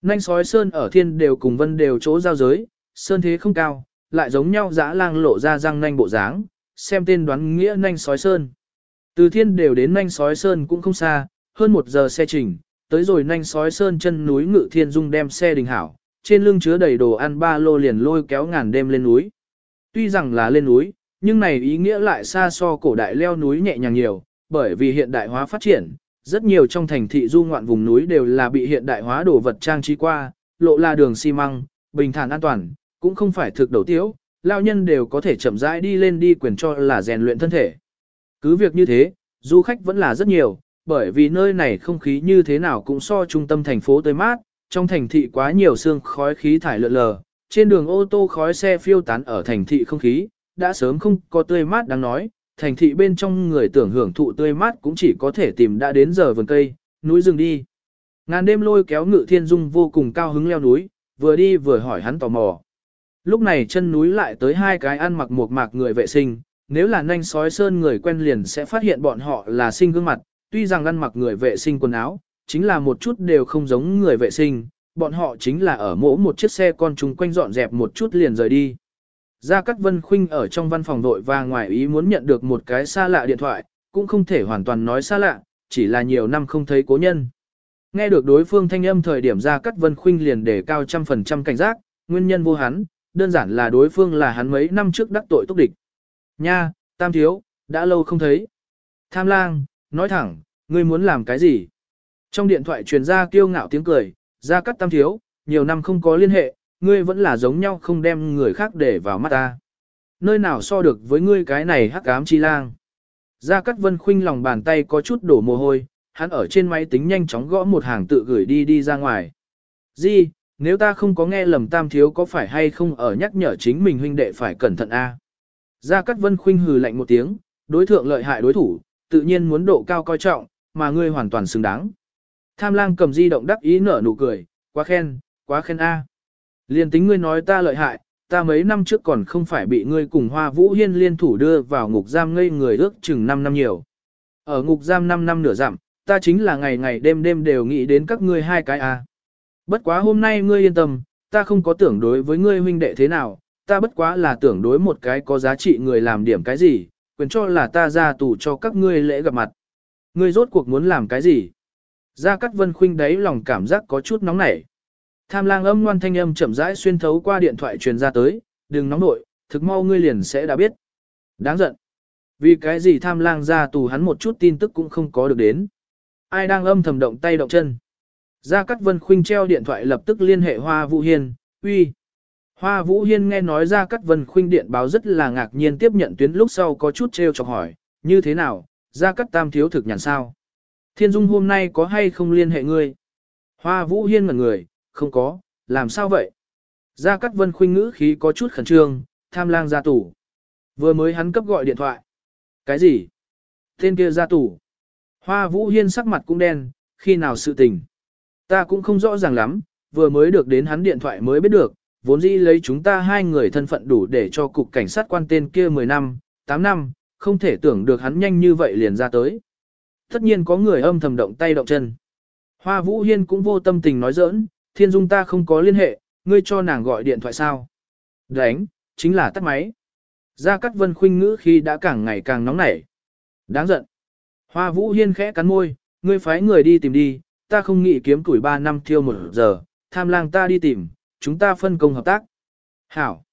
Nanh sói sơn ở thiên đều cùng vân đều chỗ giao giới, sơn thế không cao, lại giống nhau dã lang lộ ra răng nanh bộ dáng, xem tên đoán nghĩa nanh sói sơn. Từ thiên đều đến nanh sói sơn cũng không xa, hơn một giờ xe trình, tới rồi nanh sói sơn chân núi ngự thiên dung đem xe đình hảo, trên lưng chứa đầy đồ ăn ba lô liền lôi kéo ngàn đêm lên núi. Tuy rằng là lên núi, nhưng này ý nghĩa lại xa so cổ đại leo núi nhẹ nhàng nhiều, bởi vì hiện đại hóa phát triển, rất nhiều trong thành thị du ngoạn vùng núi đều là bị hiện đại hóa đồ vật trang trí qua, lộ là đường xi măng, bình thản an toàn, cũng không phải thực đầu tiếu, lao nhân đều có thể chậm rãi đi lên đi quyền cho là rèn luyện thân thể. Cứ việc như thế, du khách vẫn là rất nhiều, bởi vì nơi này không khí như thế nào cũng so trung tâm thành phố tới mát, trong thành thị quá nhiều xương khói khí thải lượn lờ, trên đường ô tô khói xe phiêu tán ở thành thị không khí, đã sớm không có tươi mát đáng nói, thành thị bên trong người tưởng hưởng thụ tươi mát cũng chỉ có thể tìm đã đến giờ vườn cây, núi rừng đi. Ngàn đêm lôi kéo ngự thiên dung vô cùng cao hứng leo núi, vừa đi vừa hỏi hắn tò mò. Lúc này chân núi lại tới hai cái ăn mặc một mạc người vệ sinh, nếu là nhanh sói sơn người quen liền sẽ phát hiện bọn họ là sinh gương mặt, tuy rằng ăn mặc người vệ sinh quần áo, chính là một chút đều không giống người vệ sinh, bọn họ chính là ở mỗ một chiếc xe con chúng quanh dọn dẹp một chút liền rời đi. Gia Cát Vân Khuynh ở trong văn phòng đội và ngoài ý muốn nhận được một cái xa lạ điện thoại, cũng không thể hoàn toàn nói xa lạ, chỉ là nhiều năm không thấy cố nhân. Nghe được đối phương thanh âm thời điểm Gia Cát Vân Khuynh liền đề cao trăm phần trăm cảnh giác, nguyên nhân vô hắn, đơn giản là đối phương là hắn mấy năm trước đắc tội túc địch. Nha, Tam Thiếu, đã lâu không thấy. Tham lang, nói thẳng, ngươi muốn làm cái gì? Trong điện thoại truyền ra kiêu ngạo tiếng cười, Gia Cát Tam Thiếu, nhiều năm không có liên hệ, ngươi vẫn là giống nhau không đem người khác để vào mắt ta. Nơi nào so được với ngươi cái này hắc ám chi lang. Gia Cát Vân khuynh lòng bàn tay có chút đổ mồ hôi, hắn ở trên máy tính nhanh chóng gõ một hàng tự gửi đi đi ra ngoài. Di, nếu ta không có nghe lầm tam thiếu có phải hay không ở nhắc nhở chính mình huynh đệ phải cẩn thận a? Gia Cát Vân khuynh hừ lạnh một tiếng, đối thượng lợi hại đối thủ, tự nhiên muốn độ cao coi trọng, mà ngươi hoàn toàn xứng đáng. Tham lang cầm di động đắc ý nở nụ cười, quá khen, quá khen a. Liên tính ngươi nói ta lợi hại, ta mấy năm trước còn không phải bị ngươi cùng Hoa Vũ Hiên liên thủ đưa vào ngục giam ngây người ước chừng 5 năm nhiều. Ở ngục giam 5 năm nửa giảm, ta chính là ngày ngày đêm đêm đều nghĩ đến các ngươi hai cái a. Bất quá hôm nay ngươi yên tâm, ta không có tưởng đối với ngươi huynh đệ thế nào, ta bất quá là tưởng đối một cái có giá trị người làm điểm cái gì, quyền cho là ta ra tù cho các ngươi lễ gặp mặt. Ngươi rốt cuộc muốn làm cái gì? Gia Cát Vân Khuynh đấy lòng cảm giác có chút nóng nảy. Tham lang âm ngoan thanh âm chậm rãi xuyên thấu qua điện thoại truyền ra tới, đừng nóng nội, thực mau ngươi liền sẽ đã biết. Đáng giận. Vì cái gì tham lang ra tù hắn một chút tin tức cũng không có được đến. Ai đang âm thầm động tay động chân. Gia Cát Vân Khuynh treo điện thoại lập tức liên hệ Hoa Vũ Hiên, uy. Hoa Vũ Hiên nghe nói Gia Cát Vân Khuynh điện báo rất là ngạc nhiên tiếp nhận tuyến lúc sau có chút treo chọc hỏi, như thế nào, Gia Cát Tam thiếu thực nhàn sao? Thiên Dung hôm nay có hay không liên hệ ngươi? Hoa Vũ Hiên ngẩn người, không có, làm sao vậy? Gia Cát Vân khuynh ngữ khí có chút khẩn trương, tham lang ra tủ. Vừa mới hắn cấp gọi điện thoại. Cái gì? Tên kia ra tủ. Hoa Vũ Hiên sắc mặt cũng đen, khi nào sự tình? Ta cũng không rõ ràng lắm, vừa mới được đến hắn điện thoại mới biết được, vốn dĩ lấy chúng ta hai người thân phận đủ để cho cục cảnh sát quan tên kia 10 năm, 8 năm, không thể tưởng được hắn nhanh như vậy liền ra tới. Tất nhiên có người âm thầm động tay động chân. Hoa Vũ Hiên cũng vô tâm tình nói giỡn, thiên dung ta không có liên hệ, ngươi cho nàng gọi điện thoại sao? Đánh, chính là tắt máy. Gia Cát Vân khuynh ngữ khi đã càng ngày càng nóng nảy. Đáng giận. Hoa Vũ Hiên khẽ cắn môi, ngươi phái người đi tìm đi, ta không nghĩ kiếm tuổi 3 năm thiêu một giờ, tham lang ta đi tìm, chúng ta phân công hợp tác. Hảo.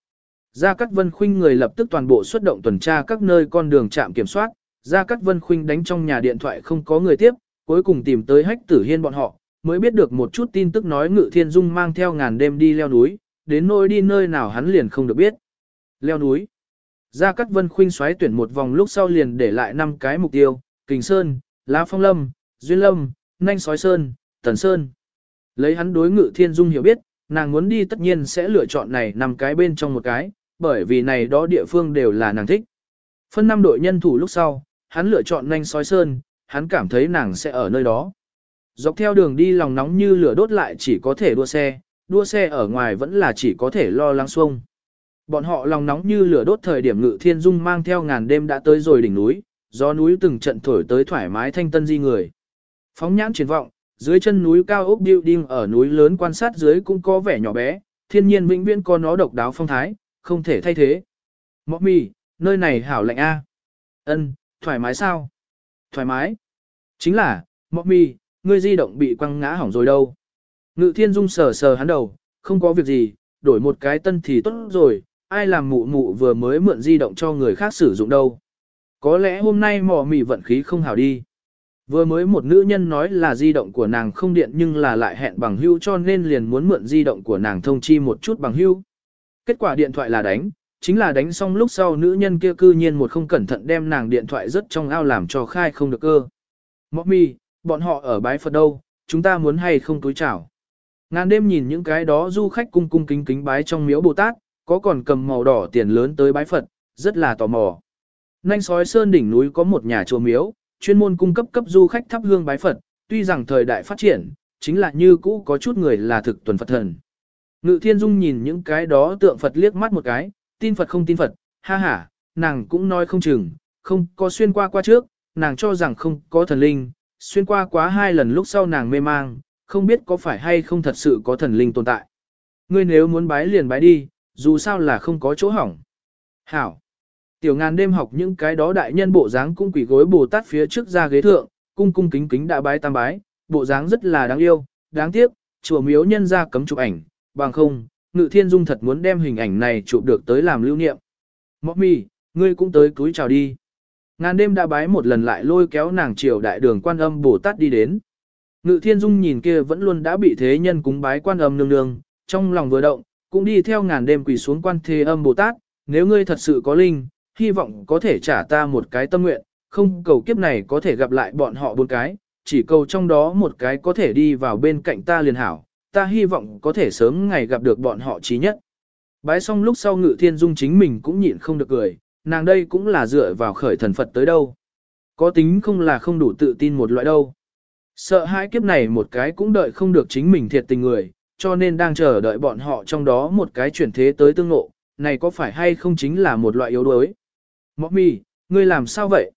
Gia Cát Vân khuynh người lập tức toàn bộ xuất động tuần tra các nơi con đường trạm kiểm soát, Gia Cát Vân Khuynh đánh trong nhà điện thoại không có người tiếp, cuối cùng tìm tới hách tử hiên bọn họ, mới biết được một chút tin tức nói Ngự Thiên Dung mang theo ngàn đêm đi leo núi, đến nỗi đi nơi nào hắn liền không được biết. Leo núi. Gia Cát Vân Khuynh xoáy tuyển một vòng lúc sau liền để lại 5 cái mục tiêu, Kình Sơn, Lá Phong Lâm, Duyên Lâm, Nanh Sói Sơn, Tần Sơn. Lấy hắn đối Ngự Thiên Dung hiểu biết, nàng muốn đi tất nhiên sẽ lựa chọn này năm cái bên trong một cái, bởi vì này đó địa phương đều là nàng thích. Phân năm đội nhân thủ lúc sau, hắn lựa chọn nhanh Sói Sơn, hắn cảm thấy nàng sẽ ở nơi đó. Dọc theo đường đi lòng nóng như lửa đốt lại chỉ có thể đua xe, đua xe ở ngoài vẫn là chỉ có thể lo lắng xuông. Bọn họ lòng nóng như lửa đốt thời điểm ngự thiên dung mang theo ngàn đêm đã tới rồi đỉnh núi, gió núi từng trận thổi tới thoải mái thanh tân di người. Phóng nhãn triển vọng, dưới chân núi cao ốc building ở núi lớn quan sát dưới cũng có vẻ nhỏ bé, thiên nhiên vĩnh viễn có nó độc đáo phong thái, không thể thay thế. Mọ mì, nơi này hảo lạnh a. Ân, thoải mái sao? Thoải mái. Chính là, Mọc mì, ngươi di động bị quăng ngã hỏng rồi đâu. Ngự thiên dung sờ sờ hắn đầu, không có việc gì, đổi một cái tân thì tốt rồi, ai làm mụ mụ vừa mới mượn di động cho người khác sử dụng đâu. Có lẽ hôm nay mỏ mì vận khí không hảo đi. Vừa mới một nữ nhân nói là di động của nàng không điện nhưng là lại hẹn bằng hưu cho nên liền muốn mượn di động của nàng thông chi một chút bằng hưu. Kết quả điện thoại là đánh, chính là đánh xong lúc sau nữ nhân kia cư nhiên một không cẩn thận đem nàng điện thoại rất trong ao làm cho khai không được cơ. Mọc mi bọn họ ở bái Phật đâu, chúng ta muốn hay không túi chảo. Ngàn đêm nhìn những cái đó du khách cung cung kính kính bái trong miếu Bồ Tát, có còn cầm màu đỏ tiền lớn tới bái Phật, rất là tò mò. Nanh sói sơn đỉnh núi có một nhà chùa miếu, chuyên môn cung cấp cấp du khách thắp hương bái Phật, tuy rằng thời đại phát triển, chính là như cũ có chút người là thực tuần Phật thần. Ngự thiên dung nhìn những cái đó tượng Phật liếc mắt một cái, tin Phật không tin Phật, ha ha, nàng cũng nói không chừng, không có xuyên qua qua trước, nàng cho rằng không có thần linh, xuyên qua quá hai lần lúc sau nàng mê mang, không biết có phải hay không thật sự có thần linh tồn tại. Ngươi nếu muốn bái liền bái đi, dù sao là không có chỗ hỏng. Hảo. Tiểu ngàn đêm học những cái đó đại nhân bộ dáng cung quỷ gối Bồ Tát phía trước ra ghế thượng, cung cung kính kính đã bái tam bái, bộ dáng rất là đáng yêu, đáng tiếc, chùa miếu nhân ra cấm chụp ảnh, bằng không, ngự thiên dung thật muốn đem hình ảnh này chụp được tới làm lưu niệm. Mọc mì, ngươi cũng tới cúi chào đi. Ngàn đêm đã bái một lần lại lôi kéo nàng triều đại đường quan âm Bồ Tát đi đến. Ngự thiên dung nhìn kia vẫn luôn đã bị thế nhân cúng bái quan âm nương nương, trong lòng vừa động, cũng đi theo ngàn đêm quỳ xuống quan thế âm Bồ Tát, nếu ngươi thật sự có linh, hy vọng có thể trả ta một cái tâm nguyện, không cầu kiếp này có thể gặp lại bọn họ bốn cái, chỉ cầu trong đó một cái có thể đi vào bên cạnh ta liền hảo, ta hy vọng có thể sớm ngày gặp được bọn họ trí nhất. Bái xong lúc sau ngự thiên dung chính mình cũng nhịn không được cười, nàng đây cũng là dựa vào khởi thần Phật tới đâu. Có tính không là không đủ tự tin một loại đâu. Sợ hai kiếp này một cái cũng đợi không được chính mình thiệt tình người, cho nên đang chờ đợi bọn họ trong đó một cái chuyển thế tới tương ngộ, này có phải hay không chính là một loại yếu đuối. Mọc mì, ngươi làm sao vậy?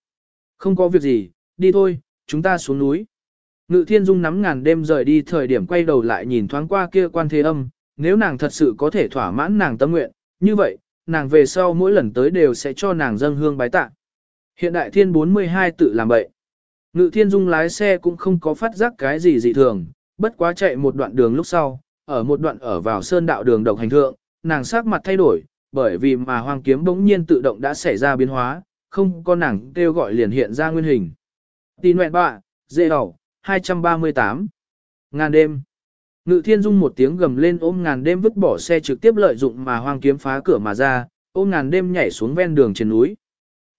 Không có việc gì, đi thôi, chúng ta xuống núi. Ngự thiên dung nắm ngàn đêm rời đi thời điểm quay đầu lại nhìn thoáng qua kia quan thế âm, nếu nàng thật sự có thể thỏa mãn nàng tâm nguyện, như vậy, nàng về sau mỗi lần tới đều sẽ cho nàng dâng hương bái tạ. Hiện đại thiên 42 tự làm bậy. Ngự thiên dung lái xe cũng không có phát giác cái gì dị thường, bất quá chạy một đoạn đường lúc sau, ở một đoạn ở vào sơn đạo đường độc hành thượng, nàng sắc mặt thay đổi, bởi vì mà hoàng kiếm bỗng nhiên tự động đã xảy ra biến hóa, không có nàng kêu gọi liền hiện ra nguyên hình. Tì nguyện bạ, dễ đầu, 238. Ngàn đêm. Ngự thiên dung một tiếng gầm lên ôm ngàn đêm vứt bỏ xe trực tiếp lợi dụng mà hoang kiếm phá cửa mà ra, ôm ngàn đêm nhảy xuống ven đường trên núi.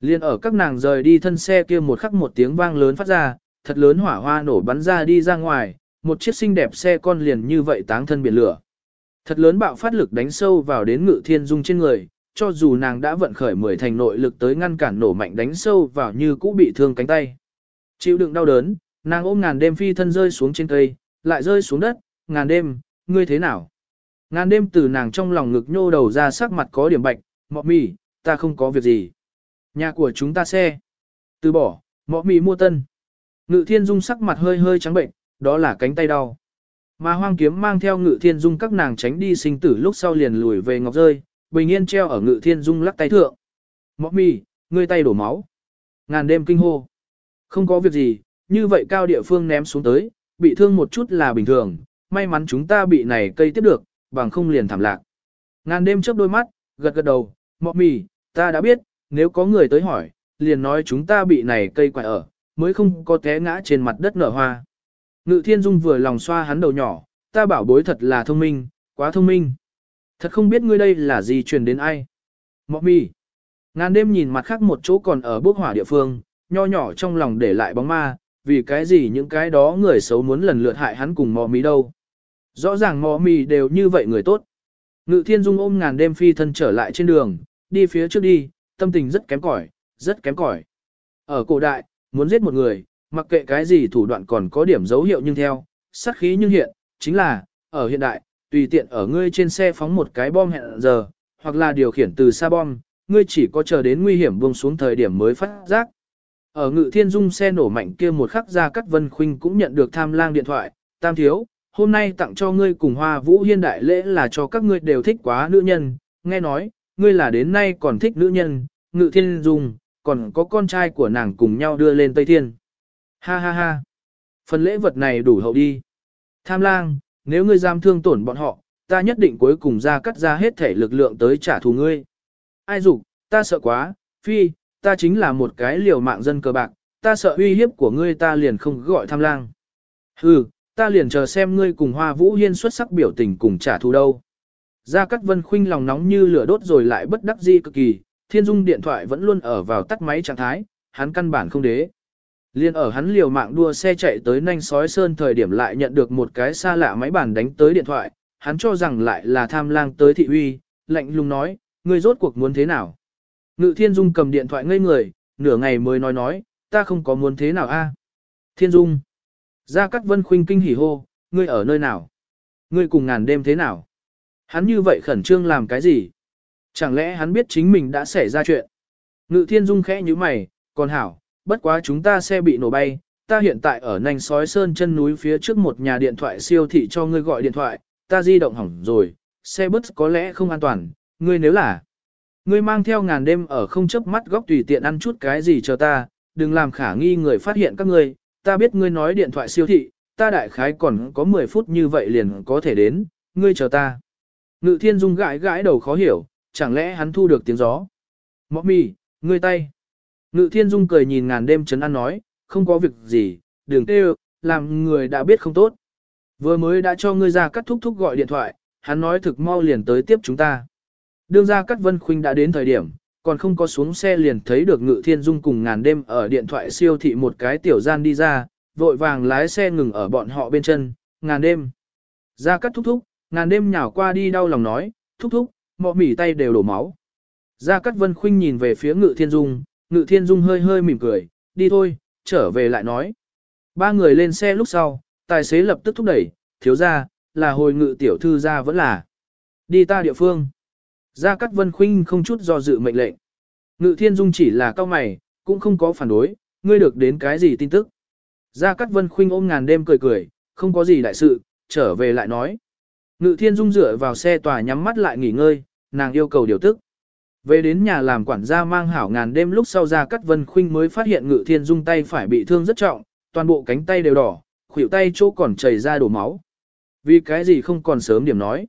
Liên ở các nàng rời đi thân xe kia một khắc một tiếng vang lớn phát ra, thật lớn hỏa hoa nổ bắn ra đi ra ngoài, một chiếc xinh đẹp xe con liền như vậy táng thân biển lửa. Thật lớn bạo phát lực đánh sâu vào đến ngự thiên dung trên người, cho dù nàng đã vận khởi mười thành nội lực tới ngăn cản nổ mạnh đánh sâu vào như cũ bị thương cánh tay. Chịu đựng đau đớn, nàng ôm ngàn đêm phi thân rơi xuống trên cây, lại rơi xuống đất, ngàn đêm, ngươi thế nào? Ngàn đêm từ nàng trong lòng ngực nhô đầu ra sắc mặt có điểm bạch, mọ mì, ta không có việc gì. Nhà của chúng ta xe. Từ bỏ, mọ mì mua tân. Ngự thiên dung sắc mặt hơi hơi trắng bệnh, đó là cánh tay đau. Mà hoang kiếm mang theo ngự thiên dung các nàng tránh đi sinh tử lúc sau liền lùi về ngọc rơi, bình yên treo ở ngự thiên dung lắc tay thượng. Mọ mì, ngươi tay đổ máu. Ngàn đêm kinh hô. Không có việc gì, như vậy cao địa phương ném xuống tới, bị thương một chút là bình thường, may mắn chúng ta bị này cây tiếp được, bằng không liền thảm lạc. Ngàn đêm chớp đôi mắt, gật gật đầu, mọ mì, ta đã biết, nếu có người tới hỏi, liền nói chúng ta bị này cây quại ở, mới không có té ngã trên mặt đất nở hoa. Ngự thiên dung vừa lòng xoa hắn đầu nhỏ, ta bảo bối thật là thông minh, quá thông minh. Thật không biết ngươi đây là gì truyền đến ai. Mọ mì. Ngàn đêm nhìn mặt khác một chỗ còn ở bốc hỏa địa phương, nho nhỏ trong lòng để lại bóng ma, vì cái gì những cái đó người xấu muốn lần lượt hại hắn cùng mò mì đâu. Rõ ràng mò mì đều như vậy người tốt. Ngự thiên dung ôm ngàn đêm phi thân trở lại trên đường, đi phía trước đi, tâm tình rất kém cỏi, rất kém cỏi. Ở cổ đại, muốn giết một người, mặc kệ cái gì thủ đoạn còn có điểm dấu hiệu nhưng theo, sát khí nhưng hiện, chính là, ở hiện đại, tùy tiện ở ngươi trên xe phóng một cái bom hẹn giờ, hoặc là điều khiển từ xa bom, ngươi chỉ có chờ đến nguy hiểm buông xuống thời điểm mới phát giác. Ở ngự thiên dung xe nổ mạnh kia một khắc ra cắt vân khuynh cũng nhận được tham lang điện thoại, tam thiếu, hôm nay tặng cho ngươi cùng hoa vũ hiên đại lễ là cho các ngươi đều thích quá nữ nhân, nghe nói, ngươi là đến nay còn thích nữ nhân, ngự thiên dung, còn có con trai của nàng cùng nhau đưa lên Tây Thiên. Ha ha ha, phần lễ vật này đủ hậu đi. Tham lang, nếu ngươi dám thương tổn bọn họ, ta nhất định cuối cùng ra cắt ra hết thể lực lượng tới trả thù ngươi. Ai dục, ta sợ quá, phi, ta chính là một cái liều mạng dân cờ bạc, ta sợ uy hiếp của ngươi ta liền không gọi tham lang. Hừ, ta liền chờ xem ngươi cùng Hoa Vũ Hiên xuất sắc biểu tình cùng trả thù đâu. Gia Cát Vân Khuynh lòng nóng như lửa đốt rồi lại bất đắc dĩ cực kỳ, Thiên Dung điện thoại vẫn luôn ở vào tắt máy trạng thái, hắn căn bản không đế. Liên ở hắn liều mạng đua xe chạy tới nanh sói sơn thời điểm lại nhận được một cái xa lạ máy bàn đánh tới điện thoại, hắn cho rằng lại là tham lang tới thị uy, lạnh lùng nói, ngươi rốt cuộc muốn thế nào? Ngự Thiên Dung cầm điện thoại ngây người, nửa ngày mới nói nói, ta không có muốn thế nào a. Thiên Dung. Gia Cát Vân Khuynh kinh hỉ hô, ngươi ở nơi nào? Ngươi cùng ngàn đêm thế nào? Hắn như vậy khẩn trương làm cái gì? Chẳng lẽ hắn biết chính mình đã xảy ra chuyện? Ngự Thiên Dung khẽ như mày, còn hảo, bất quá chúng ta xe bị nổ bay, ta hiện tại ở nành sói sơn chân núi phía trước một nhà điện thoại siêu thị cho ngươi gọi điện thoại, ta di động hỏng rồi, xe bus có lẽ không an toàn, ngươi nếu là Ngươi mang theo ngàn đêm ở không chớp mắt góc tùy tiện ăn chút cái gì cho ta, đừng làm khả nghi người phát hiện các ngươi, ta biết ngươi nói điện thoại siêu thị, ta đại khái còn có 10 phút như vậy liền có thể đến, ngươi chờ ta. Ngự thiên dung gãi gãi đầu khó hiểu, chẳng lẽ hắn thu được tiếng gió. Mọ mì, ngươi tay. Ngự thiên dung cười nhìn ngàn đêm chấn ăn nói, không có việc gì, đừng tê làm người đã biết không tốt. Vừa mới đã cho ngươi ra cắt thúc thúc gọi điện thoại, hắn nói thực mau liền tới tiếp chúng ta. Đương ra cắt vân khuynh đã đến thời điểm, còn không có xuống xe liền thấy được ngự thiên dung cùng ngàn đêm ở điện thoại siêu thị một cái tiểu gian đi ra, vội vàng lái xe ngừng ở bọn họ bên chân, ngàn đêm. Ra cắt thúc thúc, ngàn đêm nhào qua đi đau lòng nói, thúc thúc, mọ mỉ tay đều đổ máu. Ra cắt vân khuynh nhìn về phía ngự thiên dung, ngự thiên dung hơi hơi mỉm cười, đi thôi, trở về lại nói. Ba người lên xe lúc sau, tài xế lập tức thúc đẩy, thiếu ra, là hồi ngự tiểu thư ra vẫn là. Đi ta địa phương. Gia Cát Vân Khuynh không chút do dự mệnh lệnh. Ngự Thiên Dung chỉ là cao mày, cũng không có phản đối, ngươi được đến cái gì tin tức. Gia Cát Vân Khuynh ôm ngàn đêm cười cười, không có gì đại sự, trở về lại nói. Ngự Thiên Dung dựa vào xe tòa nhắm mắt lại nghỉ ngơi, nàng yêu cầu điều tức. Về đến nhà làm quản gia mang hảo ngàn đêm lúc sau Gia Cát Vân Khuynh mới phát hiện Ngự Thiên Dung tay phải bị thương rất trọng, toàn bộ cánh tay đều đỏ, khuỷu tay chỗ còn chảy ra đổ máu. Vì cái gì không còn sớm điểm nói.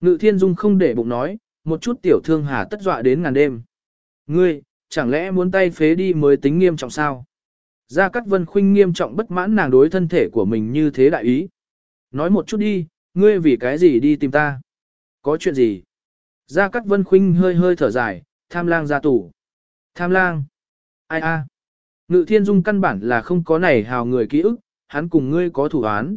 Ngự Thiên Dung không để bụng nói, một chút tiểu thương hà tất dọa đến ngàn đêm. Ngươi, chẳng lẽ muốn tay phế đi mới tính nghiêm trọng sao? Gia Cát Vân Khuynh nghiêm trọng bất mãn nàng đối thân thể của mình như thế đại ý. Nói một chút đi, ngươi vì cái gì đi tìm ta? Có chuyện gì? Gia Cát Vân Khuynh hơi hơi thở dài, tham lang ra tủ. Tham lang? Ai a? Ngự thiên dung căn bản là không có này hào người ký ức, hắn cùng ngươi có thủ án.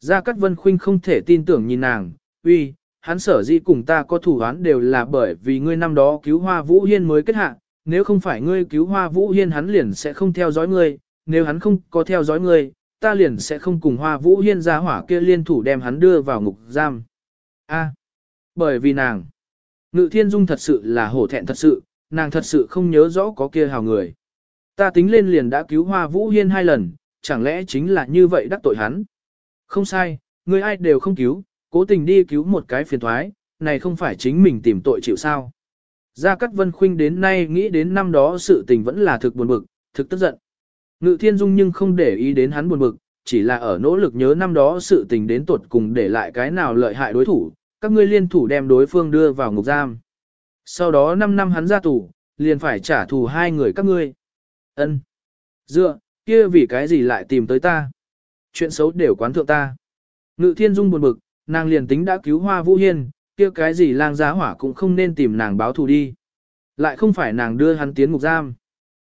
Gia Cát Vân Khuynh không thể tin tưởng nhìn nàng, uy, hắn sở dĩ cùng ta có thủ án đều là bởi vì ngươi năm đó cứu Hoa Vũ Hiên mới kết hạ, nếu không phải ngươi cứu Hoa Vũ Hiên hắn liền sẽ không theo dõi ngươi, nếu hắn không có theo dõi ngươi, ta liền sẽ không cùng Hoa Vũ Hiên ra hỏa kia liên thủ đem hắn đưa vào ngục giam. A, bởi vì nàng, Ngự Thiên Dung thật sự là hổ thẹn thật sự, nàng thật sự không nhớ rõ có kia hào người. Ta tính lên liền đã cứu Hoa Vũ Hiên hai lần, chẳng lẽ chính là như vậy đắc tội hắn? Không sai, người ai đều không cứu, Cố tình đi cứu một cái phiền thoái, này không phải chính mình tìm tội chịu sao. Gia Cát Vân Khuynh đến nay nghĩ đến năm đó sự tình vẫn là thực buồn bực, thực tức giận. Ngự Thiên Dung nhưng không để ý đến hắn buồn bực, chỉ là ở nỗ lực nhớ năm đó sự tình đến tuột cùng để lại cái nào lợi hại đối thủ, các ngươi liên thủ đem đối phương đưa vào ngục giam. Sau đó 5 năm hắn ra tù, liền phải trả thù hai người các ngươi. Ân. Dựa, kia vì cái gì lại tìm tới ta? Chuyện xấu đều quán thượng ta. Ngự thiên dung buồn bực, nàng liền tính đã cứu hoa vũ hiên, kia cái gì lang giá hỏa cũng không nên tìm nàng báo thù đi. Lại không phải nàng đưa hắn tiến ngục giam.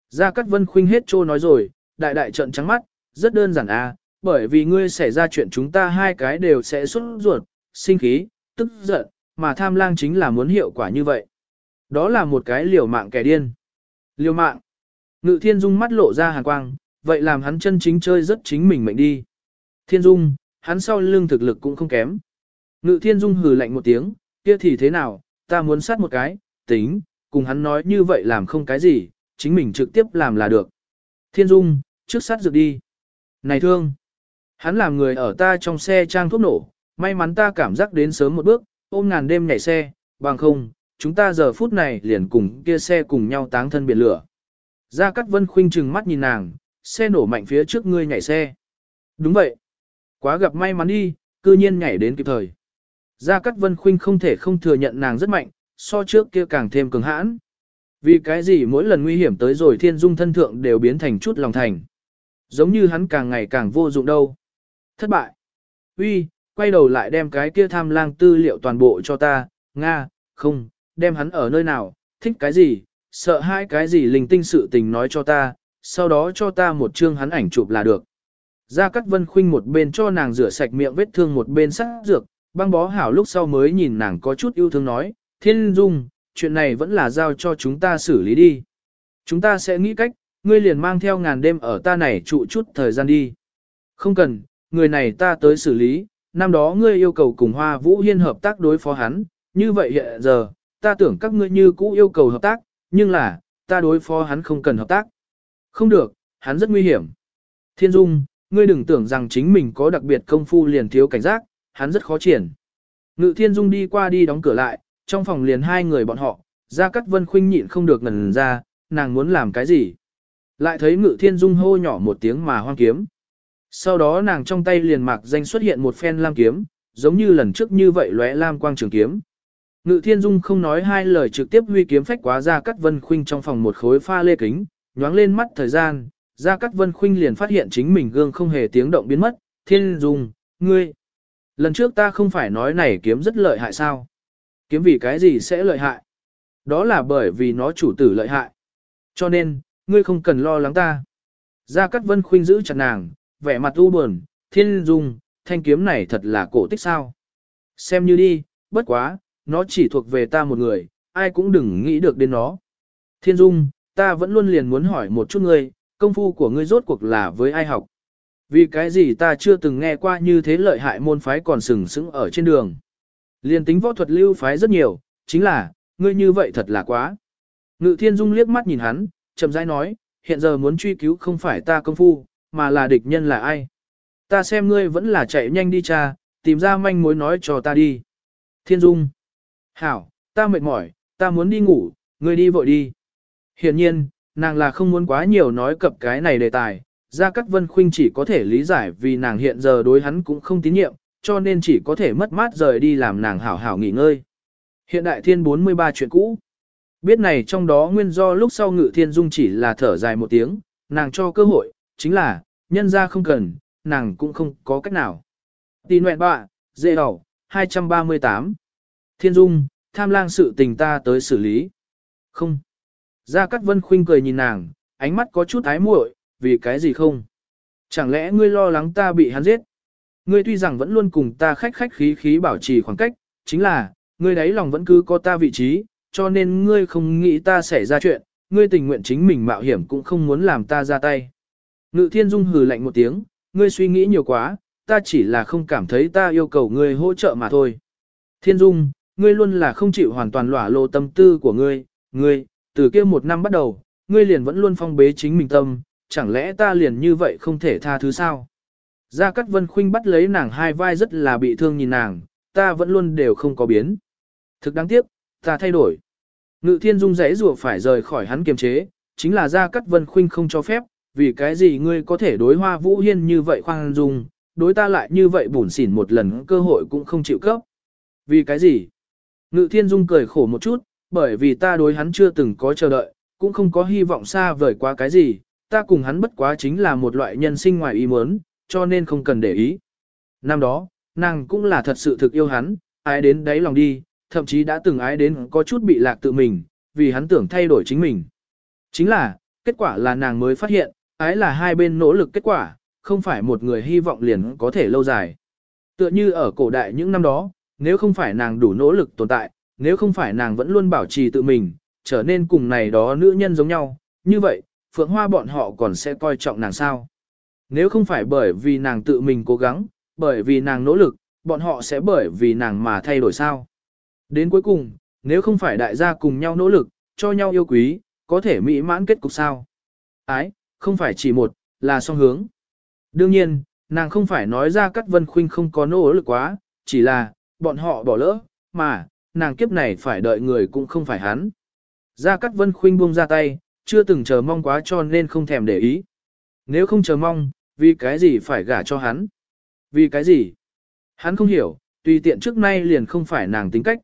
Gia Cát Vân Khuynh hết trô nói rồi, đại đại trận trắng mắt, rất đơn giản à, bởi vì ngươi xảy ra chuyện chúng ta hai cái đều sẽ xuất ruột, sinh khí, tức giận, mà tham lang chính là muốn hiệu quả như vậy. Đó là một cái liều mạng kẻ điên. Liều mạng. Ngự thiên dung mắt lộ ra hàn quang, vậy làm hắn chân chính chơi rất chính mình mệnh đi. Thiên dung, hắn sau lưng thực lực cũng không kém. Ngự thiên dung hừ lạnh một tiếng, kia thì thế nào, ta muốn sát một cái, tính, cùng hắn nói như vậy làm không cái gì, chính mình trực tiếp làm là được. Thiên dung, trước sát dược đi. Này thương, hắn làm người ở ta trong xe trang thuốc nổ, may mắn ta cảm giác đến sớm một bước, ôm ngàn đêm nhảy xe, bằng không, chúng ta giờ phút này liền cùng kia xe cùng nhau táng thân biển lửa. Gia Cát Vân khinh trừng mắt nhìn nàng, xe nổ mạnh phía trước ngươi nhảy xe. Đúng vậy. Quá gặp may mắn đi, cư nhiên nhảy đến kịp thời. Gia Cát Vân khinh không thể không thừa nhận nàng rất mạnh, so trước kia càng thêm cứng hãn. Vì cái gì mỗi lần nguy hiểm tới rồi thiên dung thân thượng đều biến thành chút lòng thành. Giống như hắn càng ngày càng vô dụng đâu. Thất bại. Uy, quay đầu lại đem cái kia tham lang tư liệu toàn bộ cho ta, Nga, không, đem hắn ở nơi nào, thích cái gì, sợ hai cái gì linh tinh sự tình nói cho ta, sau đó cho ta một chương hắn ảnh chụp là được. Gia Cát Vân Khuynh một bên cho nàng rửa sạch miệng vết thương một bên sắc dược, băng bó hảo lúc sau mới nhìn nàng có chút yêu thương nói, Thiên Dung, chuyện này vẫn là giao cho chúng ta xử lý đi. Chúng ta sẽ nghĩ cách, ngươi liền mang theo ngàn đêm ở ta này trụ chút thời gian đi. Không cần, người này ta tới xử lý, năm đó ngươi yêu cầu cùng Hoa Vũ Hiên hợp tác đối phó hắn, như vậy hiện giờ, ta tưởng các ngươi như cũ yêu cầu hợp tác, nhưng là, ta đối phó hắn không cần hợp tác. Không được, hắn rất nguy hiểm. Thiên Dung, ngươi đừng tưởng rằng chính mình có đặc biệt công phu liền thiếu cảnh giác, hắn rất khó triển. Ngự Thiên Dung đi qua đi đóng cửa lại, trong phòng liền hai người bọn họ, ra cắt vân khuynh nhịn không được ngần ra, nàng muốn làm cái gì. Lại thấy Ngự Thiên Dung hô nhỏ một tiếng mà hoang kiếm. Sau đó nàng trong tay liền mạc danh xuất hiện một phen lam kiếm, giống như lần trước như vậy lóe lam quang trường kiếm. Ngự Thiên Dung không nói hai lời trực tiếp huy kiếm phách quá ra cắt vân khuynh trong phòng một khối pha lê kính, nhoáng lên mắt thời gian, Gia Cát vân khuynh liền phát hiện chính mình gương không hề tiếng động biến mất, Thiên Dung, ngươi. Lần trước ta không phải nói này kiếm rất lợi hại sao? Kiếm vì cái gì sẽ lợi hại? Đó là bởi vì nó chủ tử lợi hại. Cho nên, ngươi không cần lo lắng ta. Gia Cát Vân khuynh giữ chặt nàng, vẻ mặt u buồn, thiên dung, thanh kiếm này thật là cổ tích sao. Xem như đi, bất quá, nó chỉ thuộc về ta một người, ai cũng đừng nghĩ được đến nó. Thiên dung, ta vẫn luôn liền muốn hỏi một chút ngươi, công phu của ngươi rốt cuộc là với ai học. Vì cái gì ta chưa từng nghe qua như thế lợi hại môn phái còn sừng sững ở trên đường. liên tính võ thuật lưu phái rất nhiều, chính là, ngươi như vậy thật là quá. Ngự thiên dung liếc mắt nhìn hắn, chậm rãi nói, hiện giờ muốn truy cứu không phải ta công phu, mà là địch nhân là ai. Ta xem ngươi vẫn là chạy nhanh đi cha, tìm ra manh mối nói cho ta đi. Thiên dung. Hảo, ta mệt mỏi, ta muốn đi ngủ, ngươi đi vội đi. hiển nhiên, nàng là không muốn quá nhiều nói cập cái này đề tài, Gia Cát Vân Khuynh chỉ có thể lý giải vì nàng hiện giờ đối hắn cũng không tín nhiệm, cho nên chỉ có thể mất mát rời đi làm nàng hảo hảo nghỉ ngơi. Hiện đại thiên 43 chuyện cũ. Biết này trong đó nguyên do lúc sau ngự thiên dung chỉ là thở dài một tiếng, nàng cho cơ hội, chính là, nhân ra không cần, nàng cũng không có cách nào. Tì nguyện bạ, dễ đỏ, 238. Thiên dung, tham lang sự tình ta tới xử lý. Không. Gia Cát Vân Khuynh cười nhìn nàng, ánh mắt có chút ái muội, vì cái gì không? Chẳng lẽ ngươi lo lắng ta bị hắn giết? Ngươi tuy rằng vẫn luôn cùng ta khách khách khí khí bảo trì khoảng cách, chính là, ngươi đấy lòng vẫn cứ có ta vị trí, cho nên ngươi không nghĩ ta xảy ra chuyện, ngươi tình nguyện chính mình mạo hiểm cũng không muốn làm ta ra tay. Ngự thiên dung hừ lạnh một tiếng, ngươi suy nghĩ nhiều quá, ta chỉ là không cảm thấy ta yêu cầu ngươi hỗ trợ mà thôi. Thiên dung, ngươi luôn là không chịu hoàn toàn lỏa lộ tâm tư của ngươi, ngươi, từ kia một năm bắt đầu, ngươi liền vẫn luôn phong bế chính mình tâm, chẳng lẽ ta liền như vậy không thể tha thứ sao? Gia Cát Vân Khuynh bắt lấy nàng hai vai rất là bị thương nhìn nàng, ta vẫn luôn đều không có biến. Thực đáng tiếc, ta thay đổi. Ngự thiên dung rẽ rùa phải rời khỏi hắn kiềm chế, chính là Gia Cát Vân Khuynh không cho phép, vì cái gì ngươi có thể đối hoa vũ hiên như vậy khoan dung, đối ta lại như vậy bủn xỉn một lần cơ hội cũng không chịu cấp. Vì cái gì? Ngự thiên dung cười khổ một chút, bởi vì ta đối hắn chưa từng có chờ đợi, cũng không có hy vọng xa vời quá cái gì, ta cùng hắn bất quá chính là một loại nhân sinh ngoài ý muốn, cho nên không cần để ý. Năm đó, nàng cũng là thật sự thực yêu hắn, ái đến đáy lòng đi, thậm chí đã từng ái đến có chút bị lạc tự mình, vì hắn tưởng thay đổi chính mình. Chính là, kết quả là nàng mới phát hiện, ái là hai bên nỗ lực kết quả, không phải một người hy vọng liền có thể lâu dài. Tựa như ở cổ đại những năm đó, nếu không phải nàng đủ nỗ lực tồn tại, nếu không phải nàng vẫn luôn bảo trì tự mình, trở nên cùng này đó nữ nhân giống nhau, như vậy, Phượng Hoa bọn họ còn sẽ coi trọng nàng sao. Nếu không phải bởi vì nàng tự mình cố gắng, bởi vì nàng nỗ lực, bọn họ sẽ bởi vì nàng mà thay đổi sao. Đến cuối cùng, nếu không phải đại gia cùng nhau nỗ lực, cho nhau yêu quý, có thể mỹ mãn kết cục sao. Ái, không phải chỉ một, là song hướng. Đương nhiên, nàng không phải nói ra Cát Vân Khuynh không có nỗ lực quá, chỉ là, bọn họ bỏ lỡ, mà, nàng kiếp này phải đợi người cũng không phải hắn. Gia Cát Vân Khuynh buông ra tay, chưa từng chờ mong quá cho nên không thèm để ý. Nếu không chờ mong, vì cái gì phải gả cho hắn? Vì cái gì? Hắn không hiểu, tùy tiện trước nay liền không phải nàng tính cách.